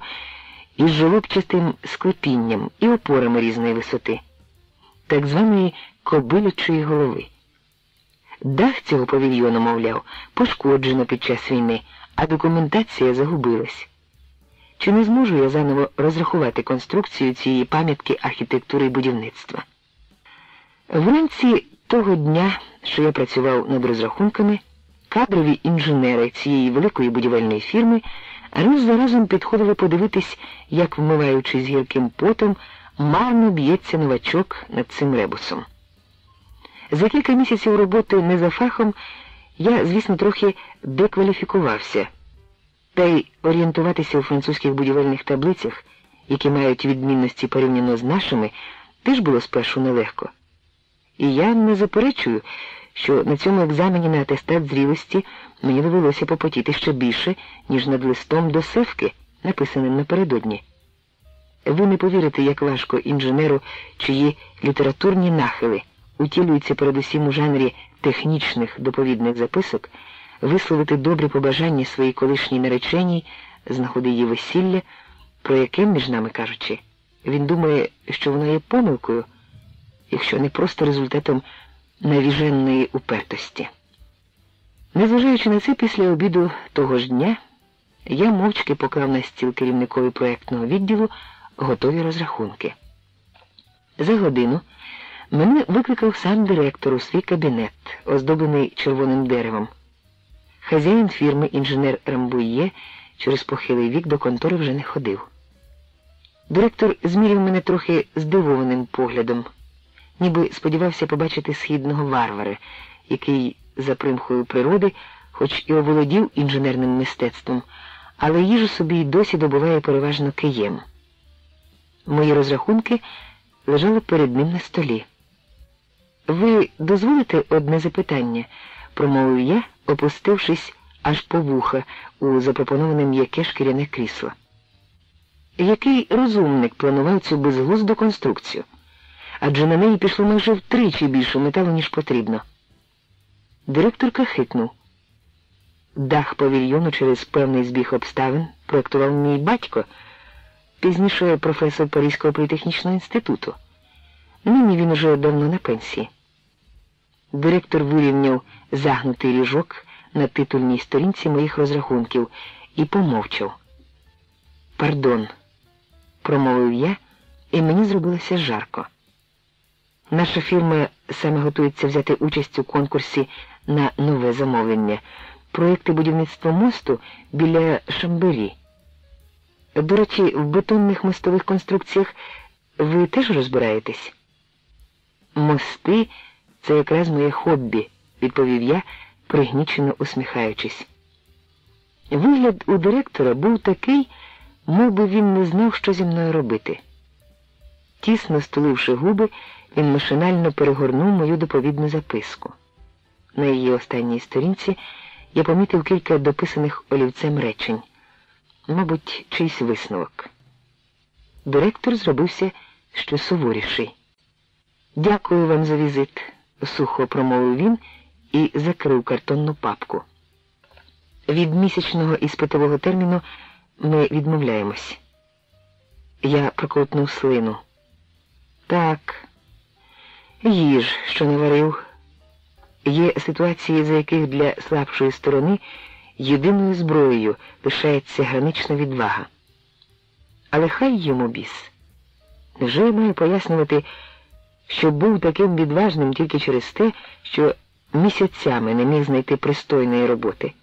із жолобчастим склепінням і опорами різної висоти, так званої кобилячої голови. Дах цього павільйону, мовляв, пошкоджено під час війни, а документація загубилась. Чи не зможу я заново розрахувати конструкцію цієї пам'ятки архітектури і будівництва? Вранці того дня, що я працював над розрахунками, кадрові інженери цієї великої будівельної фірми раз за разом підходили подивитись, як, вмиваючись гірким потом, марно б'ється новачок над цим ребусом. За кілька місяців роботи не за фахом я, звісно, трохи декваліфікувався, та й орієнтуватися у французьких будівельних таблицях, які мають відмінності порівняно з нашими, теж було спершу нелегко. І я не заперечую, що на цьому екзамені на атестат зрілості мені довелося попотіти ще більше, ніж над листом до севки, написаним напередодні. Ви не повірите, як важко інженеру, чиї літературні нахили утілюються передусім у жанрі технічних доповідних записок, висловити добрі побажання своїй колишній нареченій з нагоди її весілля, про яке, між нами кажучи, він думає, що воно є помилкою, якщо не просто результатом навіженної упертості. Незважаючи на це, після обіду того ж дня я мовчки поклав на стіл керівникові проєктного відділу готові розрахунки. За годину мене викликав сам директор у свій кабінет, оздоблений червоним деревом. Хазяїн фірми інженер Рамбує через похилий вік до контори вже не ходив. Директор змірив мене трохи здивованим поглядом, ніби сподівався побачити східного варвара, який за примхою природи, хоч і оволодів інженерним мистецтвом, але їжу собі й досі добуває переважно києм. Мої розрахунки лежали перед ним на столі. Ви дозволите одне запитання, промовив я, опустившись аж по вуха у запропоноване м'яке шкіряне крісло. Який розумник планував цю безглузду конструкцію? Адже на неї пішло майже втричі більше металу, ніж потрібно. Директорка хитнув. Дах павільйону через певний збіг обставин проєктував мій батько, пізніше професор Паризького політехнічного інституту. Нині він уже давно на пенсії. Директор вирівняв загнутий ріжок на титульній сторінці моїх розрахунків і помовчав. Пардон, промовив я, і мені зробилося жарко. Наша фірма саме готується взяти участь у конкурсі на нове замовлення, проєкти будівництва мосту біля Шамбері. До речі, в бетонних мостових конструкціях ви теж розбираєтесь? Мости це якраз моє хобі, відповів я, пригнічено усміхаючись. Вигляд у директора був такий, мов би він не знав, що зі мною робити. Тісно стуливши губи, він машинально перегорнув мою доповідну записку. На її останній сторінці я помітив кілька дописаних олівцем речень, мабуть, чийсь висновок. Директор зробився ще суворіший. Дякую вам за візит, сухо промовив він і закрив картонну папку. Від місячного іспитового терміну ми відмовляємось. Я проковтнув слину. Так, їж, що не варив. Є ситуації, за яких для слабшої сторони єдиною зброєю лишається гранична відвага. Але хай йому біс. Невже я маю пояснювати, що був таким відважним тільки через те, що місяцями не міг знайти пристойної роботи,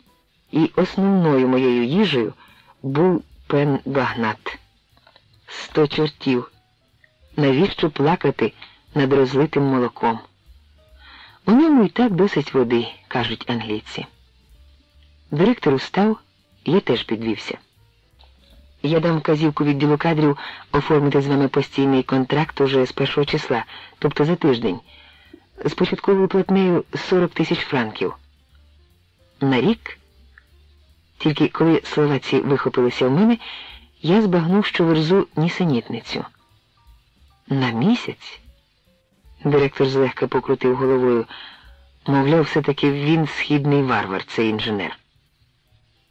і основною моєю їжею був пен багнат. Сто чортів. Навіщо плакати над розлитим молоком? У ньому і так досить води, кажуть англійці. Директор устав, я теж підвівся. Я дам вказівку відділу кадрів оформити з вами постійний контракт уже з першого числа, тобто за тиждень, з початковою платнею 40 тисяч франків. На рік? Тільки коли слова ці вихопилися в мене, я збагнув, що верзу нісенітницю. На місяць? Директор злегка покрутив головою. Мовляв, все-таки він східний варвар, цей інженер.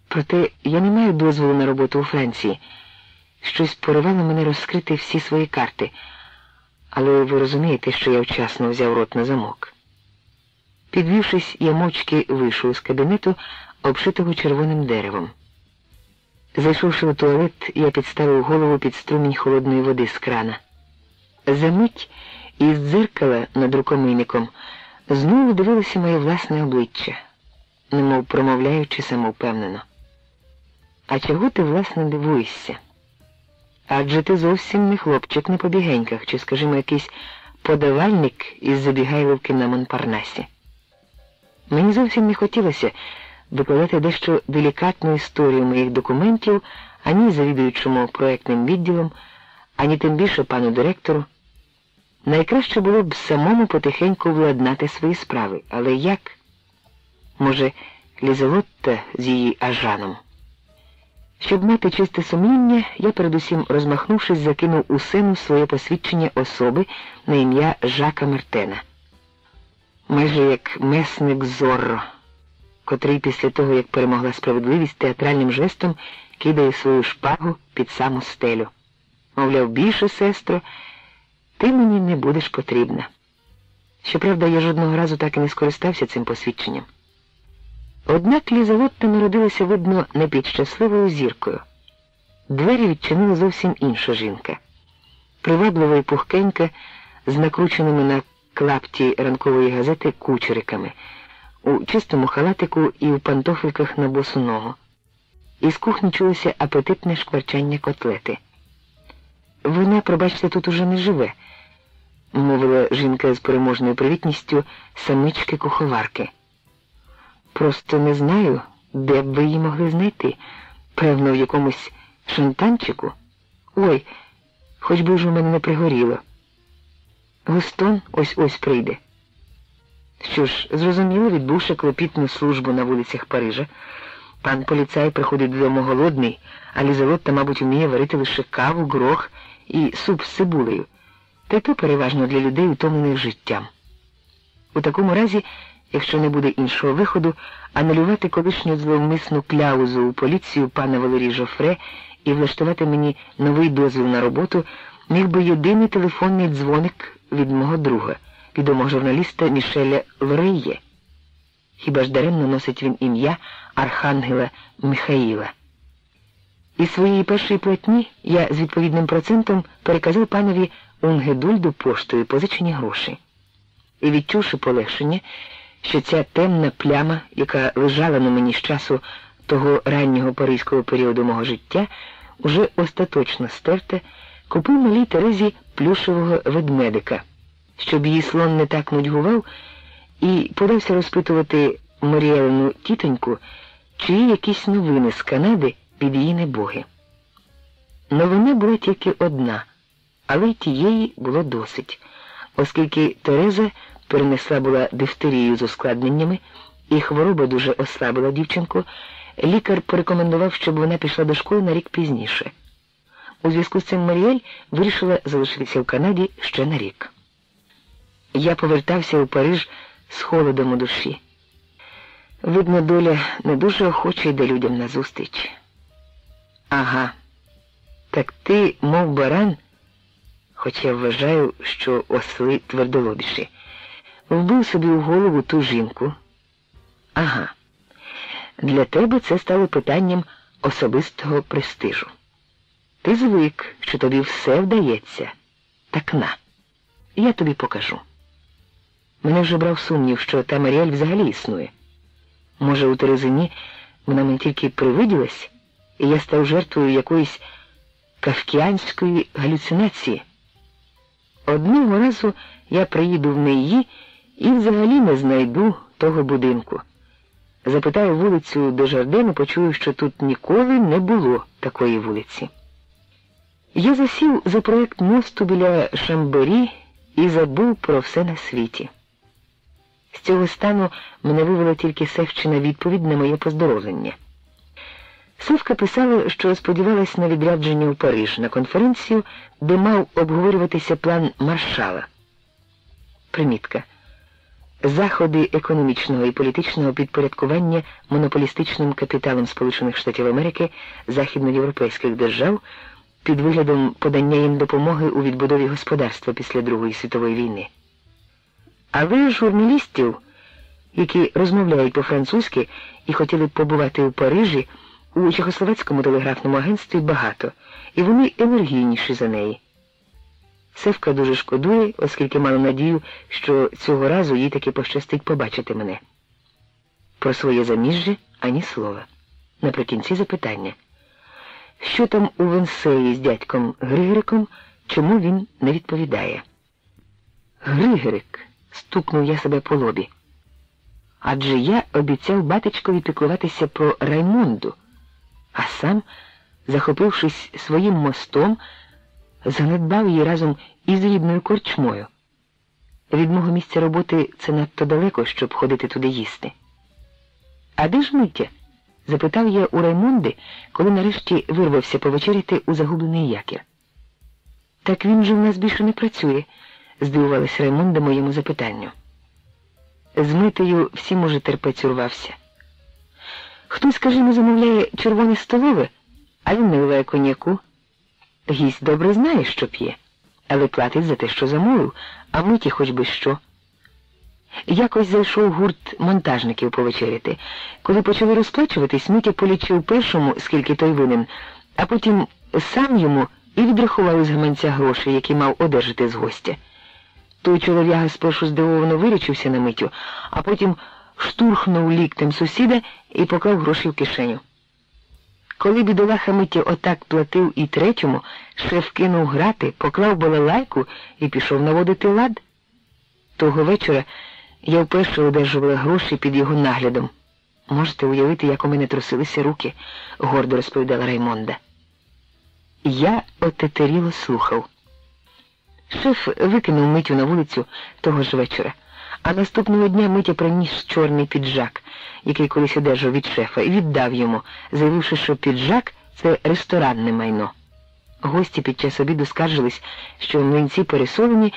Проте я не маю дозволу на роботу у Франції. Щось поривало мене розкрити всі свої карти, але ви розумієте, що я вчасно взяв рот на замок. Підвівшись, я мовчки вийшов з кабінету, обшитого червоним деревом. Зайшовши у туалет, я підставив голову під струмінь холодної води з крана. Замить із дзеркала над рукомийником знову дивилося моє власне обличчя, немов промовляючи самовпевнено. А чого ти, власне, дивуєшся? Адже ти зовсім не хлопчик на побігеньках, чи, скажімо, якийсь подавальник із забігайловки на Монпарнасі. Мені зовсім не хотілося викладати дещо делікатну історію моїх документів ані завідуючому проектним відділом, ані тим більше пану директору. Найкраще було б самому потихеньку владнати свої справи, але як? Може, Лізелотта з її ажаном. Щоб мати чисте сумління, я передусім, розмахнувшись, закинув у сину своє посвідчення особи на ім'я Жака Мартена. Майже як месник Зорро, котрий після того, як перемогла справедливість, театральним жестом кидає свою шпагу під саму стелю. Мовляв, більше, сестро, ти мені не будеш потрібна. Щоправда, я жодного разу так і не скористався цим посвідченням. Однак Лізавотта народилася, видно, не під щасливою зіркою. Двері відчинила зовсім інша жінка. Приваблива і пухкенька, з накрученими на клапті ранкової газети кучериками, у чистому халатику і у пантофельках на босу ногу. Із кухні чулося апетитне шкварчання котлети. Вона, пробачте, тут уже не живе, мовила жінка з переможною привітністю самички куховарки. Просто не знаю, де б ви її могли знайти. Певно, в якомусь шантанчику. Ой, хоч би ж у мене не пригоріло. Густон ось ось прийде. Що ж, зрозуміло, відбувши клопітну службу на вулицях Парижа, пан поліцай приходить додому голодний, а Лізелотта, мабуть, вміє варити лише каву, грох і суп з цибулею. Та то переважно для людей, утомлених життям. У такому разі якщо не буде іншого виходу, анулювати колишню зловмисну кляузу у поліцію пана Валерій Жофре і влаштувати мені новий дозвіл на роботу міг би єдиний телефонний дзвоник від мого друга, відомого журналіста Мішеля Лорейє. Хіба ж даремно носить він ім'я Архангела Михаїла? Із своєї першої платні я з відповідним процентом переказав панові Унгедульду поштою позичені гроші. І відчувши полегшення, що ця темна пляма, яка лежала на мені з часу того раннього паризького періоду мого життя, уже остаточно стерта, купив малій Терезі плюшевого ведмедика, щоб її слон не так нудьгував, і подався розпитувати Маріелину тітоньку, чи є якісь новини з Канади від її небоги. Новина була тільки одна, але й тієї було досить, оскільки Тереза перенесла була дифтерію з ускладненнями, і хвороба дуже ослабила дівчинку, лікар порекомендував, щоб вона пішла до школи на рік пізніше. У зв'язку з цим Маріель вирішила залишитися в Канаді ще на рік. Я повертався у Париж з холодом у душі. Видно, доля не дуже охоче йде людям назустріч. Ага, так ти, мов баран, хоч я вважаю, що осли твердолобіші вбив собі у голову ту жінку. Ага. Для тебе це стало питанням особистого престижу. Ти звик, що тобі все вдається. Так на, я тобі покажу. Мене вже брав сумнів, що та Маріель взагалі існує. Може, у Терезині вона мені тільки привиділась, і я став жертвою якоїсь кавкіанської галюцинації. Одного разу я приїду в неї і взагалі не знайду того будинку. Запитаю вулицю до Жардину, почую, що тут ніколи не було такої вулиці. Я засів за проєкт мосту біля Шамборі і забув про все на світі. З цього стану мене вивела тільки Севчина відповідь на моє поздоровлення. Сивка писала, що сподівалась на відрядження у Париж на конференцію, де мав обговорюватися план маршала. Примітка. Заходи економічного і політичного підпорядкування монополістичним капіталом Сполучених Штатів Америки західноєвропейських держав під виглядом подання їм допомоги у відбудові господарства після Другої світової війни. Але журналістів, які розмовляють по-французьки і хотіли б побувати у Парижі, у Чехословацькому телеграфному агентстві багато, і вони енергійніші за неї. Севка дуже шкодує, оскільки мала надію, що цього разу їй таки пощастить побачити мене. Про своє заміжжя ані слова. Наприкінці запитання. Що там у Венсеї з дядьком Григориком, чому він не відповідає? Григорик, стукнув я себе по лобі. Адже я обіцяв батечкові піклуватися про Раймонду, а сам, захопившись своїм мостом, занедбав її разом із рідною корчмою. Від мого місця роботи це надто далеко, щоб ходити туди їсти. А де ж Миття? запитав я у Раймонди, коли нарешті вирвався повечеряти у загублений якір. Так він же в нас більше не працює, здивувалась Раймонда моєму запитанню. З митою всім уже терпець урвався. Хтось, скажімо, замовляє червоне столове, а він наливає коньяку. Гість добре знає, що п'є, але платить за те, що замовив, а миті хоч би що. Якось зайшов гурт монтажників повечеряти. Коли почали розплачуватись, Митя полічив першому, скільки той винен, а потім сам йому і відрахував з гаманця гроші, які мав одержати з гостя. Той чолов'яга спершу здивовано вирічився на митю, а потім штурхнув ліктем сусіда і поклав гроші в кишеню. Коли бідолаха Миття отак платив і третьому, шеф кинув грати, поклав балалайку і пішов наводити лад. Того вечора я вперше одержувала гроші під його наглядом. Можете уявити, як у мене трусилися руки, гордо розповідала Раймонда. Я отетеріло слухав. Шеф викинув митю на вулицю того ж вечора, а наступного дня Митя приніс чорний піджак, який колись одержав від шефа, і віддав йому, заявивши, що піджак це ресторанне майно. Гості під час обіду скаржились, що млинці пересолені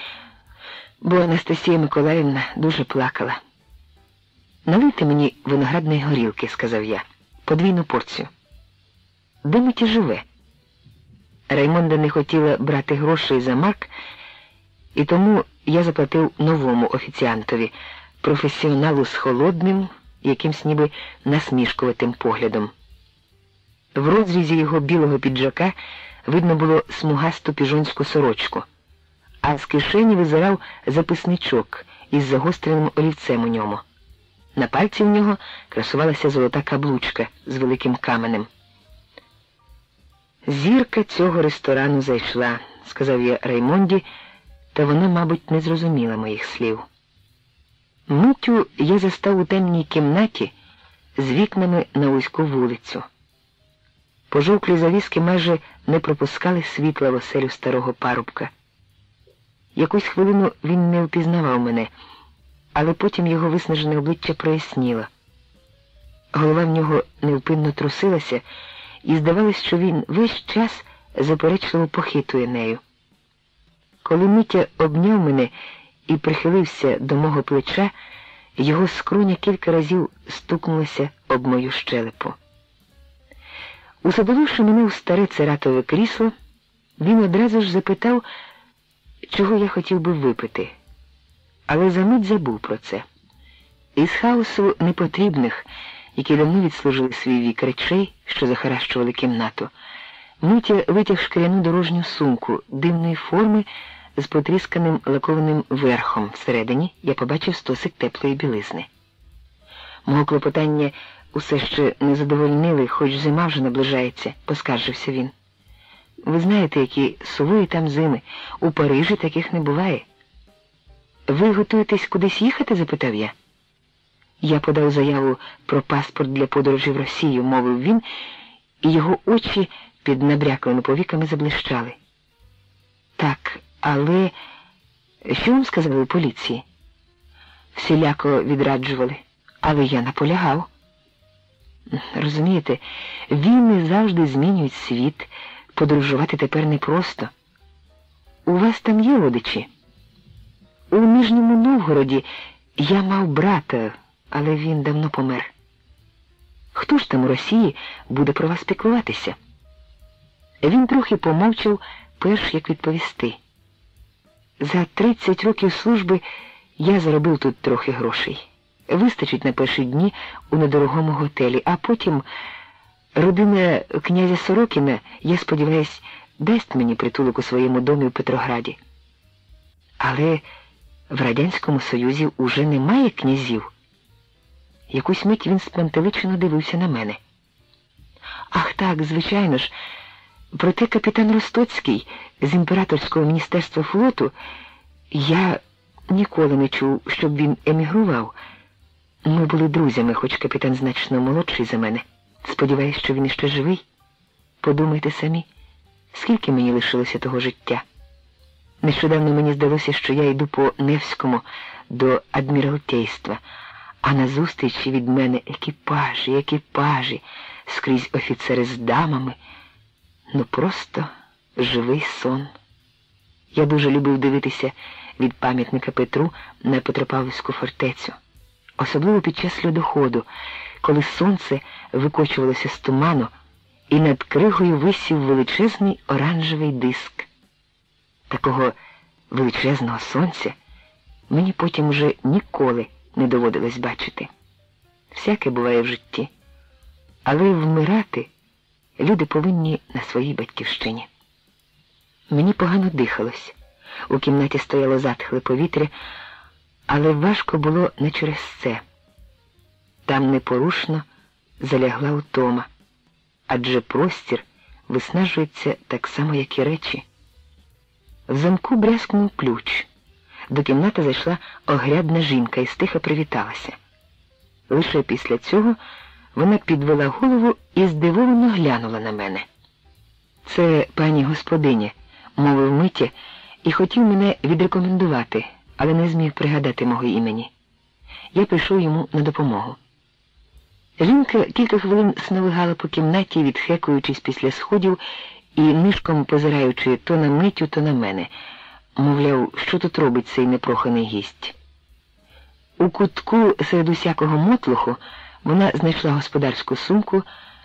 бо Анастасія Миколаївна дуже плакала. Налийте мені виноградної горілки, сказав я, подвійну порцію. Де Миті живе? Раймонда не хотіла брати грошей за марк, і тому я заплатив новому офіціантові, професіоналу з холодним, якимсь ніби насмішкуватим поглядом. В розрізі його білого піджака видно було смугасту піжонську сорочку а з кишені визирав записничок із загостреним олівцем у ньому. На пальці в нього красувалася золота каблучка з великим каменем. Зірка цього ресторану зайшла, сказав я Раймонді, та вона, мабуть, не зрозуміла моїх слів. Миттю я застав у темній кімнаті з вікнами на вузьку вулицю. Пожовклі завіски майже не пропускали світла в оселю старого парубка. Якусь хвилину він не впізнавав мене, але потім його виснажене обличчя проясніло. Голова в нього невпинно трусилася, і здавалось, що він весь час заперечливо похитує нею. Коли Митя обняв мене і прихилився до мого плеча, його скруня кілька разів стукнулася об мою щелепу. Усадовивши мене у старе цератове крісло, він одразу ж запитав, чого я хотів би випити, але за мить забув про це. Із хаосу непотрібних, які давно відслужили свій вік речей, що захаращували кімнату, Митя витяг шкіряну дорожню сумку дивної форми з потрісканим лакованим верхом. Всередині я побачив стосик теплої білизни. Мого клопотання усе ще не задовольнили, хоч зима вже наближається, поскаржився він. Ви знаєте, які сувої там зими. У Парижі таких не буває. Ви готуєтесь кудись їхати? запитав я. Я подав заяву про паспорт для подорожі в Росію, мовив він, і його очі під набряклими повіками заблищали. Так, але що вам сказали у поліції? Всіляко відраджували, але я наполягав. Розумієте, війни завжди змінюють світ, подорожувати тепер непросто. У вас там є родичі? У Нижньому Новгороді я мав брата, але він давно помер. Хто ж там у Росії буде про вас піклуватися? Він трохи помовчав, перш як відповісти. За 30 років служби я заробив тут трохи грошей. Вистачить на перші дні у недорогому готелі, а потім родина князя Сорокіна, я сподіваюсь, дасть мені притулок у своєму домі в Петрограді. Але в Радянському Союзі уже немає князів. Якусь мить він спантеличено дивився на мене. Ах так, звичайно ж, проте капітан Ростоцький з імператорського міністерства флоту я ніколи не чув, щоб він емігрував. Ми були друзями, хоч капітан значно молодший за мене. Сподіваюсь, що він іще живий. Подумайте самі, скільки мені лишилося того життя. Нещодавно мені здалося, що я йду по Невському до адміралтейства, а назустрічі від мене екіпажі, екіпажі, скрізь офіцери з дамами. Ну просто живий сон. Я дуже любив дивитися від пам'ятника Петру на Петропавлівську фортецю, особливо під час льодоходу, коли сонце викочувалося з туману, і над кригою висів величезний оранжевий диск. Такого величезного сонця мені потім уже ніколи не доводилось бачити. Всяке буває в житті, але вмирати люди повинні на своїй батьківщині. Мені погано дихалось. У кімнаті стояло затхле повітря, але важко було не через це. Там непорушно залягла утома, адже простір виснажується так само, як і речі. В замку брязкнув ключ. До кімнати зайшла огрядна жінка і стиха привіталася. Лише після цього вона підвела голову і здивовано глянула на мене. Це пані господиня, мовив Митя, і хотів мене відрекомендувати, але не зміг пригадати мого імені. Я прийшов йому на допомогу. Жінка кілька хвилин сновигала по кімнаті, відхекуючись після сходів і нишком позираючи то на митю, то на мене, мовляв, що тут робить цей непроханий гість. У кутку серед усякого мотлуху вона знайшла господарську сумку,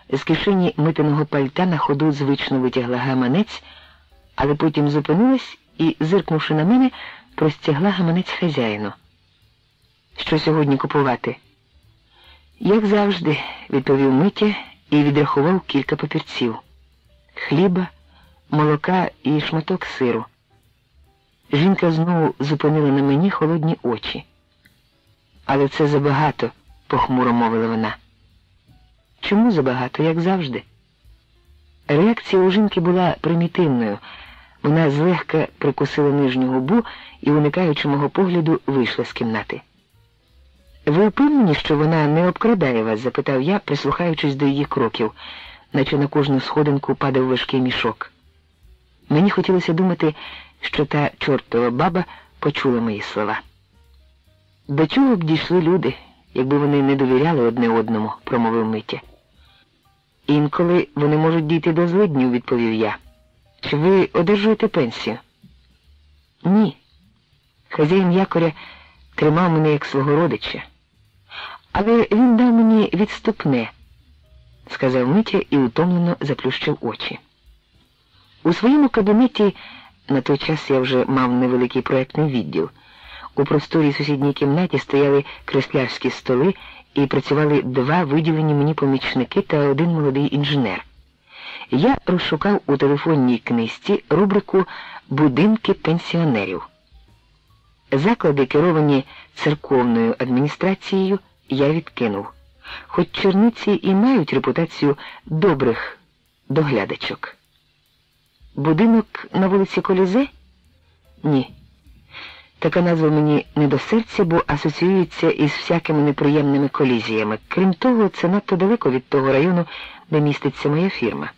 з кишені митиного пальта на ходу звично витягла гаманець, але потім зупинилась і, зиркнувши на мене, простягла гаманець хазяїну. Що сьогодні купувати? Як завжди, відповів Митя і відрахував кілька папірців хліба, молока і шматок сиру. Жінка знову зупинила на мені холодні очі. Але це забагато, похмуро мовила вона. Чому забагато, як завжди? Реакція у жінки була примітивною. Вона злегка прикусила нижню губу і, уникаючи мого погляду, вийшла з кімнати. Ви впевнені, що вона не обкрадає вас? запитав я, прислухаючись до її кроків, наче на кожну сходинку падав важкий мішок. Мені хотілося думати, що та чортова баба почула мої слова. До чого б дійшли люди, якби вони не довіряли одне одному, промовив Митя. Інколи вони можуть дійти до злиднів, відповів я. Чи ви одержуєте пенсію? Ні. Хазяїн якоря тримав мене як свого родича. Але він дав мені відступне, сказав Митя і утомлено заплющив очі. У своєму кабінеті на той час я вже мав невеликий проєктний відділ. У просторій сусідній кімнаті стояли креслярські столи і працювали два виділені мені помічники та один молодий інженер. Я розшукав у телефонній книжці рубрику Будинки пенсіонерів. Заклади, керовані церковною адміністрацією, я відкинув. хоч черниці і мають репутацію добрих доглядачок. Будинок на вулиці Колізе? Ні. Така назва мені не до серця, бо асоціюється із всякими неприємними колізіями. Крім того, це надто далеко від того району, де міститься моя фірма.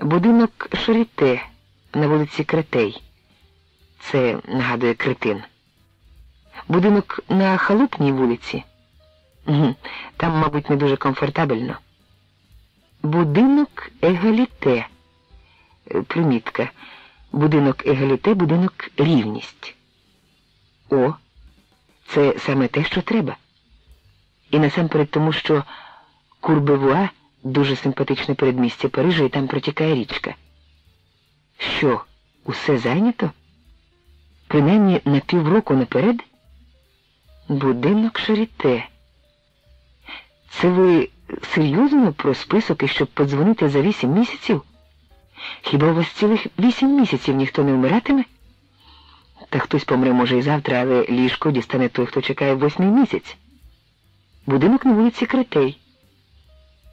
Будинок Шаріте на вулиці Кретей. Це нагадує Кретин. Будинок на Халупній вулиці. Там, мабуть, не дуже комфортабельно. Будинок Егаліте. Примітка. Будинок Егаліте, будинок рівність. О, це саме те, що треба. І насамперед тому, що Курбевуа дуже симпатичне передмістя Парижа і там протікає річка. Що, усе зайнято? Принаймні на півроку наперед? Будинок Шаріте. Це ви серйозно про список і щоб подзвонити за вісім місяців? Хіба у вас цілих вісім місяців ніхто не вмиратиме? Та хтось помре, може, і завтра, але ліжко дістане той, хто чекає восьмий місяць. Будинок на вулиці Кретей.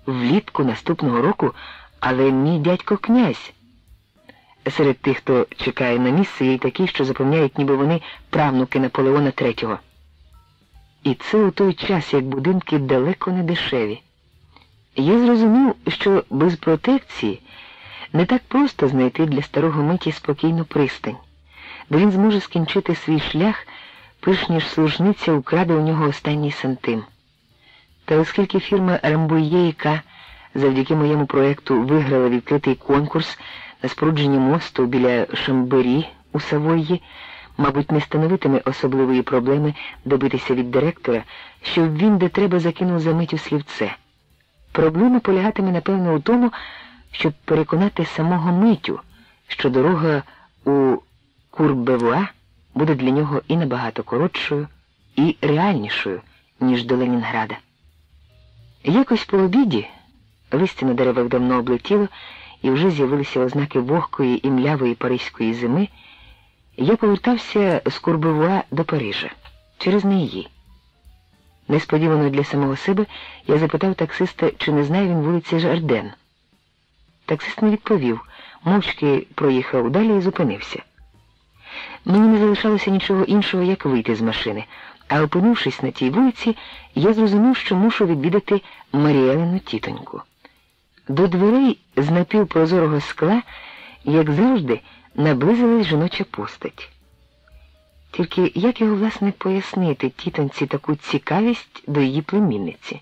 Влітку наступного року, але мій дядько князь. Серед тих, хто чекає на місце, є й такі, що запевняють, ніби вони правнуки Наполеона III. І це у той час, як будинки далеко не дешеві. Я зрозумів, що без протекції не так просто знайти для старого миті спокійну пристань, бо він зможе скінчити свій шлях, перш ніж служниця украде у нього останній сантим. Та оскільки фірма Рамбує, яка завдяки моєму проєкту виграла відкритий конкурс на спорудження мосту біля Шамбері у Савойї, мабуть, не становитиме особливої проблеми добитися від директора, щоб він де треба закинув за мить у слівце. Проблема полягатиме, напевно, у тому, щоб переконати самого митю, що дорога у Курбевуа буде для нього і набагато коротшою, і реальнішою, ніж до Ленінграда. Якось по обіді листя на деревах давно облетіло, і вже з'явилися ознаки вогкої і млявої паризької зими. Я повертався з Курбевуа до Парижа через неї. Несподівано для самого себе я запитав таксиста, чи не знає він вулиці Жарден. Таксист не відповів, мовчки проїхав далі і зупинився. Мені не залишалося нічого іншого, як вийти з машини, а опинившись на тій вулиці, я зрозумів, що мушу відвідати Маріелину тітоньку. До дверей з напівпрозорого скла, як завжди, наблизилась жіноча постать. Тільки як його, власне, пояснити тітонці таку цікавість до її племінниці?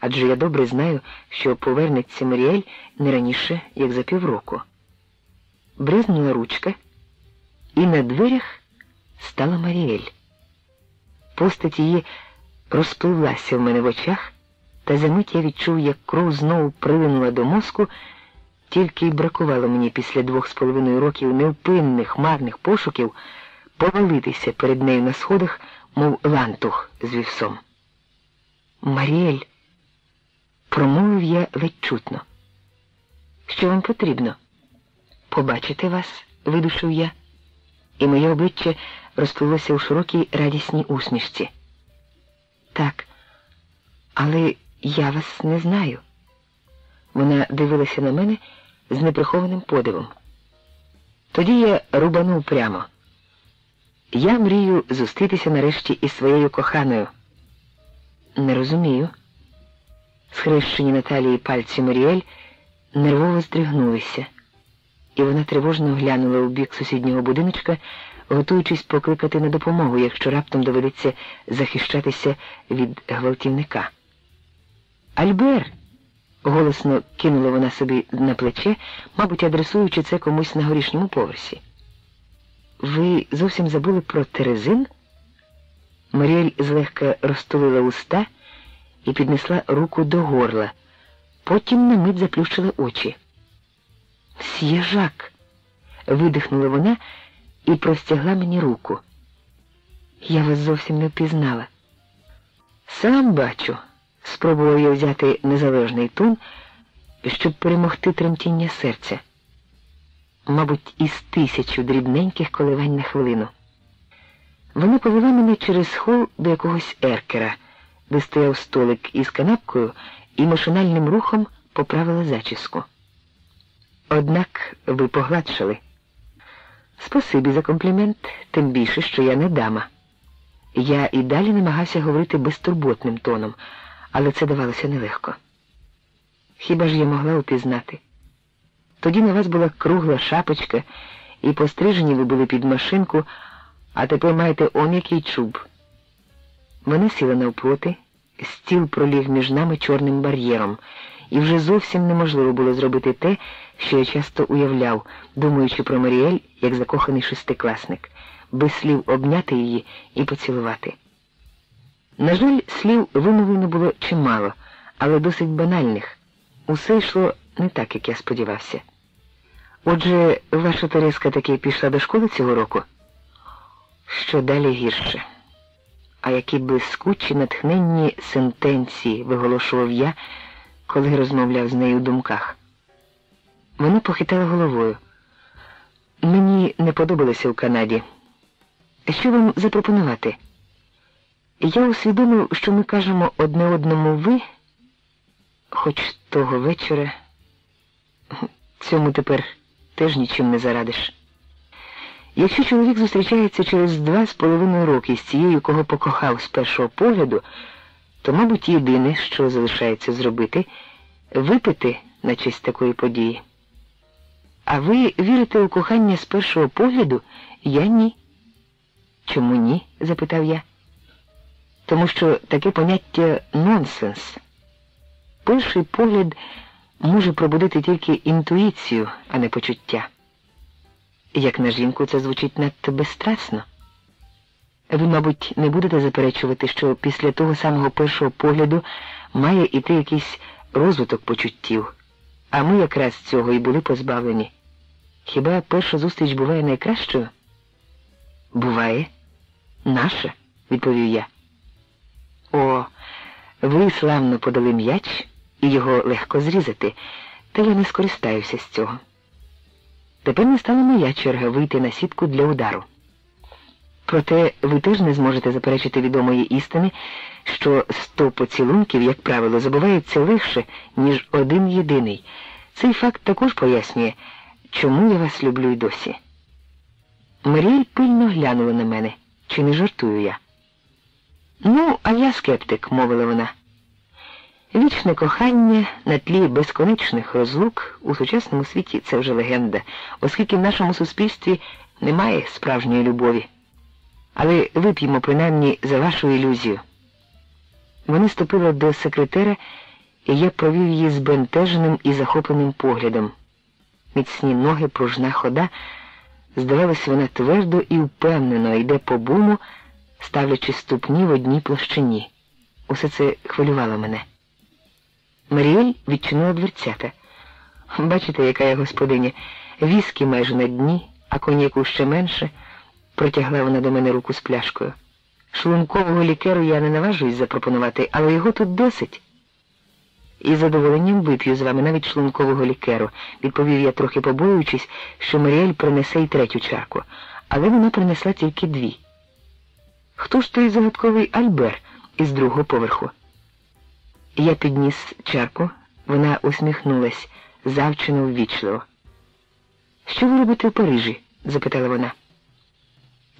Адже я добре знаю, що повернеться Маріель не раніше, як за півроку. Бризнула ручка, і на дверях стала Маріель. Постать її розпливлася в мене в очах, та за мить я відчув, як кров знову прилинула до мозку, тільки й бракувало мені після двох з половиною років невпинних марних пошуків повалитися перед нею на сходах, мов лантух з вівсом. Маріель, промовив я ледь чутно. Що вам потрібно? Побачити вас, видушив я, і моє обличчя розплилося у широкій радісній усмішці. Так, але я вас не знаю. Вона дивилася на мене з неприхованим подивом. Тоді я рубанув прямо. Я мрію зустрітися нарешті із своєю коханою. Не розумію. Схрещені Наталії пальці Маріель нервово здригнулися, і вона тривожно глянула у бік сусіднього будиночка, готуючись покликати на допомогу, якщо раптом доведеться захищатися від гвалтівника. Альбер! голосно кинула вона собі на плече, мабуть, адресуючи це комусь на горішньому поверсі. Ви зовсім забули про Терезин? Маріель злегка розтулила уста і піднесла руку до горла. Потім на мить заплющила очі. С'єжак, видихнула вона і простягла мені руку. Я вас зовсім не впізнала. Сам бачу, спробував я взяти незалежний тун, щоб перемогти тремтіння серця мабуть, із тисячу дрібненьких коливань на хвилину. Вона повела мене через хол до якогось еркера, де стояв столик із канапкою, і машинальним рухом поправила зачіску. Однак ви погладшили. Спасибі за комплімент, тим більше, що я не дама. Я і далі намагався говорити безтурботним тоном, але це давалося нелегко. Хіба ж я могла упізнати? Тоді на вас була кругла шапочка, і пострижені ви були під машинку, а тепер маєте он який чуб. Вони сіли навпроти, стіл проліг між нами чорним бар'єром, і вже зовсім неможливо було зробити те, що я часто уявляв, думаючи про Маріель як закоханий шестикласник, без слів обняти її і поцілувати. На жаль, слів вимовлено було чимало, але досить банальних. Усе йшло не так, як я сподівався. Отже, ваша Тереска таки пішла до школи цього року? Що далі гірше? А які блискучі, натхненні сентенції виголошував я, коли розмовляв з нею в думках. Вона похитала головою. Мені не подобалося в Канаді. Що вам запропонувати? Я усвідомив, що ми кажемо одне одному ви, хоч того вечора цьому тепер теж нічим не зарадиш. Якщо чоловік зустрічається через два з половиною роки з цією, кого покохав з першого погляду, то, мабуть, єдине, що залишається зробити, випити на честь такої події. А ви вірите у кохання з першого погляду? Я ні. Чому ні? запитав я. Тому що таке поняття нонсенс. Перший погляд може пробудити тільки інтуїцію, а не почуття. Як на жінку це звучить надто безстрасно. Ви, мабуть, не будете заперечувати, що після того самого першого погляду має іти якийсь розвиток почуттів, а ми якраз цього і були позбавлені. Хіба перша зустріч буває найкращою? Буває, наша, відповів я. О, ви славно подали м'яч і його легко зрізати, та я не скористаюся з цього. Тепер настала моя черга вийти на сітку для удару. Проте ви теж не зможете заперечити відомої істини, що сто поцілунків, як правило, забувається легше, ніж один єдиний. Цей факт також пояснює, чому я вас люблю й досі. Маріель пильно глянула на мене, чи не жартую я. Ну, а я скептик, мовила вона. Вічне кохання на тлі безконечних розлук у сучасному світі це вже легенда, оскільки в нашому суспільстві немає справжньої любові. Але вип'ємо принаймні за вашу ілюзію. Вони ступили до секретера, і я провів її збентеженим і захопленим поглядом. Міцні ноги, пружна хода, здавалося, вона твердо і впевнено йде по буму, ставлячи ступні в одній площині. Усе це хвилювало мене. Маріель відчинила дверцята. Бачите, яка я господиня, віскі майже на дні, а коньяку ще менше, протягла вона до мене руку з пляшкою. Шлункового лікеру я не наважуюсь запропонувати, але його тут досить. Із задоволенням вип'ю з вами навіть шлункового лікеру, відповів я, трохи побоюючись, що Маріель принесе й третю чарку, але вона принесла тільки дві. Хто ж той загадковий Альбер із другого поверху? Я підніс чарку, вона усміхнулась завчено ввічливо. Що ви робите в Парижі? запитала вона.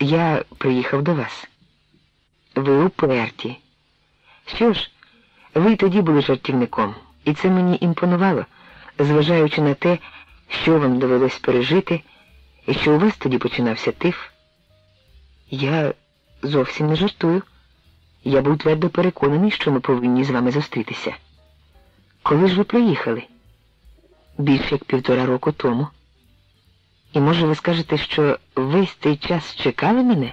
Я приїхав до вас. Ви уперті. Що ж, ви тоді були жартівником, і це мені імпонувало, зважаючи на те, що вам довелось пережити, і що у вас тоді починався тиф. Я зовсім не жартую. Я був твердо переконаний, що ми повинні з вами зустрітися. Коли ж ви приїхали? Більше як півтора року тому. І може ви скажете, що весь цей час чекали мене?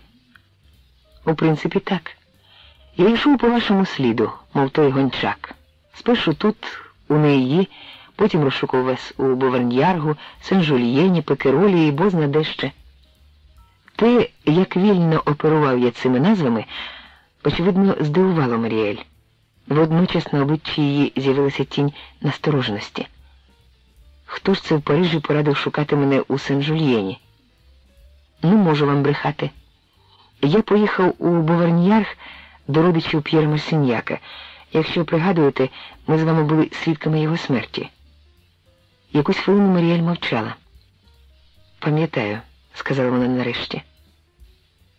У принципі, так. Я йшов по вашому сліду, мов той гончак. Спершу тут, у неї, потім розшукав вас у Боверньяргу, Сен-Жульєні, Пекеролі і бозна де ще. Те, як вільно оперував я цими назвами, очевидно, здивувало Маріель. Водночас на обличчі її з'явилася тінь настороженості. Хто ж це в Парижі порадив шукати мене у Сен-Жульєні? Не можу вам брехати. Я поїхав у Боверньярг до родичів П'єра Марсиньяка. Якщо пригадуєте, ми з вами були свідками його смерті. Якусь хвилину Маріель мовчала. Пам'ятаю, сказала вона нарешті.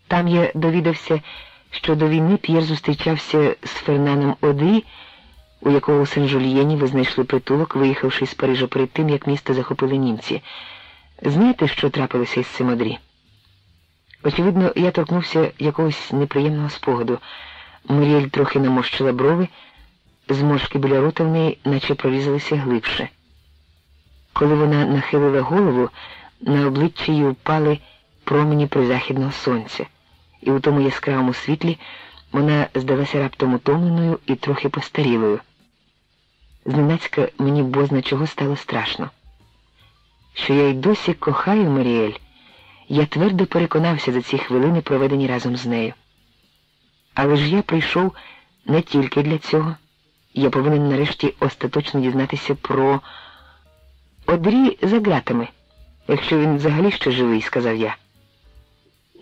Там я довідався, що до війни П'єр зустрічався з Фернаном Одрі, у якого у Сен-Жульєні ви знайшли притулок, виїхавши з Парижа перед тим, як місто захопили німці. Знаєте, що трапилося із цим Одрі? Очевидно, я торкнувся якогось неприємного спогаду. Маріель трохи намощила брови, зморшки біля рота в неї наче прорізалися глибше. Коли вона нахилила голову, на обличчі її впали промені призахідного сонця, і у тому яскравому світлі вона здалася раптом утомленою і трохи постарілою. Зненацька мені бозна чого стало страшно. Що я й досі кохаю Маріель, я твердо переконався за ці хвилини, проведені разом з нею. Але ж я прийшов не тільки для цього. Я повинен нарешті остаточно дізнатися про Одрі за ґратами, якщо він взагалі ще живий, сказав я.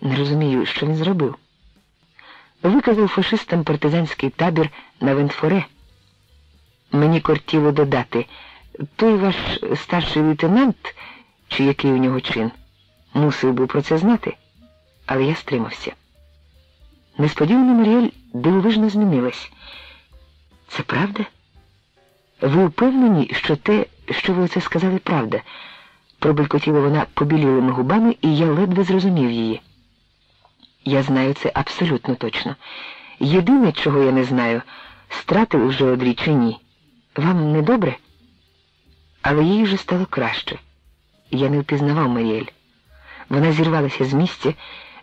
Не розумію, що він зробив. Виказав фашистам партизанський табір на Вентфоре. Мені кортіло додати, той ваш старший лейтенант, чи який у нього чин, мусив би про це знати, але я стримався. Несподівано Маріель дивовижно змінилась. Це правда? Ви впевнені, що те, що ви оце сказали, правда? Пробелькотіла вона побілілими губами, і я ледве зрозумів її. Я знаю це абсолютно точно. Єдине, чого я не знаю, стратили вже одрі чи ні. Вам не добре? Але їй вже стало краще. Я не впізнавав Маріель. Вона зірвалася з місця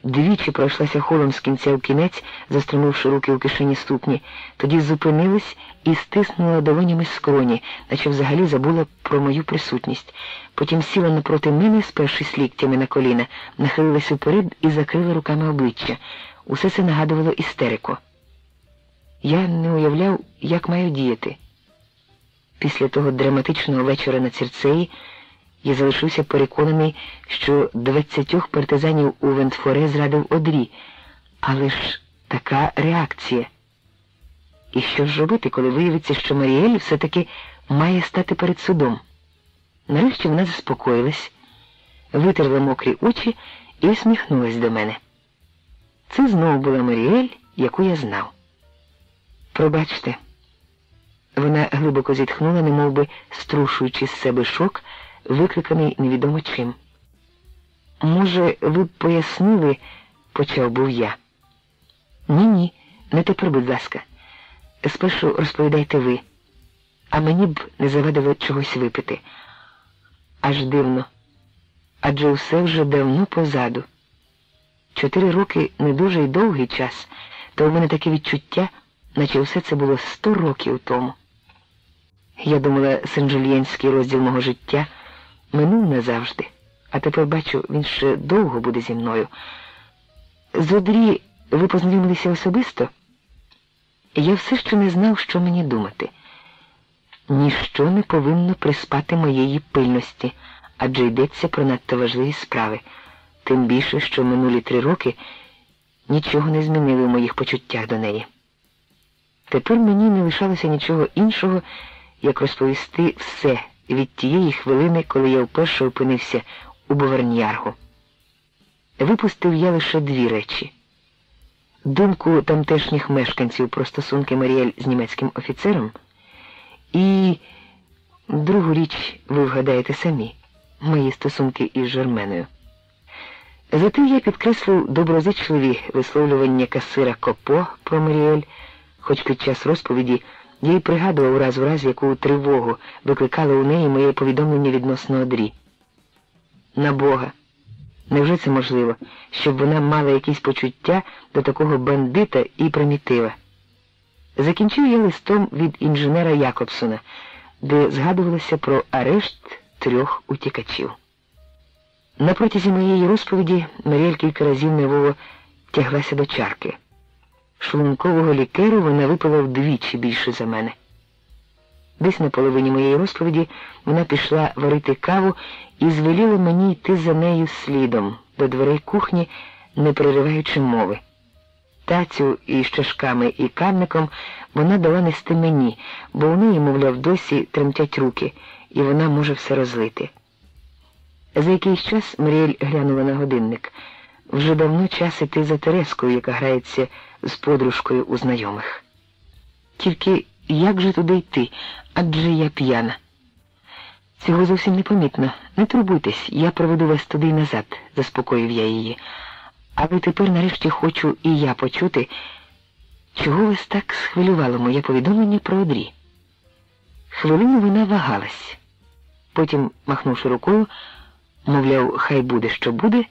двічі пройшлася холом з кінця в кінець, застромивши руки у кишені ступні, тоді зупинилась і стиснула долонями скроні, наче взагалі забула про мою присутність. Потім сіла напроти мене, спершись ліктями на коліна, нахилилась уперед і закрила руками обличчя. Усе це нагадувало істерику. Я не уявляв, як маю діяти. Після того драматичного вечора на цірцеї і залишився переконаний, що двадцятьох партизанів у Вентфоре зрадив одрі. Але ж така реакція. І що ж робити, коли виявиться, що Маріель все-таки має стати перед судом? Нарешті вона заспокоїлась, витерла мокрі очі і усміхнулась до мене. Це знову була Маріель, яку я знав. Пробачте, вона глибоко зітхнула, немов би струшуючи з себе шок викликаний невідомо чим. Може, ви б пояснили, почав був я. Ні, ні, не тепер, будь ласка. Спершу розповідайте ви, а мені б не завадило чогось випити. Аж дивно. Адже усе вже давно позаду. Чотири роки не дуже й довгий час, то у мене таке відчуття, наче все це було сто років тому. Я думала, сенджульєнський розділ мого життя минув назавжди, а тепер бачу, він ще довго буде зі мною. З Одрі ви познайомилися особисто? Я все ще не знав, що мені думати. Ніщо не повинно приспати моєї пильності, адже йдеться про надто важливі справи, тим більше, що минулі три роки нічого не змінили в моїх почуттях до неї. Тепер мені не лишалося нічого іншого, як розповісти все від тієї хвилини, коли я вперше опинився у Боверньяргу. Випустив я лише дві речі. Думку тамтешніх мешканців про стосунки Маріель з німецьким офіцером і другу річ ви вгадаєте самі мої стосунки із Жерменою. Зате я підкреслив доброзичливі висловлювання касира Копо про Маріель, хоч під час розповіді я й пригадував раз в раз, яку тривогу викликало у неї моє повідомлення відносно одрі. На Бога. Невже це можливо, щоб вона мала якісь почуття до такого бандита і примітива? Закінчив я листом від інженера Якобсона, де згадувалося про арешт трьох утікачів. На протязі моєї розповіді Маріель кілька разів невово тяглася до чарки. Шлункового лікеру вона випила вдвічі більше за мене. Десь на половині моєї розповіді вона пішла варити каву і звеліла мені йти за нею слідом до дверей кухні, не перериваючи мови. Тацю із чашками і карником вона дала нести мені, бо у неї, мовляв, досі тремтять руки, і вона може все розлити. За якийсь час Маріель глянула на годинник. Вже давно час іти за Терескою, яка грається з подружкою у знайомих. Тільки як же туди йти? Адже я п'яна. Цього зовсім не помітно. Не турбуйтесь, я проведу вас туди й назад, заспокоїв я її. Але тепер нарешті хочу і я почути, чого вас так схвилювало моє повідомлення про одрі. Хвилину вона вагалась. Потім, махнувши рукою, мовляв, хай буде, що буде,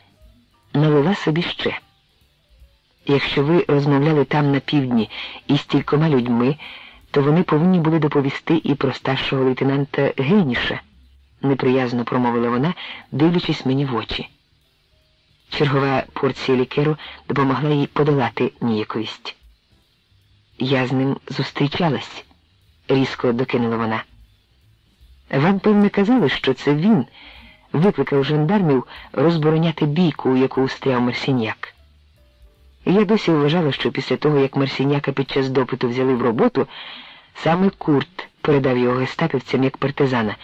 налила собі ще. Якщо ви розмовляли там на півдні із стількома людьми, то вони повинні були доповісти і про старшого лейтенанта Гейніша, неприязно промовила вона, дивлячись мені в очі. Чергова порція лікеру допомогла їй подолати ніяковість. Я з ним зустрічалась, різко докинула вона. Вам, певне, казали, що це він викликав жандармів розбороняти бійку, у яку устряв Марсіняк. Я досі вважала, що після того, як Марсіняка під час допиту взяли в роботу, саме Курт передав його гестапівцям як партизана,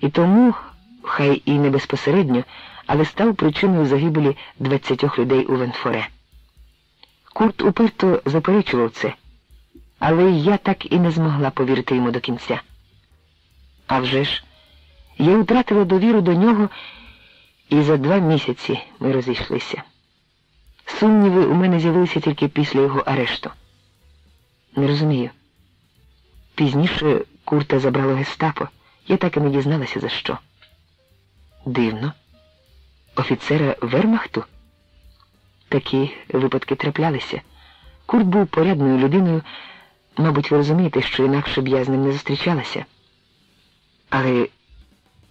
і тому, хай і не безпосередньо, але став причиною загибелі 20 людей у Венфоре. Курт уперто заперечував це, але я так і не змогла повірити йому до кінця. А вже ж, я втратила довіру до нього, і за два місяці ми розійшлися. Сумніви у мене з'явилися тільки після його арешту. Не розумію. Пізніше курта забрало гестапо, я так і не дізналася за що. Дивно. Офіцера Вермахту? Такі випадки траплялися. Курт був порядною людиною, мабуть, ви розумієте, що інакше б я з ним не зустрічалася. Але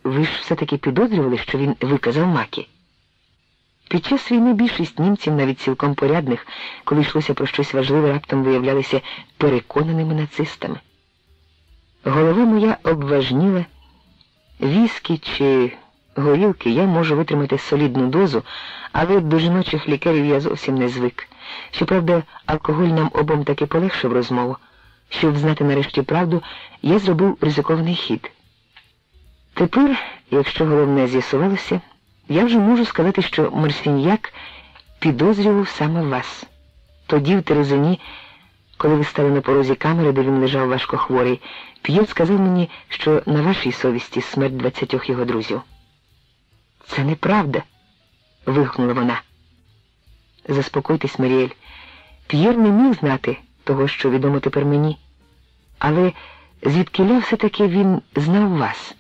ви ж все-таки підозрювали, що він виказав маки. Під час війни більшість німців, навіть цілком порядних, коли йшлося про щось важливе, раптом виявлялися переконаними нацистами. Голова моя обважніла, віскі чи горілки я можу витримати солідну дозу, але до жіночих лікарів я зовсім не звик. Щоправда, алкоголь нам обом таки полегшив розмову. Щоб знати нарешті правду, я зробив ризикований хід. Тепер, якщо головне з'ясувалося, я вже можу сказати, що Марсіньяк підозрював саме вас. Тоді в Терезині, коли ви стали на порозі камери, де він лежав важкохворий, П'єр сказав мені, що на вашій совісті смерть двадцятьох його друзів. Це неправда, вигукнула вона. Заспокойтесь, Маріель. П'єр не міг знати того, що відомо тепер мені. Але звідкиля все-таки він знав вас.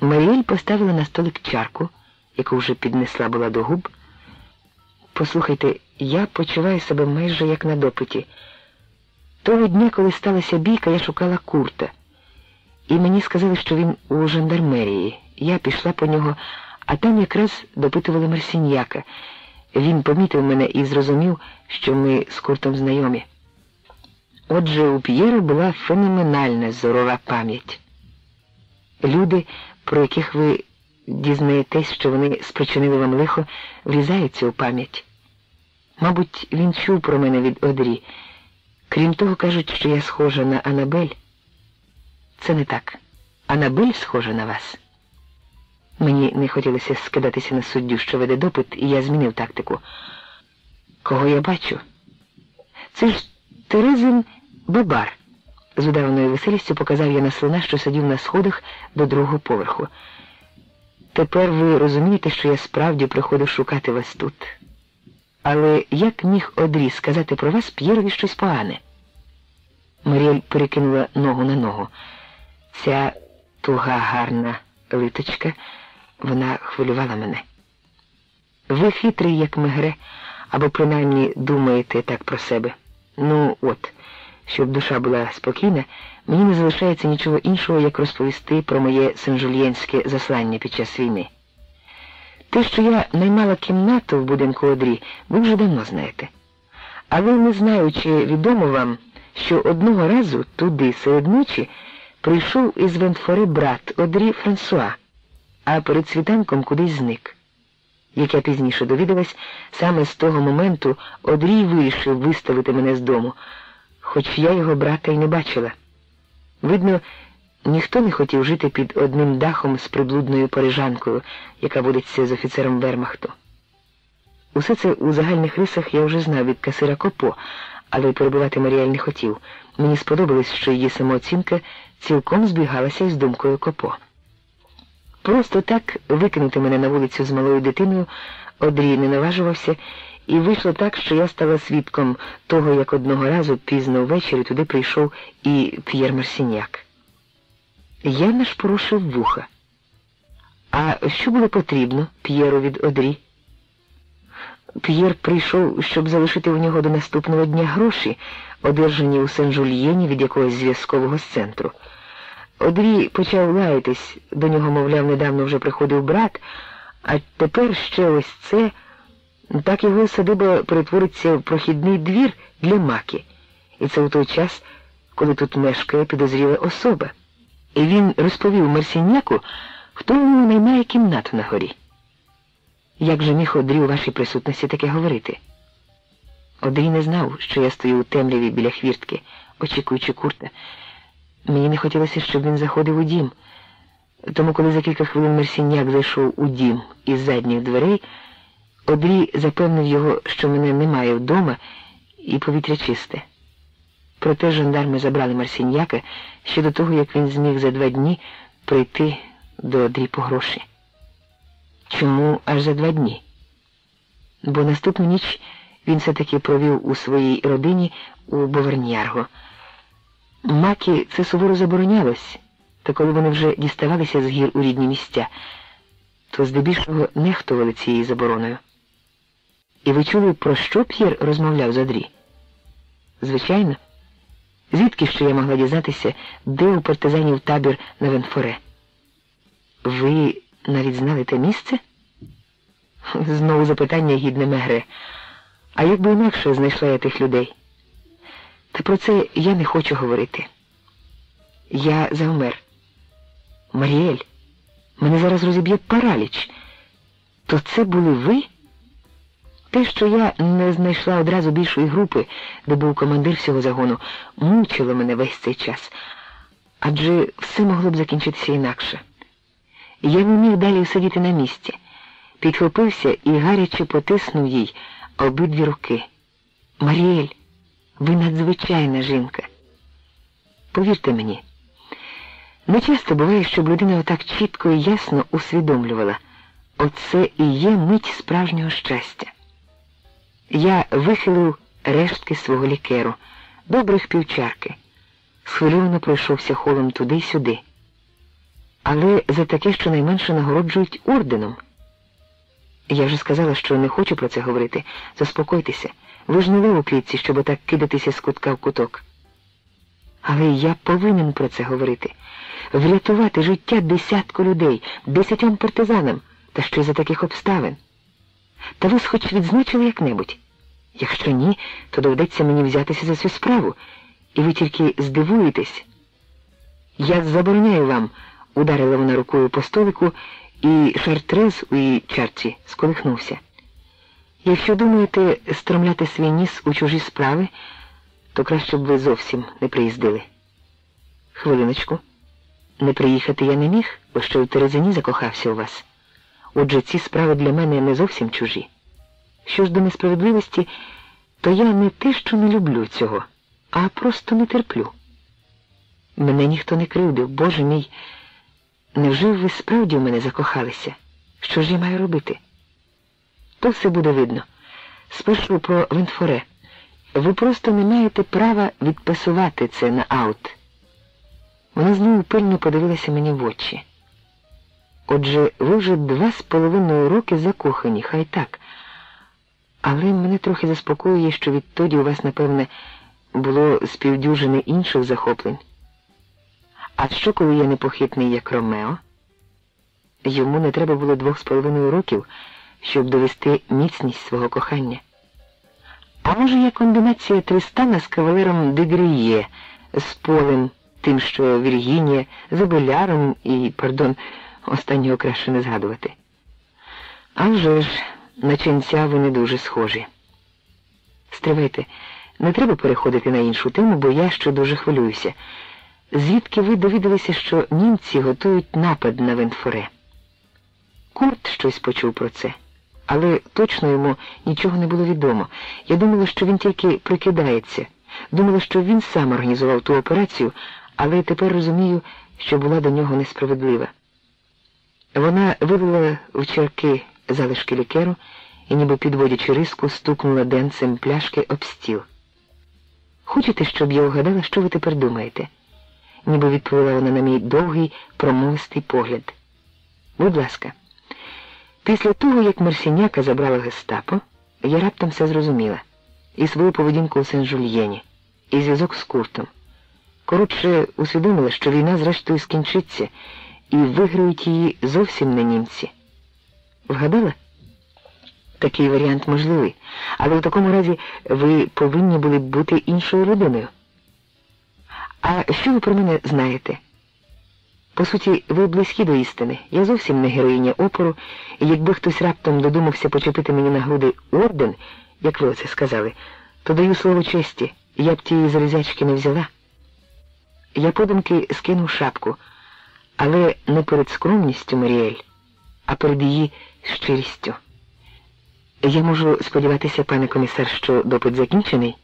Маріель поставила на столик чарку, яку вже піднесла була до губ. Послухайте, я почуваю себе майже як на допиті. Того дня, коли сталася бійка, я шукала курта. І мені сказали, що він у жандармерії. Я пішла по нього, а там якраз допитували Марсіньяка. Він помітив мене і зрозумів, що ми з куртом знайомі. Отже, у П'єра була феноменальна зорова пам'ять. Люди, про яких ви дізнаєтесь, що вони спричинили вам лихо, врізаються у пам'ять. Мабуть, він чув про мене від Одрі. Крім того, кажуть, що я схожа на Анабель. Це не так. Анабель схожа на вас. Мені не хотілося скидатися на суддю, що веде допит, і я змінив тактику. Кого я бачу? Це ж Терезин Бабар. З удаваною веселістю показав я на слона, що сидів на сходах до другого поверху. Тепер ви розумієте, що я справді приходив шукати вас тут. Але як міг Одрі сказати про вас П'єрові щось погане? Маріель перекинула ногу на ногу. Ця туга гарна литочка, вона хвилювала мене. Ви хитрий, як мегре, або принаймні думаєте так про себе. Ну, от, щоб душа була спокійна, мені не залишається нічого іншого, як розповісти про моє сенжульєнське заслання під час війни. Те, що я наймала кімнату в будинку Одрі, ви вже давно знаєте. Але не знаю, чи відомо вам, що одного разу туди серед ночі прийшов із Вентфори брат Одрі Франсуа, а перед світанком кудись зник. Як я пізніше довідалась, саме з того моменту Одрій вирішив виставити мене з дому, хоч я його брата й не бачила. Видно, ніхто не хотів жити під одним дахом з приблудною парижанкою, яка водиться з офіцером Вермахту. Усе це у загальних рисах я вже знав від касира Копо, але перебувати Маріель не хотів. Мені сподобалось, що її самооцінка цілком збігалася із думкою Копо. Просто так викинути мене на вулицю з малою дитиною Одрій не наважувався, і вийшло так, що я стала свідком того, як одного разу пізно ввечері туди прийшов і П'єр Марсіняк. Я нашпорошив вуха. А що було потрібно П'єру від Одрі? П'єр прийшов, щоб залишити у нього до наступного дня гроші, одержані у Сен-Жульєні від якогось зв'язкового з центру. Одрі почав лаятись, до нього, мовляв, недавно вже приходив брат, а тепер ще ось це, так його садиба перетвориться в прохідний двір для маки. І це у той час, коли тут мешкає підозріла особа. І він розповів Марсіняку, хто йому наймає кімнату на горі. Як же міг Одрі у вашій присутності таке говорити? Одрі не знав, що я стою у темряві біля хвіртки, очікуючи курта. Мені не хотілося, щоб він заходив у дім. Тому, коли за кілька хвилин Мерсіняк зайшов у дім із задніх дверей, Одрі запевнив його, що мене немає вдома, і повітря чисте. Проте жандарми забрали Марсіньяка ще до того, як він зміг за два дні прийти до Одрі по гроші. Чому аж за два дні? Бо наступну ніч він все-таки провів у своїй родині у Бовернярго. Макі це суворо заборонялось, та коли вони вже діставалися з гір у рідні місця, то здебільшого нехтували цією забороною. І ви чули, про що П'єр розмовляв з Одрі? Звичайно, звідки ще я могла дізнатися, де у партизанів табір на Венфоре? Ви навіть знали те місце? Знову запитання гідне мегре. А як би інакше знайшла я тих людей? Та про це я не хочу говорити. Я завмер. Маріель, мене зараз розіб'є параліч. То це були ви? Те, що я не знайшла одразу більшої групи, де був командир всього загону, мучило мене весь цей час. Адже все могло б закінчитися інакше. Я не міг далі сидіти на місці. Підхопився і гаряче потиснув їй обидві руки. Маріель, ви надзвичайна жінка. Повірте мені, не часто буває, щоб людина отак чітко і ясно усвідомлювала. Оце і є мить справжнього щастя. Я вихилив рештки свого лікеру, добрих півчарки, схвильовано пройшовся холом туди й сюди. Але за таке, що найменше нагороджують орденом. Я вже сказала, що не хочу про це говорити. Заспокойтеся. Ви ж не ви у клітці, щоб отак кидатися з кутка в куток. Але я повинен про це говорити. Врятувати життя десятку людей, десятьом партизанам, та ще й за таких обставин. Та ви хоч відзначили як-небудь? Якщо ні, то доведеться мені взятися за цю справу, і ви тільки здивуєтесь. Я забороняю вам, ударила вона рукою по столику, і шартрез у її чарці сколихнувся. Якщо думаєте стромляти свій ніс у чужі справи, то краще б ви зовсім не приїздили. Хвилиночку, не приїхати я не міг, бо що в Терезині закохався у вас. Отже, ці справи для мене не зовсім чужі. Що ж до несправедливості, то я не те, що не люблю цього, а просто не терплю. Мене ніхто не кривдив, Боже мій, невже ви справді в мене закохалися? Що ж я маю робити? То все буде видно. Спершу про Вентфоре. Ви просто не маєте права відпасувати це на аут. Вона знову пильно подивилася мені в очі. Отже, ви вже два з половиною роки закохані, хай так. Але мене трохи заспокоює, що відтоді у вас, напевне, було співдюжини інших захоплень. А що, коли я непохитний, як Ромео? Йому не треба було двох з половиною років, щоб довести міцність свого кохання. А може, є комбінація Тристана з кавалером Дегріє, з полем, тим, що Віргінія, з Абеляром і, пардон, останнього краще не згадувати. А вже ж, на ченця ви не дуже схожі. Стривайте, не треба переходити на іншу тему, бо я ще дуже хвилююся. Звідки ви довідалися, що німці готують напад на Вентфоре? Курт щось почув про це, але точно йому нічого не було відомо. Я думала, що він тільки прикидається. Думала, що він сам організував ту операцію, але тепер розумію, що була до нього несправедлива. Вона вивела в черки залишки лікеру і, ніби підводячи риску, стукнула денцем пляшки об стіл. Хочете, щоб я угадала, що ви тепер думаєте? ніби відповіла вона на мій довгий, промовистий погляд. Будь ласка, після того, як Марсіняка забрала гестапо, я раптом все зрозуміла. І свою поведінку у Сен-Жульєні, і зв'язок з Куртом. Коротше, усвідомила, що війна зрештою скінчиться і виграють її зовсім не німці. Вгадала? Такий варіант можливий, але в такому разі ви повинні були б бути іншою людиною. А що ви про мене знаєте? По суті, ви близькі до істини. Я зовсім не героїня опору, і якби хтось раптом додумався почепити мені на груди орден, як ви оце сказали, то даю слово честі, я б тієї залізячки не взяла. Я подумки скинув шапку, але не перед скромністю Маріель, а перед її щирістю. Я можу сподіватися, пане комісар, що допит закінчений?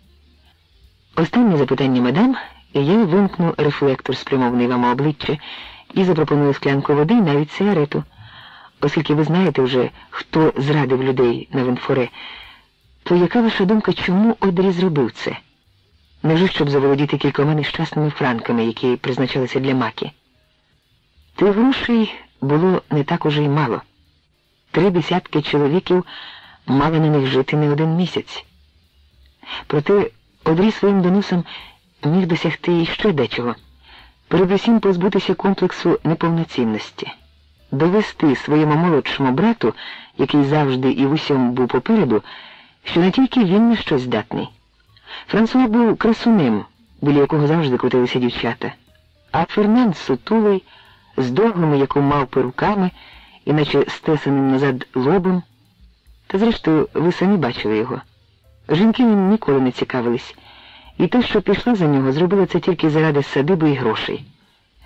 Останнє запитання, мадам, і я вимкну рефлектор, спрямований вам обличчя, і запропоную склянку води навіть сигарету. Оскільки ви знаєте вже, хто зрадив людей на Венфоре, то яка ваша думка, чому Одрі зробив це? Невже щоб заволодіти кількома нещасними франками, які призначалися для маки? Тих грошей було не так уже й мало. Три десятки чоловіків мали на них жити не один місяць. Проте Одрі своїм доносом міг досягти іще дечого. Передусім позбутися комплексу неповноцінності, довести своєму молодшому брату, який завжди і в усьому був попереду, що не тільки він на щось здатний. Франсуа був красунем, біля якого завжди крутилися дівчата, а Фернанд сутулий, з довгими, як у мавпи, руками, іначе стесаним назад лобом. Та зрештою, ви самі бачили його. Жінки ним ніколи не цікавились. І те, що пішла за нього, зробила це тільки заради садиби і грошей.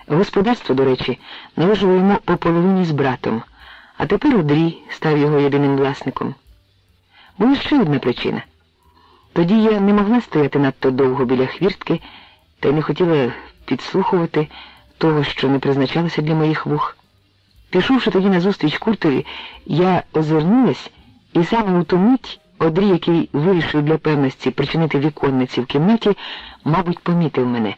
Господарство, до речі, належало йому по половині з братом, а тепер Одрій став його єдиним власником. Була ще одна причина. Тоді я не могла стояти надто довго біля хвіртки та й не хотіла підслухувати того, що не призначалося для моїх вух. Пішовши тоді на зустріч Куртові, я озирнулась і саме у ту мить Одрі, який вирішив для певності причинити віконниці в кімнаті, мабуть, помітив мене.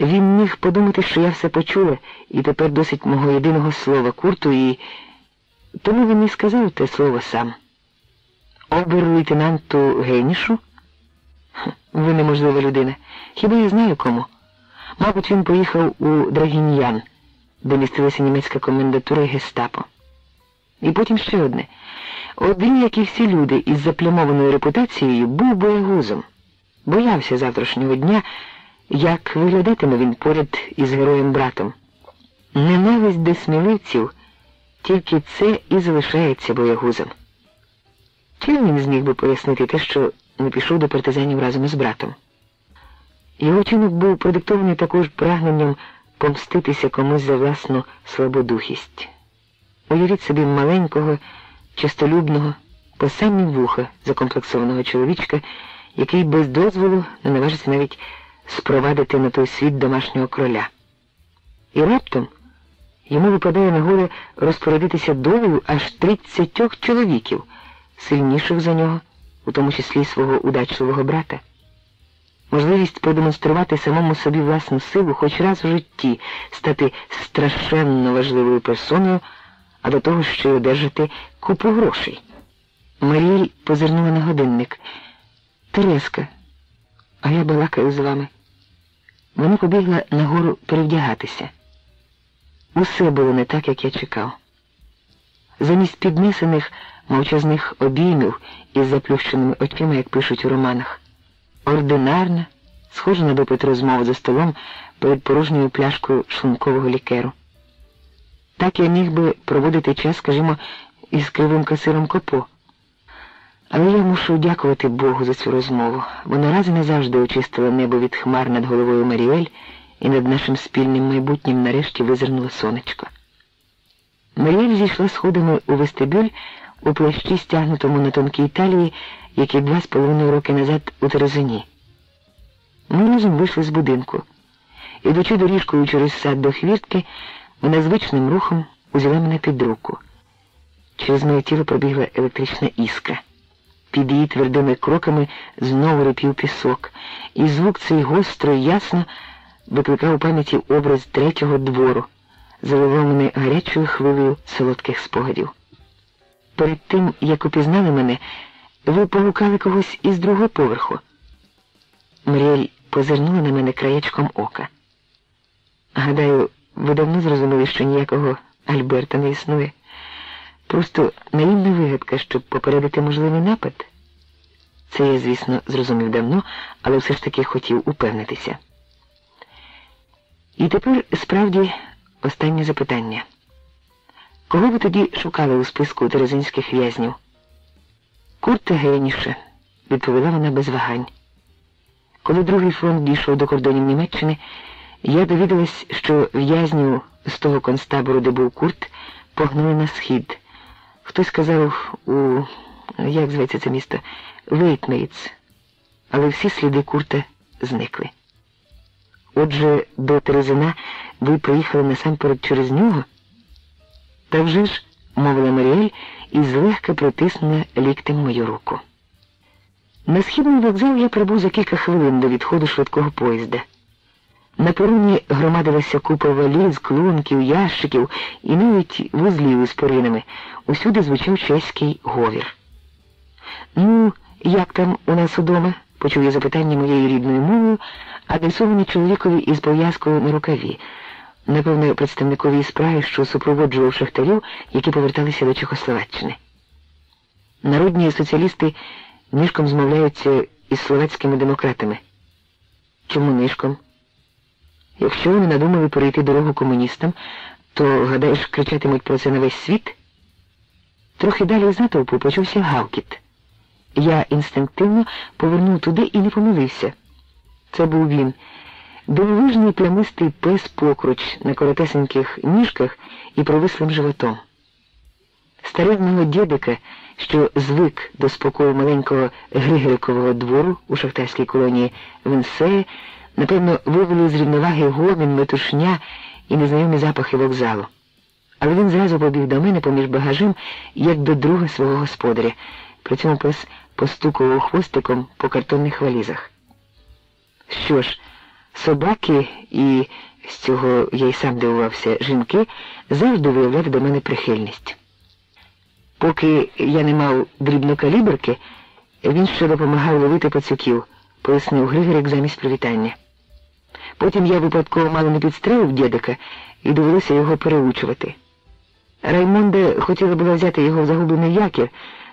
Він міг подумати, що я все почула, і тепер досить мого єдиного слова курту, і тому він не сказав те слово сам. Обер-лейтенанту Гейнішу? Ви неможлива людина. Хіба я знаю кому? Мабуть, він поїхав у Драгіньян, де містилася німецька комендатура і гестапо. І потім ще одне. Один, як і всі люди із заплямованою репутацією, був боягузом. Боявся завтрашнього дня, як виглядатиме він поряд із героєм братом. Ненависть до сміливців, тільки це і залишається боягузом. Чим він зміг би пояснити те, що не пішов до партизанів разом із братом? Його чинок був продиктований також прагненням помститися комусь за власну слабодухість. Уявіть собі маленького чистолюбного, по самі вуха закомплексованого чоловічка, який без дозволу не наважиться навіть спровадити на той світ домашнього кроля. І раптом йому випадає на горе розпорядитися долею аж тридцятьох чоловіків, сильніших за нього, у тому числі свого удачливого брата. Можливість продемонструвати самому собі власну силу хоч раз у житті, стати страшенно важливою персоною а до того ще й одержати купу грошей. Маріель позирнула на годинник. Тереска, а я балакаю з вами. Вона побігла нагору перевдягатися. Усе було не так, як я чекав. Замість піднесених мовчазних обіймів із заплющеними очима, як пишуть у романах, ординарна, схожа на допит розмови за столом перед порожньою пляшкою шлункового лікеру. Так я міг би проводити час, скажімо, із кривим касиром Копо. Але я мушу дякувати Богу за цю розмову. Вона раз і назавжди очистила небо від хмар над головою Маріель, і над нашим спільним майбутнім нарешті визирнуло сонечко. Маріель зійшла сходами у вестибюль у плащі, стягнутому на тонкій талії, який два з половиною роки назад у Терезині. Ми разом вийшли з будинку. Ідучи доріжкою через сад до хвіртки, вона звичним рухом узяла мене під руку. Через моє тіло пробігла електрична іскра. Під її твердими кроками знову рипів пісок, і звук цей гостро і ясно викликав у пам'яті образ третього двору, заливав мене гарячою хвилею солодких спогадів. Перед тим, як упізнали мене, ви погукали когось із другого поверху. Маріель позирнула на мене краєчком ока. Гадаю, ви давно зрозуміли, що ніякого Альберта не існує. Просто наївна вигадка, щоб попередити можливий напад. Це я, звісно, зрозумів давно, але все ж таки хотів упевнитися. І тепер справді останнє запитання. Кого ви тоді шукали у списку терезинських в'язнів? Курта Гейніше, відповіла вона без вагань. Коли другий фронт дійшов до кордонів Німеччини, я довідалась, що в'язнів з того концтабору, де був курт, погнали на схід. Хтось сказав у як зветься це місто? Вейтмейтс. Але всі сліди Курта зникли. Отже, до Терезина ви приїхали насамперед через нього? Та вже ж, мовила Маріель і злегка притиснула ліктем мою руку. На східний вокзал я прибув за кілька хвилин до відходу швидкого поїзда. На пероні громадилася купа валіз, клунків, ящиків і навіть вузлів із перинами. Усюди звучав чеський говір. Ну, як там у нас удома? почув я запитання моєю рідною мовою, адресовані чоловікові із пов'язкою на рукаві, напевно, представникові справи, що супроводжував шахтарів, які поверталися до Чехословаччини. Народні соціалісти нишком змовляються із словацькими демократами. Чому нишком? Якщо вони надумали перейти дорогу комуністам, то, гадаєш, кричатимуть про це на весь світ? Трохи далі з натовпу почувся гавкіт. Я інстинктивно повернув туди і не помилився. Це був він, дивовижний плямистий пес покруч на коротесеньких ніжках і провислим животом. Старинного дідика, що звик до спокою маленького Григорикового двору у шахтарській колонії Венсеї, напевно, вивели з рівноваги гомін, метушня і незнайомі запахи вокзалу. Але він зразу побіг до мене поміж багажем, як до друга свого господаря. При цьому пес постукував хвостиком по картонних валізах. Що ж, собаки і з цього я й сам дивувався, жінки завжди виявляли до мене прихильність. Поки я не мав дрібнокаліберки, він ще допомагав ловити пацюків, пояснив Григорик замість привітання. Потім я випадково мало не підстрелив дідика і довелося його переучувати. Раймонда хотіла була взяти його в загублений якір,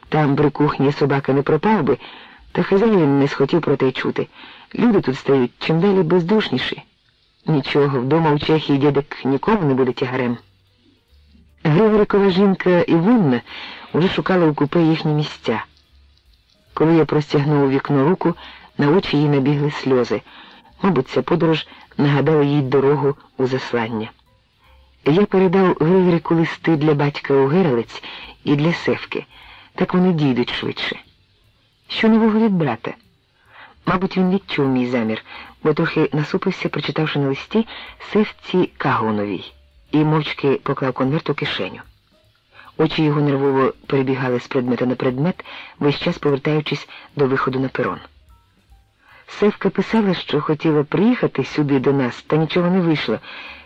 там при кухні собака не пропав би, та хазяїн не схотів про те чути. Люди тут стають чим далі бездушніші. Нічого, вдома у Чехії дідик нікому не буде тягарем. Григорикова жінка Івонна уже шукала у купе їхні місця. Коли я простягнув у вікно руку, на очі їй набігли сльози. Мабуть, ця подорож нагадала їй дорогу у заслання. Я передав Григорику листи для батька у Герелець і для Севки. Так вони дійдуть швидше. Що нового від брата? Мабуть, він відчув мій замір, бо трохи насупився, прочитавши на листі сивці Кагоновій, і мовчки поклав конверт у кишеню. Очі його нервово перебігали з предмета на предмет, весь час повертаючись до виходу на перон. Севка писала, що хотіла приїхати сюди до нас, та нічого не вийшло.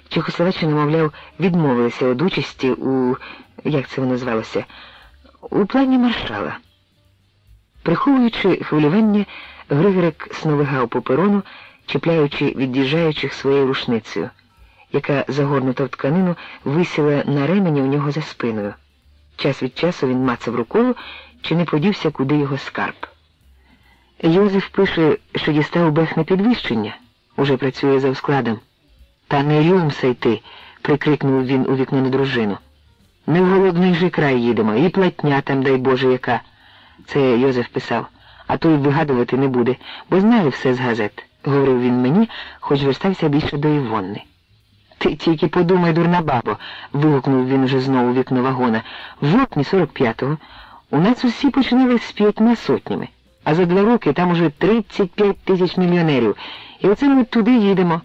Чехословаччина, мовляв, відмовилася від участі у, як це воно звалося, у плані маршала. Приховуючи хвилювання, Григорик сновигав по перону, чіпляючи від'їжджаючих своєю рушницею, яка, загорнута в тканину, висіла на ремені у нього за спиною. Час від часу він мацав рукою, чи не подівся, куди його скарб. Йозеф пише, що дістав бехне підвищення, уже працює за складом. Та не рюмся йти, прикрикнув він у вікно на дружину. Не в голодний же край їдемо, і платня там, дай Боже, яка. Це Йозеф писав, а то й вигадувати не буде, бо знаю все з газет, говорив він мені, хоч верстався більше до Івонни. Ти тільки подумай, дурна бабо, вигукнув він вже знову у вікно вагона. В жовтні 45-го у нас усі починали з п'ятьма сотнями, а за два роки там уже 35 тисяч мільйонерів. І оце ми туди їдемо.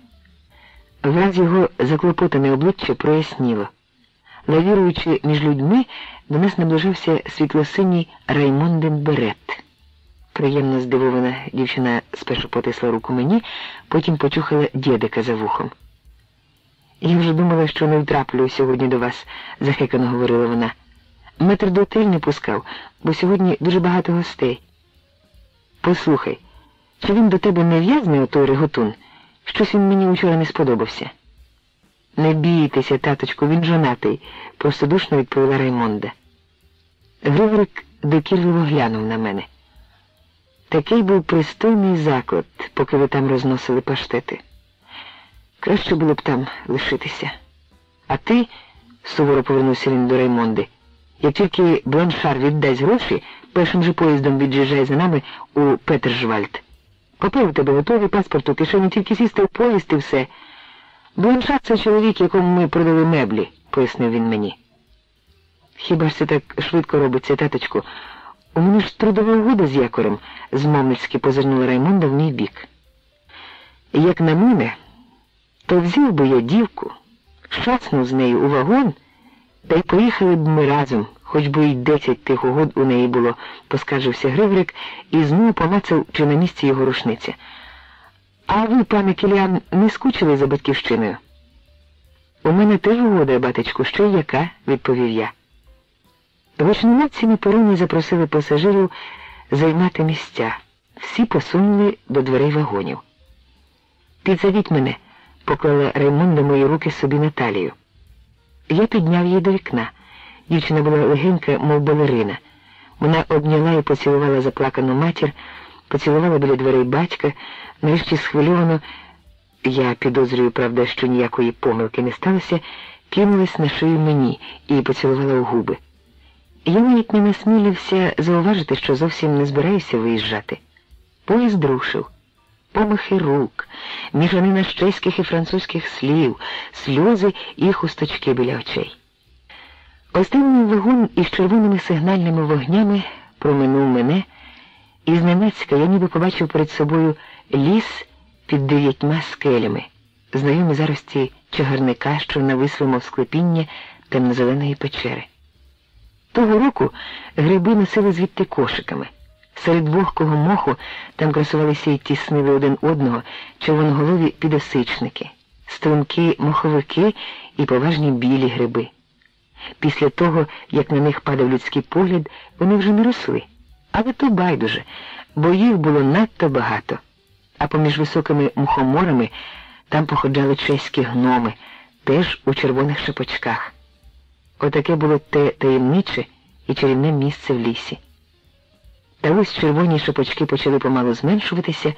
Враз його заклопотане обличчя проясніло. Лавіруючи між людьми, до нас наближався світлосиній Раймонден Берет. Приємно здивована дівчина спершу потисла руку мені, потім почухала дєдика за вухом. Я вже думала, що не втраплю сьогодні до вас, захекано говорила вона. Метр до не пускав, бо сьогодні дуже багато гостей. Послухай, чи він до тебе не в'язний отой реготун? Щось він мені вчора не сподобався. Не бійтеся, таточку, він жонатий, простодушно відповіла Раймонда. Григорик докірливо глянув на мене. Такий був пристойний заклад, поки ви там розносили паштети. Краще було б там лишитися. А ти, суворо повернувся він до Раймонди, як тільки Бланшар віддасть гроші, першим же поїздом від'їжджай за нами у Петержвальд. Купив у тебе готовий паспорт у кишені, тільки сісти в поїзд і все. Бланшар це чоловік, якому ми продали меблі, пояснив він мені. Хіба ж це так швидко робиться, таточку? У мене ж трудова угода з якорем, змовницьки позирнула Раймонда в мій бік. Як на мене, то взяв би я дівку, шацнув з нею у вагон, та й поїхали б ми разом, хоч би й десять тих угод у неї було, поскаржився Григорик і знову помацав, чи на місці його рушниця. А ви, пане Кіліан, не скучили за батьківщиною? У мене теж угода, батечку, що й яка, відповів я. Гучномовці на пероні запросили пасажирів займати місця. Всі посунули до дверей вагонів. Підзовіть мене, поклала Раймонда мої руки собі на талію. Я підняв її до вікна. Дівчина була легенька, мов балерина. Вона обняла і поцілувала заплакану матір, поцілувала біля дверей батька, нарешті схвильовано, я підозрюю, правда, що ніякої помилки не сталося, кинулась на шию мені і поцілувала у губи. Я навіть не насмілився зауважити, що зовсім не збираюся виїжджати. Поїзд рушив. Помахи рук, міжанина з чеських і французьких слів, сльози і хусточки біля очей. Останній вагон із червоними сигнальними вогнями проминув мене, і зненацька я ніби побачив перед собою ліс під дев'ятьма скелями, знайомі зарості чагарника, що нависли, мов склепіння темно-зеленої печери. Того року гриби носили звідти кошиками. Серед вогкого моху там красувалися і тіснили один одного червоноголові підосичники, струнки моховики і поважні білі гриби. Після того, як на них падав людський погляд, вони вже не росли. Але то байдуже, бо їх було надто багато. А поміж високими мухоморами там походжали чеські гноми, теж у червоних шапочках. Отаке було те таємниче і чарівне місце в лісі. Та ось червоні шапочки почали помалу зменшуватися,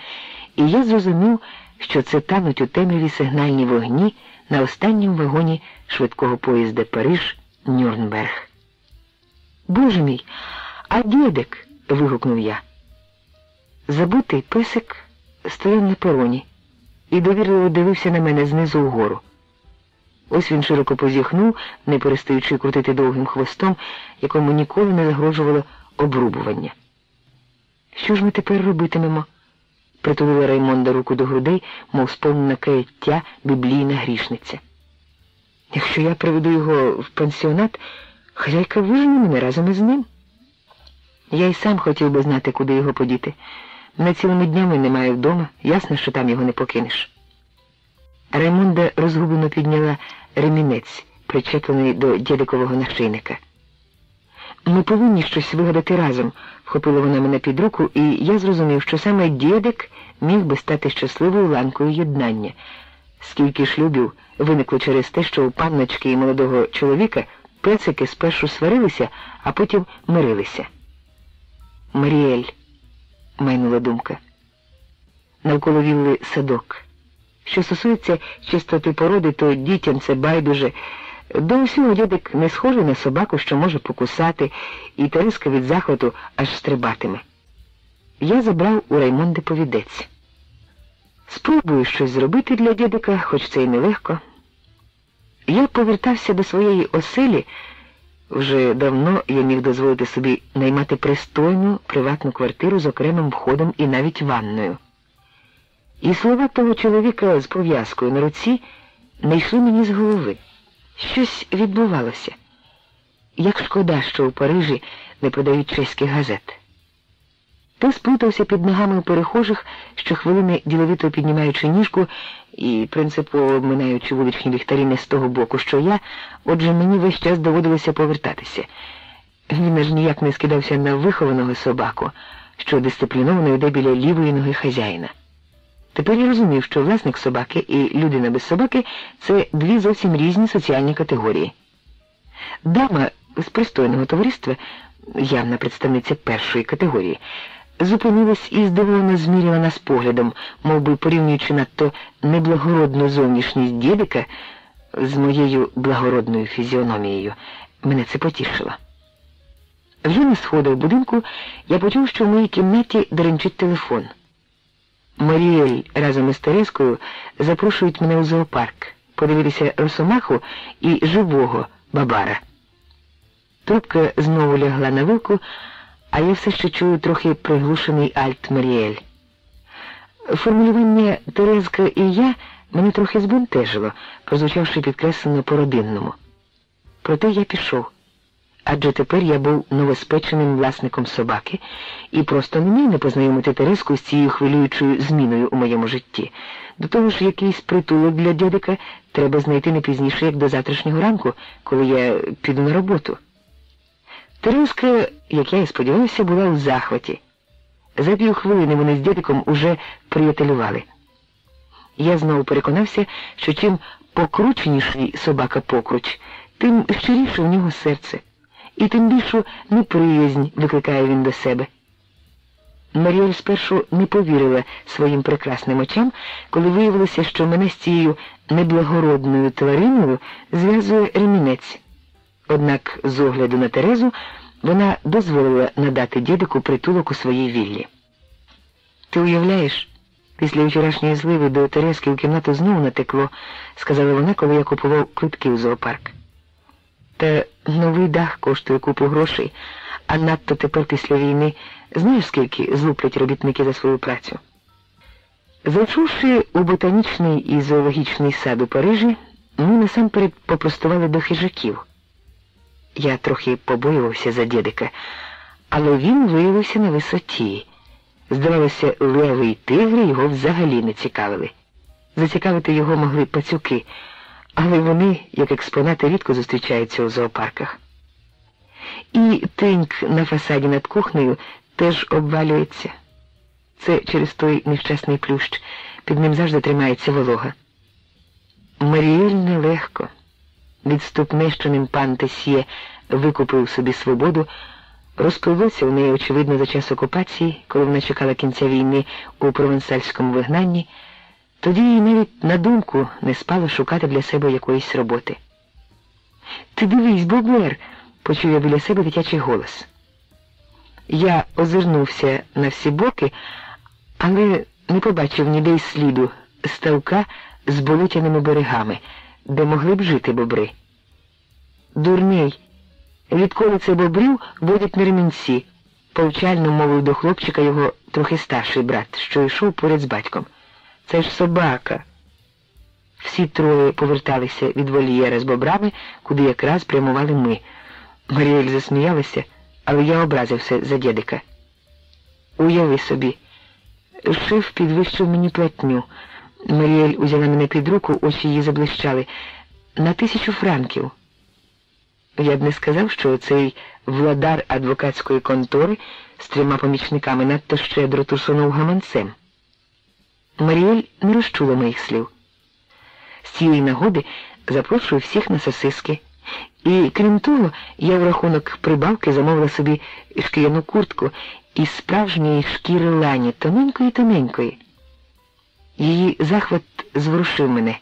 і я зрозумів, що це тануть у темряві сигнальні вогні на останньому вагоні швидкого поїзда Париж Нюрнберг. Боже мій, а дідик. вигукнув я. Забутий писик стояв на пероні і довірливо дивився на мене знизу вгору. Ось він широко позіхнув, не перестаючи крутити довгим хвостом, якому ніколи не загрожувало обрубування. Що ж ми тепер робитимемо? притулила Раймонда руку до грудей, мов сповнена каяття біблійна грішниця. Якщо я приведу його в пансіонат, хазяйка вижене мене разом із ним. Я й сам хотів би знати, куди його подіти. Мене цілими днями немає вдома, ясно, що там його не покинеш. Раймонда розгублено підняла ремінець, причеплений до дідикового нашийника. Ми повинні щось вигадати разом, вхопила вона мене під руку, і я зрозумів, що саме дідик міг би стати щасливою ланкою єднання. Скільки шлюбів виникло через те, що у панночки і молодого чоловіка пецики спершу сварилися, а потім мирилися. Маріель, майнула думка. Навколо вілли садок. Що стосується чистоти породи, то дітям це байдуже. До усього дядик не схожий на собаку, що може покусати, і Тереска від захвату аж стрибатиме. Я забрав у Раймонди повідець. Спробую щось зробити для дядика, хоч це й нелегко. Я повертався до своєї оселі. Вже давно я міг дозволити собі наймати пристойну приватну квартиру з окремим входом і навіть ванною. І слова того чоловіка з пов'язкою на руці не йшли мені з голови. Щось відбувалося. Як шкода, що у Парижі не подають чеських газет. То сплутався під ногами у перехожих, щохвилини діловито піднімаючи ніжку і принципово обминаючи вуличні ліхтарі не з того боку, що я, отже мені весь час доводилося повертатися. Він аж ніяк не скидався на вихованого собаку, що дисципліновано йде біля лівої ноги хазяїна. Тепер я розумів, що власник собаки і людина без собаки це дві зовсім різні соціальні категорії. Дама з пристойного товариства, явна представниця першої категорії, зупинилась і здивовано зміряла нас поглядом, мов би порівнюючи надто неблагородну зовнішність дідика з моєю благородною фізіономією. Мене це потішило. Вже на сходах будинку я почув, що в моїй кімнаті деренчить телефон. Маріель разом із Терескою запрошують мене у зоопарк подивитися росомаху і живого бабара. Трубка знову лягла на вилку, а я все ще чую трохи приглушений альт Маріель. Формулювання Терезка і я мене трохи збентежило, прозвучавши підкреслено по-родинному. Проте я пішов. Адже тепер я був новоспеченим власником собаки і просто не міг не познайомити Терезку з цією хвилюючою зміною у моєму житті. До того ж, якийсь притулок для дядика треба знайти не пізніше, як до завтрашнього ранку, коли я піду на роботу. Терезка, як я і сподівався, була у захваті. За півхвилини вони з дядиком уже приятелювали. Я знову переконався, що чим покрученіший собака покруч, тим щиріше в нього серце, і тим більшу неприязнь викликає він до себе. Маріель спершу не повірила своїм прекрасним очам, коли виявилося, що мене з цією неблагородною твариною зв'язує ремінець. Однак, з огляду на Терезу, вона дозволила надати дідику притулок у своїй віллі. Ти уявляєш, після вчорашньої зливи до Терезки у кімнату знову натекло, сказала вона, коли я купував квитки у зоопарк. Та новий дах коштує купу грошей, а надто тепер після війни знаєш, скільки злуплять робітники за свою працю. Зайшовши у ботанічний і зоологічний сад у Парижі, ми насамперед попростували до хижаків. Я трохи побоювався за дідика, але він виявився на висоті. Здавалося, леви й тигри його взагалі не цікавили. Зацікавити його могли пацюки, але вони, як експонати, рідко зустрічаються у зоопарках. І тиньк на фасаді над кухнею теж обвалюється. Це через той нещасний плющ, під ним завжди тримається волога. Маріель нелегко. Відступне, ним пан Тесьє викупив собі свободу, розпливлося у неї, очевидно, за час окупації, коли вона чекала кінця війни у провансальському вигнанні, тоді їй навіть на думку не спало шукати для себе якоїсь роботи. Ти дивись, Боблер, почув я біля себе дитячий голос. Я озирнувся на всі боки, але не побачив ніде й сліду ставка з болотяними берегами де могли б жити бобри. Дурний, відколи це бобрів водять на ремінці, повчально мовив до хлопчика його трохи старший брат, що йшов поряд з батьком. Це ж собака. Всі троє поверталися від вольєра з бобрами, куди якраз прямували ми. Маріель засміялася, але я образився за дядика. Уяви собі, шиф підвищив мені платню. Маріель узяла мене під руку, очі її заблищали. На тисячу франків. Я б не сказав, що цей владар адвокатської контори з трьома помічниками надто щедро тусунув гаманцем. Маріель не розчула моїх слів. З цієї нагоди запрошую всіх на сосиски. І крім того, я в рахунок прибавки замовила собі шкіряну куртку із справжньої шкіри лані, тоненької-тоненької. Її захват зворушив мене.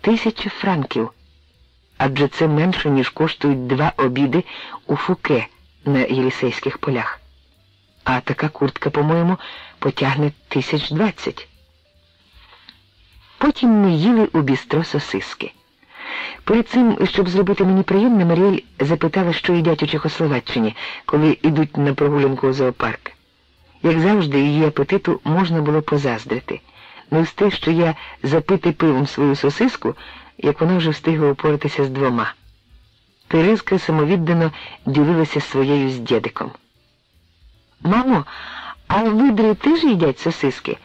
Тисяча франків. адже це менше, ніж коштують два обіди у фуке на Єлісейських полях. А така куртка, по-моєму, потягне тисяч двадцять. Потім ми їли у бістро сосиски. Перед цим, щоб зробити мені приємне, Маріель запитала, що їдять у Чехословаччині, коли йдуть на прогулянку у зоопарк. Як завжди, її апетиту можна було позаздрити. Не те, що я запити пивом свою сосиску, як вона вже встигла упоратися з двома. Терезка самовіддано ділилася своєю з дєдиком. Мамо, а видри теж їдять сосиски?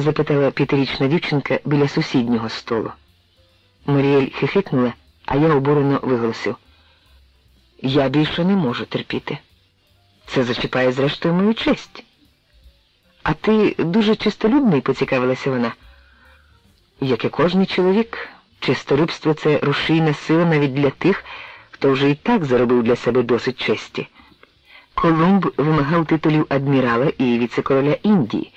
Запитала п'ятирічна дівчинка біля сусіднього столу. Маріель хихикнула, а я обурено виголосив. Я більше не можу терпіти. Це зачіпає, зрештою, мою честь. А ти дуже чистолюбний, поцікавилася вона. Як і кожний чоловік, чистолюбство це рушійна сила навіть для тих, хто вже і так заробив для себе досить честі. Колумб вимагав титулів адмірала і віце-короля Індії.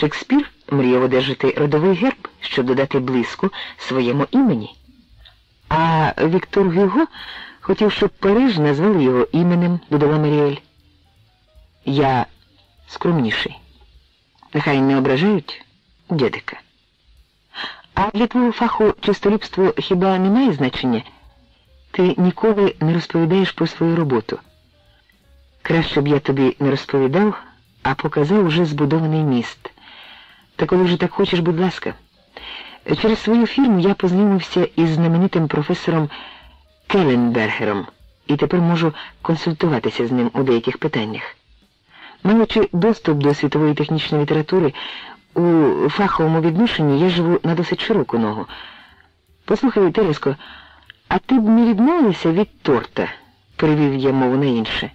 Шекспір мріяв одержати родовий герб, щоб додати блиску своєму імені. А Віктор Гюго хотів, щоб Париж назвали його іменем, додала Маріель. Я скромніший. Нехай не ображають дядика. А для твого фаху чистолюбство хіба не має значення? Ти ніколи не розповідаєш про свою роботу. Краще б я тобі не розповідав, а показав уже збудований міст. Та коли вже так хочеш, будь ласка, через свою фірму я познайомився із знаменитим професором Келленбергером і тепер можу консультуватися з ним у деяких питаннях. Маючи доступ до світової технічної літератури, у фаховому відношенні я живу на досить широку ногу. Послухай, Тереско, а ти б не відмовилася від торта, перевів я мову на інше.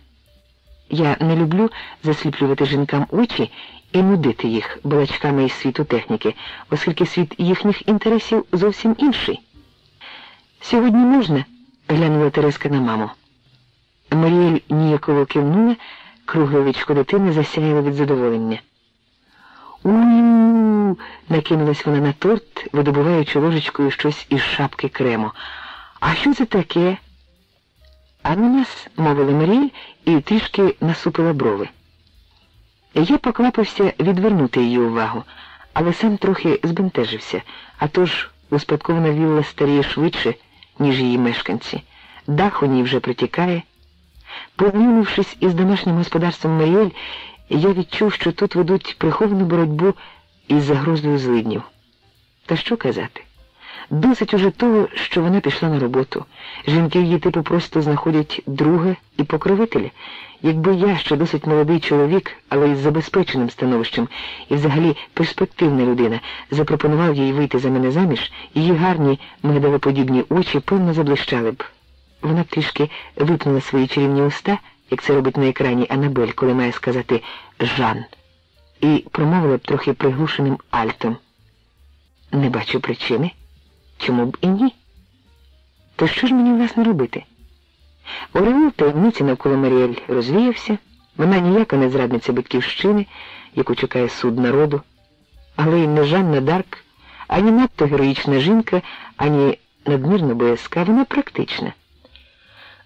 Я не люблю засліплювати жінкам очі і нудити їх балачками із світу техніки, оскільки світ їхніх інтересів зовсім інший. Сьогодні можна, глянула Тереска на маму. Маріель ніяково кивнула, кругле вічко дитини засяяло від задоволення. У-у-у, накинулась вона на торт, видобуваючи ложечкою щось із шапки крему. А що це таке? А на нас, мовила Марія і трішки насупила брови. Я поквапився відвернути її увагу, але сам трохи збентежився, а тож успадкована вілла старіє швидше, ніж її мешканці. Дах у ній вже протікає. Познайомившись із домашнім господарством Маріель, я відчув, що тут ведуть приховану боротьбу із загрозою злиднів. Та що казати? Досить уже того, що вона пішла на роботу. Жінки її типу просто знаходять друга і покровителя. Якби я, що досить молодий чоловік, але із забезпеченим становищем і взагалі перспективна людина, запропонував їй вийти за мене заміж, її гарні мигдалоподібні очі певно заблищали б. Вона трішки випнула свої чарівні уста, як це робить на екрані Анабель, коли має сказати Жан, і промовила б трохи приглушеним альтом. Не бачу причини. Чому б і ні? То що ж мені власне робити? Ореол таємниці навколо Маріель розвіявся, вона ніяка не зрадниця батьківщини, яку чекає суд народу, але й не Жанна Дарк, ані надто героїчна жінка, ані надмірно боязка, вона практична.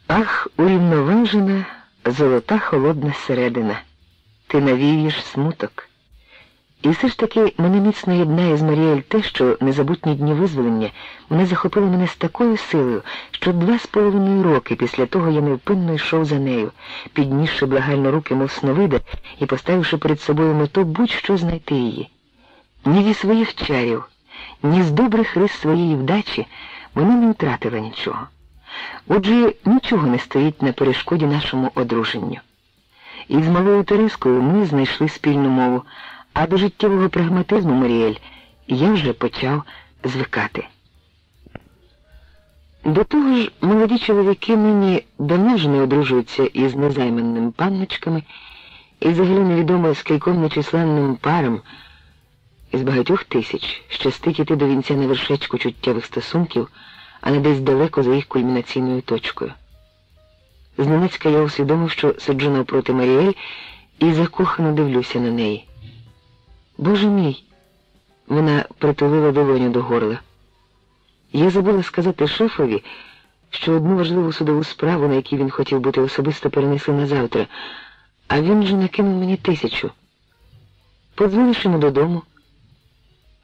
Ах, урівноважена, золота холодна середина, ти навієш смуток. І все ж таки мене міцно єднає з Маріель те, що незабутні дні визволення мене захопили мене з такою силою, що два з половиною роки після того я невпинно йшов за нею, піднісши благально руки, мов сновида, і поставивши перед собою мету будь-що знайти її. Ні зі своїх чарів, ні з добрих рис своєї вдачі вона не втратила нічого. Отже, нічого не стоїть на перешкоді нашому одруженню. І з малою Терескою ми знайшли спільну мову. А до життєвого прагматизму, Маріель, я вже почав звикати. До того ж, молоді чоловіки нині давно ж не одружуються із незайманими панночками, і взагалі невідомо з кільком нечисленним парам із багатьох тисяч щастить іти до вінця на вершечку чуттєвих стосунків, а не десь далеко за їх кульмінаційною точкою. Зненацька я усвідомив, що сиджу навпроти Маріель і закохано дивлюся на неї. Боже мій, вона притулила долоню до горла. Я забула сказати шефові, що одну важливу судову справу, на якій він хотів бути особисто, перенесли на завтра, а він же накинув мені тисячу. Подзвониш йому додому,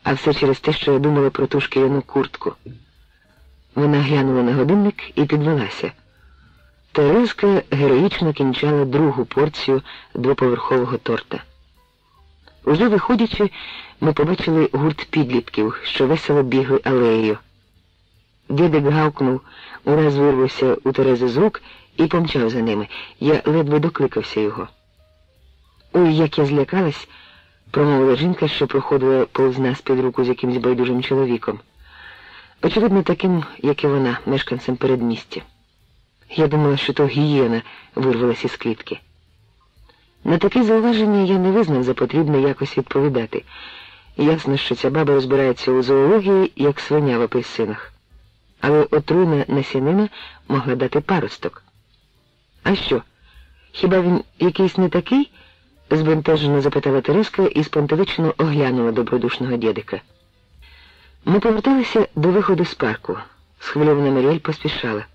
а все через те, що я думала про ту шкіряну куртку. Вона глянула на годинник і підвелася. Терезка героїчно кінчала другу порцію двоповерхового торта. Уже виходячи, ми побачили гурт підлітків, що весело бігли алеєю. Дідик гавкнув, ураз вирвався у Терези з рук і помчав за ними. Я ледве докликався його. Ой, як я злякалась, промовила жінка, що проходила повз нас під руку з якимсь байдужим чоловіком. Очевидно, таким, як і вона, мешканцем передмістя. Я думала, що то гієна вирвалась із клітки. На таке зауваження я не визнав за потрібне якось відповідати. Ясно, що ця баба розбирається у зоології, як свиня в апельсинах. Але отруйна насінина могла дати паросток. А що? Хіба він якийсь не такий? збентежено запитала Тереска і спонтовично оглянула добродушного дідика. Ми поверталися до виходу з парку. Схвильована Маріель поспішала.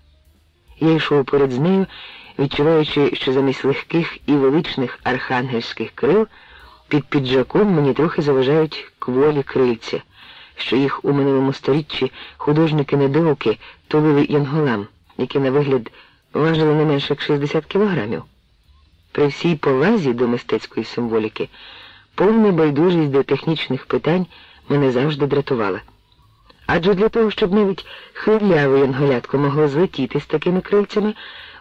Я йшов поряд з нею, відчуваючи, що замість легких і величних архангельських крил під піджаком мені трохи заважають кволі крильця, що їх у минулому сторіччі художники недоуки тулили янголам, які на вигляд важили не менше як 60 кілограмів. При всій повазі до мистецької символіки повна байдужість до технічних питань мене завжди дратувала. Адже для того, щоб навіть хвиляве янголятко могло злетіти з такими крильцями,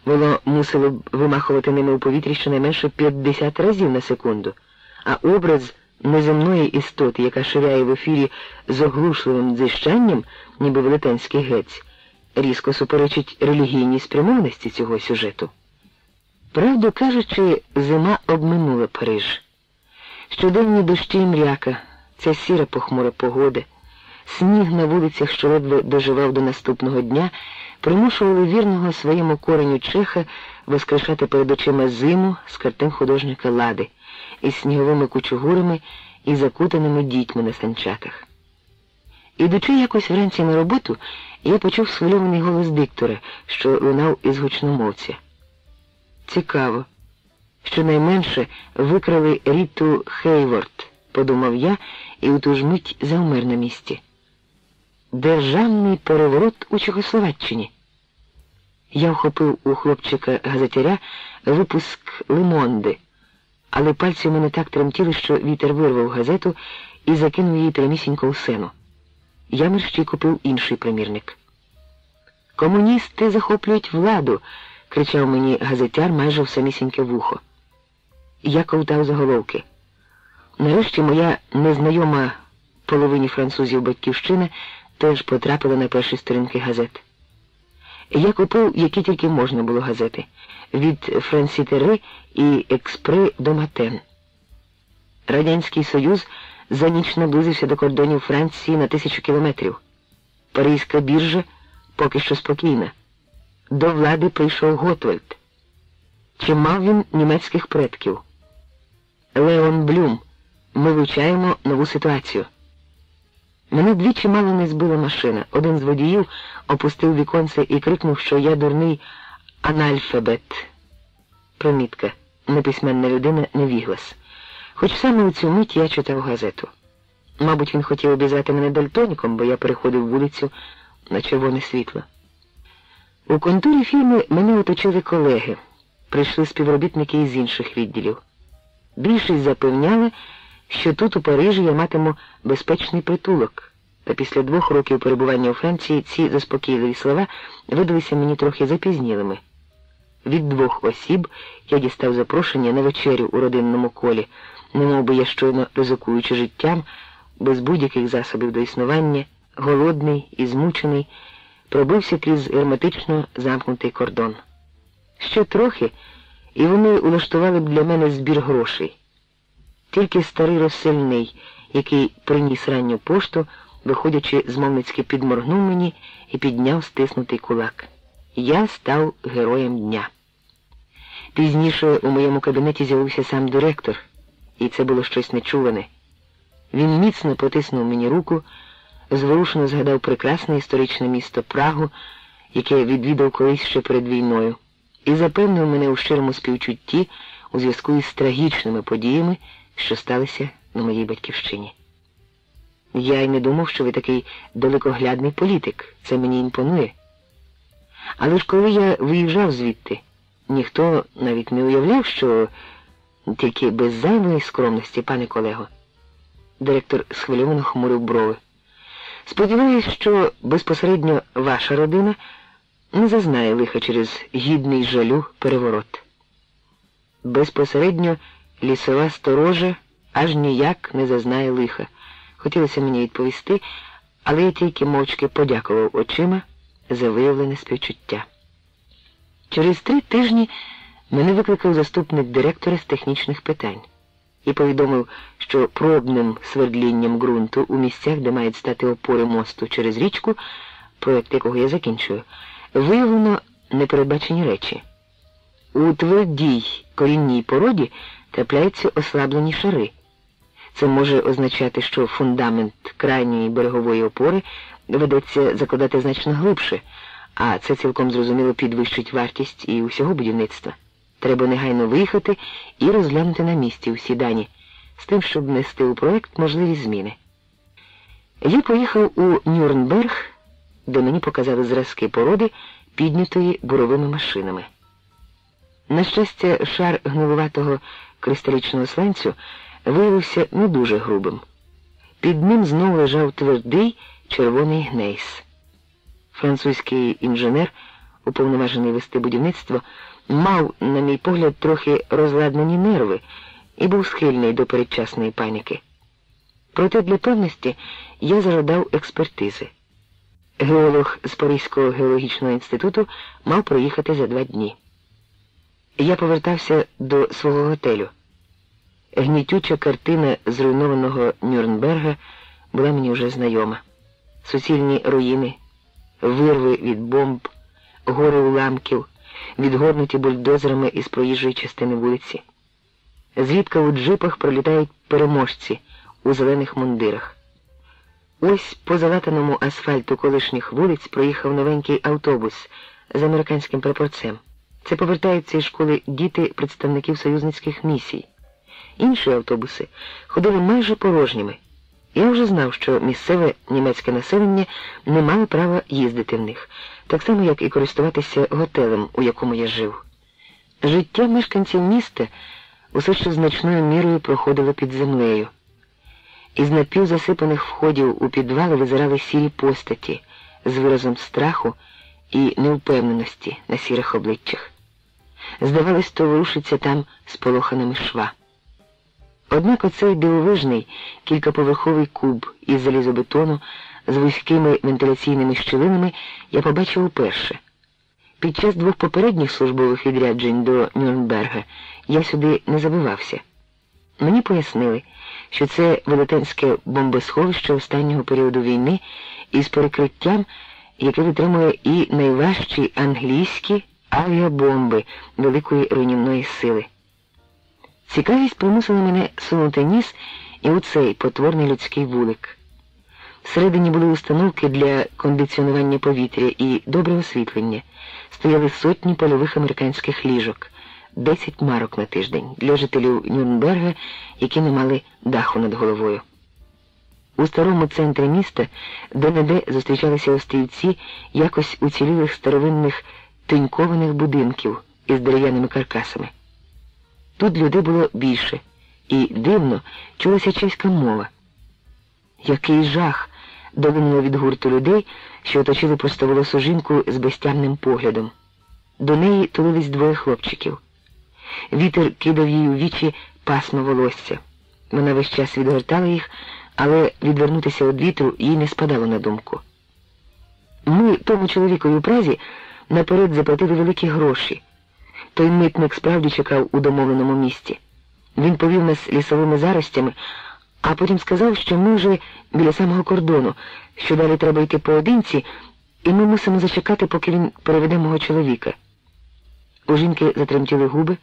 воно мусило б вимахувати ними у повітрі щонайменше 50 разів на секунду, а образ неземної істоти, яка ширяє в ефірі з оглушливим дзищанням, ніби велетенський гець, різко суперечить релігійній спрямованості цього сюжету. Правду кажучи, зима обминула Париж. Щоденні дощі і мряка, ця сіра похмура погода. Сніг на вулицях, що ледве доживав до наступного дня, примушували вірного своєму кореню Чеха воскрешати перед очима зиму з картин художника лади із сніговими кучугурами і закутаними дітьми на санчатах. Ідучи якось вранці на роботу, я почув схвильований голос диктора, що лунав із гучномовця. Цікаво. Щонайменше викрали Ріту Хейворд, подумав я і у ту ж мить завмер на місці. Державний переворот у Чехословаччині. Я вхопив у хлопчика газетяря випуск Лимонди, але пальці в мене так тремтіли, що вітер вирвав газету і закинув її прямісінько у сену. Я мерщій купив інший примірник. Комуністи захоплюють владу, кричав мені газетяр майже в самісіньке вухо. Я ковтав заголовки. Нарешті моя незнайома половині французів батьківщина теж потрапила на перші сторінки газет. Я купив, які тільки можна було газети, від Франсітери і Експре до Матен. Радянський Союз за ніч наблизився до кордонів Франції на тисячу кілометрів. Паризька біржа поки що спокійна. До влади прийшов Готвальд. Чи мав він німецьких предків? Леон Блюм. Ми вивчаємо нову ситуацію. Мене двічі мало не збила машина. Один з водіїв опустив віконце і крикнув, що я дурний анальфабет. Примітка. Неписьменна людина невіглас. Хоч саме у цю мить я читав газету. Мабуть, він хотів обізвати мене дальтоніком, бо я переходив вулицю на червоне світло. У контурі фірми мене оточили колеги. Прийшли співробітники із інших відділів. Більшість запевняли, що тут, у Парижі, я матиму безпечний притулок. Та після двох років перебування у Франції ці заспокійливі слова видалися мені трохи запізнілими. Від двох осіб я дістав запрошення на вечерю у родинному колі, немов би я щойно ризикуючи життям, без будь-яких засобів до існування, голодний і змучений, пробився крізь герметично замкнутий кордон. Ще трохи, і вони улаштували б для мене збір грошей. Тільки старий розсильний, який приніс ранню пошту, виходячи змовницьки підморгнув мені і підняв стиснутий кулак. Я став героєм дня. Пізніше у моєму кабінеті з'явився сам директор, і це було щось нечуване. Він міцно потиснув мені руку, зворушено згадав прекрасне історичне місто Прагу яке відвідав колись ще перед війною, і запевнив мене у щирому співчутті у зв'язку із трагічними подіями, що сталися на моїй батьківщині. Я й не думав, що ви такий далекоглядний політик. Це мені імпонує. Але ж коли я виїжджав звідти, ніхто навіть не уявляв, що тільки без зайвої скромності, пане колего. Директор схвильовано хмурив брови. Сподіваюсь, що безпосередньо ваша родина не зазнає лиха через гідний жалю переворот. Безпосередньо лісова сторожа аж ніяк не зазнає лиха. Хотілося мені відповісти, але я тільки мовчки подякував очима за виявлене співчуття. Через три тижні мене викликав заступник директора з технічних питань і повідомив, що пробним свердлінням ґрунту у місцях, де мають стати опори мосту через річку, проєкт якого я закінчую, виявлено непередбачені речі. У твердій корінній породі трапляються ослаблені шари. Це може означати, що фундамент крайньої берегової опори доведеться закладати значно глибше, а це цілком зрозуміло підвищить вартість і усього будівництва. Треба негайно виїхати і розглянути на місці усі дані, з тим, щоб внести у проект можливі зміни. Я поїхав у Нюрнберг, де мені показали зразки породи, піднятої буровими машинами. На щастя, шар гнилуватого кристалічного сланцю виявився не дуже грубим. Під ним знову лежав твердий червоний гнейс. Французький інженер, уповноважений вести будівництво, мав, на мій погляд, трохи розладнені нерви і був схильний до передчасної паніки. Проте для певності я зажадав експертизи. Геолог з Паризького геологічного інституту мав проїхати за два дні. Я повертався до свого готелю. Гнітюча картина зруйнованого Нюрнберга була мені вже знайома. Суцільні руїни, вирви від бомб, гори уламків, відгорнуті бульдозерами із проїжджої частини вулиці. Звідка у джипах пролітають переможці у зелених мундирах. Ось по залатаному асфальту колишніх вулиць проїхав новенький автобус з американським прапорцем. Це повертаються із школи діти представників союзницьких місій. Інші автобуси ходили майже порожніми. Я вже знав, що місцеве німецьке населення не має права їздити в них, так само, як і користуватися готелем, у якому я жив. Життя мешканців міста усе ще значною мірою проходило під землею. Із напівзасипаних входів у підвали визирали сірі постаті з виразом страху і невпевненості на сірих обличчях. Здавалось, то ворушиться там сполоханими шва. Однак оцей дивовижний кількаповерховий куб із залізобетону з вузькими вентиляційними щілинами я побачив уперше. Під час двох попередніх службових відряджень до Нюрнберга я сюди не забивався. Мені пояснили, що це велетенське бомбосховище останнього періоду війни із перекриттям, яке витримує і найважчі англійські авіабомби великої руйнівної сили. Цікавість примусила мене сунути ніс і у цей потворний людський вулик. Всередині були установки для кондиціонування повітря і добре освітлення. Стояли сотні польових американських ліжок, 10 марок на тиждень для жителів Нюрнберга, які не мали даху над головою. У старому центрі міста де-не-де зустрічалися острівці якось уцілілих старовинних тинькованих будинків із дерев'яними каркасами. Тут людей було більше, і дивно чулася чеська мова. Який жах долинуло від гурту людей, що оточили простоволосу жінку з безтямним поглядом. До неї тулились двоє хлопчиків. Вітер кидав їй у вічі пасмо волосся. Вона весь час відгортала їх, але відвернутися від вітру їй не спадало на думку. Ми тому чоловікові у празі наперед заплатили великі гроші. Той митник справді чекав у домовленому місці. Він повів нас лісовими заростями, а потім сказав, що ми вже біля самого кордону, що далі треба йти поодинці, і ми мусимо зачекати, поки він переведе мого чоловіка. У жінки затремтіли губи,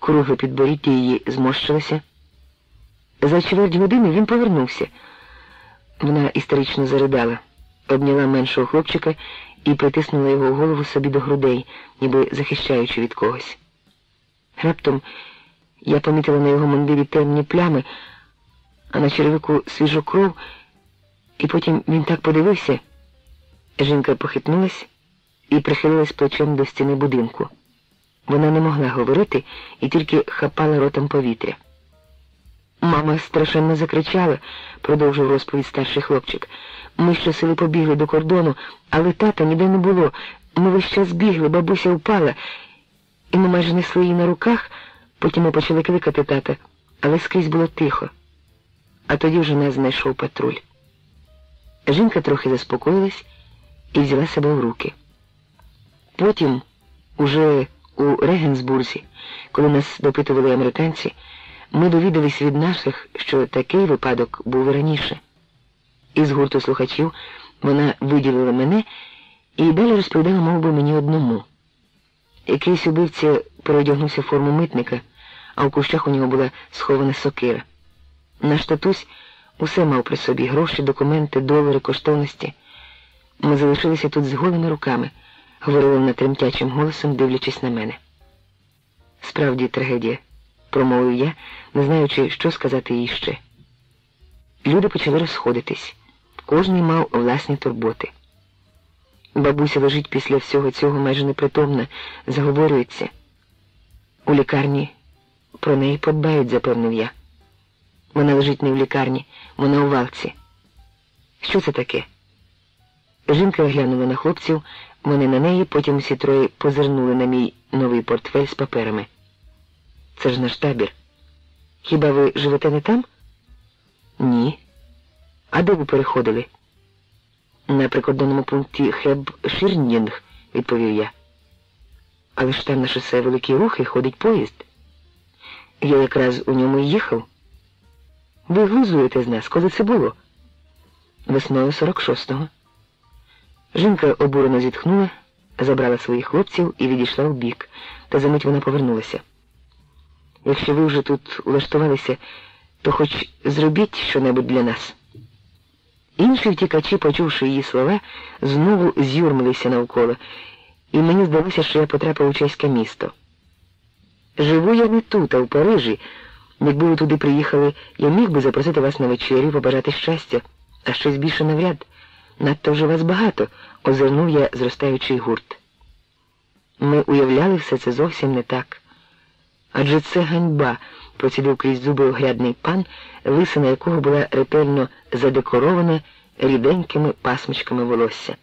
круги підборіддя її зморщилося. За чверть години він повернувся. Вона історично заридала, обняла меншого хлопчика і притиснула його голову собі до грудей, ніби захищаючи від когось. Раптом я помітила на його мундирі темні плями, а на черевику свіжу кров, і потім він так подивився. Жінка похитнулась і прихилилась плечем до стіни будинку. Вона не могла говорити і тільки хапала ротом повітря. Мама страшенно закричала, продовжив розповідь старший хлопчик. Ми щосили побігли до кордону, але тата ніде не було. Ми весь час бігли, бабуся впала, і ми майже несли її на руках, потім ми почали кликати тата, але скрізь було тихо. А тоді вже нас знайшов патруль. Жінка трохи заспокоїлась і взяла себе в руки. Потім, уже у Регенсбурзі, коли нас допитували американці, ми довідались від наших, що такий випадок був раніше. Із гурту слухачів вона виділила мене і далі розповідала мов би, мені одному. Якийсь убивця переодягнувся в форму митника, а в кущах у нього була схована сокира. Наш татусь усе мав при собі гроші, документи, долари, коштовності. Ми залишилися тут з голими руками, говорила вона тремтячим голосом, дивлячись на мене. Справді трагедія, промовив я, не знаючи, що сказати їй. Люди почали розходитись. Кожний мав власні турботи. Бабуся лежить після всього цього майже непритомна, заговорюється. У лікарні про неї подбають, запевнив я. Вона лежить не в лікарні, вона у валці. Що це таке? Жінка глянула на хлопців, вони на неї, потім всі троє позирнули на мій новий портфель з паперами. Це ж наш табір. Хіба ви живете не там? Ні. А де ви переходили? На прикордонному пункті Хеб Ширнінг, відповів я. Але ж там на шосе великі рухи ходить поїзд. Я якраз у ньому й їхав. Ви глузуєте з нас, коли це було? Весною 46-го. Жінка обурено зітхнула, забрала своїх хлопців і відійшла в бік, та за мить вона повернулася. Якщо ви вже тут улаштувалися, то хоч зробіть щонебудь для нас. Інші втікачі, почувши її слова, знову з'юрмилися навколо, і мені здалося, що я потрапив у чеське місто. Живу я не тут, а в Парижі. Якби ви туди приїхали, я міг би запросити вас на вечерю, побажати щастя, а щось більше навряд. Надто вже вас багато, озирнув я зростаючий гурт. Ми уявляли все це зовсім не так. Адже це ганьба, процідив крізь зуби оглядний пан, лисина якого була ретельно задекорована ріденькими пасмочками волосся.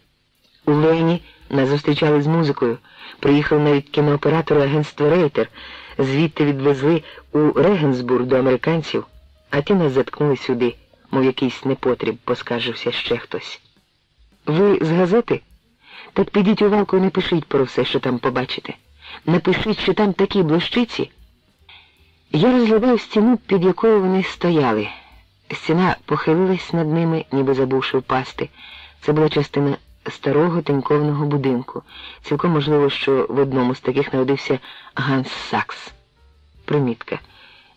У Лені нас зустрічали з музикою. Приїхав навіть кінооператор агентства Рейтер, звідти відвезли у Регенсбург до американців, а ті нас заткнули сюди, мов якийсь непотріб, поскаржився ще хтось. Ви з газети? Так підіть у валку і не пишіть про все, що там побачите. Напишіть, що там такі блощиці. Я розглядав стіну, під якою вони стояли. Стіна похилилась над ними, ніби забувши впасти. Це була частина старого тенькованого будинку. Цілком можливо, що в одному з таких народився Ганс Сакс. Примітка.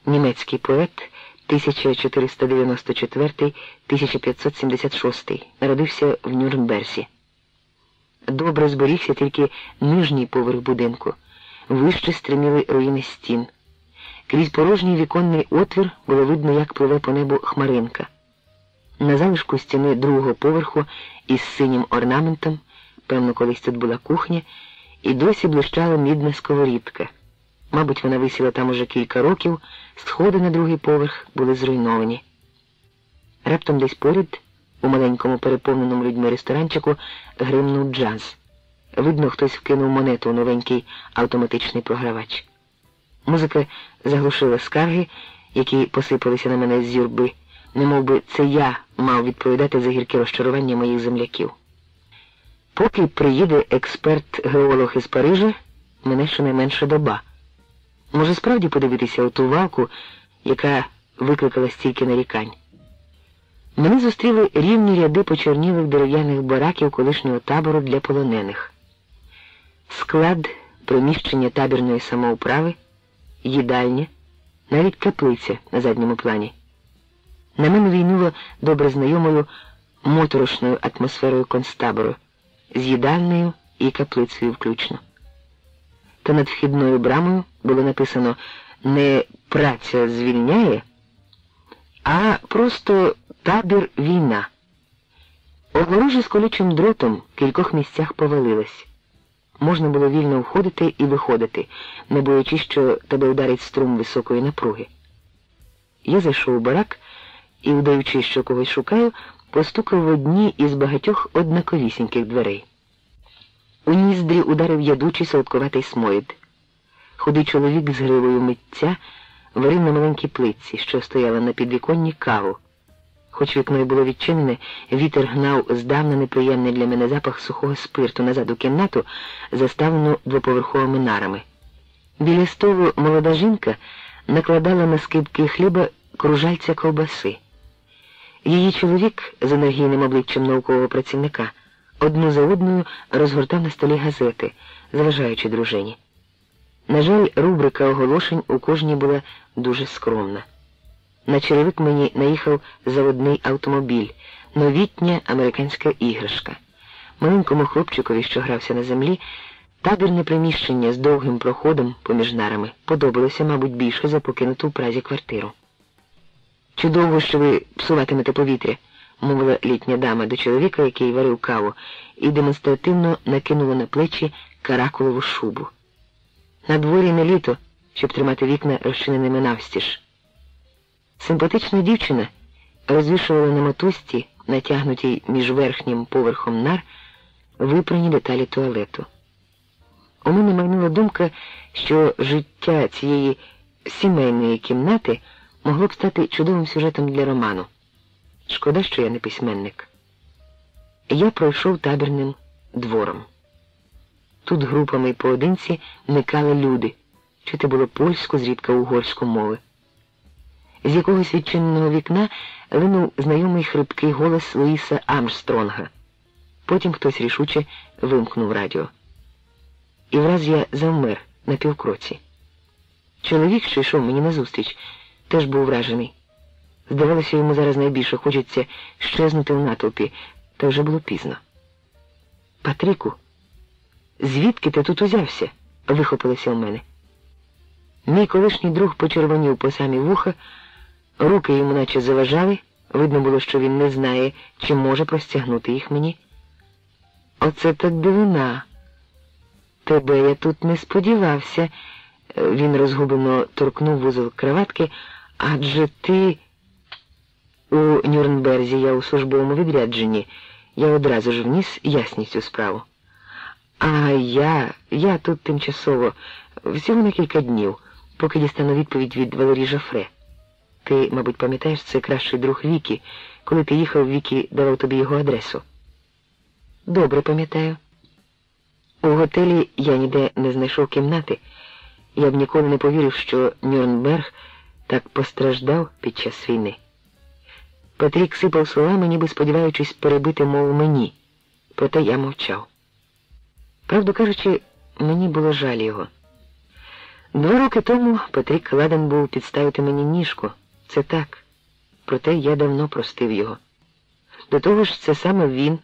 Німецький поет 1494-1576. Народився в Нюрнберзі. Добре зберігся тільки нижній поверх будинку. Вище стриміли руїни стін. Крізь порожній віконний отвір було видно, як пливе по небу хмаринка. На залишку стіни другого поверху із синім орнаментом, певно, колись тут була кухня, і досі блищала мідна сковорідка. Мабуть, вона висіла там уже кілька років, сходи на другий поверх були зруйновані. Раптом десь поряд, у маленькому переповненому людьми ресторанчику, гримнув джаз. Видно, хтось вкинув монету у новенький автоматичний програвач. Музика заглушила скарги, які посипалися на мене з юрби, немов би це я мав відповідати за гірке розчарування моїх земляків. Поки приїде експерт-геолог із Парижа, мене щонайменше доба. Може справді подивитися у ту валку, яка викликала стільки нарікань. Мене зустріли рівні ряди почорнілих дерев'яних бараків колишнього табору для полонених. Склад приміщення табірної самоуправи їдальня, навіть каплиця на задньому плані. На мене війнуло добре знайомою моторошною атмосферою концтабору. з їдальнею і каплицею включно. Та над вхідною брамою було написано не праця звільняє, а просто табір війна. Огорожа з колючим дротом в кількох місцях повалилась. Можна було вільно входити і виходити, не боячись, що тебе ударить струм високої напруги. Я зайшов у барак і, вдаючи, що когось шукаю, постукав в одні із багатьох однаковісіньких дверей. У ніздрі ударив ядучий солодкуватий смоїд. Худий чоловік з гривою митця варив на маленькій плитці, що стояла на підвіконні каву. Хоч вікно й було відчинене, вітер гнав здавна неприємний для мене запах сухого спирту назад у кімнату, заставлену двоповерховими нарами. Біля столу молода жінка накладала на скибки хліба кружальця ковбаси. Її чоловік з енергійним обличчям наукового працівника одну за одною розгортав на столі газети, заважаючи дружині. На жаль, рубрика оголошень у кожній була дуже скромна. На черевик мені наїхав заводний автомобіль, новітня американська іграшка. Маленькому хлопчикові, що грався на землі, табірне приміщення з довгим проходом поміж нарами подобалося, мабуть, більше за покинуту в празі квартиру. Чудово, що ви псуватимете повітря, мовила літня дама до чоловіка, який варив каву, і демонстративно накинула на плечі каракулову шубу. На дворі не літо, щоб тримати вікна розчиненими навстіж. Симпатична дівчина розвішувала на мотузці, натягнутій між верхнім поверхом нар, випрані деталі туалету. У мене майнула думка, що життя цієї сімейної кімнати могло б стати чудовим сюжетом для роману. Шкода, що я не письменник. Я пройшов табірним двором. Тут групами й поодинці никали люди, чути було польську, зрідка угорську мови. З якогось відчиненого вікна линув знайомий хрипкий голос Луїса Амстронга. Потім хтось рішуче вимкнув радіо. І враз я завмер на півкроці. Чоловік, що йшов мені назустріч, теж був вражений. Здавалося, йому зараз найбільше хочеться щезнути в натовпі, та вже було пізно. Патрику, звідки ти тут узявся? вихопилося в мене. Мій колишній друг почервонів по самі вуха. Руки йому наче заважали, видно було, що він не знає, чи може простягнути їх мені. Оце так дивина. Тебе я тут не сподівався. Він розгублено торкнув вузол кроватки, адже ти у Нюрнберзі я у службовому відрядженні. Я одразу ж вніс ясність у справу. А я, я тут тимчасово, всього на кілька днів, поки дістану відповідь від Валерії Жофре. Ти, мабуть, пам'ятаєш, це кращий друг Вікі, коли ти їхав, Вікі давав тобі його адресу. Добре пам'ятаю. У готелі я ніде не знайшов кімнати. Я б ніколи не повірив, що Нюрнберг так постраждав під час війни. Патрік сипав словами, ніби сподіваючись перебити мову мені, проте я мовчав. Правду кажучи, мені було жаль його. Два роки тому Патрік ладен був підставити мені ніжку. Це так. Проте я давно простив його. До того ж, це саме він,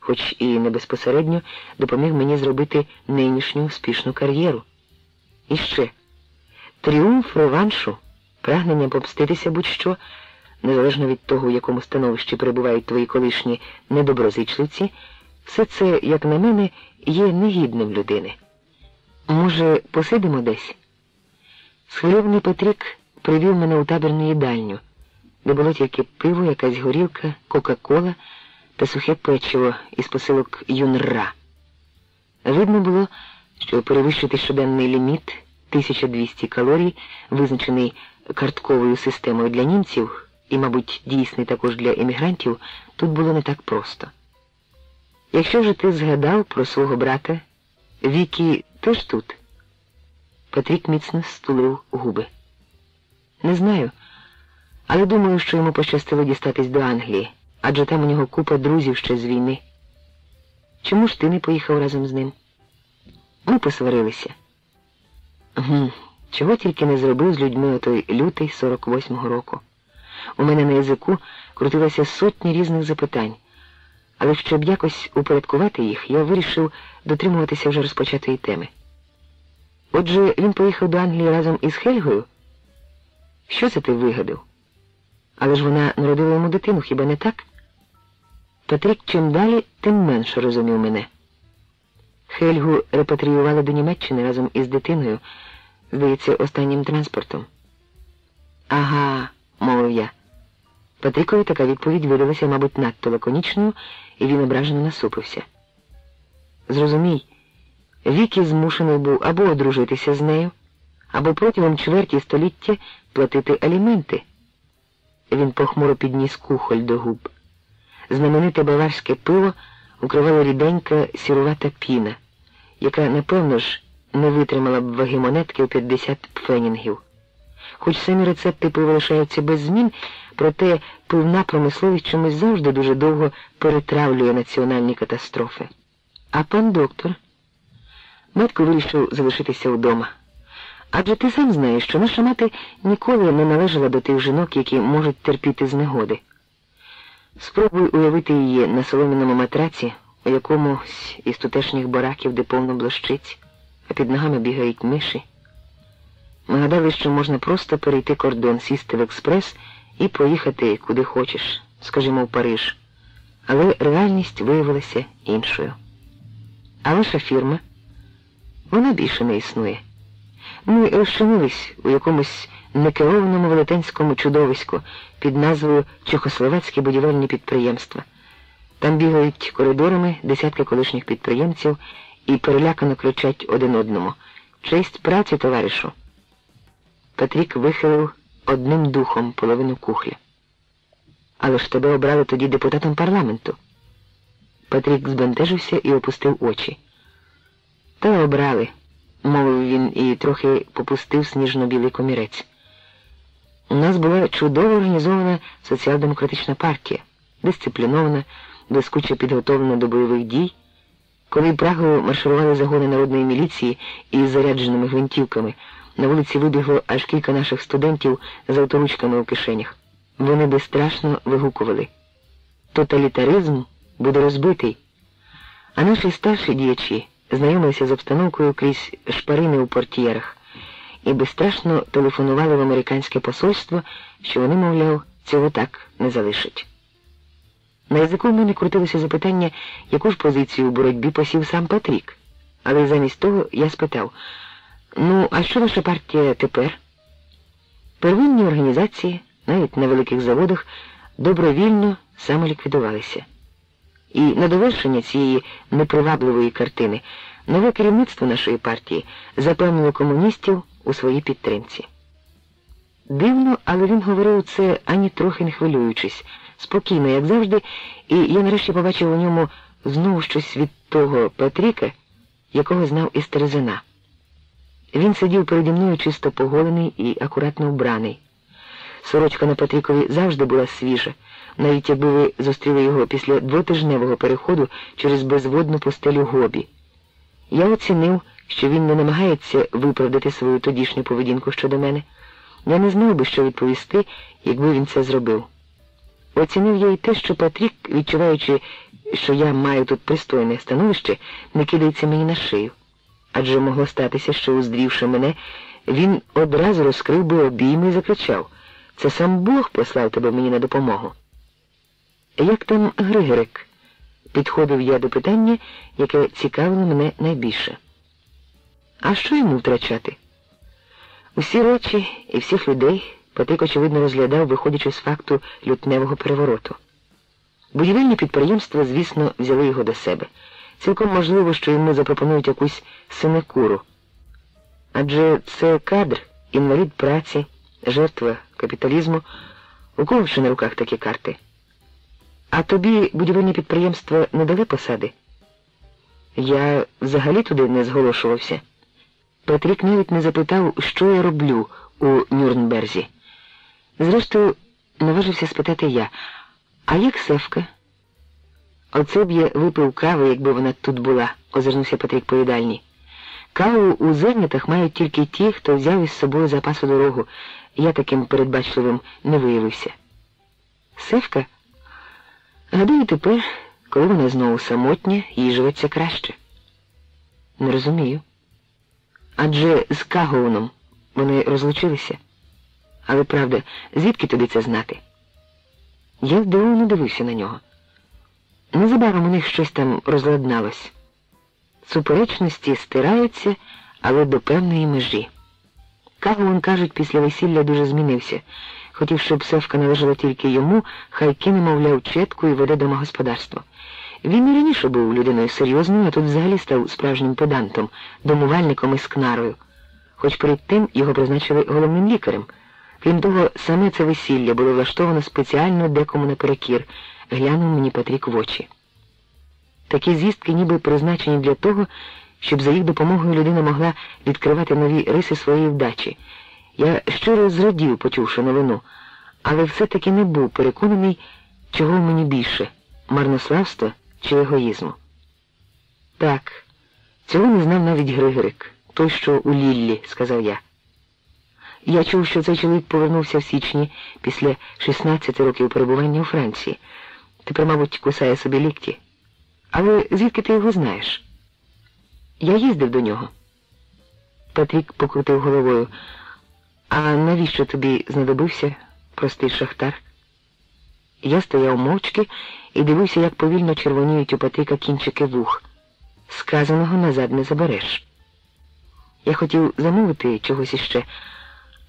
хоч і не безпосередньо, допоміг мені зробити нинішню успішну кар'єру. І ще тріумф реваншу, прагнення помститися будь-що, незалежно від того, в якому становищі перебувають твої колишні недоброзичливці, все це, як на мене, є негідним людини. Може, посидимо десь? Схвильований Петрик привів мене у табірну їдальню, де було тільки пиво, якась горілка, кока-кола та сухе печиво із посилок юнра. Видно було, що перевищити щоденний ліміт 1200 калорій, визначений картковою системою для німців і, мабуть, дійсний також для емігрантів, тут було не так просто. Якщо вже ти згадав про свого брата, Вікі теж тут. Патрік міцно стулив губи. Не знаю, але думаю, що йому пощастило дістатись до Англії, адже там у нього купа друзів ще з війни. Чому ж ти не поїхав разом з ним? Ми посварилися. Гм, Чого тільки не зробив з людьми отой лютий 48-го року. У мене на язику крутилося сотні різних запитань. Але щоб якось упорядкувати їх, я вирішив дотримуватися вже розпочатої теми. Отже, він поїхав до Англії разом із Хельгою. Що це ти вигадав? Але ж вона народила йому дитину, хіба не так? Патрік чим далі, тим менше розумів мене. Хельгу репатріювали до Німеччини разом із дитиною, здається, останнім транспортом. Ага, мовив я. Патрікові така відповідь видалася, мабуть, надто лаконічною, і він ображено насупився. Зрозумій, Вікі змушений був або одружитися з нею, або протягом чверті століття платити аліменти. Він похмуро підніс кухоль до губ. Знамените баварське пиво укривало ріденька сірувата піна, яка, напевно ж, не витримала б ваги монетки у 50 пфенінгів. Хоч самі рецепти пива лишаються без змін, проте пивна промисловість чомусь завжди дуже довго перетравлює національні катастрофи. А пан доктор батько вирішив залишитися вдома. Адже ти сам знаєш, що наша мати ніколи не належала до тих жінок, які можуть терпіти знегоди. Спробуй уявити її на соломіному матраці, у якомусь із тутешніх бараків, де повно блощиць, а під ногами бігають миші. Ми гадали, що можна просто перейти кордон, сісти в експрес і поїхати куди хочеш, скажімо, в Париж. Але реальність виявилася іншою. А ваша фірма, вона більше не існує. Ми розчинились у якомусь некерованому велетенському чудовиську під назвою Чехословацьке будівельні підприємства. Там бігають коридорами десятки колишніх підприємців і перелякано кричать один одному. Честь праці, товаришу. Патрік вихилив одним духом половину кухля. Але ж тебе обрали тоді депутатом парламенту. Патрік збентежився і опустив очі. Та обрали, мовив він і трохи попустив сніжно-білий комірець. У нас була чудово організована соціал-демократична партія, дисциплінована, блискуче підготовлена до бойових дій. Коли Прагою марширували загони народної міліції із зарядженими гвинтівками, на вулиці вибігло аж кілька наших студентів з авторучками у кишенях. Вони безстрашно вигукували. Тоталітаризм буде розбитий. А наші старші діячі знайомилися з обстановкою крізь шпарини у портьєрах і безстрашно телефонували в американське посольство, що вони, мовляв, цього так не залишать. На язику в мене крутилося запитання, яку ж позицію у боротьбі посів сам Патрік. Але замість того я спитав, ну, а що ваша партія тепер? Первинні організації, навіть на великих заводах, добровільно самоліквідувалися. І на довершення цієї непривабливої картини нове керівництво нашої партії запевнило комуністів у своїй підтримці. Дивно, але він говорив це ані трохи не хвилюючись, спокійно, як завжди, і я нарешті побачив у ньому знову щось від того Патріка, якого знав із Терезина. Він сидів переді мною чисто поголений і акуратно вбраний. Сорочка на Патрікові завжди була свіжа, навіть якби ви зустріли його після двотижневого переходу через безводну постелю гобі. Я оцінив, що він не намагається виправдати свою тодішню поведінку щодо мене. Я не знав би, що відповісти, якби він це зробив. Оцінив я й те, що Патрік, відчуваючи, що я маю тут пристойне становище, не кидається мені на шию. Адже могло статися, що, уздрівши мене, він одразу розкрив би обійми і закричав це сам Бог послав тебе мені на допомогу. Як там Григорик? Підходив я до питання, яке цікавило мене найбільше. А що йому втрачати? Усі речі і всіх людей Патрик, очевидно, розглядав, виходячи з факту лютневого перевороту. Будівельні підприємства, звісно, взяли його до себе. Цілком можливо, що йому запропонують якусь синекуру. Адже це кадр, інвалід праці, жертва капіталізму. У кого ще на руках такі карти? А тобі будівельні підприємства не дали посади? Я взагалі туди не зголошувався. Патрік навіть не запитав, що я роблю у Нюрнберзі. Зрештою, наважився спитати я, а як Севка? Оце б я випив каву, якби вона тут була, озирнувся Патрік по їдальні. Каву у зернятах мають тільки ті, хто взяв із собою запасу дорогу. Я таким передбачливим не виявився. Севка? Гадаю, тепер Коли вона знову самотня, їй живеться краще. Не розумію. Адже з Кагоуном вони розлучилися. Але правда, звідки тобі це знати? Я здивовано дивився на нього. Незабаром у них щось там розладналось. Суперечності стираються, але до певної межі. Кагоун, кажуть, після весілля дуже змінився. Хотів, щоб Севка належала тільки йому, хай кине, мовляв, четку і веде домогосподарство. Він і раніше був людиною серйозною, а тут взагалі став справжнім педантом, домувальником і скнарою. Хоч перед тим його призначили головним лікарем. Крім того, саме це весілля було влаштовано спеціально декому наперекір, глянув мені Патрік в очі. Такі звістки ніби призначені для того, щоб за їх допомогою людина могла відкривати нові риси своєї вдачі. Я щиро зрадів, почувши новину, але все-таки не був переконаний, чого мені більше марнославства чи егоїзму. Так, цього не знав навіть Григорик, той, що у Ліллі, сказав я. Я чув, що цей чоловік повернувся в січні після 16 років перебування у Франції. Тепер, мабуть, кусає собі лікті. Але звідки ти його знаєш? Я їздив до нього. Патрік покрутив головою. А навіщо тобі знадобився простий шахтар? Я стояв мовчки і дивився, як повільно червоніють у Патріка кінчики вух. Сказаного назад не забереш. Я хотів замовити чогось іще,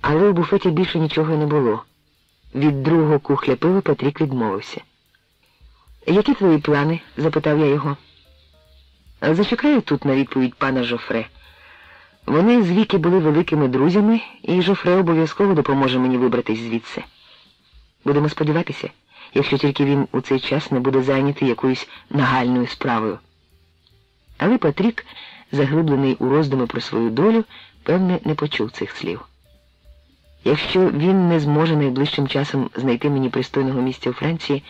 але у буфеті більше нічого не було. Від другого кухля пива Патрік відмовився. Які твої плани? запитав я його. Зачекаю тут на відповідь пана Жофре. Вони з віки були великими друзями, і Жофре обов'язково допоможе мені вибратись звідси. Будемо сподіватися, якщо тільки він у цей час не буде зайнятий якоюсь нагальною справою. Але Патрік, заглиблений у роздуми про свою долю, певне, не почув цих слів. Якщо він не зможе найближчим часом знайти мені пристойного місця у Франції,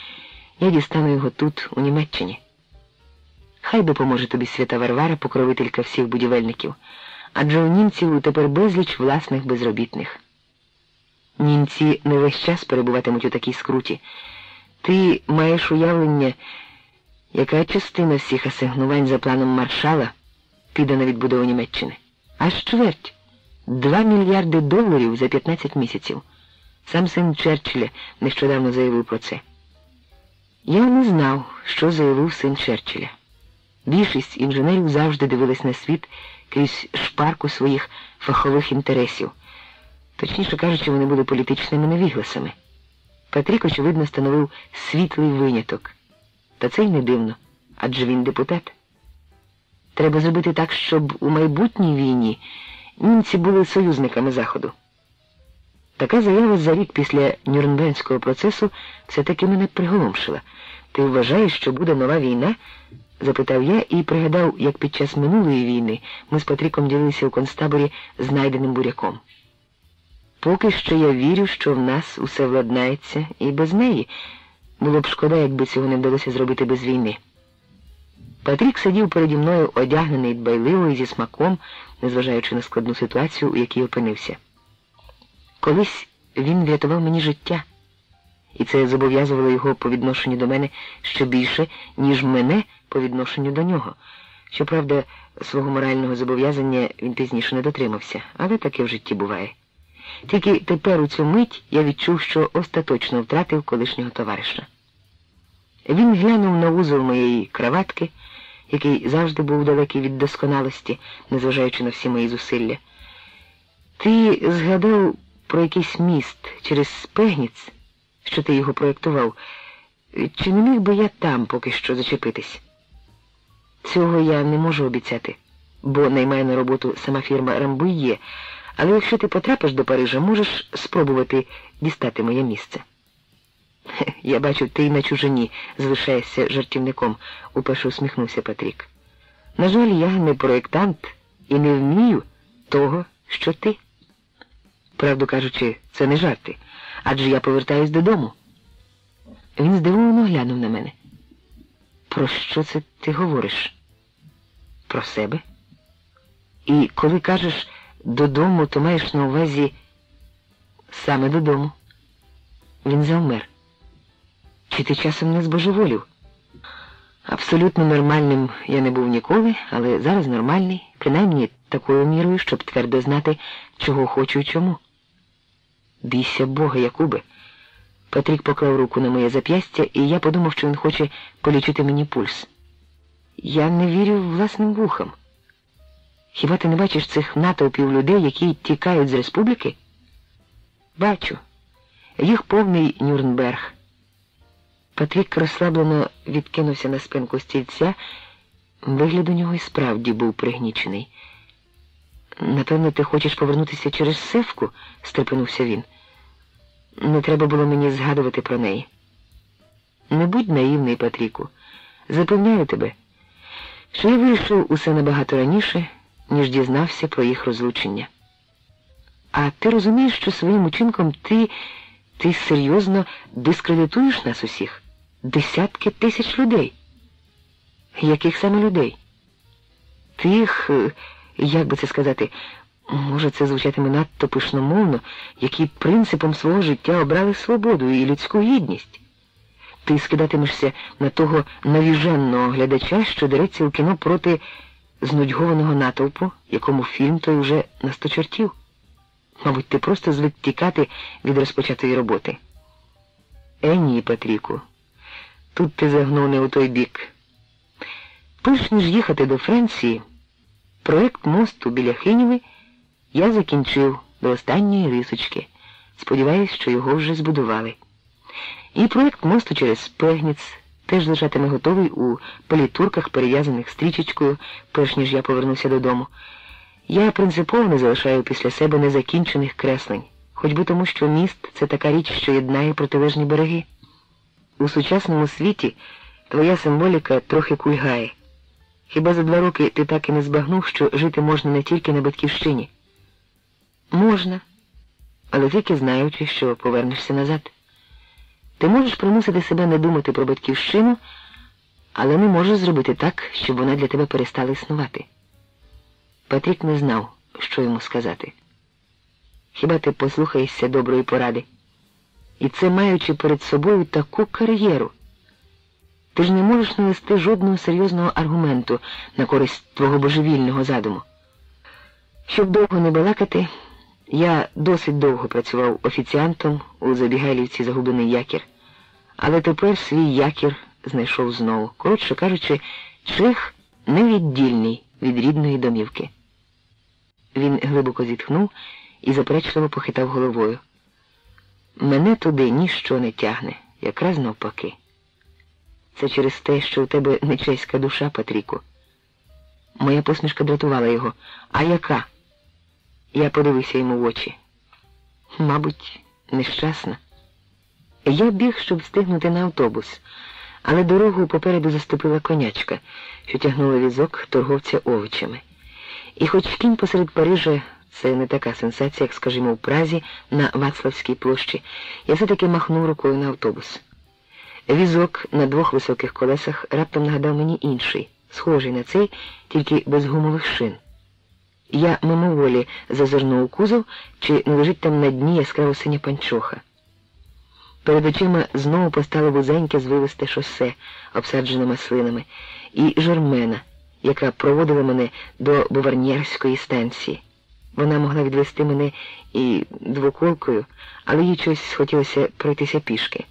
я дістану його тут, у Німеччині. Хай допоможе тобі свята Варвара, покровителька всіх будівельників, адже у німців тепер безліч власних безробітних. Німці не весь час перебуватимуть у такій скруті. Ти маєш уявлення, яка частина всіх асигнувань за планом маршала піде на відбудову Німеччини? Аж чверть. Два мільярди доларів за 15 місяців. Сам син Черчилля нещодавно заявив про це. Я не знав, що заявив син Черчилля. Більшість інженерів завжди дивилась на світ крізь шпарку своїх фахових інтересів. Точніше кажучи, вони були політичними невігласами. Патрік, очевидно, становив світлий виняток. Та це й не дивно, адже він депутат. Треба зробити так, щоб у майбутній війні німці були союзниками Заходу. Така заява за рік після Нюрнбернського процесу все-таки мене приголомшила. Ти вважаєш, що буде нова війна? Запитав я і пригадав, як під час минулої війни ми з Патріком ділилися у концтаборі знайденим буряком. Поки що я вірю, що в нас усе владнається і без неї. Було б шкода, якби цього не вдалося зробити без війни. Патрік сидів переді мною одягнений дбайливо і зі смаком, незважаючи на складну ситуацію, у якій опинився. Колись він врятував мені життя, і це зобов'язувало його по відношенню до мене ще більше, ніж мене по відношенню до нього. Щоправда, свого морального зобов'язання він пізніше не дотримався, але таке в житті буває. Тільки тепер у цю мить я відчув, що остаточно втратив колишнього товариша. Він глянув на узол моєї краватки, який завжди був далекий від досконалості, незважаючи на всі мої зусилля. Ти згадав про якийсь міст через Спегніц, що ти його проєктував. Чи не міг би я там поки що зачепитись? Цього я не можу обіцяти, бо наймає на роботу сама фірма Рамбує, але якщо ти потрапиш до Парижа, можеш спробувати дістати моє місце. Я бачу, ти й на чужині залишаєшся жартівником, уперше усміхнувся Патрік. На жаль, я не проєктант і не вмію того, що ти. Правду кажучи, це не жарти, адже я повертаюсь додому. Він здивовано глянув на мене. Про що це ти говориш? Про себе? І коли кажеш додому, то маєш на увазі саме додому. Він завмер. Чи ти часом не збожеволів? Абсолютно нормальним я не був ніколи, але зараз нормальний, принаймні такою мірою, щоб твердо знати, чого хочу і чому. Бійся Бога, Якубе. Патрік поклав руку на моє зап'ястя, і я подумав, що він хоче полічити мені пульс. Я не вірю власним вухам. Хіба ти не бачиш цих натовпів людей, які тікають з республіки? Бачу. Їх повний Нюрнберг. Патрік розслаблено відкинувся на спинку стільця. Вигляд у нього і справді був пригнічений. Напевно, ти хочеш повернутися через сивку? стрепенувся він. Не треба було мені згадувати про неї. Не будь наївний, Патріку. Запевняю тебе, я вирішив усе набагато раніше, ніж дізнався про їх розлучення. А ти розумієш, що своїм учинком ти, ти серйозно дискредитуєш нас усіх? Десятки тисяч людей. Яких саме людей? Тих, е, як би це сказати, може, це звучатиме надто пишномовно, які принципом свого життя обрали свободу і людську гідність. Ти скидатимешся на того навіженного глядача, що дереться у кіно проти знудьгованого натовпу, якому фільм той уже насточертів. Мабуть, ти просто звик тікати від розпочатої роботи. Е, ні, Патріку. Тут ти загнув не у той бік. Перш ніж їхати до Франції, проект мосту біля Хиніви я закінчив до останньої рисочки. Сподіваюсь, що його вже збудували. І проект мосту через Пегніц теж лежатиме готовий у політурках, перев'язаних стрічечкою, перш ніж я повернуся додому. Я принципово не залишаю після себе незакінчених креслень, хоч би тому, що міст це така річ, що єднає протилежні береги. У сучасному світі твоя символіка трохи кульгає. Хіба за два роки ти так і не збагнув, що жити можна не тільки на батьківщині? Можна, але тільки знаючи, що повернешся назад. Ти можеш примусити себе не думати про батьківщину, але не можеш зробити так, щоб вона для тебе перестала існувати. Патрік не знав, що йому сказати. Хіба ти послухаєшся доброї поради? І це маючи перед собою таку кар'єру. Ти ж не можеш навести жодного серйозного аргументу на користь твого божевільного задуму. Щоб довго не балакати, я досить довго працював офіціантом у Забігайлівці загублений якір, але тепер свій якір знайшов знову. Коротше кажучи, чих невіддільний від рідної домівки. Він глибоко зітхнув і заперечливо похитав головою. Мене туди ніщо не тягне, якраз навпаки. Це через те, що у тебе нечеська душа, Патріку. Моя посмішка дратувала його. А яка? Я подивився йому в очі. Мабуть, нещасна. Я біг, щоб встигнути на автобус, але дорогу попереду заступила конячка, що тягнула візок торговця овочами. І хоч кінь посеред Парижа це не така сенсація, як, скажімо, в Празі на Вацлавській площі, я все-таки махнув рукою на автобус. Візок на двох високих колесах раптом нагадав мені інший, схожий на цей, тільки без гумових шин. Я мимоволі зазирнув у кузов, чи не лежить там на дні яскраво синя панчоха. Перед очима знову постало вузеньке звивисте шосе, обсаджене маслинами, і жермена, яка проводила мене до буварнєрської станції. Вона могла відвести мене і двоколкою, але їй щось схотілося пройтися пішки.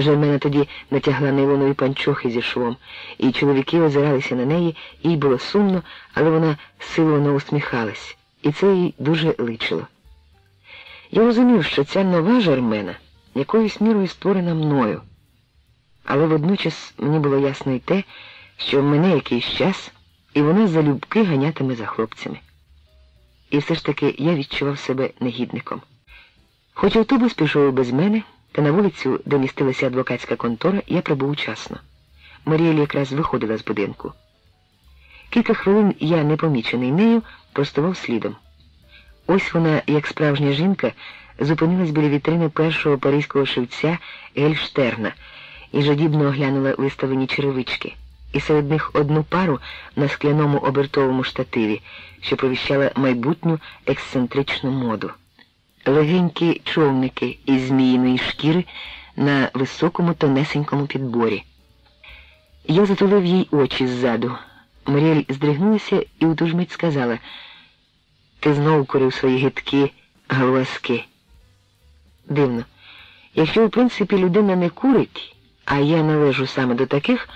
Жермена тоді натягла нейлонові панчохи зі швом, і чоловіки озиралися на неї, їй було сумно, але вона силовано усміхалась, і це їй дуже личило. Я розумів, що ця нова жермена якоюсь мірою створена мною, але водночас мені було ясно й те, що в мене якийсь час, і вона залюбки ганятиме за хлопцями. І все ж таки я відчував себе негідником. Хоч автобус пішов без мене, та на вулицю, де містилася адвокатська контора, я прибув учасно. Маріель якраз виходила з будинку. Кілька хвилин я, непомічений нею, простував слідом. Ось вона, як справжня жінка, зупинилась біля вітрини першого паризького шивця Гельштерна і жадібно оглянула виставлені черевички, і серед них одну пару на скляному обертовому штативі, що провіщала майбутню ексцентричну моду легенькі човники із зміїної шкіри на високому тонесенькому підборі. Я затулив їй очі ззаду. Маріель здригнулася і у ту ж мить сказала, ти знову курив свої гидкі галваски. Дивно, якщо, в принципі, людина не курить, а я належу саме до таких,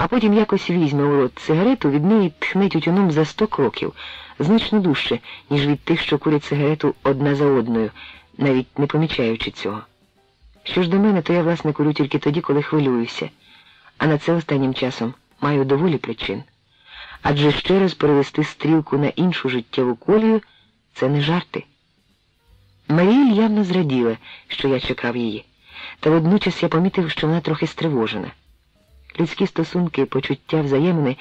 а потім якось візьме у рот цигарету, від неї тхне тютюном за сто кроків, значно дужче, ніж від тих, що курять сигарету одна за одною, навіть не помічаючи цього. Що ж до мене, то я, власне, курю тільки тоді, коли хвилююся, а на це останнім часом маю доволі причин. Адже ще раз перевести стрілку на іншу життєву колію це не жарти. Маріель явно зраділа, що я чекав її, та водночас я помітив, що вона трохи стривожена. Людські стосунки, почуття взаємини,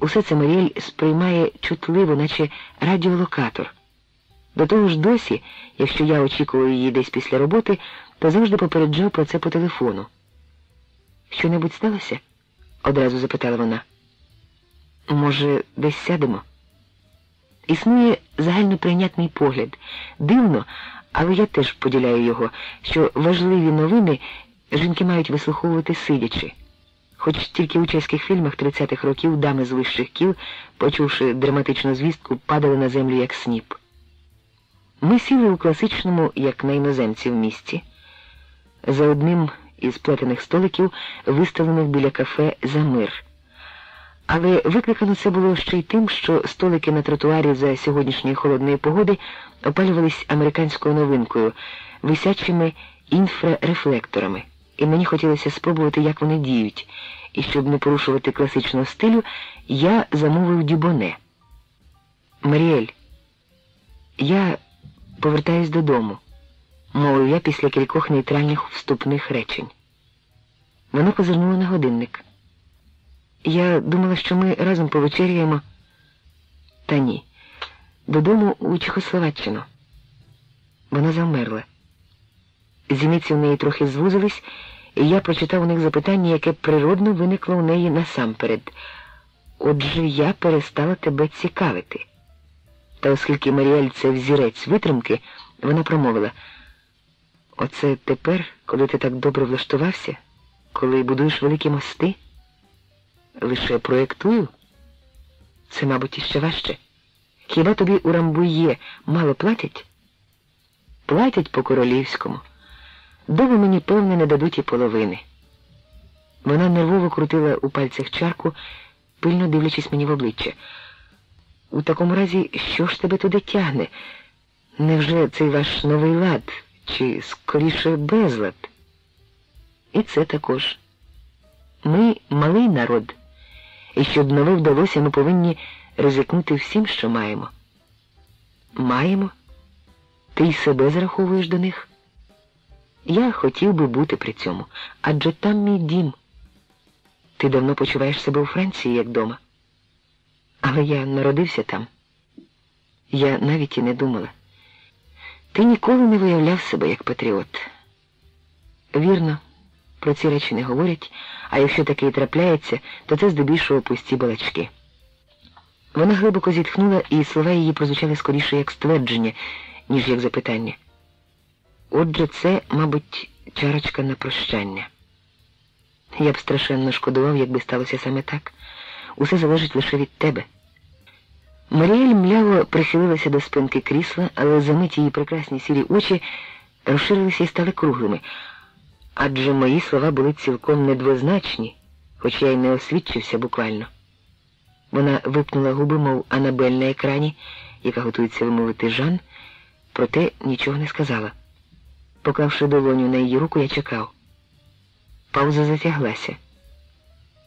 усе це Маріель сприймає чутливо, наче радіолокатор. До того ж досі, якщо я очікував її десь після роботи, то завжди попереджав про це по телефону. Що небудь сталося? одразу запитала вона. Може, десь сядемо? Існує загальноприйнятний погляд. Дивно, але я теж поділяю його, що важливі новини жінки мають вислуховувати сидячи. Хоч тільки у чеських фільмах 30-х років дами з вищих кіл, почувши драматичну звістку, падали на землю як сніп. Ми сіли у класичному, як на іноземці в місті, за одним із плетених столиків, виставлених біля кафе за мир. Але викликано це було ще й тим, що столики на тротуарі за сьогоднішньої холодної погоди опалювались американською новинкою, висячими інфрарефлекторами, і мені хотілося спробувати, як вони діють, і щоб не порушувати класичного стилю, я замовив дюбоне. Маріель, я повертаюсь додому, мовив я після кількох нейтральних вступних речень. Вона позирнула на годинник. Я думала, що ми разом повечеряємо. Та ні. Додому у Чехословаччину. Вона завмерла. Зіниці в неї трохи звузились, і я прочитав у них запитання, яке природно виникло у неї насамперед. Отже, я перестала тебе цікавити. Та оскільки Маріель це взірець витримки, вона промовила. Оце тепер, коли ти так добре влаштувався, коли будуєш великі мости? Лише проєктую? Це, мабуть, іще важче. Хіба тобі у Рамбує мало платять? Платять по-королівському. Дови мені, певне, не дадуть і половини. Вона нервово крутила у пальцях чарку, пильно дивлячись мені в обличчя. У такому разі, що ж тебе туди тягне? Невже цей ваш новий лад, чи скоріше безлад? І це також. Ми малий народ. І щоб нове вдалося, ми повинні ризикнути всім, що маємо. Маємо? Ти й себе зараховуєш до них? Я хотів би бути при цьому, адже там мій дім. Ти давно почуваєш себе у Франції, як дома. Але я народився там. Я навіть і не думала. Ти ніколи не виявляв себе як патріот. Вірно. Про ці речі не говорять, а якщо таке і трапляється, то це здебільшого пусті балачки. Вона глибоко зітхнула, і слова її прозвучали скоріше як ствердження, ніж як запитання. Отже, це, мабуть, чарочка на прощання. Я б страшенно шкодував, якби сталося саме так. Усе залежить лише від тебе. Маріель мляво прихилилася до спинки крісла, але за мить її прекрасні сірі очі розширилися і стали круглими адже мої слова були цілком недвозначні, хоч я й не освідчився буквально. Вона випнула губи, мов Анабель на екрані, яка готується вимовити Жан, проте нічого не сказала. Поклавши долоню на її руку, я чекав. Пауза затяглася.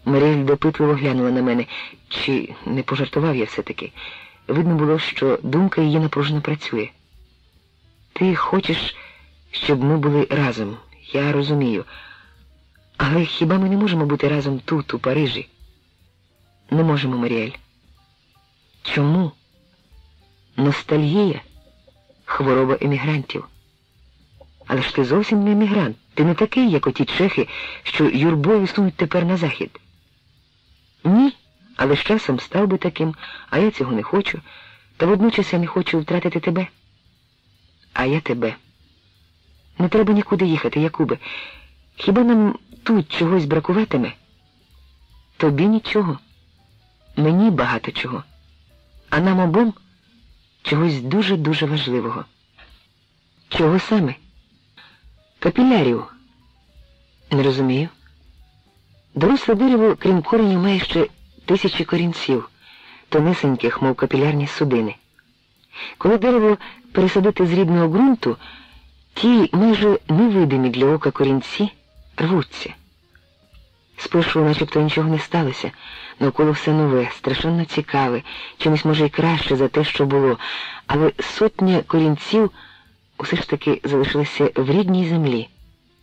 Маріль допитливо глянула на мене, чи не пожартував я все-таки. Видно було, що думка її напружено працює. Ти хочеш, щоб ми були разом, я розумію. Але хіба ми не можемо бути разом тут, у Парижі? Не можемо, Маріель. Чому? Ностальгія хвороба емігрантів. Але ж ти зовсім не емігрант. Ти не такий, як оті чехи, що юрбою сунуть тепер на захід. Ні, але з часом став би таким, а я цього не хочу, та водночас я не хочу втратити тебе. А я тебе. Не треба нікуди їхати, Якубе. Хіба нам тут чогось бракуватиме? Тобі нічого, мені багато чого, а нам обом чогось дуже-дуже важливого. Чого саме? Капілярів. Не розумію. Доросле дерево, крім коренів, має ще тисячі корінців, тонесеньких, мов капілярні судини. Коли дерево пересадити з рідного ґрунту, ті майже невидимі для ока корінці рвуться. Спершу начебто нічого не сталося, навколо все нове, страшенно цікаве, чимось може й краще за те, що було, але сотня корінців усе ж таки залишилися в рідній землі,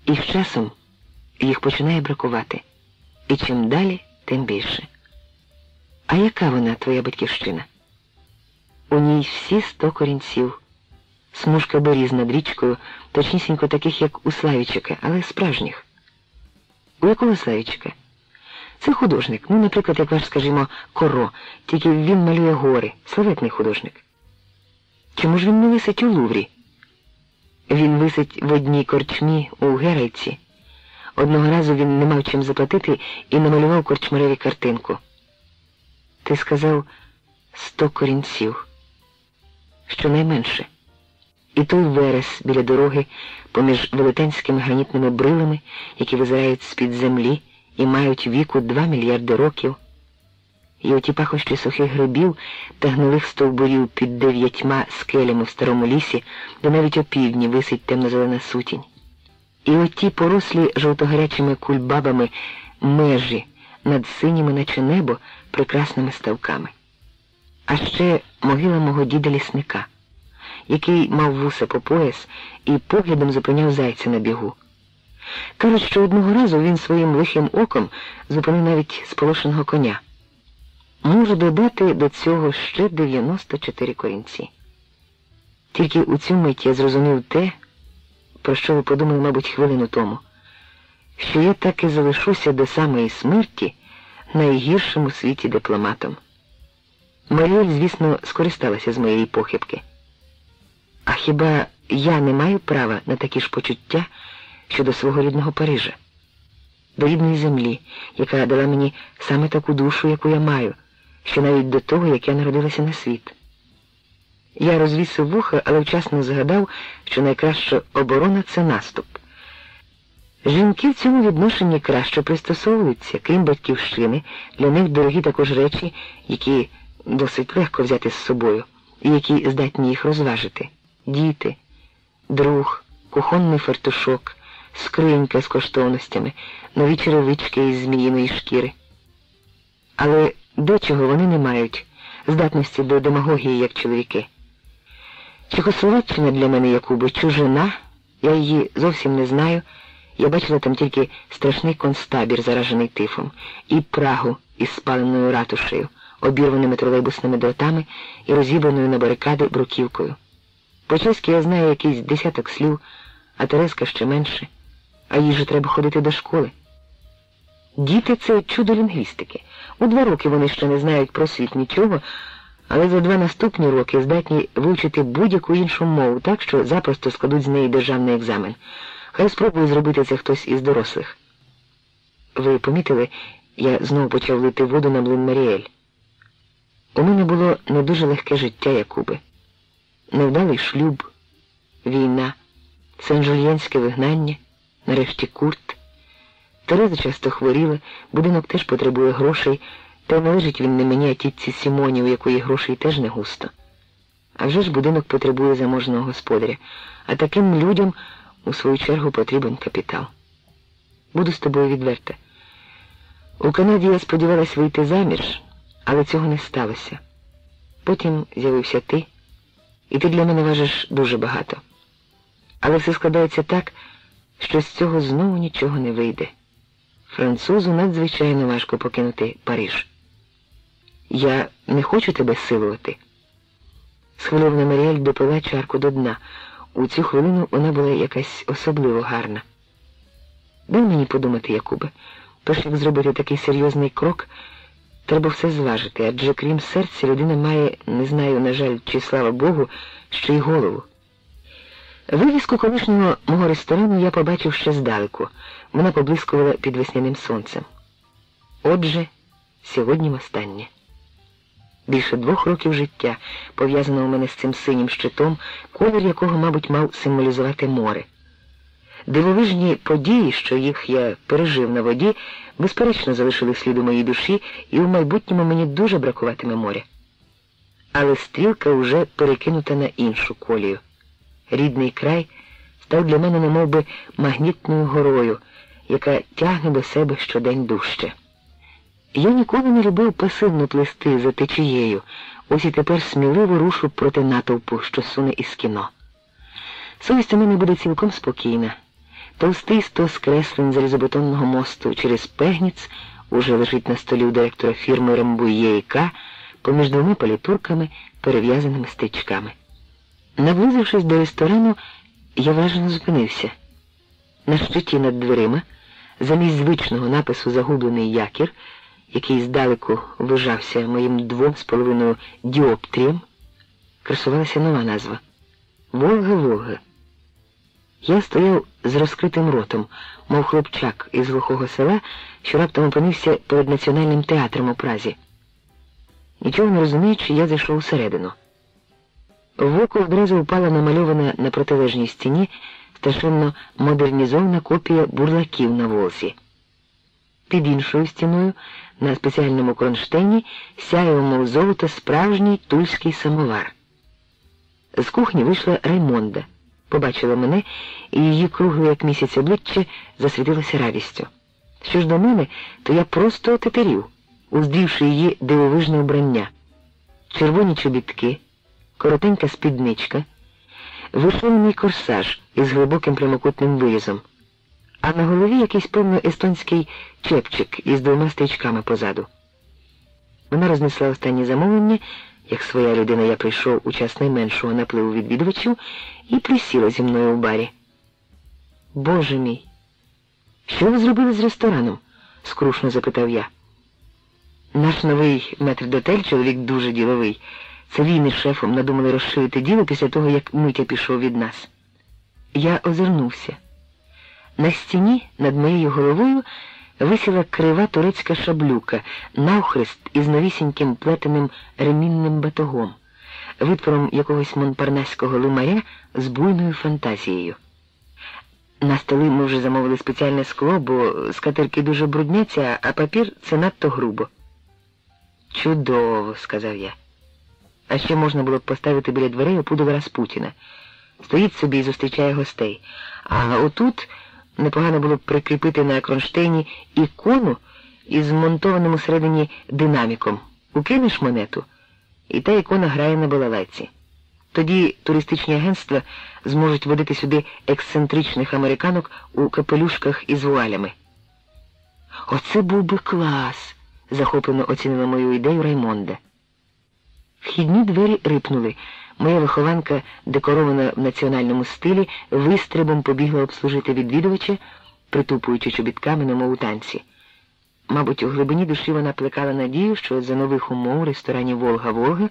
і з часом їх починає бракувати. І чим далі, тим більше. А яка вона, твоя батьківщина? У ній всі сто корінців, смужка боріз над річкою, точнісінько таких, як у Славічика, але справжніх. У якого Славічика? Це художник, ну, наприклад, як ваш, скажімо, коро, тільки він малює гори, славетний художник. Чому ж він не висить у Луврі? Він висить в одній корчмі у Герайці. Одного разу він не мав чим заплатити і намалював корчмареві картинку. Ти сказав сто корінців, щонайменше. І той верес біля дороги поміж велетенськими гранітними брилами, які визирають з-під землі і мають віку два мільярди років, і оті пахощі сухих грибів та гнилих стовбурів під дев'ятьма скелями в старому лісі, де навіть опівдні висить темно-зелена сутінь. І оті порослі жовтогарячими кульбабами межі над синіми, наче небо, прекрасними ставками. А ще могила мого діда лісника, який мав вуса по пояс і поглядом зупиняв зайця на бігу. Кажуть, що одного разу він своїм лихим оком зупинив навіть сполошеного коня. Можу додати до цього ще 94 корінці. Тільки у цю мить я зрозумів те, про що ви подумали, мабуть, хвилину тому, що я так і залишуся до самої смерті найгіршим у світі дипломатом. Маріель, звісно, скористалася з моєї похибки. А хіба я не маю права на такі ж почуття щодо свого рідного Парижа, до рідної землі, яка дала мені саме таку душу, яку я маю, що навіть до того, як я народилася на світ. Я розвісив вуха, але вчасно згадав, що найкраща оборона це наступ. Жінки в цьому відношенні краще пристосовуються, крім батьківщини, для них дорогі також речі, які досить легко взяти з собою, і які здатні їх розважити. Діти, друг, кухонний фартушок, скринька з коштовностями, нові черевички із зміїної шкіри. Але дечого вони не мають здатності до демагогії, як чоловіки. Чехословаччина для мене, Якуби, чужина, я її зовсім не знаю. Я бачила там тільки страшний концтабір, заражений тифом, і Прагу із спаленою ратушею, обірваними тролейбусними дротами і розібраною на барикади бруківкою. По-чеськи я знаю якийсь десяток слів, а Тереска ще менше, а їй же треба ходити до школи. Діти це чудо лінгвістики. У два роки вони ще не знають про світ нічого але за два наступні роки здатні вивчити будь-яку іншу мову, так що запросто складуть з неї державний екзамен. Хай спробує зробити це хтось із дорослих. Ви помітили, я знову почав лити воду на млин Маріель. У мене було не дуже легке життя, Якуби. Невдалий шлюб, війна, сен-жульєнське вигнання, нарешті курт. Тереза часто хворіла, будинок теж потребує грошей. Та належить він не мені, а тітці Сімоні, у якої грошей теж не густо. А вже ж будинок потребує заможного господаря, а таким людям, у свою чергу, потрібен капітал. Буду з тобою відверта. У Канаді я сподівалась вийти заміж, але цього не сталося. Потім з'явився ти, і ти для мене важиш дуже багато. Але все складається так, що з цього знову нічого не вийде. Французу надзвичайно важко покинути Париж. Я не хочу тебе силувати. Схвильована Маріель допила чарку до дна. У цю хвилину вона була якась особливо гарна. Дай мені подумати, Якубе, перш як зробити такий серйозний крок, треба все зважити, адже крім серця людина має, не знаю, на жаль, чи слава Богу, ще й голову. Вивіску колишнього мого ресторану я побачив ще здалеку. Вона поблискувала під весняним сонцем. Отже, сьогодні останнє. Більше двох років життя пов'язано у мене з цим синім щитом, колір якого, мабуть, мав символізувати море. Дивовижні події, що їх я пережив на воді, безперечно залишили слід у моїй душі, і в майбутньому мені дуже бракуватиме моря. Але стрілка вже перекинута на іншу колію. Рідний край став для мене немов би, магнітною горою, яка тягне до себе щодень дужче. Я ніколи не любив пасивно плести за течією, ось і тепер сміливо рушу проти натовпу, що суне із кіно. Совість у мене буде цілком спокійна. Товстий сто скреслень залізобетонного мосту через Пегніц уже лежить на столі у директора фірми Рамбує і К поміж двома палітурками, перев'язаними стичками. Наблизившись до ресторану, я вражено зупинився. На щиті над дверима, замість звичного напису Загублений якір, який здалеку вижався моїм двом з половиною діоптрієм, красувалася нова назва Волга-Волга. Я стояв з розкритим ротом, мов хлопчак із глухого села, що раптом опинився перед національним театром у Празі. Нічого не розуміючи, я зайшов усередину. В око одразу впала намальована на протилежній стіні страшенно модернізована копія бурлаків на волсі. Під іншою стіною на спеціальному кронштейні сяяв, мов золото, справжній тульський самовар. З кухні вийшла Раймонда побачила мене, і її кругле, як місяць обличчя, засвітилося радістю. Що ж до мене, то я просто отетерів, уздрівши її дивовижне убрання, червоні чобітки, коротенька спідничка, вишиваний корсаж із глибоким прямокутним вирізом, а на голові якийсь певно естонський чепчик із двома стрічками позаду. Вона рознесла останнє замовлення. Як своя людина я прийшов у час найменшого напливу відвідувачів і присіла зі мною у барі. Боже мій, що ви зробили з рестораном? скрушно запитав я. Наш новий метрдотель, чоловік дуже діловий. Це він із шефом надумали розширити діло після того, як Митя пішов від нас. Я озирнувся. На стіні над моєю головою висіла крива турецька шаблюка, навхрест із новісіньким плетеним ремінним батогом, витвором якогось монпарнаського лимаря з буйною фантазією. На столи ми вже замовили спеціальне скло, бо скатерки дуже брудняться, а папір це надто грубо. Чудово, сказав я. А ще можна було б поставити біля дверей опудова Распутіна. Стоїть собі і зустрічає гостей. А отут непогано було б прикріпити на кронштейні ікону із змонтованим усередині динаміком. Укинеш монету, і та ікона грає на балалайці. Тоді туристичні агентства зможуть водити сюди ексцентричних американок у капелюшках із вуалями. Оце був би клас, захоплено оцінила мою ідею Раймонда. Вхідні двері рипнули. Моя вихованка, декорована в національному стилі, вистрибом побігла обслужити відвідувача, притупуючи чобітками немов у танці. Мабуть, у глибині душі вона плекала надію, що за нових умов у ресторані Волга-Волга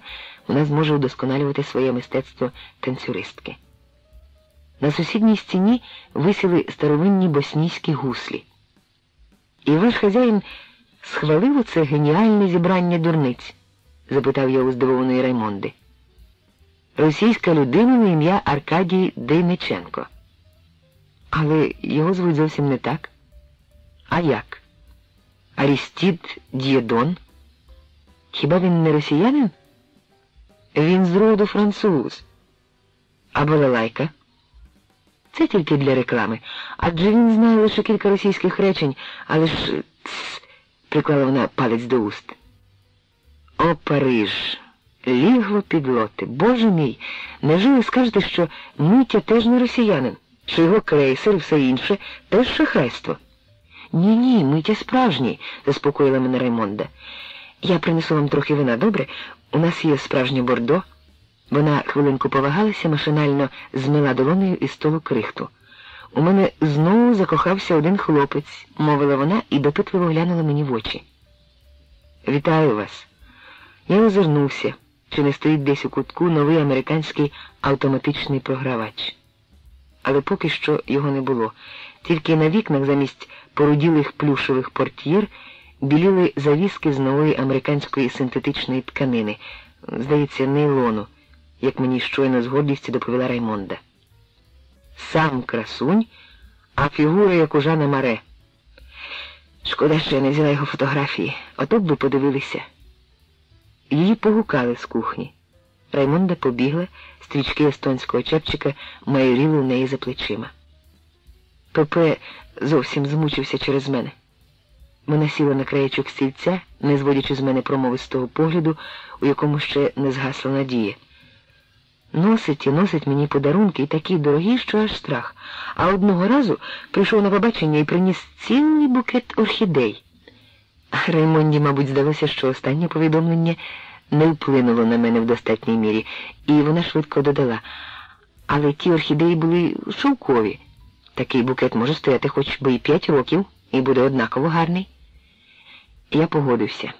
вона зможе удосконалювати своє мистецтво танцюристки. На сусідній стіні висіли старовинні боснійські гуслі. І ваш хазяїн схвалив оце геніальне зібрання дурниць? Запитав я у здивованої Раймонди російська людина на ім'я Аркадій Дейниченко. Але його звуть зовсім не так. А як? Арістід Д'єдон? Хіба він не росіянин? Він з роду француз. А балалайка? Це тільки для реклами. Адже він знає лише кілька російських речень, але ж тс, приклала вона палець до уст. О, Париж! Лігво підлоти. Боже мій, невже ви скажете, що Митя теж не росіянин, що його крейсер і все інше теж шахрайство? Ні, ні, Митя справжній, заспокоїла мене Раймонда. Я принесу вам трохи вина, добре? У нас є справжнє бордо. Вона хвилинку повагалася, машинально змила долонею із столу крихту. У мене знову закохався один хлопець, мовила вона і допитливо глянула мені в очі. Вітаю вас. Я озирнувся чи не стоїть десь у кутку новий американський автоматичний програвач. Але поки що його не було. Тільки на вікнах замість поруділих плюшевих портьєр біліли завіски з нової американської синтетичної тканини, здається, нейлону, як мені щойно з гордістю доповіла Раймонда. Сам красунь, а фігура як у Жана Маре. Шкода, що я не взяла його фотографії, ото б ви подивилися. Її погукали з кухні. Раймонда побігла, стрічки естонського чепчика майоріли в неї за плечима. Пепе зовсім змучився через мене. Вона сіла на краєчок стільця, не зводячи з мене промовистого погляду, у якому ще не згасла надія. Носить і носить мені подарунки і такі дорогі, що аж страх. А одного разу прийшов на побачення і приніс цілий букет орхідей. Раймонді, мабуть, здалося, що останнє повідомлення не вплинуло на мене в достатній мірі, і вона швидко додала. Але ті орхідеї були шовкові. Такий букет може стояти хоч би і п'ять років, і буде однаково гарний. Я погодився.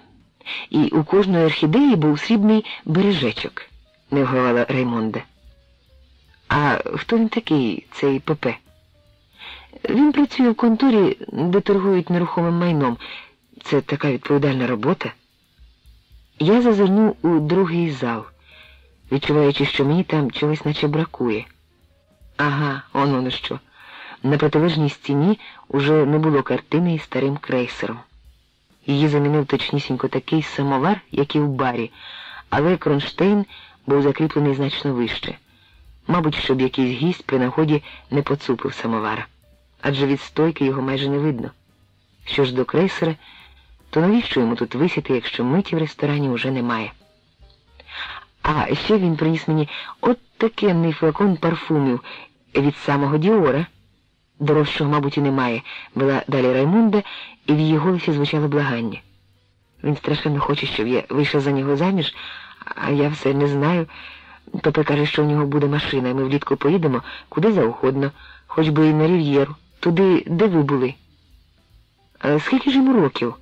І у кожної орхідеї був срібний бережечок, не вгавала Раймонда. А хто він такий, цей Пепе? Він працює в конторі, де торгують нерухомим майном. Це така відповідальна робота. Я зазирнув у другий зал, відчуваючи, що мені там чогось наче бракує. Ага, он воно що. На протилежній стіні уже не було картини із старим крейсером. Її замінив точнісінько такий самовар, як і в барі, але кронштейн був закріплений значно вище. Мабуть, щоб якийсь гість при нагоді не поцупив самовара, адже від стойки його майже не видно. Що ж до крейсера, то навіщо йому тут висіти, якщо миті в ресторані уже немає? А ще він приніс мені от такенний флакон парфумів від самого Діора. Дорожчого, мабуть, і немає, була далі Раймунда, і в її голосі звучало благання. Він страшенно хоче, щоб я вийшла за нього заміж, а я все не знаю. Пепе каже, що в нього буде машина, і ми влітку поїдемо куди завгодно, хоч би і на Рів'єру, туди, де ви були. А скільки ж йому років?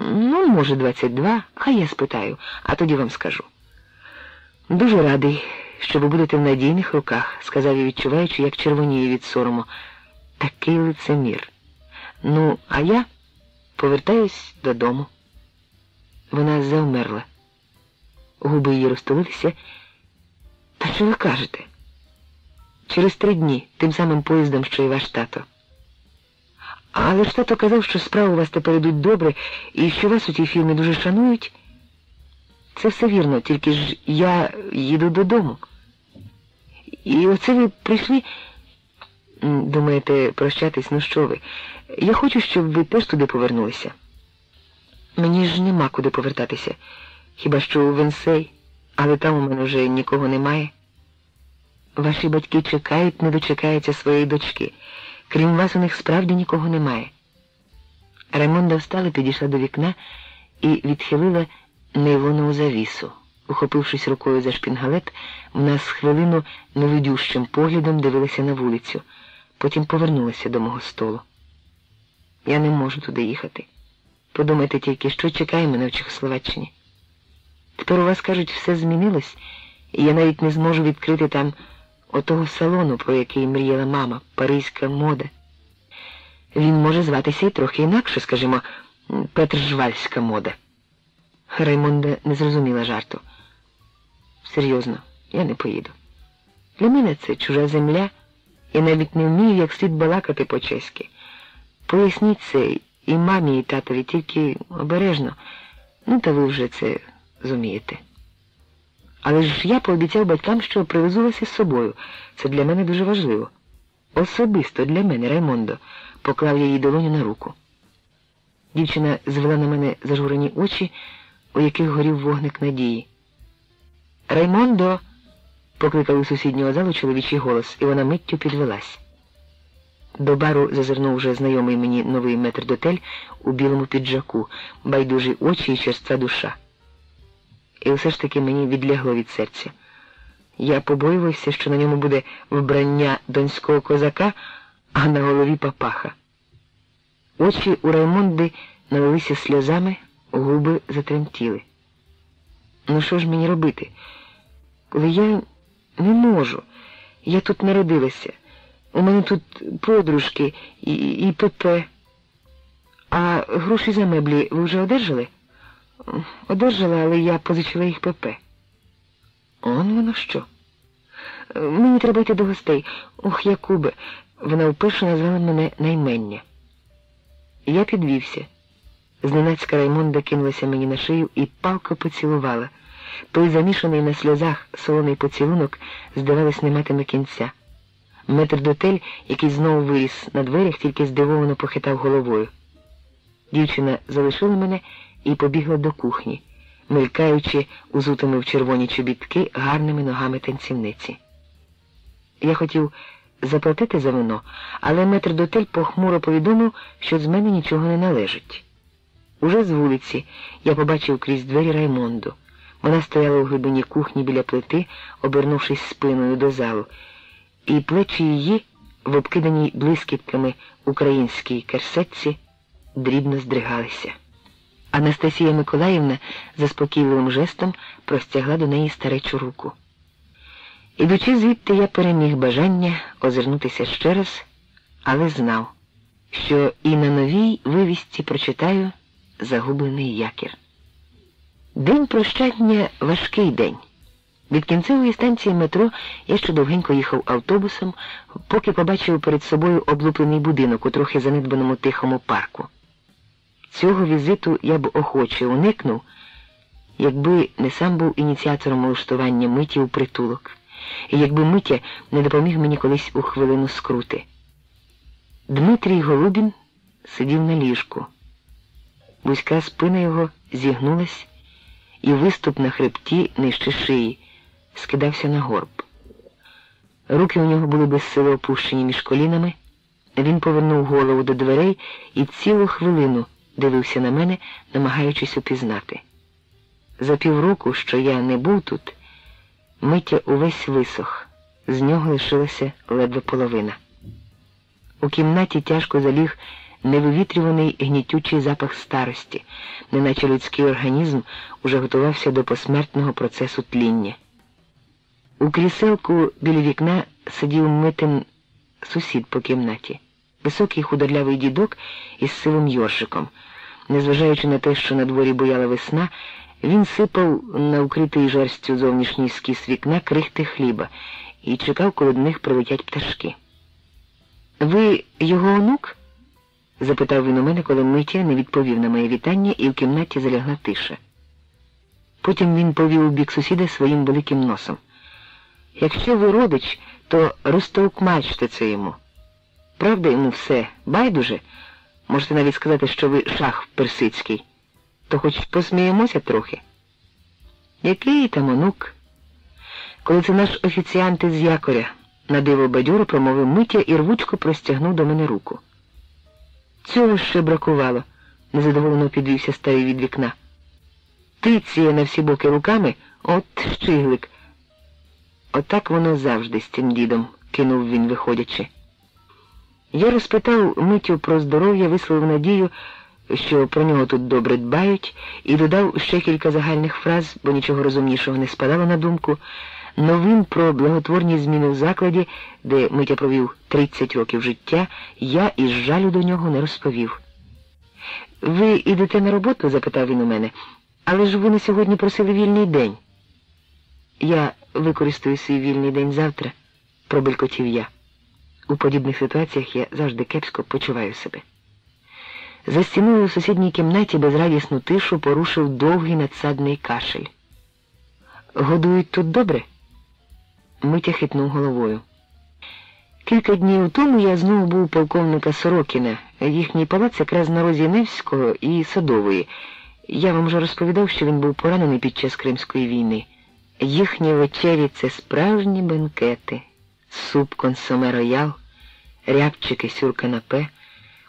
Ну, може, 22, хай я спитаю, а тоді вам скажу. Дуже радий, що ви будете в надійних руках, сказав я, відчуваючи, як червоніє від сорому. Такий лицемір. Ну, а я повертаюсь додому. Вона завмерла. Губи її розтулилися. Та що ви кажете? Через три дні, тим самим поїздом, що і ваш тато. Але ж тато казав, що справи у вас тепер йдуть добре і що вас у тій фірмі дуже шанують. Це все вірно, тільки ж я їду додому. І оце ви прийшли. Думаєте, прощатись, ну що ви? Я хочу, щоб ви теж туди повернулися. Мені ж нема куди повертатися. Хіба що у Венсей, але там у мене вже нікого немає. Ваші батьки чекають, не дочекаються своєї дочки. Крім вас, у них справді нікого немає. Раймонда встала, підійшла до вікна і відхилила нейлонову завісу. Ухопившись рукою за шпінгалет, вона з хвилину невидющим поглядом дивилася на вулицю, потім повернулася до мого столу. Я не можу туди їхати. Подумайте тільки, що чекає мене в Чехословаччині. Тепер у вас, кажуть, все змінилось, і я навіть не зможу відкрити там отого салону, про який мріяла мама, Паризька мода. Він може зватися і трохи інакше, скажімо, Петржвальська мода. Раймонда не зрозуміла жарту. Серйозно, я не поїду. Для мене це чужа земля, я навіть не вмію як слід балакати по-чеськи. Поясніть це і мамі, і татові, тільки обережно. Ну, та ви вже це зумієте. Але ж я пообіцяв батькам, що привезу вас із собою. Це для мене дуже важливо. Особисто для мене, Раймондо, поклав я їй долоню на руку. Дівчина звела на мене зажурені очі, у яких горів вогник надії. Раймондо, покликав у сусіднього залу чоловічий голос, і вона миттю підвелась. До бару зазирнув вже знайомий мені новий метрдотель у білому піджаку, байдужі очі і черства душа. І все ж таки мені відлягло від серця. Я побоювався, що на ньому буде вбрання донського козака, а на голові папаха. Очі у Раймонди налилися сльозами, губи затремтіли. Ну що ж мені робити? Коли я не можу, я тут народилася. У мене тут подружки і і Пепе. А гроші за меблі ви вже одержали? Одержала, але я позичила їх ПП. Он воно що? Мені треба йти до гостей. Ох, Якубе, вона вперше назвала мене наймення. Я підвівся. Зненацька Раймонда кинулася мені на шию і палко поцілувала. Той замішаний на сльозах солоний поцілунок, здавалось, не матиме кінця. Метр дотель, який знову виріс на дверях, тільки здивовано похитав головою. Дівчина залишила мене і побігла до кухні, мелькаючи узутими в червоні чобітки гарними ногами танцівниці. Я хотів заплатити за вино, але метр дотель похмуро повідомив, що з мене нічого не належить. Уже з вулиці я побачив крізь двері Раймонду. Вона стояла у глибині кухні біля плити, обернувшись спиною до залу, і плечі її, в обкиданій блискітками українській керсетці, дрібно здригалися. Анастасія Миколаївна заспокійливим жестом простягла до неї старечу руку. Ідучи звідти, я переміг бажання озирнутися ще раз, але знав, що і на новій вивісті прочитаю загублений якір. День прощання важкий день. Від кінцевої станції метро я ще довгенько їхав автобусом, поки побачив перед собою облуплений будинок у трохи занедбаному тихому парку. Цього візиту я б охоче уникнув, якби не сам був ініціатором влаштування миті у притулок, і якби Митя не допоміг мені колись у хвилину скрути. Дмитрій Голубін сидів на ліжку. Вузька спина його зігнулась, і виступ на хребті нижче шиї скидався на горб. Руки у нього були безсило опущені між колінами. Він повернув голову до дверей і цілу хвилину дивився на мене, намагаючись упізнати. За півроку, що я не був тут, Миття увесь висох, з нього лишилася ледве половина. У кімнаті тяжко заліг невивітрюваний гнітючий запах старості, неначе людський організм уже готувався до посмертного процесу тління. У кріселку біля вікна сидів митим сусід по кімнаті, високий худорлявий дідок із сивим йоршиком. Незважаючи на те, що на дворі бояла весна, він сипав на укритий жерстю зовнішній скіс вікна крихти хліба і чекав, коли до них прилетять пташки. Ви його онук? запитав він у мене, коли Митя не відповів на моє вітання, і в кімнаті залягла тиша. Потім він повів у бік сусіда своїм великим носом. Якщо ви родич, то розтовкмачте це йому. Правда йому все, байдуже. Можете навіть сказати, що ви шах персидський, то хоч посміємося трохи. Який там онук? Коли це наш офіціант із якоря, на диво бадьоро промовив Митя і рвучко простягнув до мене руку. Цього ще бракувало, незадоволено підвівся старий від вікна. Тиціє на всі боки руками, от щиглик. Отак воно завжди з цим дідом, кинув він, виходячи. Я розпитав Митю про здоров'я, висловив надію, що про нього тут добре дбають, і додав ще кілька загальних фраз, бо нічого розумнішого не спадало на думку. Новин про благотворні зміни в закладі, де Митя провів 30 років життя, я із жалю до нього не розповів. Ви йдете на роботу? запитав він у мене, але ж ви на сьогодні просили вільний день. Я використаю свій вільний день завтра, пробелькотів я. У подібних ситуаціях я завжди кепсько почуваю себе. За стіною у сусідній кімнаті безрадісну тишу порушив довгий надсадний кашель. Годують тут добре? Митя хитнув головою. Кілька днів тому я знову був полковника Сорокіна, їхній палац якраз на розі Невського і Садової. Я вам вже розповідав, що він був поранений під час Кримської війни. Їхні вечері це справжні бенкети, суп консоме роял, рябчики сюрканапе,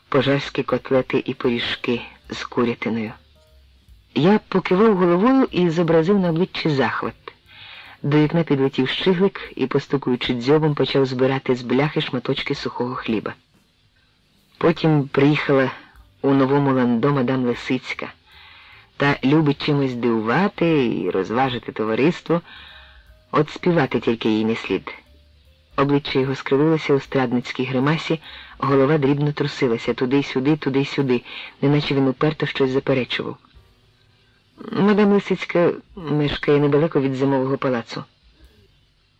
пожарські котлети і пиріжки з курятиною. Я покивав головою і зобразив на обличчі захват. До вікна підлетів щиглик і, постукуючи дзьобом, почав збирати з бляхи шматочки сухого хліба. Потім приїхала у новому ландо мадам Лисицька та любить чимось дивувати і розважити товариство, от співати тільки їй не слід. Обличчя його скривилося у страдницькій гримасі, голова дрібно трусилася туди-сюди, туди-сюди, неначе він уперто щось заперечував. Мадам Лисицька мешкає недалеко від зимового палацу.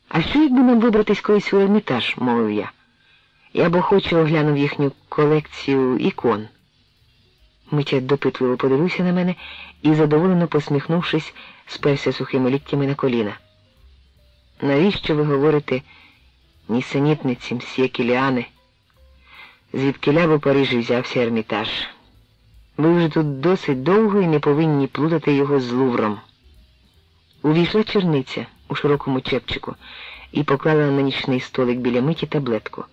А що якби нам вибратись колись у ермітаж, мовив я. Я б охоче оглянув їхню колекцію ікон. Митя допитливо подивився на мене і, задоволено посміхнувшись, сперся сухими ліктями на коліна. Навіщо ви говорите нісенітниці мсьє Кіліани? Звідкиля в Парижі взявся ермітаж? Ви вже тут досить довго і не повинні плутати його з Лувром. Увійшла черниця у широкому чепчику і поклала на нічний столик біля миті таблетку.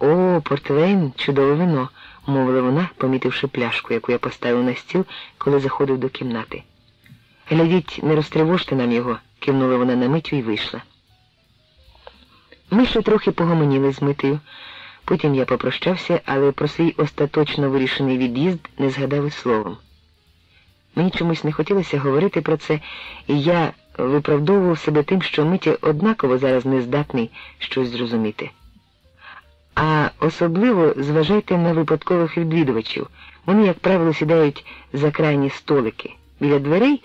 О, портвейн, чудове вино, мовила вона, помітивши пляшку, яку я поставив на стіл, коли заходив до кімнати. Глядіть, не розтривожте нам його, кивнула вона на митю і вийшла. Ми ще трохи погомоніли з митою. Потім я попрощався, але про свій остаточно вирішений від'їзд не згадав і словом. Мені чомусь не хотілося говорити про це, і я виправдовував себе тим, що Митя однаково зараз не здатний щось зрозуміти. А особливо зважайте на випадкових відвідувачів. Вони, як правило, сідають за крайні столики біля дверей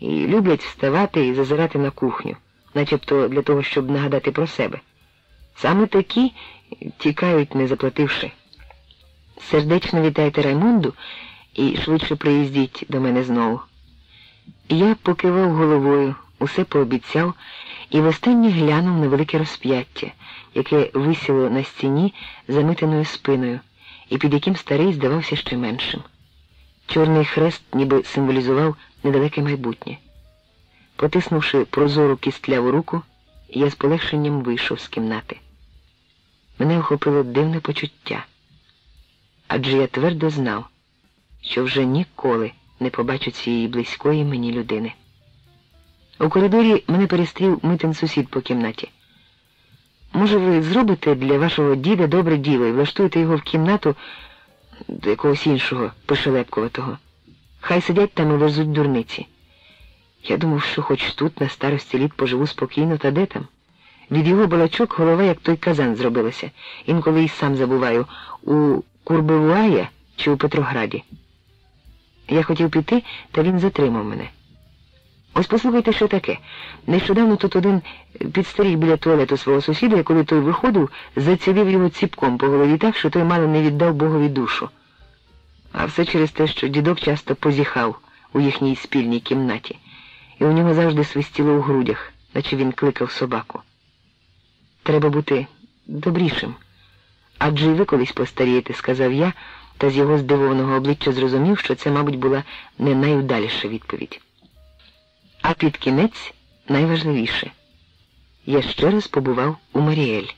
і люблять вставати і зазирати на кухню, начебто для того, щоб нагадати про себе. Саме такі тікають, не заплативши. Сердечно вітайте Раймунду і швидше приїздіть до мене знову. Я покивав головою, усе пообіцяв і востаннє глянув на велике розп'яття, яке висіло на стіні замитаною спиною, і під яким старий здавався ще меншим. Чорний хрест ніби символізував недалеке майбутнє. Потиснувши прозору кістляву руку, я з полегшенням вийшов з кімнати. Мене охопило дивне почуття, адже я твердо знав, що вже ніколи не побачу цієї близької мені людини. У коридорі мене перестрів митин сусід по кімнаті. Може, ви зробите для вашого діда добре діло і влаштуєте його в кімнату до якогось іншого пошелепкуватого. Хай сидять там і везуть дурниці. Я думав, що хоч тут на старості літ поживу спокійно, та де там? Від його балачок голова, як той казан, зробилася. Інколи й сам забуваю, у Курбевуая чи у Петрограді. Я хотів піти, та він затримав мене. Ось послухайте, що таке. Нещодавно тут один підстеріг біля туалету свого сусіда, і коли той виходив, зацілив його ціпком по голові так, що той мало не віддав Богові душу. А все через те, що дідок часто позіхав у їхній спільній кімнаті, і у нього завжди свистіло у грудях, наче він кликав собаку. Треба бути добрішим. Адже й ви колись постарієте, сказав я, та з його здивованого обличчя зрозумів, що це, мабуть, була не найудаліша відповідь. А під кінець найважливіше. Я ще раз побував у Маріель.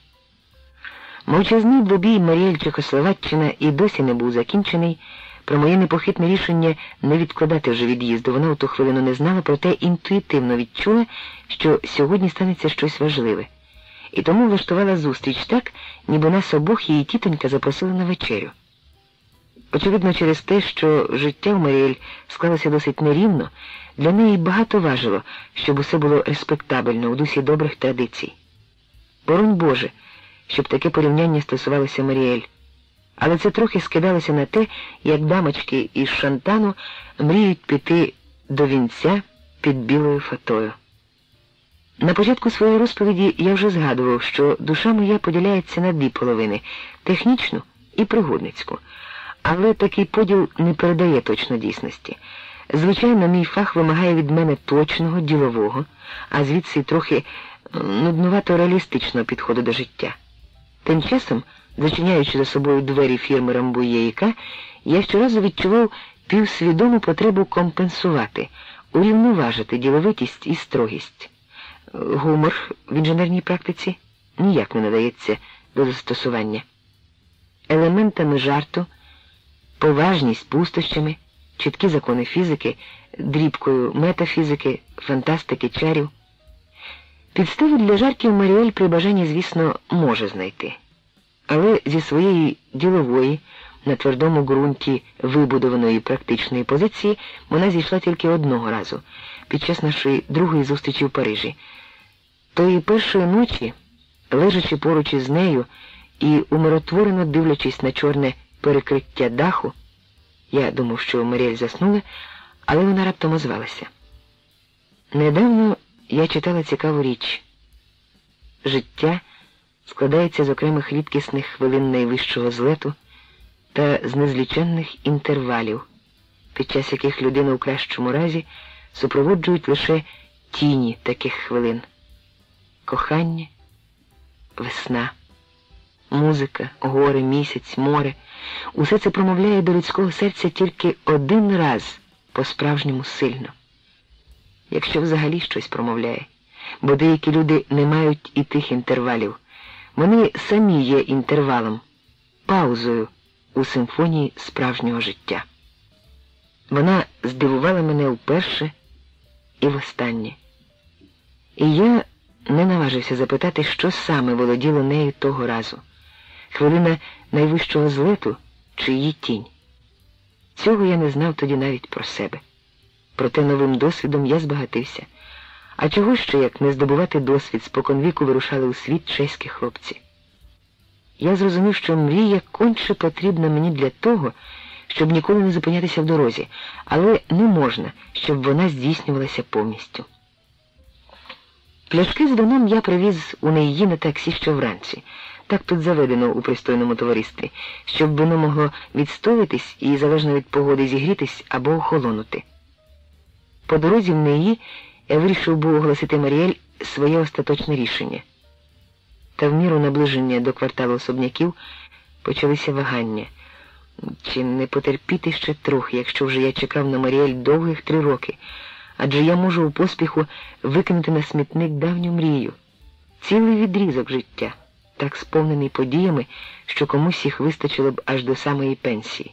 Мовчазний двобій Маріель Чехословаччина і досі не був закінчений. Про моє непохитне рішення не відкладати вже від'їзду. Вона у ту хвилину не знала, проте інтуїтивно відчула, що сьогодні станеться щось важливе. І тому влаштувала зустріч так, ніби нас обох її тітонька запросила на вечерю. Очевидно, через те, що життя в Маріель склалося досить нерівно, для неї багато важило, щоб усе було респектабельно у дусі добрих традицій. Боронь Боже, щоб таке порівняння стосувалося Маріель. Але це трохи скидалося на те, як дамочки із Шантану мріють піти до вінця під білою фатою. На початку своєї розповіді я вже згадував, що душа моя поділяється на дві половини технічну і пригодницьку. Але такий поділ не передає точно дійсності. Звичайно, мій фах вимагає від мене точного, ділового, а звідси трохи нуднувато реалістичного підходу до життя. Тим часом, зачиняючи за собою двері фірми Рамбуєїка, я щоразу відчував півсвідому потребу компенсувати, урівноважити діловитість і строгість. Гумор в інженерній практиці ніяк не надається до застосування. Елементами жарту, поважність пустощами, чіткі закони фізики, дрібкою метафізики, фантастики, чарів. Підстави для жартів Маріель при бажанні, звісно, може знайти. Але зі своєї ділової, на твердому ґрунті вибудованої практичної позиції вона зійшла тільки одного разу під час нашої другої зустрічі в Парижі. Тої першої ночі лежачи поруч із нею і умиротворено дивлячись на чорне перекриття даху, я думав, що Маріель заснула, але вона раптом озвалася. Недавно я читала цікаву річ. Життя складається з окремих рідкісних хвилин найвищого злету та з незліченних інтервалів, під час яких людина у кращому разі супроводжують лише тіні таких хвилин. Кохання, весна, музика, гори, місяць, море. Усе це промовляє до людського серця тільки один раз по-справжньому сильно. Якщо взагалі щось промовляє, бо деякі люди не мають і тих інтервалів. Вони самі є інтервалом, паузою у симфонії справжнього життя. Вона здивувала мене вперше і востаннє. І я не наважився запитати, що саме володіло нею того разу хвилина найвищого злету чи її тінь. Цього я не знав тоді навіть про себе. Проте новим досвідом я збагатився. А чого ще, як не здобувати досвід, споконвіку вирушали у світ чеські хлопці? Я зрозумів, що мрія конче потрібна мені для того, щоб ніколи не зупинятися в дорозі, але не можна, щоб вона здійснювалася повністю. Пляшки з вином я привіз у неї на таксі що вранці. Так тут заведено у пристойному товаристві, щоб вино могло відстоятись і, залежно від погоди, зігрітись або охолонути. По дорозі в неї я вирішив був оголосити Маріель своє остаточне рішення. Та в міру наближення до кварталу особняків почалися вагання. Чи не потерпіти ще трохи, якщо вже я чекав на Маріель довгих три роки, адже я можу у поспіху викинути на смітник давню мрію, цілий відрізок життя, так сповнений подіями, що комусь їх вистачило б аж до самої пенсії.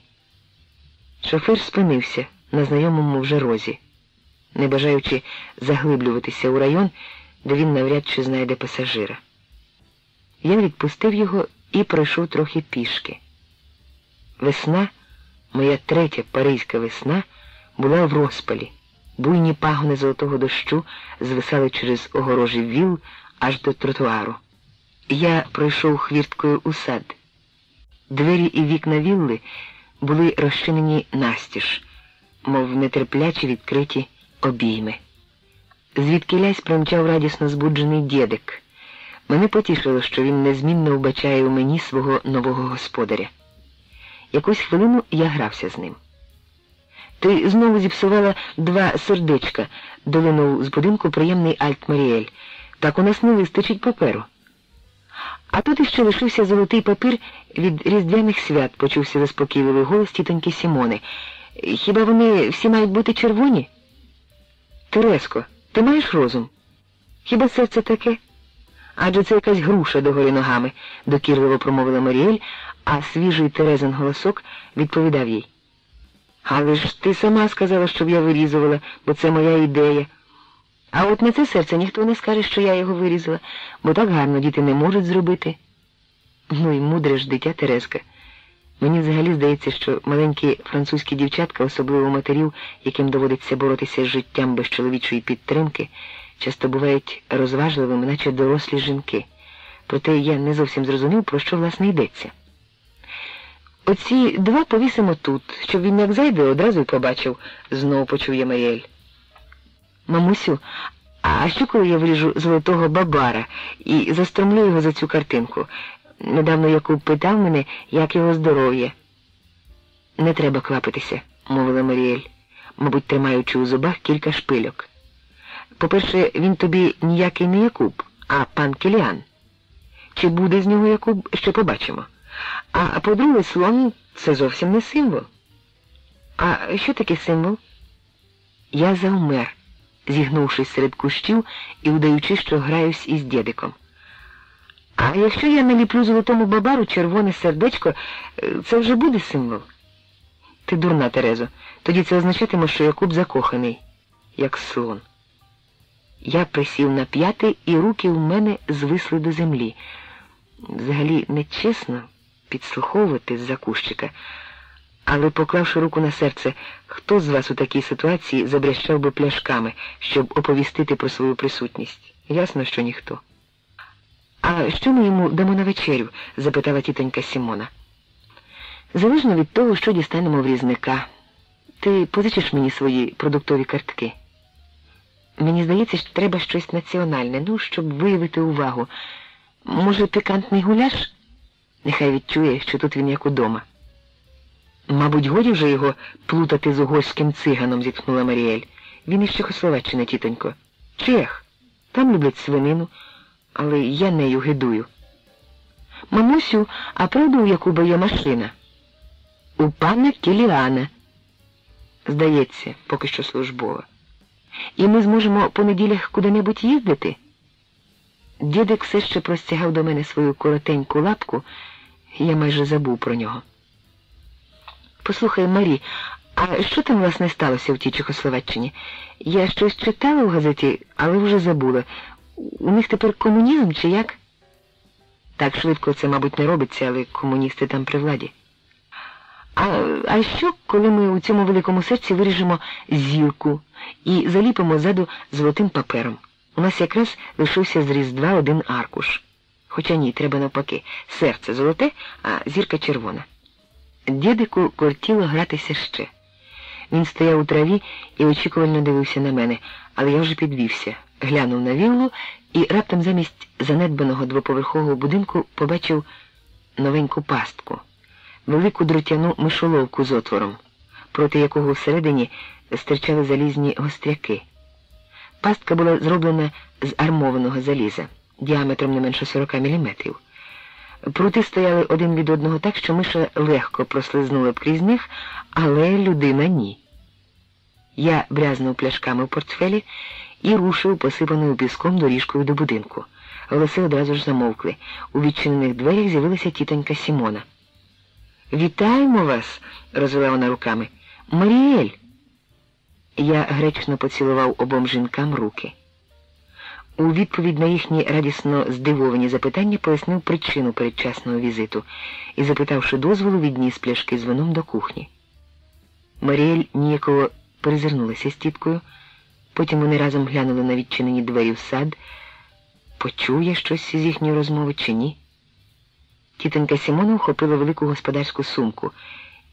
Шофер спинився на знайомому вже розі, не бажаючи заглиблюватися у район, де він навряд чи знайде пасажира. Я відпустив його і пройшов трохи пішки. Весна, моя третя паризька весна, була в розпалі. Буйні пагони золотого дощу звисали через огорожі віл аж до тротуару. Я пройшов хвірткою у сад. Двері і вікна вілли були розчинені настіж, мов нетерплячі відкриті обійми. Звідки лясь примчав радісно збуджений дєдик. Мене потішило, що він незмінно вбачає у мені свого нового господаря. Якусь хвилину я грався з ним. Ти знову зіпсувала два сердечка, долинув з будинку приємний Альт Маріель. Так у нас не вистачить паперу. А тут іще лишився золотий папір від різдвяних свят, почувся заспокійливий голос тітоньки Сімони. Хіба вони всі мають бути червоні? Тереско, ти маєш розум? Хіба серце таке? Адже це якась груша догорі ногами, докірливо промовила Маріель, а свіжий Терезин голосок відповідав їй. Але ж ти сама сказала, щоб я вирізувала, бо це моя ідея. А от на це серце ніхто не скаже, що я його вирізала, бо так гарно діти не можуть зробити. Ну і мудре ж дитя Терезка. Мені взагалі здається, що маленькі французькі дівчатка, особливо матерів, яким доводиться боротися з життям без чоловічої підтримки, часто бувають розважливими, наче дорослі жінки. Проте я не зовсім зрозумів, про що власне йдеться. Оці два повісимо тут, щоб він як зайде, одразу й побачив, знову почув я Маріель. Мамусю, а що коли я вріжу золотого бабара і застромлю його за цю картинку? Недавно Якуб питав мене, як його здоров'я. Не треба квапитися, мовила Маріель, мабуть, тримаючи у зубах кілька шпильок. По-перше, він тобі ніякий не Якуб, а пан Кіліан. Чи буде з нього Якуб, ще побачимо. А по-друге, слон це зовсім не символ. А що таке символ? Я завмер, зігнувшись серед кущів і удаючи, що граюсь із дідиком. А якщо я наліплю золотому бабару червоне сердечко, е, це вже буде символ? Ти дурна, Терезо. Тоді це означатиме, що Якуб закоханий, як слон. Я присів на п'яти, і руки у мене звисли до землі. Взагалі нечесно підслуховувати з-за кущика. Але, поклавши руку на серце, хто з вас у такій ситуації забрящав би пляшками, щоб оповістити про свою присутність? Ясно, що ніхто. А що ми йому дамо на вечерю? запитала тітонька Сімона. Залежно від того, що дістанемо в різника. Ти позичиш мені свої продуктові картки. Мені здається, що треба щось національне, ну, щоб виявити увагу. Може, пікантний гуляш? Нехай відчує, що тут він як удома. Мабуть, годі вже його плутати з угорським циганом, зітхнула Маріель. Він із Чехословаччини, тітонько. Чех. Там люблять свинину, але я нею гидую. Мамусю, а правда, у Якуба є машина? У пана Кіліана. Здається, поки що службова. І ми зможемо по неділях куди-небудь їздити? Дідик все ще простягав до мене свою коротеньку лапку, я майже забув про нього. Послухай, Марі, а що там, власне, сталося в тій Чехословаччині? Я щось читала в газеті, але вже забула. У них тепер комунізм чи як? Так швидко це, мабуть, не робиться, але комуністи там при владі. А а що, коли ми у цьому великому серці виріжемо зірку і заліпимо ззаду золотим папером? У нас якраз лишився з Різдва один аркуш. Хоча ні, треба навпаки. Серце золоте, а зірка червона. Дідику кортіло гратися ще. Він стояв у траві і очікувально дивився на мене, але я вже підвівся, глянув на віллу і раптом замість занедбаного двоповерхового будинку побачив новеньку пастку, велику дротяну мишоловку з отвором, проти якого всередині стирчали залізні гостряки. Пастка була зроблена з армованого заліза діаметром не менше 40 міліметрів. Прути стояли один від одного так, що миша легко прослизнула б крізь них, але людина ні. Я брязнув пляшками в портфелі і рушив посипаною піском доріжкою до будинку. Голоси одразу ж замовкли. У відчинених дверях з'явилася тітонька Сімона. Вітаємо вас, розвела вона руками. Маріель. Я гречно поцілував обом жінкам руки. У відповідь на їхні радісно здивовані запитання пояснив причину передчасного візиту і, запитавши дозволу, відніс пляшки з вином до кухні. Маріель ніяково перезирнулася з тіткою, потім вони разом глянули на відчинені двері в сад. Почує щось з їхньої розмови чи ні? Тітонька Сімона вхопила велику господарську сумку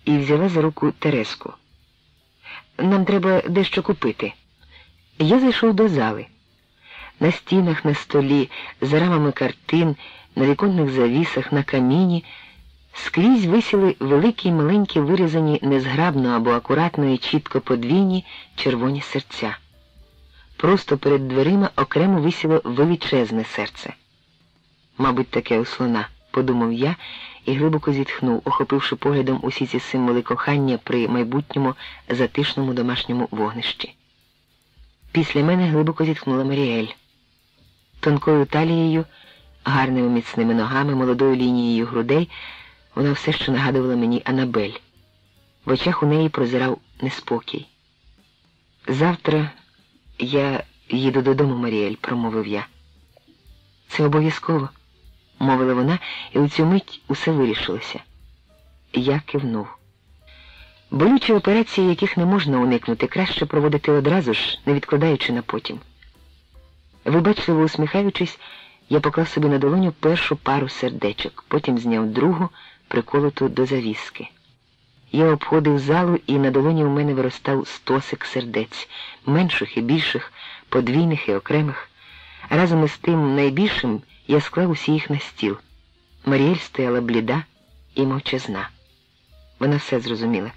і взяла за руку Тереску. Нам треба дещо купити. Я зайшов до зали. На стінах, на столі, за рамами картин, на віконних завісах, на каміні скрізь висіли великі й маленькі вирізані незграбно або акуратно і чітко подвійні червоні серця. Просто перед дверима окремо висіло величезне серце. Мабуть, таке у слона, подумав я і глибоко зітхнув, охопивши поглядом усі ці символи кохання при майбутньому затишному домашньому вогнищі. Після мене глибоко зітхнула Маріель тонкою талією, гарними міцними ногами, молодою лінією грудей, вона все ще нагадувала мені Анабель. В очах у неї прозирав неспокій. Завтра я їду додому, Маріель, промовив я. Це обов'язково, мовила вона, і у цю мить усе вирішилося. Я кивнув. Болючі операції, яких не можна уникнути, краще проводити одразу ж, не відкладаючи на потім. Вибачливо усміхаючись, я поклав собі на долоню першу пару сердечок, потім зняв другу, приколоту до завіски. Я обходив залу, і на долоні у мене виростав стосик сердець, менших і більших, подвійних і окремих. Разом із тим найбільшим я склав усі їх на стіл. Маріель стояла бліда і мовчазна. Вона все зрозуміла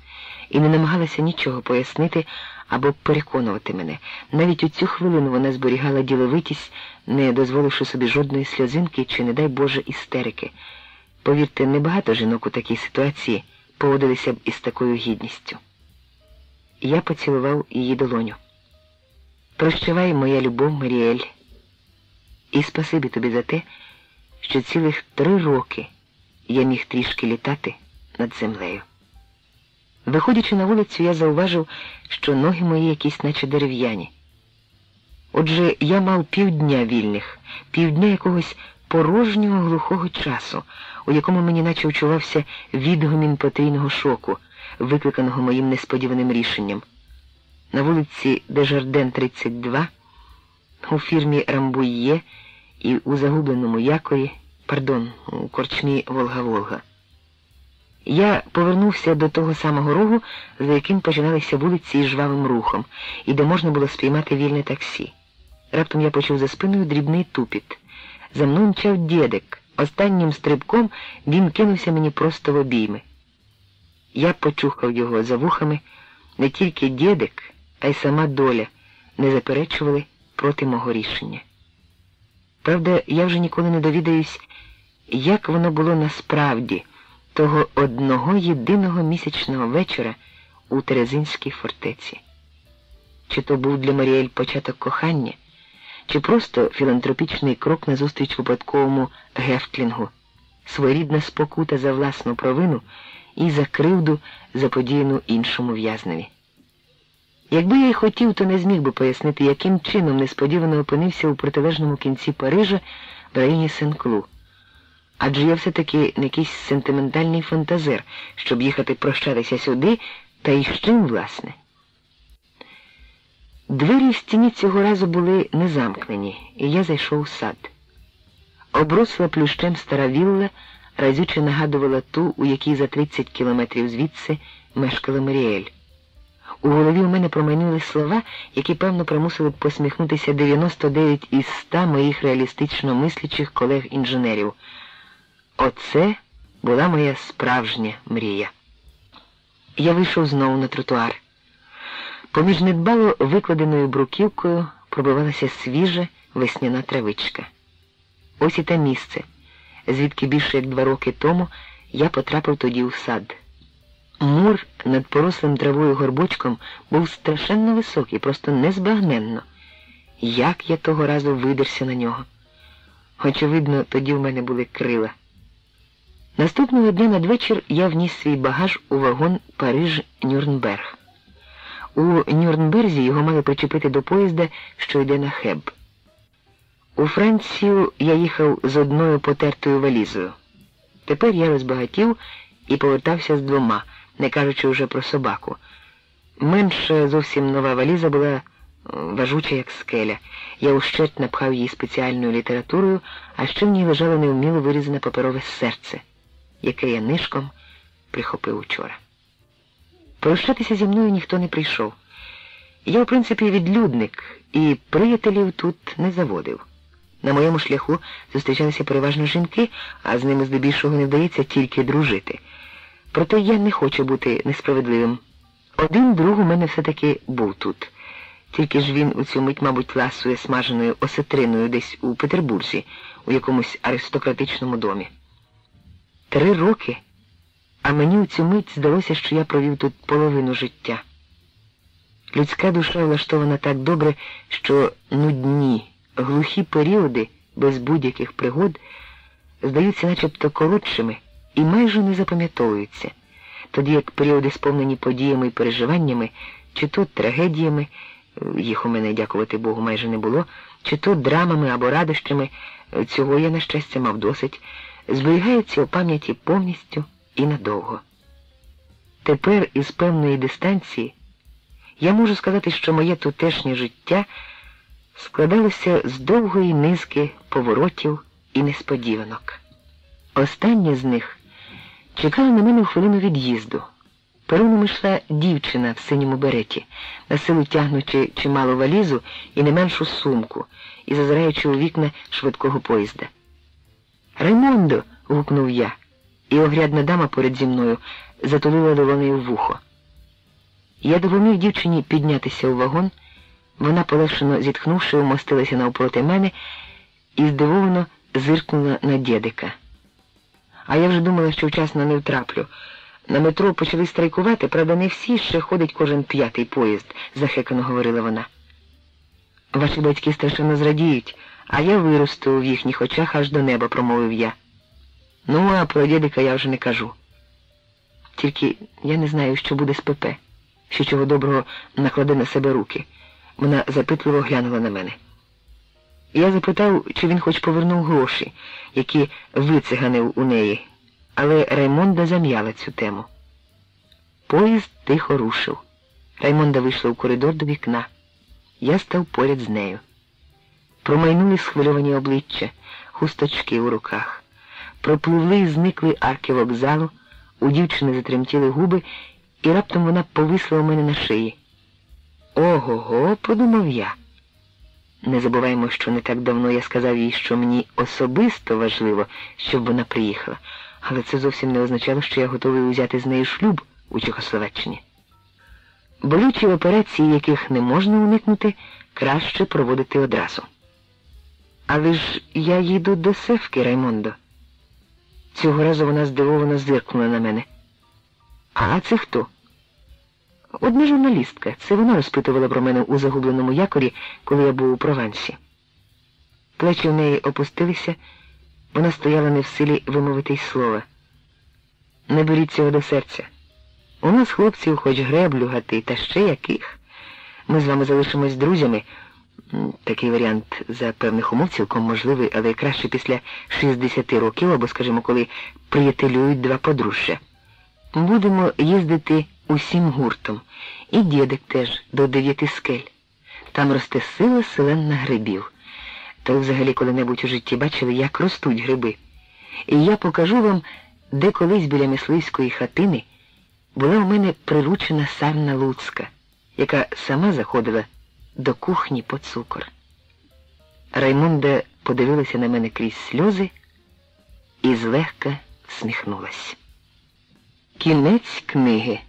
і не намагалася нічого пояснити або переконувати мене. Навіть у цю хвилину вона зберігала діловитість, не дозволивши собі жодної сльозинки чи, не дай Боже, істерики. Повірте, небагато жінок у такій ситуації поводилися б із такою гідністю. Я поцілував її долоню. Прощавай, моя любов, Маріель, і спасибі тобі за те, що цілих три роки я міг трішки літати над землею. Виходячи на вулицю, я зауважив, що ноги мої якісь наче дерев'яні. Отже, я мав півдня вільних, півдня якогось порожнього глухого часу, у якому мені наче вчувався відгомін потрійного шоку, викликаного моїм несподіваним рішенням. На вулиці Дежарден 32 у фірмі Рамбує і у загубленому якорі, пардон, у корчмі Волга-Волга. Я повернувся до того самого рогу, за яким починалися вулиці із жвавим рухом, і де можна було спіймати вільне таксі. Раптом я почув за спиною дрібний тупіт. За мною мчав дєдик. Останнім стрибком він кинувся мені просто в обійми. Я почухав його за вухами, не тільки дєдик, а й сама доля не заперечували проти мого рішення. Правда, я вже ніколи не довідаюсь, як воно було насправді того одного єдиного місячного вечора у Терезинській фортеці. Чи то був для Маріель початок кохання, чи просто філантропічний крок назустріч випадковому гефтлінгу, своєрідна спокута за власну провину і за кривду, заподіяну іншому в'язневі. Якби я й хотів, то не зміг би пояснити, яким чином несподівано опинився у протилежному кінці Парижа в районі Сен-Клу. Адже я все-таки не якийсь сентиментальний фантазер, щоб їхати прощатися сюди, та й з чим, власне. Двері в стіні цього разу були не замкнені, і я зайшов у сад. Обросла плющем стара вілла, разюче нагадувала ту, у якій за 30 кілометрів звідси мешкала Маріель. У голові у мене промайнули слова, які, певно, примусили б посміхнутися 99 із 100 моїх реалістично мислячих колег-інженерів. Оце була моя справжня мрія. Я вийшов знову на тротуар. Поміж недбало викладеною бруківкою пробивалася свіжа весняна травичка. Ось і те місце, звідки більше як два роки тому я потрапив тоді у сад. Мур над порослим травою горбочком був страшенно високий, просто незбагненно. Як я того разу видерся на нього. Очевидно, тоді в мене були крила. Наступного дня надвечір я вніс свій багаж у вагон Париж-Нюрнберг. У Нюрнберзі його мали причепити до поїзда, що йде на Хеб. У Францію я їхав з одною потертою валізою. Тепер я розбагатів і повертався з двома, не кажучи вже про собаку. Менша зовсім нова валіза була е, важуча, як скеля. Я ущерть напхав її спеціальною літературою, а ще в ній лежало невміло вирізане паперове серце, яке я нишком прихопив учора. Прощатися зі мною ніхто не прийшов. Я, в принципі, відлюдник і приятелів тут не заводив. На моєму шляху зустрічалися переважно жінки, а з ними здебільшого не вдається тільки дружити. Проте я не хочу бути несправедливим. Один друг у мене все-таки був тут. Тільки ж він у цю мить, мабуть, ласує смаженою осетриною десь у Петербурзі, у якомусь аристократичному домі. Три роки, а мені у цю мить здалося, що я провів тут половину життя. Людська душа влаштована так добре, що нудні, глухі періоди без будь-яких пригод здаються начебто коротшими і майже не запам'ятовуються, тоді як періоди, сповнені подіями і переживаннями, чи то трагедіями, їх у мене, дякувати Богу, майже не було, чи то драмами або радощами, цього я, на щастя, мав досить, зберігаються у пам'яті повністю і надовго. Тепер із певної дистанції я можу сказати, що моє тутешнє життя складалося з довгої низки поворотів і несподіванок. Останнє з них чекала на мене в хвилину від'їзду. Пероном йшла дівчина в синьому береті, на силу тягнучи чималу валізу і не меншу сумку, і зазираючи у вікна швидкого поїзда. Раймондо. гукнув я, і огрядна дама поряд зі мною затулила долонею вухо. Я допоміг дівчині піднятися у вагон, вона, полегшено зітхнувши, умостилася навпроти мене і здивовано зиркнула на дєдика. А я вже думала, що вчасно не втраплю. На метро почали страйкувати, правда, не всі ще ходить кожен п'ятий поїзд, захекано говорила вона. Ваші батьки страшенно зрадіють, а я виросту в їхніх очах аж до неба, промовив я. Ну, а про дідика я вже не кажу. Тільки я не знаю, що буде з ПП, що чого доброго накладе на себе руки. Вона запитливо глянула на мене. Я запитав, чи він хоч повернув гроші, які вициганив у неї, але Раймонда зам'яла цю тему. Поїзд тихо рушив. Раймонда вийшла у коридор до вікна. Я став поряд з нею. Промайнули схвильовані обличчя, хусточки у руках. Пропливли і зникли арки вокзалу, у дівчини затремтіли губи, і раптом вона повисла у мене на шиї. Ого, го подумав я. Не забуваємо, що не так давно я сказав їй, що мені особисто важливо, щоб вона приїхала, але це зовсім не означало, що я готовий узяти з нею шлюб у Чехословаччині. Болючі операції, яких не можна уникнути, краще проводити одразу. Але ж я їду до Севки, Раймондо. Цього разу вона здивовано зиркнула на мене. А це хто? Одна журналістка. Це вона розпитувала про мене у загубленому якорі, коли я був у Провансі. Плечі в неї опустилися, вона стояла не в силі вимовити й слова. Не беріть цього до серця. У нас, хлопців, хоч греблю гати, та ще яких. Ми з вами залишимось друзями. Такий варіант за певних умов цілком можливий, але краще після 60 років, або, скажімо, коли приятелюють два подружжя. Будемо їздити усім гуртом. І дідик теж до дев'яти скель. Там росте сила селенна грибів. То взагалі коли-небудь у житті бачили, як ростуть гриби. І я покажу вам, де колись біля мисливської хатини була у мене приручена сарна Луцька, яка сама заходила до кухні по цукор. Раймунда подивилася на мене крізь сльози і злегка всміхнулась. Кінець книги.